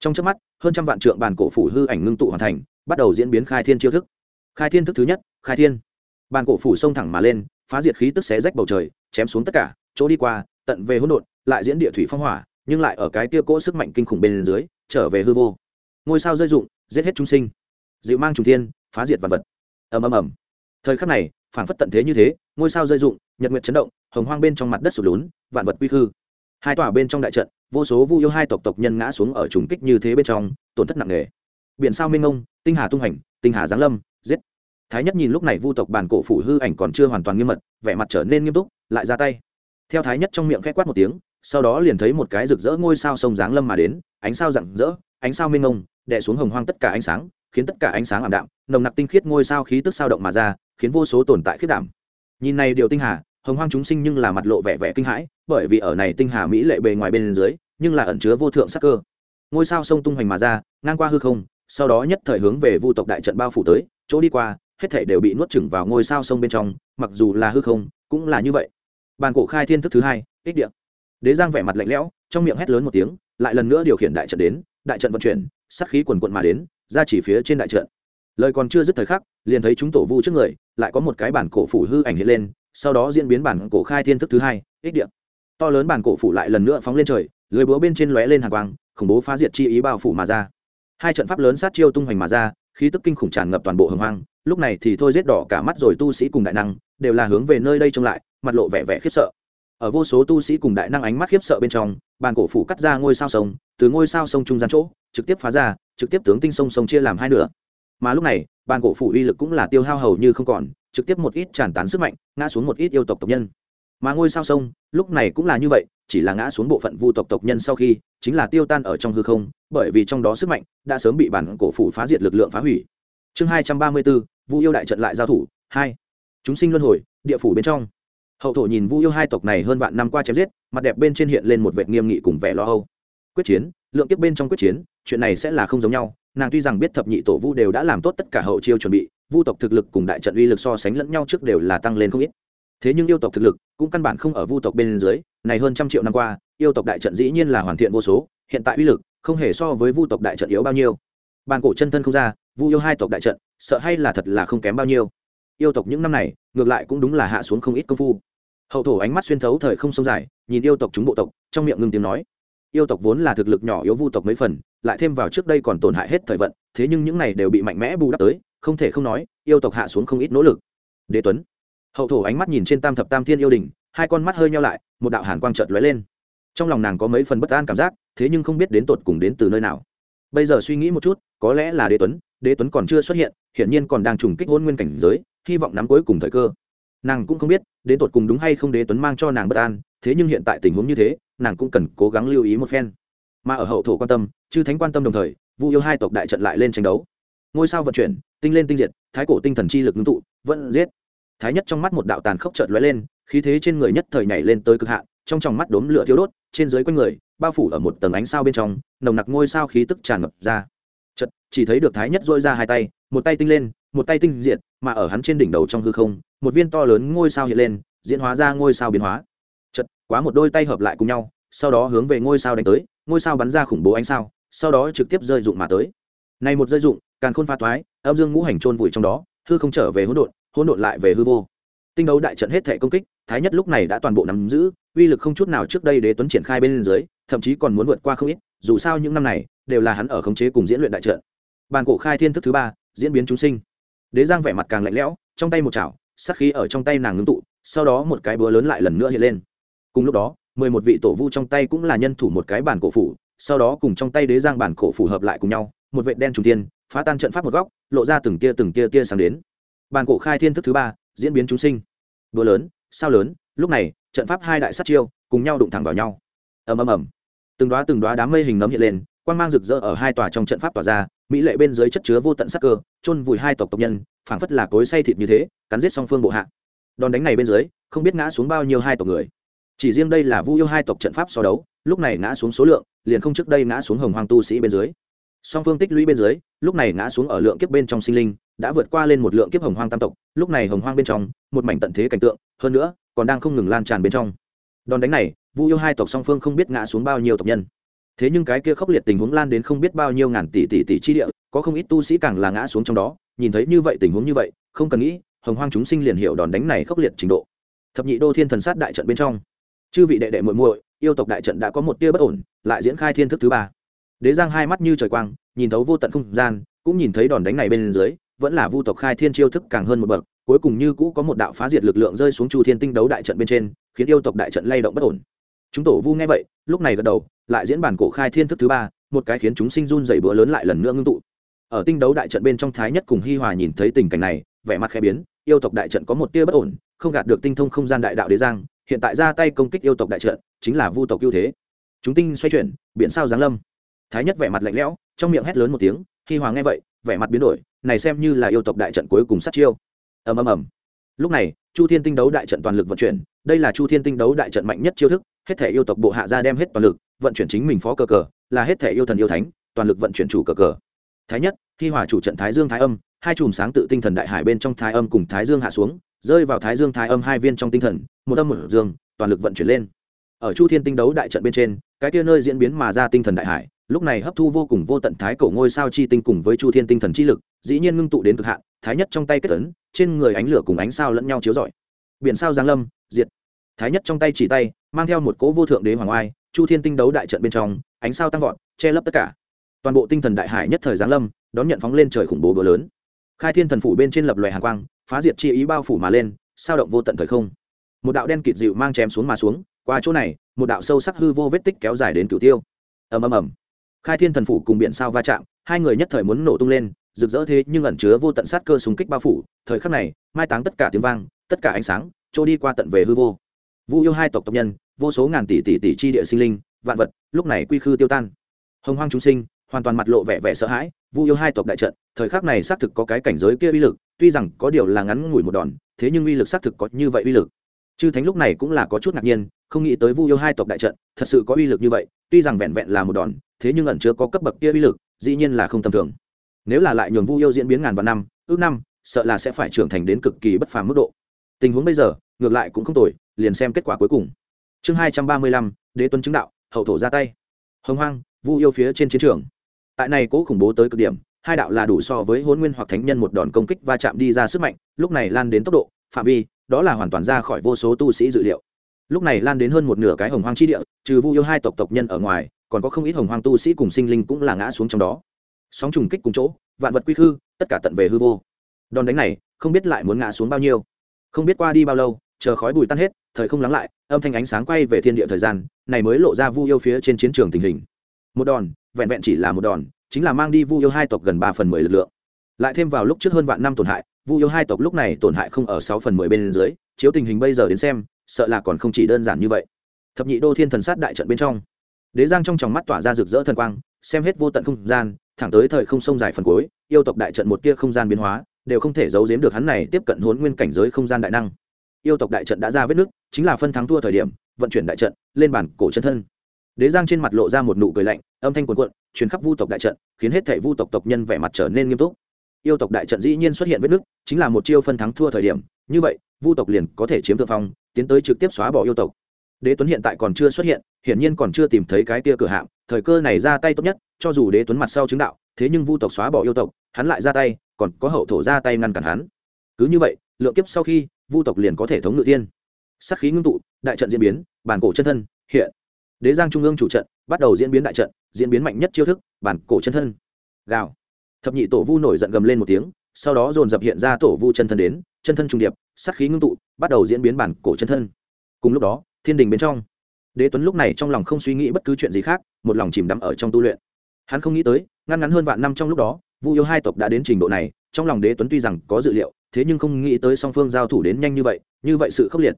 Trong trước mắt, hơn trăm vạn trượng bản cổ phủ hư ảnh ngưng tụ hoàn thành, bắt đầu diễn biến khai thiên chiêu thức. Khai thiên thức thứ nhất, khai thiên. Bản cổ phủ xông thẳng mà lên, phá diệt khí tức xé rách bầu trời, chém xuống tất cả, chỗ đi qua, tận về hỗn độn, lại diễn địa thủy phong hỏa, nhưng lại ở cái tia cỗ sức mạnh kinh khủng bên dưới, trở về hư vô. Ngôi sao rơi rụng, giết hết chúng sinh. Dịu mang trùng thiên, phá diệt vật vật. Ầm ầm ầm. Thời khắc này phảng phất tận thế như thế ngôi sao rơi rụng, nhật nguyệt chấn động hồng hoang bên trong mặt đất sụt lún vạn vật quy hư hai tòa bên trong đại trận vô số vu yêu hai tộc tộc nhân ngã xuống ở trùng kích như thế bên trong tổn thất nặng nề. Biển sao minh ông tinh hà tung hành tinh hà giáng lâm giết. Thái nhất nhìn lúc này vu tộc bản cổ phủ hư ảnh còn chưa hoàn toàn nghiêm mật vẻ mặt trở nên nghiêm túc lại ra tay. Theo thái nhất trong miệng khẽ quát một tiếng sau đó liền thấy một cái rực rỡ ngôi sao sông giáng lâm mà đến ánh sao rạng rỡ ánh sao minh ông đè xuống hồng hoang tất cả ánh sáng khiến tất cả ánh sáng ảm đạm nồng nặc tinh khiết ngôi sao khí tức sao động mà ra khiến vô số tồn tại khiết đảm. Nhìn này điều tinh hà, hồng hoang chúng sinh nhưng là mặt lộ vẻ vẻ kinh hãi, bởi vì ở này tinh hà mỹ lệ bề ngoài bên dưới, nhưng là ẩn chứa vô thượng sắc cơ. Ngôi sao sông tung hoành mà ra, ngang qua hư không, sau đó nhất thời hướng về vu tộc đại trận bao phủ tới, chỗ đi qua, hết thể đều bị nuốt chửng vào ngôi sao sông bên trong, mặc dù là hư không, cũng là như vậy. Bàn cổ khai thiên thức thứ hai, ích điện đế giang vẻ mặt lạnh lẽo, trong miệng hét lớn một tiếng, lại lần nữa điều khiển đại trận đến, đại trận vận chuyển, sát khí quần quận mà đến, ra chỉ phía trên đại trận lời còn chưa dứt thời khắc, liền thấy chúng tổ vu trước người, lại có một cái bản cổ phủ hư ảnh hiện lên, sau đó diễn biến bản cổ khai thiên thức thứ hai, ích điện to lớn bản cổ phủ lại lần nữa phóng lên trời, lưới búa bên trên lóe lên hàng quang, khủng bố phá diệt chi ý bao phủ mà ra. Hai trận pháp lớn sát chiêu tung hoành mà ra, khí tức kinh khủng tràn ngập toàn bộ hồng hoang, lúc này thì thôi giết đỏ cả mắt rồi tu sĩ cùng đại năng, đều là hướng về nơi đây trông lại, mặt lộ vẻ vẻ khiếp sợ. Ở vô số tu sĩ cùng đại năng ánh mắt khiếp sợ bên trong bàn cổ phủ cắt ra ngôi sao sông, từ ngôi sao sông trung gian chỗ, trực tiếp phá ra, trực tiếp tướng tinh sông sông chia làm hai nửa mà lúc này, bàn cổ phủ uy lực cũng là tiêu hao hầu như không còn, trực tiếp một ít tràn tán sức mạnh, ngã xuống một ít yêu tộc tộc nhân. Mà ngôi sao sông, lúc này cũng là như vậy, chỉ là ngã xuống bộ phận vu tộc tộc nhân sau khi, chính là tiêu tan ở trong hư không, bởi vì trong đó sức mạnh đã sớm bị bản cổ phủ phá diệt lực lượng phá hủy. Chương hai trăm ba mươi bốn, vu yêu đại trận lại giao thủ, hai. Chúng sinh luân hồi, địa phủ bên trong. Hậu thổ nhìn vu yêu hai tộc này hơn vạn năm qua chém giết, mặt đẹp bên trên hiện lên một vệ nghiêm nghị cùng vẻ lo âu. Quyết chiến, lượng tiếp bên trong quyết chiến, chuyện này sẽ là không giống nhau nàng tuy rằng biết thập nhị tổ vu đều đã làm tốt tất cả hậu chiêu chuẩn bị, vu tộc thực lực cùng đại trận uy lực so sánh lẫn nhau trước đều là tăng lên không ít. Thế nhưng yêu tộc thực lực cũng căn bản không ở vu tộc bên dưới, này hơn trăm triệu năm qua, yêu tộc đại trận dĩ nhiên là hoàn thiện vô số, hiện tại uy lực không hề so với vu tộc đại trận yếu bao nhiêu. Bàn cổ chân thân không ra, vu yêu hai tộc đại trận, sợ hay là thật là không kém bao nhiêu. Yêu tộc những năm này, ngược lại cũng đúng là hạ xuống không ít công phu. Hậu thổ ánh mắt xuyên thấu thời không sông dài, nhìn yêu tộc chúng bộ tộc, trong miệng ngưng tiếng nói yêu tộc vốn là thực lực nhỏ yếu vu tộc mấy phần, lại thêm vào trước đây còn tổn hại hết thời vận, thế nhưng những này đều bị mạnh mẽ bù đắp tới, không thể không nói, yêu tộc hạ xuống không ít nỗ lực. Đế tuấn. Hậu thổ ánh mắt nhìn trên tam thập tam thiên yêu đình hai con mắt hơi nhau lại, một đạo hàn quang trợt lóe lên. Trong lòng nàng có mấy phần bất an cảm giác, thế nhưng không biết đến tột cùng đến từ nơi nào. Bây giờ suy nghĩ một chút, có lẽ là đế tuấn đế tuấn còn chưa xuất hiện, hiển nhiên còn đang trùng kích hôn nguyên cảnh giới, hy vọng nắm cuối cùng thời cơ nàng cũng không biết đến tột cùng đúng hay không đế tuấn mang cho nàng bất an, thế nhưng hiện tại tình huống như thế, nàng cũng cần cố gắng lưu ý một phen. Mà ở hậu thổ quan tâm, chư thánh quan tâm đồng thời, vu yêu hai tộc đại trận lại lên tranh đấu. Ngôi sao vận chuyển, tinh lên tinh diệt, thái cổ tinh thần chi lực ngưng tụ, vẫn giết. Thái nhất trong mắt một đạo tàn khốc trợt lóe lên, khí thế trên người nhất thời nhảy lên tới cực hạn, trong tròng mắt đốm lửa thiếu đốt, trên dưới quanh người, bao phủ ở một tầng ánh sao bên trong, nồng nặc ngôi sao khí tức tràn ngập ra. Chật chỉ thấy được thái nhất dôi ra hai tay, một tay tinh lên một tay tinh diệt, mà ở hắn trên đỉnh đầu trong hư không, một viên to lớn ngôi sao hiện lên, diễn hóa ra ngôi sao biến hóa. Chật, quá một đôi tay hợp lại cùng nhau, sau đó hướng về ngôi sao đánh tới, ngôi sao bắn ra khủng bố ánh sao, sau đó trực tiếp rơi dụng mà tới. Này một rơi dụng càn khôn pha toái âm dương ngũ hành trôn vùi trong đó, hư không trở về hỗn độn hỗn độn lại về hư vô. Tinh đấu đại trận hết thể công kích, thái nhất lúc này đã toàn bộ nắm giữ, uy lực không chút nào trước đây đế tuấn triển khai bên dưới, thậm chí còn muốn vượt qua không ít, dù sao những năm này, đều là hắn ở khống chế cùng diễn luyện đại trận. Bàn cổ khai thiên thức thứ ba, diễn biến chúng sinh đế giang vẻ mặt càng lạnh lẽo, trong tay một chảo sắc khí ở trong tay nàng ngưng tụ, sau đó một cái búa lớn lại lần nữa hiện lên. Cùng lúc đó, mười một vị tổ vu trong tay cũng là nhân thủ một cái bản cổ phủ, sau đó cùng trong tay đế giang bản cổ phủ hợp lại cùng nhau, một vệ đen trùng tiên phá tan trận pháp một góc, lộ ra từng tia từng tia tia sáng đến. Bản cổ khai thiên thức thứ ba, diễn biến chúng sinh. Búa lớn, sao lớn, lúc này, trận pháp hai đại sát chiêu, cùng nhau đụng thẳng vào nhau. Ầm ầm ầm. Từng đoá từng đoá đám mây hình nấm hiện lên quang mang rực rỡ ở hai tòa trong trận pháp tỏa ra, mỹ lệ bên dưới chất chứa vô tận sắc cơ, chôn vùi hai tộc tộc nhân, phảng phất là cối say thịt như thế, cắn giết song phương bộ hạ. Đòn đánh này bên dưới, không biết ngã xuống bao nhiêu hai tộc người. Chỉ riêng đây là vu yêu hai tộc trận pháp so đấu, lúc này ngã xuống số lượng, liền không trước đây ngã xuống hồng hoang tu sĩ bên dưới. Song phương tích lũy bên dưới, lúc này ngã xuống ở lượng kiếp bên trong sinh linh, đã vượt qua lên một lượng kiếp hồng hoang tam tộc, lúc này hồng hoang bên trong, một mảnh tận thế cảnh tượng, hơn nữa, còn đang không ngừng lan tràn bên trong. Đòn đánh này, vu yêu hai tộc song phương không biết ngã xuống bao nhiêu tộc nhân thế nhưng cái kia khốc liệt tình huống lan đến không biết bao nhiêu ngàn tỷ tỷ tỷ chi địa, có không ít tu sĩ càng là ngã xuống trong đó, nhìn thấy như vậy tình huống như vậy, không cần nghĩ, hồng hoang chúng sinh liền hiểu đòn đánh này khốc liệt trình độ. Thập nhị đô thiên thần sát đại trận bên trong, chư vị đệ đệ muội muội, yêu tộc đại trận đã có một tia bất ổn, lại diễn khai thiên thức thứ ba. Đế giang hai mắt như trời quang, nhìn thấu vô tận không gian, cũng nhìn thấy đòn đánh này bên dưới, vẫn là vu tộc khai thiên chiêu thức càng hơn một bậc, cuối cùng như cũ có một đạo phá diệt lực lượng rơi xuống chu thiên tinh đấu đại trận bên trên, khiến yêu tộc đại trận lay động bất ổn chúng tổ vu nghe vậy, lúc này gật đầu, lại diễn bản cổ khai thiên thức thứ ba, một cái khiến chúng sinh run dày bữa lớn lại lần nữa ngưng tụ. Ở tinh đấu đại trận bên trong thái nhất cùng hi hòa nhìn thấy tình cảnh này, vẻ mặt khẽ biến, yêu tộc đại trận có một tia bất ổn, không gạt được tinh thông không gian đại đạo đế giang, hiện tại ra tay công kích yêu tộc đại trận, chính là vu tộc ưu thế. Chúng tinh xoay chuyển, biển sao giáng lâm. Thái nhất vẻ mặt lạnh lẽo, trong miệng hét lớn một tiếng, hi hòa nghe vậy, vẻ mặt biến đổi, này xem như là yêu tộc đại trận cuối cùng sát chiêu. Ầm ầm ầm lúc này, chu thiên tinh đấu đại trận toàn lực vận chuyển, đây là chu thiên tinh đấu đại trận mạnh nhất chiêu thức, hết thể yêu tộc bộ hạ ra đem hết toàn lực, vận chuyển chính mình phó cờ cờ, là hết thể yêu thần yêu thánh, toàn lực vận chuyển chủ cờ cờ. Thái nhất, khi hòa chủ trận thái dương thái âm, hai chùm sáng tự tinh thần đại hải bên trong thái âm cùng thái dương hạ xuống, rơi vào thái dương thái âm hai viên trong tinh thần, một âm một dương, toàn lực vận chuyển lên. Ở chu thiên tinh đấu đại trận bên trên, cái tia nơi diễn biến mà ra tinh thần đại hải lúc này hấp thu vô cùng vô tận thái cổ ngôi sao chi tinh cùng với chu thiên tinh thần chi lực, dĩ nhiên ngưng tụ đến cực hạn, thái nhất trong tay kết tấn trên người ánh lửa cùng ánh sao lẫn nhau chiếu rọi. Biển sao giáng lâm, diệt. Thái nhất trong tay chỉ tay, mang theo một cỗ vô thượng đế hoàng oai, chu thiên tinh đấu đại trận bên trong, ánh sao tăng vọt, che lấp tất cả. Toàn bộ tinh thần đại hải nhất thời giáng lâm, đón nhận phóng lên trời khủng bố bờ lớn. Khai thiên thần phủ bên trên lập loài hàng quang, phá diệt chi ý bao phủ mà lên, sao động vô tận thời không. Một đạo đen kịt dịu mang chém xuống mà xuống, qua chỗ này, một đạo sâu sắc hư vô vết tích kéo dài đến cửu tiêu. Ầm ầm ầm khai thiên thần phủ cùng biển sao va chạm, hai người nhất thời muốn nổ tung lên, rực rỡ thế nhưng ẩn chứa vô tận sát cơ súng kích bao phủ, thời khắc này, mai táng tất cả tiếng vang, tất cả ánh sáng trôi đi qua tận về hư vô. Vu yêu hai tộc tộc nhân, vô số ngàn tỷ tỷ tỷ chi địa sinh linh, vạn vật, lúc này quy khư tiêu tan. Hồng hoang chúng sinh, hoàn toàn mặt lộ vẻ vẻ sợ hãi, vu yêu hai tộc đại trận, thời khắc này xác thực có cái cảnh giới kia uy lực, tuy rằng có điều là ngắn ngủi một đòn, thế nhưng uy lực xác thực có như vậy uy lực. Chư thánh lúc này cũng là có chút ngạc nhiên, không nghĩ tới vu yêu hai tộc đại trận, thật sự có uy lực như vậy tuy rằng vẹn vẹn là một đòn, thế nhưng ẩn chứa có cấp bậc kia uy lực, dĩ nhiên là không tầm thường. Nếu là lại nhường vu yêu diễn biến ngàn vạn năm, ước năm, sợ là sẽ phải trưởng thành đến cực kỳ bất phàm mức độ. Tình huống bây giờ, ngược lại cũng không tồi, liền xem kết quả cuối cùng. Chương hai trăm ba mươi lăm, đế tuấn chứng đạo, hậu thổ ra tay. Hồng hoang, vu yêu phía trên chiến trường. Tại này cố khủng bố tới cực điểm, hai đạo là đủ so với hôn nguyên hoặc thánh nhân một đòn công kích va chạm đi ra sức mạnh, lúc này lan đến tốc độ, phạm vi, đó là hoàn toàn ra khỏi vô số tu sĩ dự liệu lúc này lan đến hơn một nửa cái hồng hoang chi địa, trừ vu yêu hai tộc tộc nhân ở ngoài, còn có không ít hồng hoang tu sĩ cùng sinh linh cũng là ngã xuống trong đó. Sóng trùng kích cùng chỗ, vạn vật quy khư, tất cả tận về hư vô. Đòn đánh này, không biết lại muốn ngã xuống bao nhiêu. Không biết qua đi bao lâu, chờ khói bùi tan hết, thời không lắng lại, âm thanh ánh sáng quay về thiên địa thời gian, này mới lộ ra vu yêu phía trên chiến trường tình hình. Một đòn, vẹn vẹn chỉ là một đòn, chính là mang đi vu yêu hai tộc gần ba phần mười lực lượng. Lại thêm vào lúc trước hơn vạn năm tổn hại, vu yêu hai tộc lúc này tổn hại không ở sáu phần mười bên dưới, chiếu tình hình bây giờ đến xem sợ là còn không chỉ đơn giản như vậy. Thập nhị đô thiên thần sát đại trận bên trong, đế giang trong tròng mắt tỏa ra rực rỡ thần quang, xem hết vô tận không gian, thẳng tới thời không sông dài phần cuối, yêu tộc đại trận một tia không gian biến hóa, đều không thể giấu giếm được hắn này tiếp cận huấn nguyên cảnh giới không gian đại năng. Yêu tộc đại trận đã ra vết nước chính là phân thắng thua thời điểm, vận chuyển đại trận, lên bản cổ chân thân. Đế giang trên mặt lộ ra một nụ cười lạnh, âm thanh cuồn cuộn, truyền khắp vu tộc đại trận, khiến hết thảy vu tộc tộc nhân vẻ mặt trở nên nghiêm túc. Yêu tộc đại trận dĩ nhiên xuất hiện vết nước chính là một chiêu phân thắng thua thời điểm, như vậy vu tộc liền có thể chiếm thượng phong, tiến tới trực tiếp xóa bỏ yêu tộc. Đế tuấn hiện tại còn chưa xuất hiện, hiển nhiên còn chưa tìm thấy cái kia cửa hạm, thời cơ này ra tay tốt nhất, cho dù đế tuấn mặt sau chứng đạo, thế nhưng vu tộc xóa bỏ yêu tộc, hắn lại ra tay, còn có hậu thổ ra tay ngăn cản hắn. Cứ như vậy, lượng kiếp sau khi, vu tộc liền có thể thống ngự tiên sắc khí ngưng tụ, đại trận diễn biến, bản cổ chân thân, hiện. Đế giang trung ương chủ trận, bắt đầu diễn biến đại trận, diễn biến mạnh nhất chiêu thức, bản cổ chân thân. Gào. Thập nhị tổ vu nổi giận gầm lên một tiếng, sau đó dồn dập hiện ra tổ vu chân thân đến, chân thân trung điệp sát khí ngưng tụ, bắt đầu diễn biến bản cổ chân thân. Cùng lúc đó, thiên đình bên trong, đế tuấn lúc này trong lòng không suy nghĩ bất cứ chuyện gì khác, một lòng chìm đắm ở trong tu luyện. Hắn không nghĩ tới, ngăn ngắn hơn vạn năm trong lúc đó, vu yêu hai tộc đã đến trình độ này, trong lòng đế tuấn tuy rằng có dự liệu, thế nhưng không nghĩ tới song phương giao thủ đến nhanh như vậy như vậy sự khốc liệt.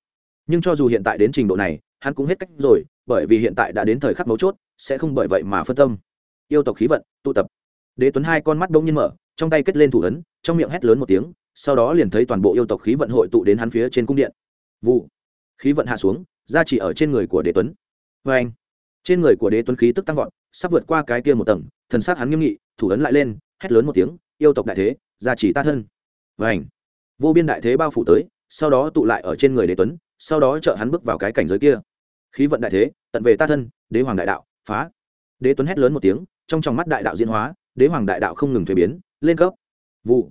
Nhưng cho dù hiện tại đến trình độ này, hắn cũng hết cách rồi, bởi vì hiện tại đã đến thời khắc mấu chốt, sẽ không bởi vậy mà phân tâm. Yêu tộc khí vận, tụ tập. Đế tuấn hai con mắt đông nhiên mở, trong tay kết lên thủ ấn, trong miệng hét lớn một tiếng sau đó liền thấy toàn bộ yêu tộc khí vận hội tụ đến hắn phía trên cung điện. Vụ. Khí vận hạ xuống ra chỉ ở trên người của đế tuấn. Vê anh, trên người của đế tuấn khí tức tăng vọt, sắp vượt qua cái kia một tầng, thần sát hắn nghiêm nghị, thủ ấn lại lên, hét lớn một tiếng, yêu tộc đại thế, gia chỉ ta thân. Vảnh vô biên đại thế bao phủ tới, sau đó tụ lại ở trên người đế tuấn, sau đó trợ hắn bước vào cái cảnh giới kia. Khí vận đại thế, tận về ta thân, đế hoàng đại đạo, phá. Đế tuấn hét lớn một tiếng, trong trong mắt đại đạo diễn hóa, đế hoàng đại đạo không ngừng thuế biến, lên cấp. Vụ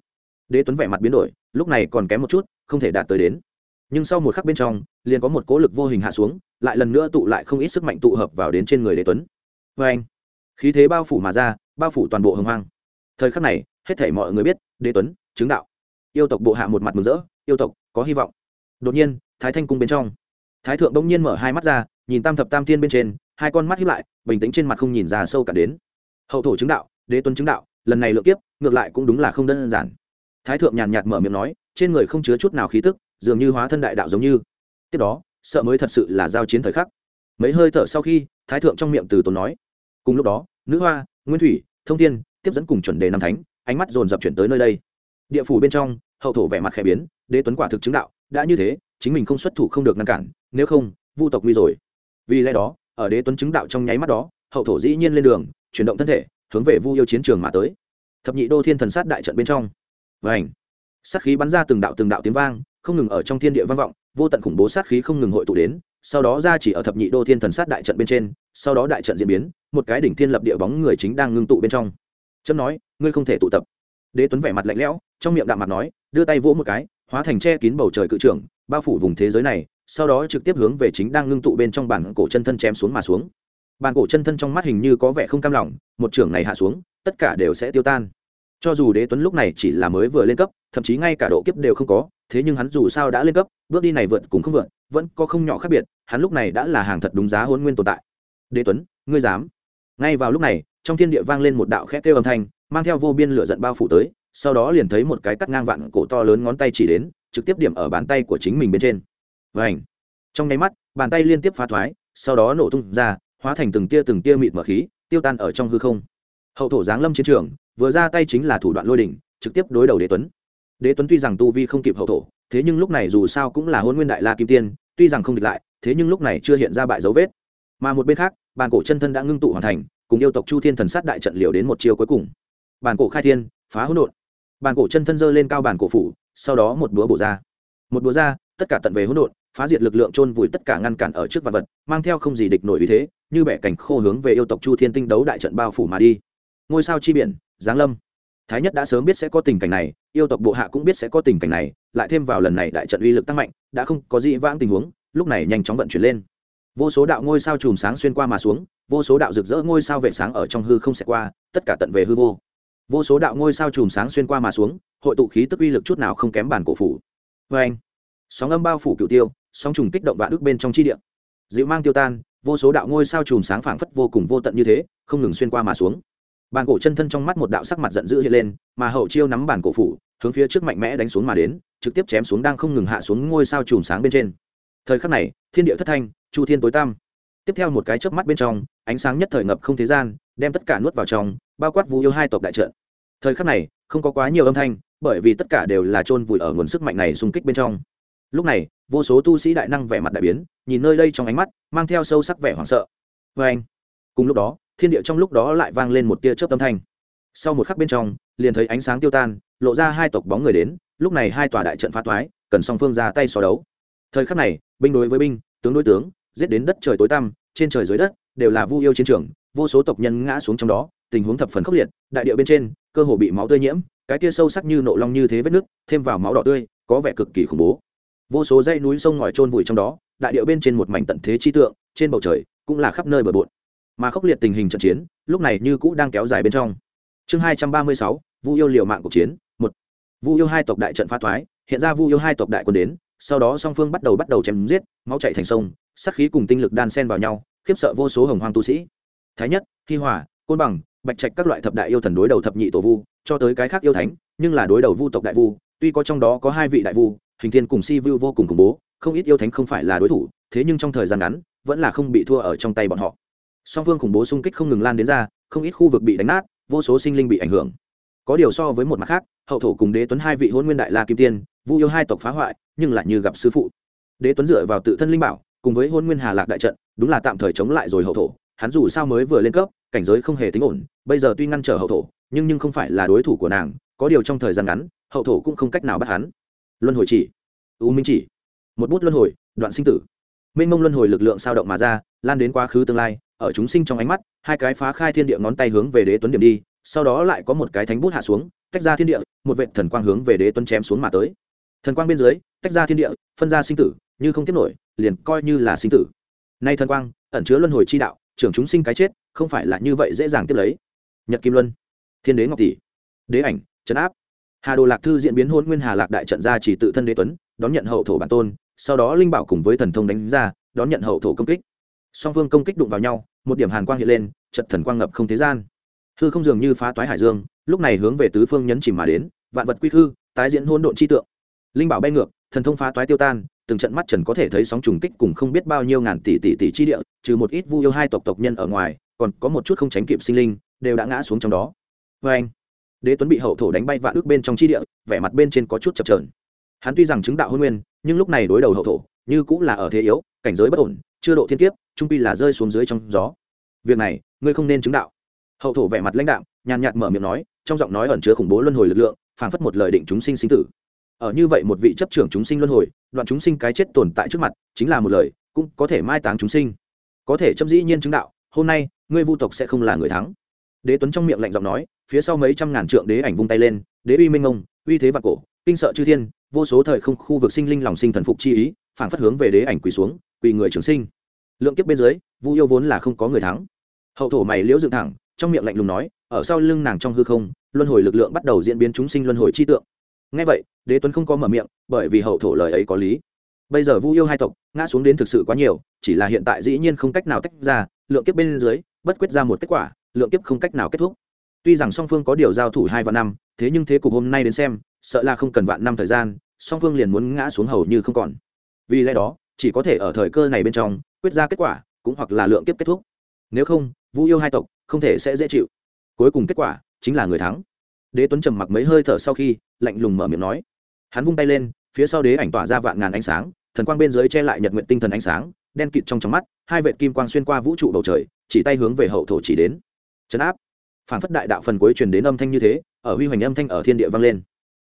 đế tuấn vẻ mặt biến đổi, lúc này còn kém một chút, không thể đạt tới đến. Nhưng sau một khắc bên trong, liền có một cố lực vô hình hạ xuống, lại lần nữa tụ lại không ít sức mạnh tụ hợp vào đến trên người đế tuấn. Vê anh, khí thế bao phủ mà ra, bao phủ toàn bộ hồng hoang. Thời khắc này, hết thể mọi người biết, đế tuấn, chứng đạo. Yêu tộc bộ hạ một mặt mừng rỡ, yêu tộc, có hy vọng. Đột nhiên, thái thanh cung bên trong, thái thượng đông nhiên mở hai mắt ra, nhìn tam thập tam thiên bên trên, hai con mắt hiếp lại, bình tĩnh trên mặt không nhìn ra sâu cả đến. Hậu thổ chứng đạo, đế tuấn chứng đạo, lần này lượt kiếp, ngược lại cũng đúng là không đơn giản thái thượng nhàn nhạt mở miệng nói, trên người không chứa chút nào khí tức, dường như hóa thân đại đạo giống như. Tiếp đó, sợ mới thật sự là giao chiến thời khắc. Mấy hơi thở sau khi, thái thượng trong miệng từ tốn nói, cùng lúc đó, nữ hoa, nguyên thủy, thông thiên, tiếp dẫn cùng chuẩn đề năm thánh, ánh mắt dồn dập chuyển tới nơi đây. Địa phủ bên trong, hậu thổ vẻ mặt khẽ biến, đế tuấn quả thực chứng đạo, đã như thế, chính mình không xuất thủ không được ngăn cản, nếu không, vu tộc nguy rồi. Vì lẽ đó, ở đế tuấn chứng đạo trong nháy mắt đó, hậu thổ dĩ nhiên lên đường, chuyển động thân thể, hướng về vu yêu chiến trường mà tới. Thập nhị đô thiên thần sát đại trận bên trong và ảnh. Sát khí bắn ra từng đạo từng đạo tiếng vang, không ngừng ở trong thiên địa vang vọng, vô tận khủng bố sát khí không ngừng hội tụ đến, sau đó ra chỉ ở thập nhị đô thiên thần sát đại trận bên trên, sau đó đại trận diễn biến, một cái đỉnh thiên lập địa bóng người chính đang ngưng tụ bên trong. Chấm nói, ngươi không thể tụ tập. Đế tuấn vẻ mặt lạnh lẽo, trong miệng đạm mặt nói, đưa tay vỗ một cái, hóa thành che kín bầu trời cự trưởng, bao phủ vùng thế giới này, sau đó trực tiếp hướng về chính đang ngưng tụ bên trong bản cổ chân thân chém xuống mà xuống. Bản cổ chân thân trong mắt hình như có vẻ không cam lòng, một trưởng này hạ xuống, tất cả đều sẽ tiêu tan cho dù đế tuấn lúc này chỉ là mới vừa lên cấp, thậm chí ngay cả độ kiếp đều không có, thế nhưng hắn dù sao đã lên cấp, bước đi này vượt cũng không vượt, vẫn có không nhỏ khác biệt, hắn lúc này đã là hàng thật đúng giá hôn nguyên tồn tại. Đế tuấn, ngươi dám? Ngay vào lúc này, trong thiên địa vang lên một đạo khét kêu âm thanh, mang theo vô biên lửa giận bao phủ tới, sau đó liền thấy một cái cắt ngang vạn cổ to lớn ngón tay chỉ đến, trực tiếp điểm ở bàn tay của chính mình bên trên. Vảnh trong nháy mắt, bàn tay liên tiếp phá thoái, sau đó nổ tung ra, hóa thành từng tia từng tia mịt mở khí, tiêu tan ở trong hư không. Hậu thổ giáng lâm chiến trường vừa ra tay chính là thủ đoạn lôi đỉnh, trực tiếp đối đầu đế tuấn. Đế tuấn tuy rằng tu vi không kịp hậu thổ, thế nhưng lúc này dù sao cũng là hôn nguyên đại la kim tiên, tuy rằng không địch lại, thế nhưng lúc này chưa hiện ra bại dấu vết. Mà một bên khác, bàn cổ chân thân đã ngưng tụ hoàn thành, cùng yêu tộc chu thiên thần sát đại trận liều đến một chiêu cuối cùng. Bàn cổ khai thiên, phá hỗn độn. Bàn cổ chân thân giơ lên cao bàn cổ phủ, sau đó một búa bổ ra. Một búa ra, tất cả tận về hỗn độn, phá diệt lực lượng chôn vùi tất cả ngăn cản ở trước vật vật, mang theo không gì địch nổi uy thế, như bẻ cảnh khô hướng về yêu tộc chu thiên tinh đấu đại trận bao phủ mà đi. Ngôi sao chi biển giáng lâm. Thái nhất đã sớm biết sẽ có tình cảnh này, yêu tộc bộ hạ cũng biết sẽ có tình cảnh này, lại thêm vào lần này đại trận uy lực tăng mạnh, đã không có gì vãng tình huống, lúc này nhanh chóng vận chuyển lên. Vô số đạo ngôi sao chùm sáng xuyên qua mà xuống, vô số đạo rực rỡ ngôi sao vệ sáng ở trong hư không xẹt qua, tất cả tận về hư vô. Vô số đạo ngôi sao chùm sáng xuyên qua mà xuống, hội tụ khí tức uy lực chút nào không kém bản cổ phủ. Vê anh, sóng âm bao phủ cựu tiêu, sóng trùng kích động vạn ước bên trong chi địa. Dịu mang tiêu tan, vô số đạo ngôi sao chùm sáng phảng phất vô cùng vô tận như thế, không ngừng xuyên qua mà xuống bàn cổ chân thân trong mắt một đạo sắc mặt giận dữ hiện lên, mà hậu chiêu nắm bàn cổ phủ, hướng phía trước mạnh mẽ đánh xuống mà đến, trực tiếp chém xuống đang không ngừng hạ xuống ngôi sao chùm sáng bên trên. Thời khắc này, thiên địa thất thanh, chu thiên tối tăm. Tiếp theo một cái chớp mắt bên trong, ánh sáng nhất thời ngập không thế gian, đem tất cả nuốt vào trong, bao quát vũ yêu hai tộc đại trận. Thời khắc này, không có quá nhiều âm thanh, bởi vì tất cả đều là chôn vùi ở nguồn sức mạnh này xung kích bên trong. Lúc này, vô số tu sĩ đại năng vẻ mặt đại biến, nhìn nơi đây trong ánh mắt, mang theo sâu sắc vẻ hoảng sợ. Vê anh. Cùng lúc đó thiên địa trong lúc đó lại vang lên một tia chớp âm thanh. Sau một khắc bên trong, liền thấy ánh sáng tiêu tan, lộ ra hai tộc bóng người đến, lúc này hai tòa đại trận phá toái, cần song phương ra tay so đấu. Thời khắc này, binh đối với binh, tướng đối tướng, giết đến đất trời tối tăm, trên trời dưới đất, đều là vu yêu chiến trường, vô số tộc nhân ngã xuống trong đó, tình huống thập phần khốc liệt, đại địa bên trên, cơ hồ bị máu tươi nhiễm, cái kia sâu sắc như nộ long như thế vết nứt, thêm vào máu đỏ tươi, có vẻ cực kỳ khủng bố. Vô số dãy núi sông ngòi trôn vùi trong đó, đại địa bên trên một mảnh tận thế chi tượng, trên bầu trời cũng là khắp nơi bờ bộn mà khốc liệt tình hình trận chiến, lúc này như cũ đang kéo dài bên trong. Chương hai trăm ba mươi sáu, vu yêu liều mạng cuộc chiến, một. Vu yêu hai tộc đại trận phá thoái, hiện ra vu yêu hai tộc đại quân đến, sau đó song phương bắt đầu bắt đầu chém giết, máu chạy thành sông sắc khí cùng tinh lực đan sen vào nhau, khiếp sợ vô số hồng hoang tu sĩ. Thái nhất thi hòa, côn bằng, bạch trạch các loại thập đại yêu thần đối đầu thập nhị tổ vu, cho tới cái khác yêu thánh, nhưng là đối đầu vu tộc đại vu, tuy có trong đó có hai vị đại vu, hình thiên cùng si vu vô cùng khủng bố, không ít yêu thánh không phải là đối thủ, thế nhưng trong thời gian ngắn, vẫn là không bị thua ở trong tay bọn họ song phương khủng bố xung kích không ngừng lan đến ra, không ít khu vực bị đánh nát, vô số sinh linh bị ảnh hưởng. Có điều so với một mặt khác, hậu thổ cùng đế tuấn hai vị hôn nguyên đại la kim tiên, vu yêu hai tộc phá hoại, nhưng lại như gặp sư phụ. Đế tuấn dựa vào tự thân linh bảo, cùng với hôn nguyên hà lạc đại trận, đúng là tạm thời chống lại rồi hậu thổ. Hắn dù sao mới vừa lên cấp, cảnh giới không hề tính ổn, bây giờ tuy ngăn trở hậu thổ, nhưng nhưng không phải là đối thủ của nàng, có điều trong thời gian ngắn, hậu thổ cũng không cách nào bắt hắn. Luân hồi chỉ. U minh chỉ. Một bút luân hồi, đoạn sinh tử. Mênh mông luân hồi lực lượng sao động mà ra, lan đến quá khứ tương lai ở chúng sinh trong ánh mắt, hai cái phá khai thiên địa ngón tay hướng về đế tuấn điểm đi, sau đó lại có một cái thánh bút hạ xuống, tách ra thiên địa, một vệ thần quang hướng về đế tuấn chém xuống mà tới. Thần quang bên dưới, tách ra thiên địa, phân ra sinh tử, như không tiếp nổi, liền coi như là sinh tử. Nay thần quang, ẩn chứa luân hồi chi đạo, trưởng chúng sinh cái chết, không phải là như vậy dễ dàng tiếp lấy. Nhật kim luân, thiên đế ngọc tỷ, đế ảnh, trấn áp. Hà đồ lạc thư diễn biến hôn nguyên hà lạc đại trận ra chỉ tự thân đế tuấn, đón nhận hậu thổ bản tôn, sau đó linh bảo cùng với thần thông đánh ra, đón nhận hậu thổ công kích song phương công kích đụng vào nhau, một điểm hàn quang hiện lên trận thần quang ngập không thế gian. Hư không dường như phá toái hải dương, lúc này hướng về tứ phương nhấn chìm mà đến, vạn vật quy hư, tái diễn hôn độn chi tượng. Linh bảo bay ngược, thần thông phá toái tiêu tan, từng trận mắt trần có thể thấy sóng trùng kích cùng không biết bao nhiêu ngàn tỷ tỷ tỷ chi địa, trừ một ít vu yêu hai tộc tộc nhân ở ngoài, còn có một chút không tránh kịp sinh linh, đều đã ngã xuống trong đó. Vê anh, đế tuấn bị hậu thổ đánh bay vạn ước bên trong chi địa, vẻ mặt bên trên có chút chập trờn hắn tuy rằng chứng đạo hôn nguyên, nhưng lúc này đối đầu hậu thổ như cũng là ở thế yếu, cảnh giới bất ổn, chưa độ thiên kiếp, trung pi là rơi xuống dưới trong gió. Việc này, ngươi không nên chứng đạo. Hậu thổ vẻ mặt lãnh đạm, nhàn nhạt mở miệng nói, trong giọng nói ẩn chứa khủng bố luân hồi lực lượng, phảng phất một lời định chúng sinh sinh tử. Ở như vậy một vị chấp trưởng chúng sinh luân hồi, đoạn chúng sinh cái chết tồn tại trước mặt, chính là một lời, cũng có thể mai táng chúng sinh. Có thể chấp dĩ nhiên chứng đạo, hôm nay, ngươi vu tộc sẽ không là người thắng. Đế tuấn trong miệng lạnh giọng nói, phía sau mấy trăm ngàn trượng đế ảnh vung tay lên, đế uy minh ông uy thế vạn cổ, kinh sợ chư thiên, vô số thời không khu vực sinh linh lòng sinh thần phục chi ý phản phất hướng về đế ảnh quỳ xuống, quỳ người trường sinh. Lượng kiếp bên dưới, vu yêu vốn là không có người thắng. Hậu thổ mày liễu dựng thẳng, trong miệng lạnh lùng nói, ở sau lưng nàng trong hư không, luân hồi lực lượng bắt đầu diễn biến chúng sinh luân hồi chi tượng. Ngay vậy, đế tuấn không có mở miệng, bởi vì hậu thổ lời ấy có lý. Bây giờ vu yêu hai tộc, ngã xuống đến thực sự quá nhiều, chỉ là hiện tại dĩ nhiên không cách nào tách ra, lượng kiếp bên dưới, bất quyết ra một kết quả, lượng kiếp không cách nào kết thúc. Tuy rằng song phương có điều giao thủ hai vạn năm, thế nhưng thế cục hôm nay đến xem, sợ là không cần vạn năm thời gian, song phương liền muốn ngã xuống hầu như không còn vì lẽ đó, chỉ có thể ở thời cơ này bên trong, quyết ra kết quả, cũng hoặc là lượng kiếp kết thúc. Nếu không, vu yêu hai tộc không thể sẽ dễ chịu. Cuối cùng kết quả chính là người thắng. Đế tuấn trầm mặc mấy hơi thở sau khi, lạnh lùng mở miệng nói. Hắn vung tay lên, phía sau đế ảnh tỏa ra vạn ngàn ánh sáng, thần quang bên dưới che lại nhật nguyện tinh thần ánh sáng, đen kịt trong trong mắt, hai vệt kim quang xuyên qua vũ trụ bầu trời, chỉ tay hướng về hậu thổ chỉ đến. Chấn áp. Phản phất đại đạo phần cuối truyền đến âm thanh như thế, ở huy hoành âm thanh ở thiên địa vang lên.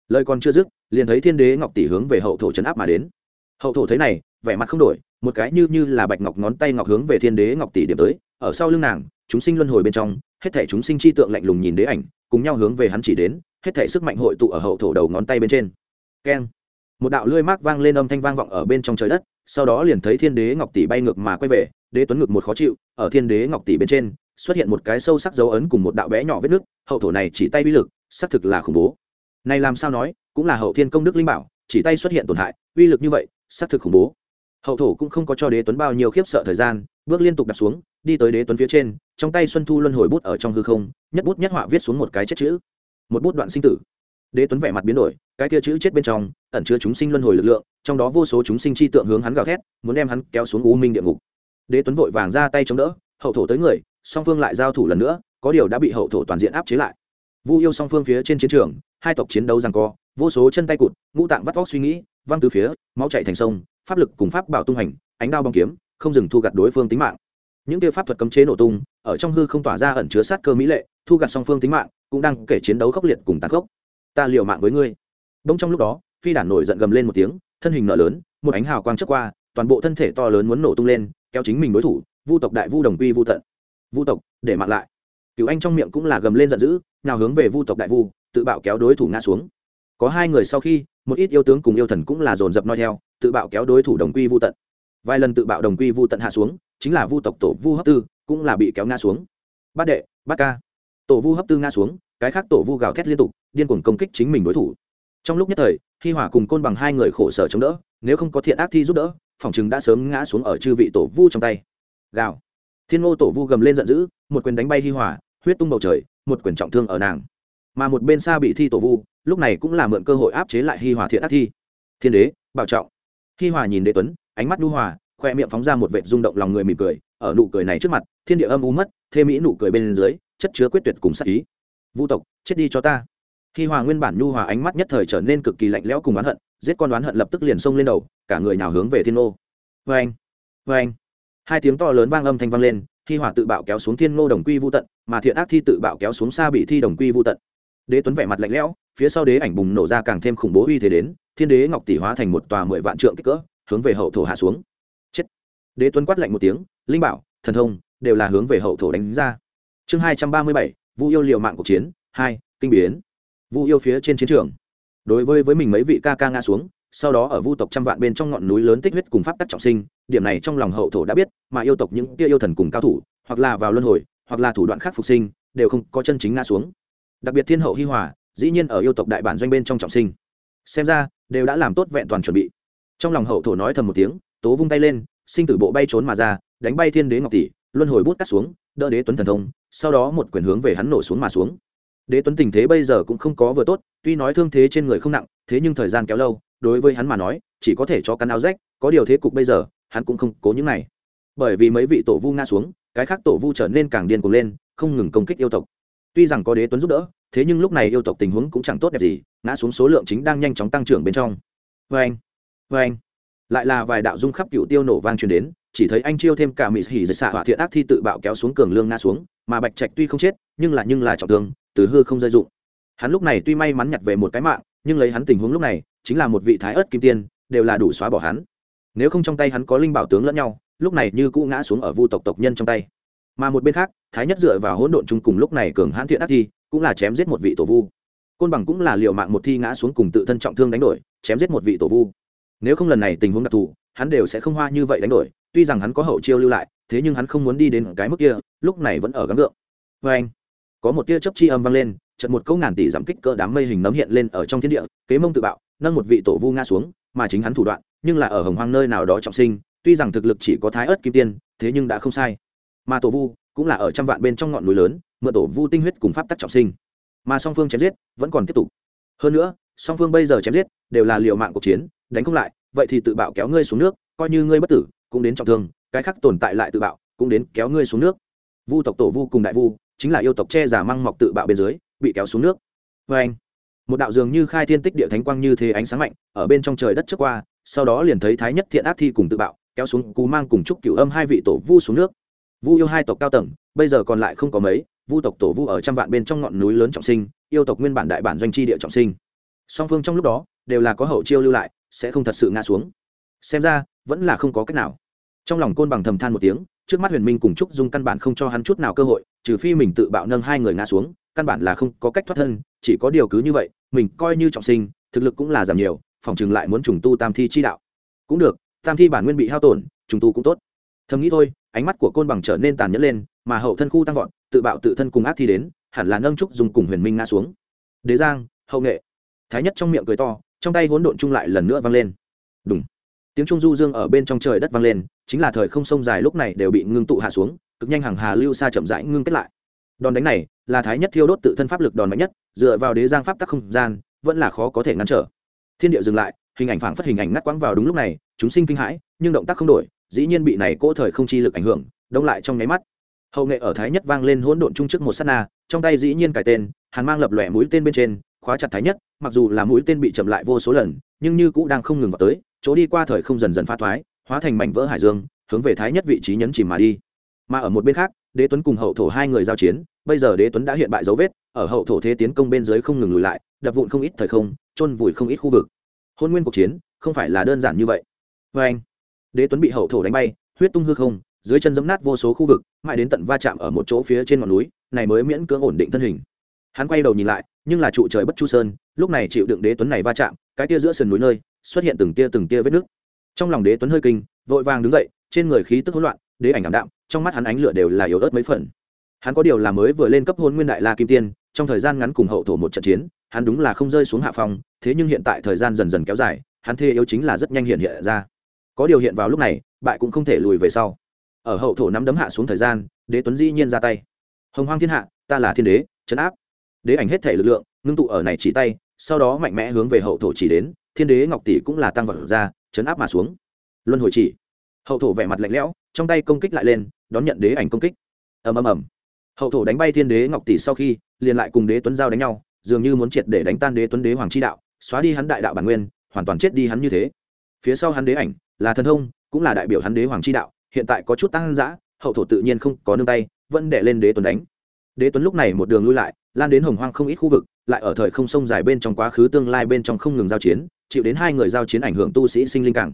Lời còn chưa dứt, liền thấy thiên đế ngọc tỷ hướng về hậu thổ chấn áp mà đến hậu thổ thấy này, vẻ mặt không đổi, một cái như như là bạch ngọc ngón tay ngọc hướng về thiên đế ngọc tỷ điểm tới, ở sau lưng nàng, chúng sinh luân hồi bên trong, hết thể chúng sinh chi tượng lạnh lùng nhìn đế ảnh, cùng nhau hướng về hắn chỉ đến, hết thể sức mạnh hội tụ ở hậu thổ đầu ngón tay bên trên. Keng. Một đạo lưỡi mác vang lên âm thanh vang vọng ở bên trong trời đất, sau đó liền thấy thiên đế ngọc tỷ bay ngược mà quay về, đế tuấn ngực một khó chịu, ở thiên đế ngọc tỷ bên trên, xuất hiện một cái sâu sắc dấu ấn cùng một đạo bé nhỏ vết nước, hậu thổ này chỉ tay uy lực, xác thực là khủng bố. Này làm sao nói, cũng là hậu thiên công đức linh bảo, chỉ tay xuất hiện tổn hại, uy lực như vậy xác thực khủng bố. Hậu thổ cũng không có cho đế tuấn bao nhiêu khiếp sợ thời gian, bước liên tục đặt xuống, đi tới đế tuấn phía trên, trong tay xuân thu luân hồi bút ở trong hư không, nhất bút nhất họa viết xuống một cái chết chữ. Một bút đoạn sinh tử. Đế tuấn vẻ mặt biến đổi, cái kia chữ chết bên trong, ẩn chứa chúng sinh luân hồi lực lượng, trong đó vô số chúng sinh chi tượng hướng hắn gào thét, muốn đem hắn kéo xuống u minh địa ngục. Đế tuấn vội vàng ra tay chống đỡ, hậu thổ tới người, song phương lại giao thủ lần nữa, có điều đã bị hậu thổ toàn diện áp chế lại. Vu yêu song phương phía trên chiến trường, hai tộc chiến đấu rằng co vô số chân tay cụt, ngũ tạng vắt vóc suy nghĩ, văng từ phía, máu chạy thành sông, pháp lực cùng pháp bảo tung hành, ánh đao bong kiếm, không dừng thu gặt đối phương tính mạng. Những tiêu pháp thuật cấm chế nổ tung, ở trong hư không tỏa ra ẩn chứa sát cơ mỹ lệ, thu gặt song phương tính mạng, cũng đang kể chiến đấu khốc liệt cùng tàn khốc. Ta liều mạng với ngươi. Đông trong lúc đó, phi đản nổi giận gầm lên một tiếng, thân hình nợ lớn, một ánh hào quang chớp qua, toàn bộ thân thể to lớn muốn nổ tung lên, kéo chính mình đối thủ, vu tộc đại vu đồng quy vu tận. Vu tộc, để mạng lại. Cựu anh trong miệng cũng là gầm lên giận dữ, nào hướng về vu tộc đại vu, tự bạo kéo đối thủ ngã xuống có hai người sau khi, một ít yêu tướng cùng yêu thần cũng là dồn dập noi theo, tự bạo kéo đối thủ đồng quy vu tận. Vài lần tự bạo đồng quy vu tận hạ xuống, chính là vu tộc tổ vu hấp tư cũng là bị kéo ngã xuống. Bát đệ, bát ca. Tổ vu hấp tư ngã xuống, cái khác tổ vu gào thét liên tục, điên cuồng công kích chính mình đối thủ. Trong lúc nhất thời khi hỏa cùng côn bằng hai người khổ sở chống đỡ, nếu không có thiện ác thi giúp đỡ, phòng chừng đã sớm ngã xuống ở chư vị tổ vu trong tay. Gào. Thiên ngô tổ vu gầm lên giận dữ, một quyền đánh bay hi hỏa, huyết tung bầu trời, một quyền trọng thương ở nàng mà một bên xa bị thi tổ vu, lúc này cũng là mượn cơ hội áp chế lại hi hòa thiện ác thi. Thiên đế, bảo trọng. Hi hòa nhìn đế tuấn, ánh mắt nhu hòa, khoe miệng phóng ra một vệt rung động lòng người mỉm cười, ở nụ cười này trước mặt, thiên địa âm u mất thêm mỹ nụ cười bên dưới, chất chứa quyết tuyệt cùng sắc ý. Vu tộc, chết đi cho ta. Hi hòa nguyên bản nhu hòa ánh mắt nhất thời trở nên cực kỳ lạnh lẽo cùng oán hận, giết con oán hận lập tức liền xông lên đầu, cả người nào hướng về thiên ô vê anh vê anh. Hai tiếng to lớn vang âm thanh vang lên, hi hòa tự bạo kéo xuống thiên ngô đồng quy vô tận, mà thiện ác thi tự bạo kéo xuống xa bị thi đồng quy vô tận đế tuấn vẻ mặt lạnh lẽo, phía sau đế ảnh bùng nổ ra càng thêm khủng bố uy thế đến, thiên đế ngọc tỷ hóa thành một tòa mười vạn trượng kích cỡ, hướng về hậu thổ hạ xuống. Chết. Đế tuấn quát lạnh một tiếng, linh bảo, thần thông, đều là hướng về hậu thổ đánh ra. Chương hai trăm ba mươi bảy, vu yêu liệu mạng cuộc chiến, hai, kinh biến. Vu yêu phía trên chiến trường. Đối với với mình mấy vị ca ca ngã xuống, sau đó ở vu tộc trăm vạn bên trong ngọn núi lớn tích huyết cùng pháp tắc trọng sinh, điểm này trong lòng hậu thổ đã biết, mà yêu tộc những kia yêu thần cùng cao thủ, hoặc là vào luân hồi, hoặc là thủ đoạn khác phục sinh, đều không có chân chính ngã xuống đặc biệt thiên hậu hi hòa, dĩ nhiên ở yêu tộc đại bản doanh bên trong trọng sinh. Xem ra, đều đã làm tốt vẹn toàn chuẩn bị. Trong lòng hậu thổ nói thầm một tiếng, tố vung tay lên, sinh tử bộ bay trốn mà ra, đánh bay thiên đế ngọc tỷ, luân hồi bút cắt xuống, đỡ đế tuấn thần thông, sau đó một quyền hướng về hắn nổ xuống mà xuống. Đế tuấn tình thế bây giờ cũng không có vừa tốt, tuy nói thương thế trên người không nặng, thế nhưng thời gian kéo lâu, đối với hắn mà nói, chỉ có thể cho cắn áo rách, có điều thế cục bây giờ, hắn cũng không cố những này. Bởi vì mấy vị tổ vu nga xuống, cái khác tổ vu trở nên càng điên cuồng lên, không ngừng công kích yêu tộc tuy rằng có đế tuấn giúp đỡ, thế nhưng lúc này yêu tộc tình huống cũng chẳng tốt đẹp gì, ngã xuống số lượng chính đang nhanh chóng tăng trưởng bên trong. Vê anh vê anh. Lại là vài đạo dung khắp cựu tiêu nổ vang truyền đến, chỉ thấy anh chiêu thêm cả mỹ hỉ dệt xạ hỏa thiện ác thi tự bạo kéo xuống cường lương ngã xuống, mà bạch trạch tuy không chết, nhưng là nhưng là trọng thương, từ hư không rơi dụng. Hắn lúc này tuy may mắn nhặt về một cái mạng, nhưng lấy hắn tình huống lúc này, chính là một vị thái ớt kim tiên, đều là đủ xóa bỏ hắn. Nếu không trong tay hắn có linh bảo tướng lẫn nhau, lúc này như cũ ngã xuống ở vu tộc tộc nhân trong tay mà một bên khác, thái nhất dựa vào hỗn độn chung cùng lúc này cường hãn thiện ác thi, cũng là chém giết một vị tổ vu. Côn bằng cũng là liệu mạng một thi ngã xuống cùng tự thân trọng thương đánh đổi, chém giết một vị tổ vu. Nếu không lần này tình huống đặc thù, hắn đều sẽ không hoa như vậy đánh đổi, tuy rằng hắn có hậu chiêu lưu lại, thế nhưng hắn không muốn đi đến cái mức kia, lúc này vẫn ở gắng gượng. Vê anh, có một tia chớp chi âm vang lên, chợt một câu ngàn tỷ giảm kích cỡ đám mây hình nấm hiện lên ở trong thiên địa, kế mông tự bạo, nâng một vị tổ vu ngã xuống, mà chính hắn thủ đoạn, nhưng là ở hồng hoang nơi nào đó trọng sinh, tuy rằng thực lực chỉ có thái ớt kim tiên, thế nhưng đã không sai mà tổ vu cũng là ở trăm vạn bên trong ngọn núi lớn, mượn tổ vu tinh huyết cùng pháp tắc trọng sinh. Mà song phương chém giết vẫn còn tiếp tục. Hơn nữa, song phương bây giờ chém giết đều là liều mạng cuộc chiến, đánh không lại, vậy thì tự bạo kéo ngươi xuống nước, coi như ngươi bất tử, cũng đến trọng thương, cái khác tồn tại lại tự bạo, cũng đến kéo ngươi xuống nước. Vu tộc tổ vu cùng đại vu, chính là yêu tộc che giả măng mọc tự bạo bên dưới, bị kéo xuống nước. Vê anh, một đạo dường như khai thiên tích địa thánh quang như thế ánh sáng mạnh, ở bên trong trời đất trước qua, sau đó liền thấy thái nhất thiện ác thi cùng tự bạo, kéo xuống cú mang cùng chúc cửu âm hai vị tổ vu xuống nước vu yêu hai tộc cao tầng, bây giờ còn lại không có mấy, vu tộc tổ vu ở trăm vạn bên trong ngọn núi lớn trọng sinh, yêu tộc nguyên bản đại bản doanh tri địa trọng sinh. Song phương trong lúc đó, đều là có hậu chiêu lưu lại, sẽ không thật sự ngã xuống. Xem ra, vẫn là không có cách nào. Trong lòng côn bằng thầm than một tiếng, trước mắt huyền minh cùng trúc dung căn bản không cho hắn chút nào cơ hội, trừ phi mình tự bạo nâng hai người ngã xuống, căn bản là không có cách thoát thân, chỉ có điều cứ như vậy, mình coi như trọng sinh, thực lực cũng là giảm nhiều, phòng chừng lại muốn trùng tu tam thi chi đạo. Cũng được, tam thi bản nguyên bị hao tổn, trùng tu cũng tốt. Thầm nghĩ thôi ánh mắt của côn bằng trở nên tàn nhẫn lên, mà hậu thân khu tăng vọt, tự bạo tự thân cùng ác thi đến, hẳn là nâng trúc dùng cùng huyền minh ngã xuống. Đế giang, hậu nghệ. Thái nhất trong miệng cười to, trong tay hỗn độn chung lại lần nữa vang lên. Đúng tiếng trung du dương ở bên trong trời đất vang lên, chính là thời không sông dài lúc này đều bị ngưng tụ hạ xuống, cực nhanh hàng hà lưu xa chậm rãi ngưng kết lại. Đòn đánh này là thái nhất thiêu đốt tự thân pháp lực đòn mạnh nhất, dựa vào đế giang pháp tắc không gian, vẫn là khó có thể ngăn trở. Thiên địa dừng lại, hình ảnh phảng phất hình ảnh ngắt quãng vào đúng lúc này, chúng sinh kinh hãi, nhưng động tác không đổi dĩ nhiên bị này cỗ thời không chi lực ảnh hưởng, đông lại trong nháy mắt. Hậu nghệ ở thái nhất vang lên hỗn độn trung trước một sát na, trong tay dĩ nhiên cải tên, hàn mang lập lòe mũi tên bên trên, khóa chặt thái nhất, mặc dù là mũi tên bị chậm lại vô số lần, nhưng như cũng đang không ngừng vào tới, chỗ đi qua thời không dần dần phá thoái, hóa thành mảnh vỡ hải dương, hướng về thái nhất vị trí nhấn chìm mà đi. Mà ở một bên khác, đế tuấn cùng hậu thổ hai người giao chiến, bây giờ đế tuấn đã hiện bại dấu vết, ở hậu thổ thế tiến công bên dưới không ngừng lùi lại, đập vụn không ít thời không, chôn vùi không ít khu vực. Hôn nguyên cuộc chiến, không phải là đơn giản như vậy. Vê anh đế tuấn bị hậu thổ đánh bay, huyết tung hư không, dưới chân dẫm nát vô số khu vực, mãi đến tận va chạm ở một chỗ phía trên ngọn núi, này mới miễn cưỡng ổn định thân hình. Hắn quay đầu nhìn lại, nhưng là trụ trời bất chu sơn, lúc này chịu đựng đế tuấn này va chạm, cái tia giữa sườn núi nơi, xuất hiện từng tia từng tia vết nước trong lòng đế tuấn hơi kinh, vội vàng đứng dậy, trên người khí tức hỗn loạn, đế ảnh ảm đạm, trong mắt hắn ánh lửa đều là yếu ớt mấy phần. Hắn có điều là mới vừa lên cấp hôn nguyên đại la kim tiên, trong thời gian ngắn cùng hậu thổ một trận chiến, hắn đúng là không rơi xuống hạ phòng thế nhưng hiện tại thời gian dần dần kéo dài, hắn thê yếu chính là rất nhanh hiện hiện ra có điều hiện vào lúc này, bại cũng không thể lùi về sau. Ở hậu thổ nắm đấm hạ xuống thời gian, đế tuấn dĩ nhiên ra tay. Hồng hoang thiên hạ, ta là thiên đế chấn áp. Đế ảnh hết thể lực lượng, ngưng tụ ở này chỉ tay, sau đó mạnh mẽ hướng về hậu thổ chỉ đến, thiên đế ngọc tỷ cũng là tăng vật ra chấn áp mà xuống. Luân hồi chỉ. Hậu thổ vẻ mặt lạnh lẽo, trong tay công kích lại lên, đón nhận đế ảnh công kích. Ầm ầm ầm. Hậu thổ đánh bay thiên đế ngọc tỷ sau khi, liền lại cùng đế tuấn giao đánh nhau, dường như muốn triệt để đánh tan đế tuấn đế hoàng chi đạo, xóa đi hắn đại đạo bản nguyên, hoàn toàn chết đi hắn như thế. Phía sau hắn đế ảnh là thần thông, cũng là đại biểu hắn đế hoàng chi đạo, hiện tại có chút tăng dã, hậu thổ tự nhiên không có nương tay, vẫn để lên đế tuấn đánh. Đế tuấn lúc này một đường lui lại, lan đến hồng hoang không ít khu vực, lại ở thời không sông dài bên trong quá khứ tương lai bên trong không ngừng giao chiến, chịu đến hai người giao chiến ảnh hưởng tu sĩ sinh linh càng.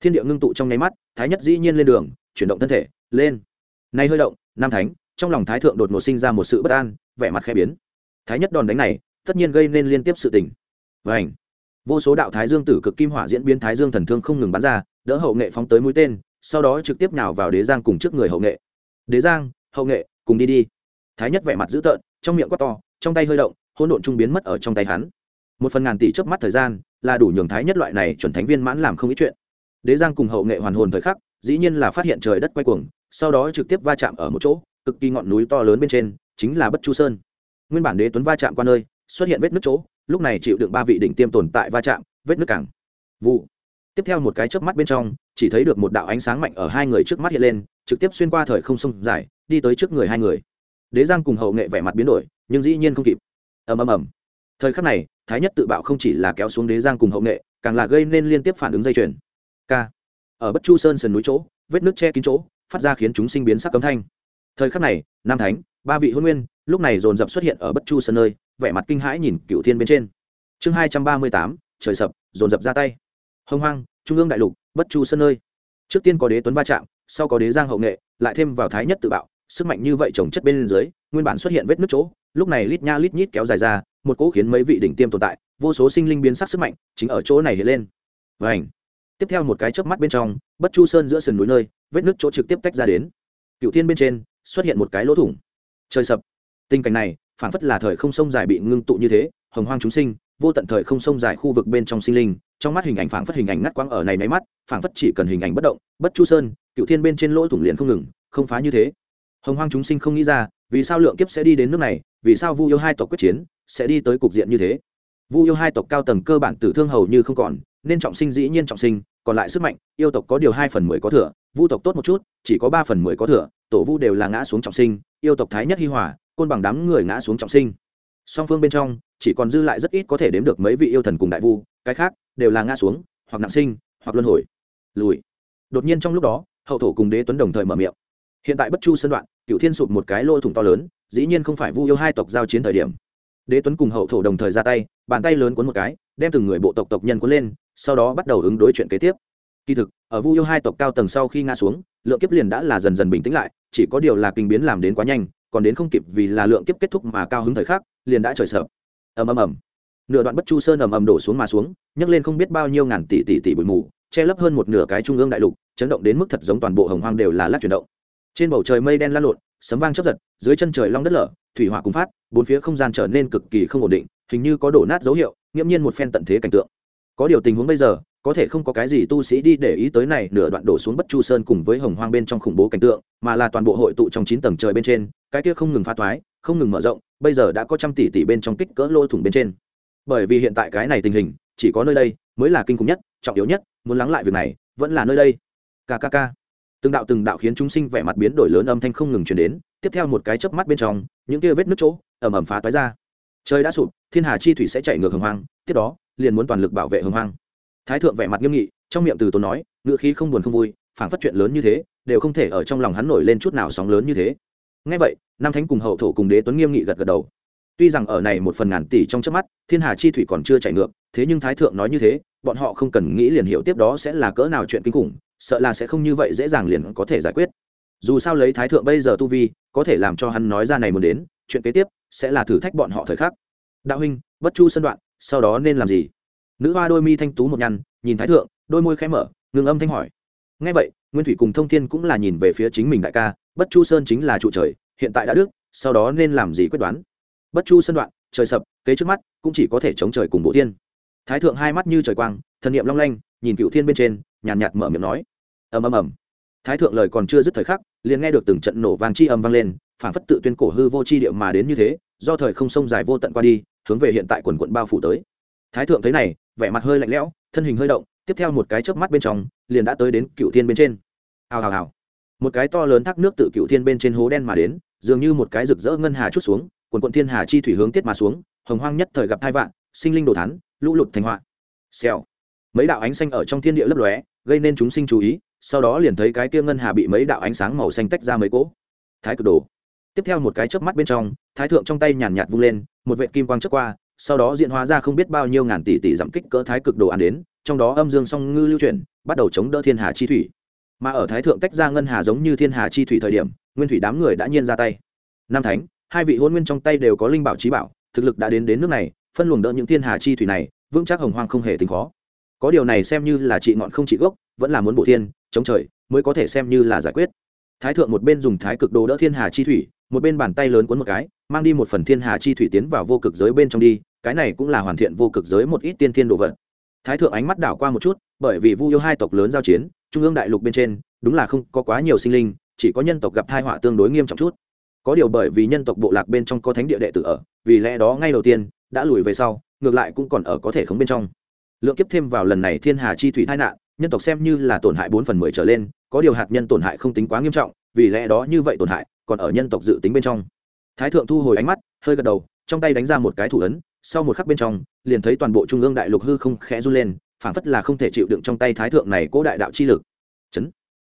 Thiên địa ngưng tụ trong nháy mắt, thái nhất dĩ nhiên lên đường, chuyển động thân thể, lên. Nay hơi động, nam thánh, trong lòng thái thượng đột ngột sinh ra một sự bất an, vẻ mặt khẽ biến. Thái nhất đòn đánh này, tất nhiên gây nên liên tiếp sự tình. Vảnh vô số đạo thái dương tử cực kim hỏa diễn biến thái dương thần thương không ngừng bắn ra đỡ hậu nghệ phóng tới mũi tên, sau đó trực tiếp nhào vào đế giang cùng trước người hậu nghệ. Đế giang, hậu nghệ, cùng đi đi. Thái nhất vẻ mặt dữ tợn, trong miệng quát to, trong tay hơi động, hỗn độn trung biến mất ở trong tay hắn. Một phần ngàn tỷ chớp mắt thời gian, là đủ nhường thái nhất loại này chuẩn thánh viên mãn làm không ít chuyện. Đế giang cùng hậu nghệ hoàn hồn thời khắc, dĩ nhiên là phát hiện trời đất quay cuồng, sau đó trực tiếp va chạm ở một chỗ, cực kỳ ngọn núi to lớn bên trên, chính là bất chu sơn. Nguyên bản đế tuấn va chạm qua nơi, xuất hiện vết nứt chỗ, lúc này chịu đựng ba vị đỉnh tiêm tồn tại va chạm, vết nứt cảng. Vụ tiếp theo một cái chớp mắt bên trong, chỉ thấy được một đạo ánh sáng mạnh ở hai người trước mắt hiện lên, trực tiếp xuyên qua thời không sông dài, đi tới trước người hai người. Đế giang cùng hậu nghệ vẻ mặt biến đổi, nhưng dĩ nhiên không kịp. Ầm ầm ầm. Thời khắc này, thái nhất tự bạo không chỉ là kéo xuống đế giang cùng hậu nghệ, càng là gây nên liên tiếp phản ứng dây chuyền. K. Ở bất chu sơn sườn núi chỗ, vết nước che kín chỗ, phát ra khiến chúng sinh biến sắc cấm thanh. Thời khắc này, nam thánh, ba vị hôn nguyên, lúc này dồn dập xuất hiện ở bất chu sơn nơi, vẻ mặt kinh hãi nhìn cựu thiên bên trên. Chương hai trăm ba mươi tám, trời sập, dồn dập ra tay hông hoang, trung ương đại lục, bất chu sơn nơi. Trước tiên có đế tuấn va chạm, sau có đế giang hậu nghệ, lại thêm vào thái nhất tự bạo, sức mạnh như vậy trồng chất bên dưới, nguyên bản xuất hiện vết nước chỗ, lúc này lít nha lít nhít kéo dài ra, một cỗ khiến mấy vị đỉnh tiêm tồn tại, vô số sinh linh biến sắc sức mạnh, chính ở chỗ này hiện lên. Và ảnh tiếp theo một cái chớp mắt bên trong, bất chu sơn giữa sườn núi nơi, vết nước chỗ trực tiếp tách ra đến. Cựu thiên bên trên, xuất hiện một cái lỗ thủng. Trời sập. Tình cảnh này phản phất là thời không sông dài bị ngưng tụ như thế, hồng hoang chúng sinh vô tận thời không sông dài khu vực bên trong sinh linh, trong mắt hình ảnh phảng phất hình ảnh ngắt quang ở này máy mắt, phảng phất chỉ cần hình ảnh bất động, bất chu sơn, cựu thiên bên trên lỗ thủng liền không ngừng, không phá như thế. Hồng hoang chúng sinh không nghĩ ra, vì sao lượng kiếp sẽ đi đến nước này, vì sao vu yêu hai tộc quyết chiến sẽ đi tới cục diện như thế? Vu yêu hai tộc cao tầng cơ bản tử thương hầu như không còn, nên trọng sinh dĩ nhiên trọng sinh, còn lại sức mạnh, yêu tộc có điều hai phần mười có thừa, vu tộc tốt một chút, chỉ có ba phần mười có thừa, tổ vu đều là ngã xuống trọng sinh, yêu tộc thái nhất hi hòa, côn bằng đám người ngã xuống trọng sinh. Song phương bên trong chỉ còn dư lại rất ít có thể đếm được mấy vị yêu thần cùng đại vu, cái khác đều là ngã xuống, hoặc nặng sinh, hoặc luân hồi. Lùi. Đột nhiên trong lúc đó, hậu thổ cùng đế tuấn đồng thời mở miệng. Hiện tại bất chu sân đoạn cựu thiên sụp một cái lỗ thủng to lớn, dĩ nhiên không phải vu yêu hai tộc giao chiến thời điểm. Đế tuấn cùng hậu thổ đồng thời ra tay, bàn tay lớn cuốn một cái, đem từng người bộ tộc tộc nhân cuốn lên, sau đó bắt đầu ứng đối chuyện kế tiếp. Kỳ thực, ở vu yêu hai tộc cao tầng sau khi ngã xuống, lượng kiếp liền đã là dần dần bình tĩnh lại, chỉ có điều là kinh biến làm đến quá nhanh, còn đến không kịp vì là lượng kiếp kết thúc mà cao hứng thời khắc, liền đã trời sợ ầm ầm ầm. Nửa đoạn bất chu sơn ầm ầm đổ xuống mà xuống, nhấc lên không biết bao nhiêu ngàn tỷ tỷ tỷ bụi mù, che lấp hơn một nửa cái trung ương đại lục, chấn động đến mức thật giống toàn bộ hồng hoang đều là lát chuyển động. Trên bầu trời mây đen lan lộn, sấm vang chấp giật, dưới chân trời long đất lở, thủy hỏa cùng phát, bốn phía không gian trở nên cực kỳ không ổn định, hình như có đổ nát dấu hiệu, nghiễm nhiên một phen tận thế cảnh tượng. Có điều tình huống bây giờ có thể không có cái gì tu sĩ đi để ý tới này, nửa đoạn đổ xuống bất chu sơn cùng với hồng hoang bên trong khủng bố cảnh tượng, mà là toàn bộ hội tụ trong chín tầng trời bên trên, cái kia không ngừng phá thoái, không ngừng mở rộng, bây giờ đã có trăm tỷ tỷ bên trong kích cỡ lô thủng bên trên. Bởi vì hiện tại cái này tình hình, chỉ có nơi đây mới là kinh khủng nhất, trọng yếu nhất, muốn lắng lại việc này, vẫn là nơi đây. Kkk từng đạo từng đạo khiến chúng sinh vẻ mặt biến đổi lớn âm thanh không ngừng chuyển đến, tiếp theo một cái chớp mắt bên trong, những kia vết nước chỗ ẩm ẩm phá toái ra. Trời đã sụp, thiên hà chi thủy sẽ chạy ngược hồng hoang, tiếp đó, liền muốn toàn lực bảo vệ hồng hoang thái thượng vẻ mặt nghiêm nghị, trong miệng từ tốn nói ngựa khí không buồn không vui phản phát chuyện lớn như thế, đều không thể ở trong lòng hắn nổi lên chút nào sóng lớn như thế. Ngay vậy, nam thánh cùng hậu thổ cùng đế tuấn nghiêm nghị gật gật đầu. Tuy rằng ở này một phần ngàn tỷ trong chớp mắt, thiên hà chi thủy còn chưa chảy ngược, thế nhưng thái thượng nói như thế, bọn họ không cần nghĩ liền hiểu tiếp đó sẽ là cỡ nào chuyện kinh khủng, sợ là sẽ không như vậy dễ dàng liền có thể giải quyết. Dù sao lấy thái thượng bây giờ tu vi, có thể làm cho hắn nói ra này muốn đến, chuyện kế tiếp sẽ là thử thách bọn họ thời khắc. Đạo huynh, bất chu sân đoạn, sau đó nên làm gì? Nữ hoa đôi mi thanh tú một nhăn nhìn thái thượng đôi môi khẽ mở ngừng âm thanh hỏi. Ngay vậy nguyên thủy cùng thông thiên cũng là nhìn về phía chính mình đại ca bất chu sơn chính là trụ trời hiện tại đã đức sau đó nên làm gì quyết đoán? Bất chu sân đoạn trời sập kế trước mắt cũng chỉ có thể chống trời cùng bộ tiên thái thượng hai mắt như trời quang thần niệm long lanh nhìn cựu thiên bên trên nhàn nhạt, nhạt mở miệng nói. Ầm ầm ầm. Thái thượng lời còn chưa dứt thời khắc liền nghe được từng trận nổ vang chi âm vang lên phản phất tự tuyên cổ hư vô chi địa mà đến như thế do thời không sông dài vô tận qua đi hướng về hiện tại quần quận bao phủ tới thái thượng thấy này, vẻ mặt hơi lạnh lẽo, thân hình hơi động, tiếp theo một cái chớp mắt bên trong, liền đã tới đến cựu thiên bên trên. Hào hào hào. Một cái to lớn thác nước tự cựu thiên bên trên hố đen mà đến, dường như một cái rực rỡ ngân hà chút xuống, quần quận thiên hà chi thủy hướng tiết mà xuống, hồng hoang nhất thời gặp thai vạn, sinh linh đồ thắn lũ lụt thành họa. Xèo. Mấy đạo ánh xanh ở trong thiên địa lấp lóe, gây nên chúng sinh chú ý, sau đó liền thấy cái kia ngân hà bị mấy đạo ánh sáng màu xanh tách ra mấy cỗ. Thái cực đồ. Tiếp theo một cái chớp mắt bên trong, thái thượng trong tay nhàn nhạt vung lên, một vệ kim quang chớp qua sau đó diễn hóa ra không biết bao nhiêu ngàn tỷ tỷ giảm kích cỡ thái cực đồ ăn đến, trong đó âm dương song ngư lưu chuyển, bắt đầu chống đỡ thiên hà chi thủy. Mà ở thái thượng tách ra ngân hà giống như thiên hà chi thủy thời điểm, nguyên thủy đám người đã nhiên ra tay. Nam thánh, hai vị hôn nguyên trong tay đều có linh bảo trí bảo, thực lực đã đến đến nước này, phân luồng đỡ những thiên hà chi thủy này, vững chắc hồng hoang không hề tính khó. Có điều này xem như là trị ngọn không trị gốc, vẫn là muốn bổ thiên, chống trời, mới có thể xem như là giải quyết. Thái thượng một bên dùng thái cực đồ đỡ thiên hà chi thủy, một bên bàn tay lớn cuốn một cái mang đi một phần thiên hà chi thủy tiến vào vô cực giới bên trong đi, cái này cũng là hoàn thiện vô cực giới một ít tiên thiên đồ vật. Thái thượng ánh mắt đảo qua một chút, bởi vì vu yêu hai tộc lớn giao chiến, trung ương đại lục bên trên, đúng là không có quá nhiều sinh linh, chỉ có nhân tộc gặp thai họa tương đối nghiêm trọng chút. Có điều bởi vì nhân tộc bộ lạc bên trong có thánh địa đệ tử ở, vì lẽ đó ngay đầu tiên, đã lùi về sau, ngược lại cũng còn ở có thể khống bên trong. Lượng kiếp thêm vào lần này thiên hà chi thủy tai nạn, nhân tộc xem như là tổn hại bốn phần mười trở lên, có điều hạt nhân tổn hại không tính quá nghiêm trọng, vì lẽ đó như vậy tổn hại, còn ở nhân tộc dự tính bên trong thái thượng thu hồi ánh mắt, hơi gật đầu, trong tay đánh ra một cái thủ ấn, sau một khắc bên trong, liền thấy toàn bộ trung ương đại lục hư không khẽ run lên, phảng phất là không thể chịu đựng trong tay thái thượng này cố đại đạo chi lực. Chấn!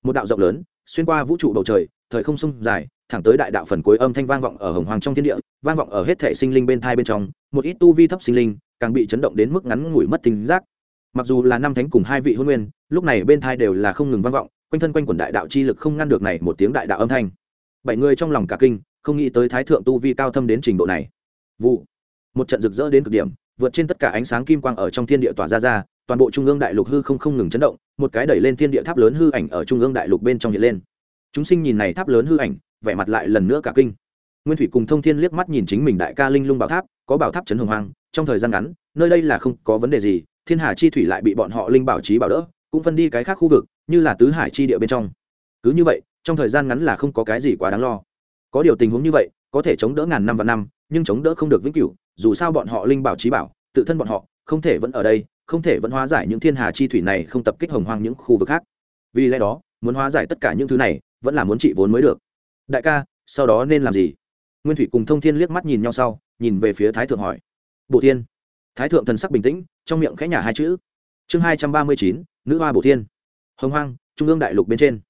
Một đạo rộng lớn, xuyên qua vũ trụ bầu trời, thời không sông dài, thẳng tới đại đạo phần cuối âm thanh vang vọng ở hồng hoàng trong thiên địa, vang vọng ở hết thể sinh linh bên thai bên trong, một ít tu vi thấp sinh linh, càng bị chấn động đến mức ngắn ngủi mất tính giác. Mặc dù là năm thánh cùng hai vị hôn nguyên, lúc này bên thai đều là không ngừng vang vọng, quanh thân quanh quần đại đạo chi lực không ngăn được này một tiếng đại đạo âm thanh. Bảy người trong lòng cả kinh không nghĩ tới thái thượng tu vi cao thâm đến trình độ này. Vụ. Một trận rực rỡ đến cực điểm, vượt trên tất cả ánh sáng kim quang ở trong thiên địa tỏa ra ra, toàn bộ trung ương đại lục hư không không ngừng chấn động, một cái đẩy lên thiên địa tháp lớn hư ảnh ở trung ương đại lục bên trong hiện lên. Chúng sinh nhìn này tháp lớn hư ảnh, vẻ mặt lại lần nữa cả kinh. Nguyên thủy cùng thông thiên liếc mắt nhìn chính mình đại ca linh lung bảo tháp, có bảo tháp chấn hồng hoang, trong thời gian ngắn, nơi đây là không có vấn đề gì, thiên hà chi thủy lại bị bọn họ linh bảo trí bảo đỡ, cũng phân đi cái khác khu vực, như là tứ hải chi địa bên trong. Cứ như vậy, trong thời gian ngắn là không có cái gì quá đáng lo có điều tình huống như vậy, có thể chống đỡ ngàn năm và năm, nhưng chống đỡ không được vĩnh cửu, dù sao bọn họ linh bảo trí bảo, tự thân bọn họ, không thể vẫn ở đây, không thể vẫn hóa giải những thiên hà chi thủy này không tập kích hồng hoang những khu vực khác. Vì lẽ đó, muốn hóa giải tất cả những thứ này, vẫn là muốn trị vốn mới được. Đại ca, sau đó nên làm gì? Nguyên thủy cùng thông thiên liếc mắt nhìn nhau sau, nhìn về phía thái thượng hỏi. Bộ thiên. Thái thượng thần sắc bình tĩnh, trong miệng khẽ nhả hai chữ. Chương hai trăm ba mươi chín, nữ hoa bộ thiên. Hồng hoang, trung ương đại lục bên trên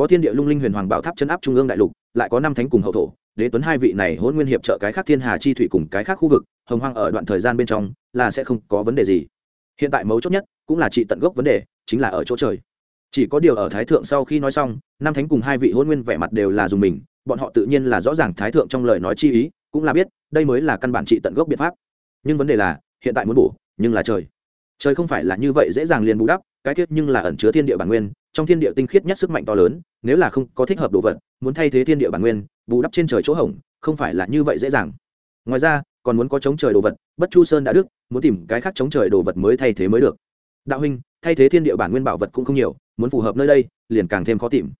có thiên địa lung linh huyền hoàng bảo tháp chân áp trung ương đại lục, lại có năm thánh cùng hậu thổ, đế tuấn hai vị này hôn nguyên hiệp trợ cái khác thiên hà chi thủy cùng cái khác khu vực, hồng hoang ở đoạn thời gian bên trong, là sẽ không có vấn đề gì. Hiện tại mấu chốt nhất cũng là trị tận gốc vấn đề, chính là ở chỗ trời. Chỉ có điều ở thái thượng sau khi nói xong, năm thánh cùng hai vị hôn nguyên vẻ mặt đều là dùng mình, bọn họ tự nhiên là rõ ràng thái thượng trong lời nói chi ý, cũng là biết đây mới là căn bản trị tận gốc biện pháp. Nhưng vấn đề là, hiện tại muốn bổ, nhưng là trời. Trời không phải là như vậy dễ dàng liền bù đắp, cái tiết nhưng là ẩn chứa thiên địa bản nguyên trong thiên địa tinh khiết nhất sức mạnh to lớn, nếu là không có thích hợp đồ vật, muốn thay thế thiên địa bản nguyên, bù đắp trên trời chỗ hỏng không phải là như vậy dễ dàng. Ngoài ra, còn muốn có chống trời đồ vật, bất chu sơn đã đức, muốn tìm cái khác chống trời đồ vật mới thay thế mới được. Đạo huynh, thay thế thiên địa bản nguyên bảo vật cũng không nhiều, muốn phù hợp nơi đây, liền càng thêm khó tìm.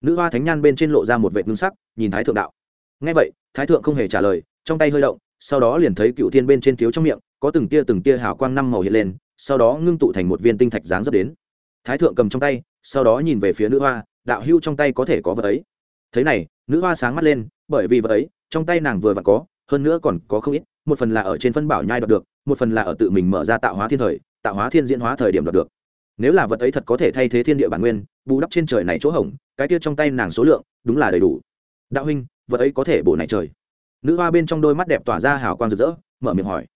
Nữ hoa thánh nhan bên trên lộ ra một vệ ngưng sắc, nhìn thái thượng đạo. Ngay vậy, thái thượng không hề trả lời, trong tay hơi động, sau đó liền thấy cựu thiên bên trên thiếu trong miệng, có từng tia từng tia hào quang năm màu hiện lên, sau đó ngưng tụ thành một viên tinh thạch dáng dấp đến. Thái thượng cầm trong tay sau đó nhìn về phía nữ hoa, đạo hưu trong tay có thể có vật ấy. Thế này, nữ hoa sáng mắt lên, bởi vì vật ấy, trong tay nàng vừa vặn có, hơn nữa còn có không ít, một phần là ở trên phân bảo nhai đoạt được, một phần là ở tự mình mở ra tạo hóa thiên thời, tạo hóa thiên diễn hóa thời điểm đoạt được. Nếu là vật ấy thật có thể thay thế thiên địa bản nguyên, bù đắp trên trời này chỗ hỏng cái kia trong tay nàng số lượng, đúng là đầy đủ. Đạo huynh, vật ấy có thể bổ này trời. Nữ hoa bên trong đôi mắt đẹp tỏa ra hào quang rực rỡ, mở miệng hỏi.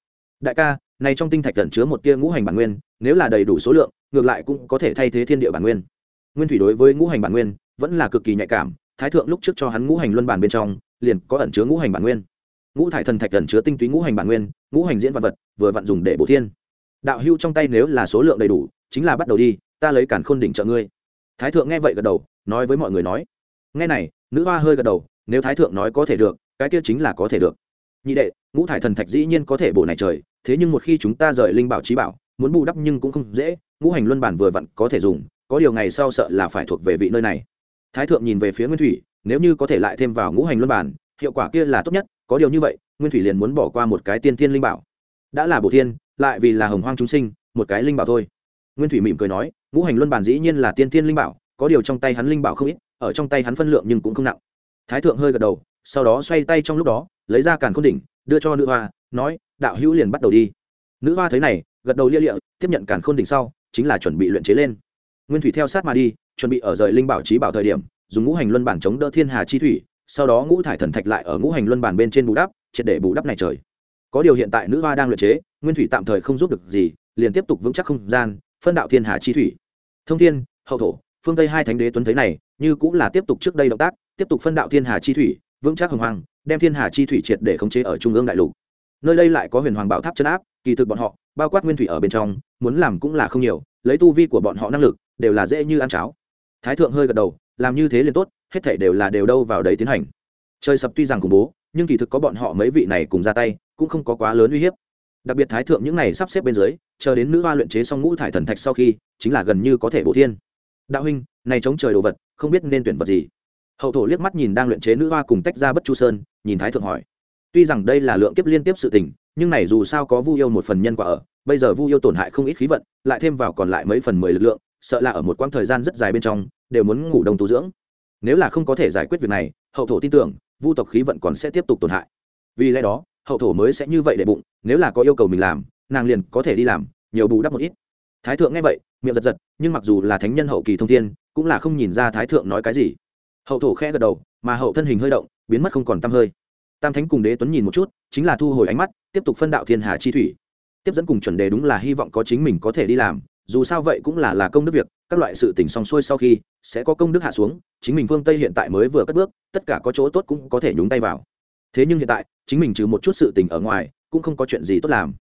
Đại ca, này trong tinh thạch cẩn chứa một tia ngũ hành bản nguyên, nếu là đầy đủ số lượng, ngược lại cũng có thể thay thế thiên địa bản nguyên nguyên thủy đối với ngũ hành bản nguyên vẫn là cực kỳ nhạy cảm, thái thượng lúc trước cho hắn ngũ hành luân bản bên trong, liền có ẩn chứa ngũ hành bản nguyên. Ngũ thải thần thạch ẩn chứa tinh túy ngũ hành bản nguyên, ngũ hành diễn vật vật, vừa vặn dùng để bổ thiên. Đạo hưu trong tay nếu là số lượng đầy đủ, chính là bắt đầu đi, ta lấy cản khôn đỉnh trợ ngươi. Thái thượng nghe vậy gật đầu, nói với mọi người nói. Nghe này, nữ hoa hơi gật đầu, nếu thái thượng nói có thể được, cái kia chính là có thể được. Nhị đệ, ngũ thải thần thạch dĩ nhiên có thể bổ này trời, thế nhưng một khi chúng ta rời linh bảo trí bảo, muốn bù đắp nhưng cũng không dễ, ngũ hành luân bản vừa vặn có thể dùng có điều ngày sau sợ là phải thuộc về vị nơi này. Thái thượng nhìn về phía nguyên thủy, nếu như có thể lại thêm vào ngũ hành luân bản, hiệu quả kia là tốt nhất, có điều như vậy, nguyên thủy liền muốn bỏ qua một cái tiên thiên linh bảo. Đã là bổ thiên, lại vì là hồng hoang chúng sinh, một cái linh bảo thôi. Nguyên thủy mỉm cười nói, ngũ hành luân bản dĩ nhiên là tiên thiên linh bảo, có điều trong tay hắn linh bảo không ít, ở trong tay hắn phân lượng nhưng cũng không nặng. Thái thượng hơi gật đầu, sau đó xoay tay trong lúc đó, lấy ra càn khôn đỉnh, đưa cho nữ hoa, nói, đạo hữu liền bắt đầu đi. Nữ hoa thấy này, gật đầu lia lịa, tiếp nhận càn khôn đỉnh sau, chính là chuẩn bị luyện chế lên nguyên thủy theo sát mà đi, chuẩn bị ở rời linh bảo trí bảo thời điểm, dùng ngũ hành luân bản chống đỡ thiên hà chi thủy, sau đó ngũ thải thần thạch lại ở ngũ hành luân bản bên trên bù đắp, triệt để bù đắp này trời. Có điều hiện tại nữ hoa đang luyện chế, nguyên thủy tạm thời không giúp được gì, liền tiếp tục vững chắc không gian, phân đạo thiên hà chi thủy. Thông thiên, hậu thổ, phương tây hai thánh đế tuấn thấy này, như cũng là tiếp tục trước đây động tác, tiếp tục phân đạo thiên hà chi thủy, vững chắc hồng hoàng đem thiên hà chi thủy triệt để khống chế ở trung ương đại lục. Nơi đây lại có huyền hoàng bảo tháp chân áp, kỳ thực bọn họ, bao quát nguyên thủy ở bên trong, muốn làm cũng là không nhiều, lấy tu vi của bọn họ năng lực đều là dễ như ăn cháo. Thái thượng hơi gật đầu, làm như thế liền tốt, hết thể đều là đều đâu vào đấy tiến hành. Trời sập tuy rằng khủng bố, nhưng kỳ thực có bọn họ mấy vị này cùng ra tay, cũng không có quá lớn uy hiếp. Đặc biệt thái thượng những này sắp xếp bên dưới, chờ đến nữ hoa luyện chế xong ngũ thải thần thạch sau khi, chính là gần như có thể bổ thiên. Đạo huynh, này chống trời đồ vật, không biết nên tuyển vật gì. Hậu thổ liếc mắt nhìn đang luyện chế nữ hoa cùng tách ra bất chu sơn, nhìn thái thượng hỏi. Tuy rằng đây là lượng kiếp liên tiếp sự tình, nhưng này dù sao có vu yêu một phần nhân quả ở, bây giờ vu yêu tổn hại không ít khí vận, lại thêm vào còn lại mấy phần mười lực lượng sợ là ở một quãng thời gian rất dài bên trong, đều muốn ngủ đông tu dưỡng. Nếu là không có thể giải quyết việc này, hậu thổ tin tưởng, vu tộc khí vận còn sẽ tiếp tục tổn hại. Vì lẽ đó, hậu thổ mới sẽ như vậy để bụng, nếu là có yêu cầu mình làm, nàng liền có thể đi làm, nhiều bù đắp một ít. Thái thượng nghe vậy, miệng giật giật, nhưng mặc dù là thánh nhân hậu kỳ thông thiên, cũng là không nhìn ra thái thượng nói cái gì. Hậu thổ khẽ gật đầu, mà hậu thân hình hơi động, biến mất không còn t hơi. Tam thánh cùng đế tuấn nhìn một chút, chính là thu hồi ánh mắt, tiếp tục phân đạo thiên hà chi thủy. Tiếp dẫn cùng chuẩn đề đúng là hy vọng có chính mình có thể đi làm dù sao vậy cũng là là công đức việc, các loại sự tỉnh xong xuôi sau khi sẽ có công đức hạ xuống, chính mình phương tây hiện tại mới vừa cất bước, tất cả có chỗ tốt cũng có thể nhúng tay vào. Thế nhưng hiện tại, chính mình trừ một chút sự tình ở ngoài, cũng không có chuyện gì tốt làm.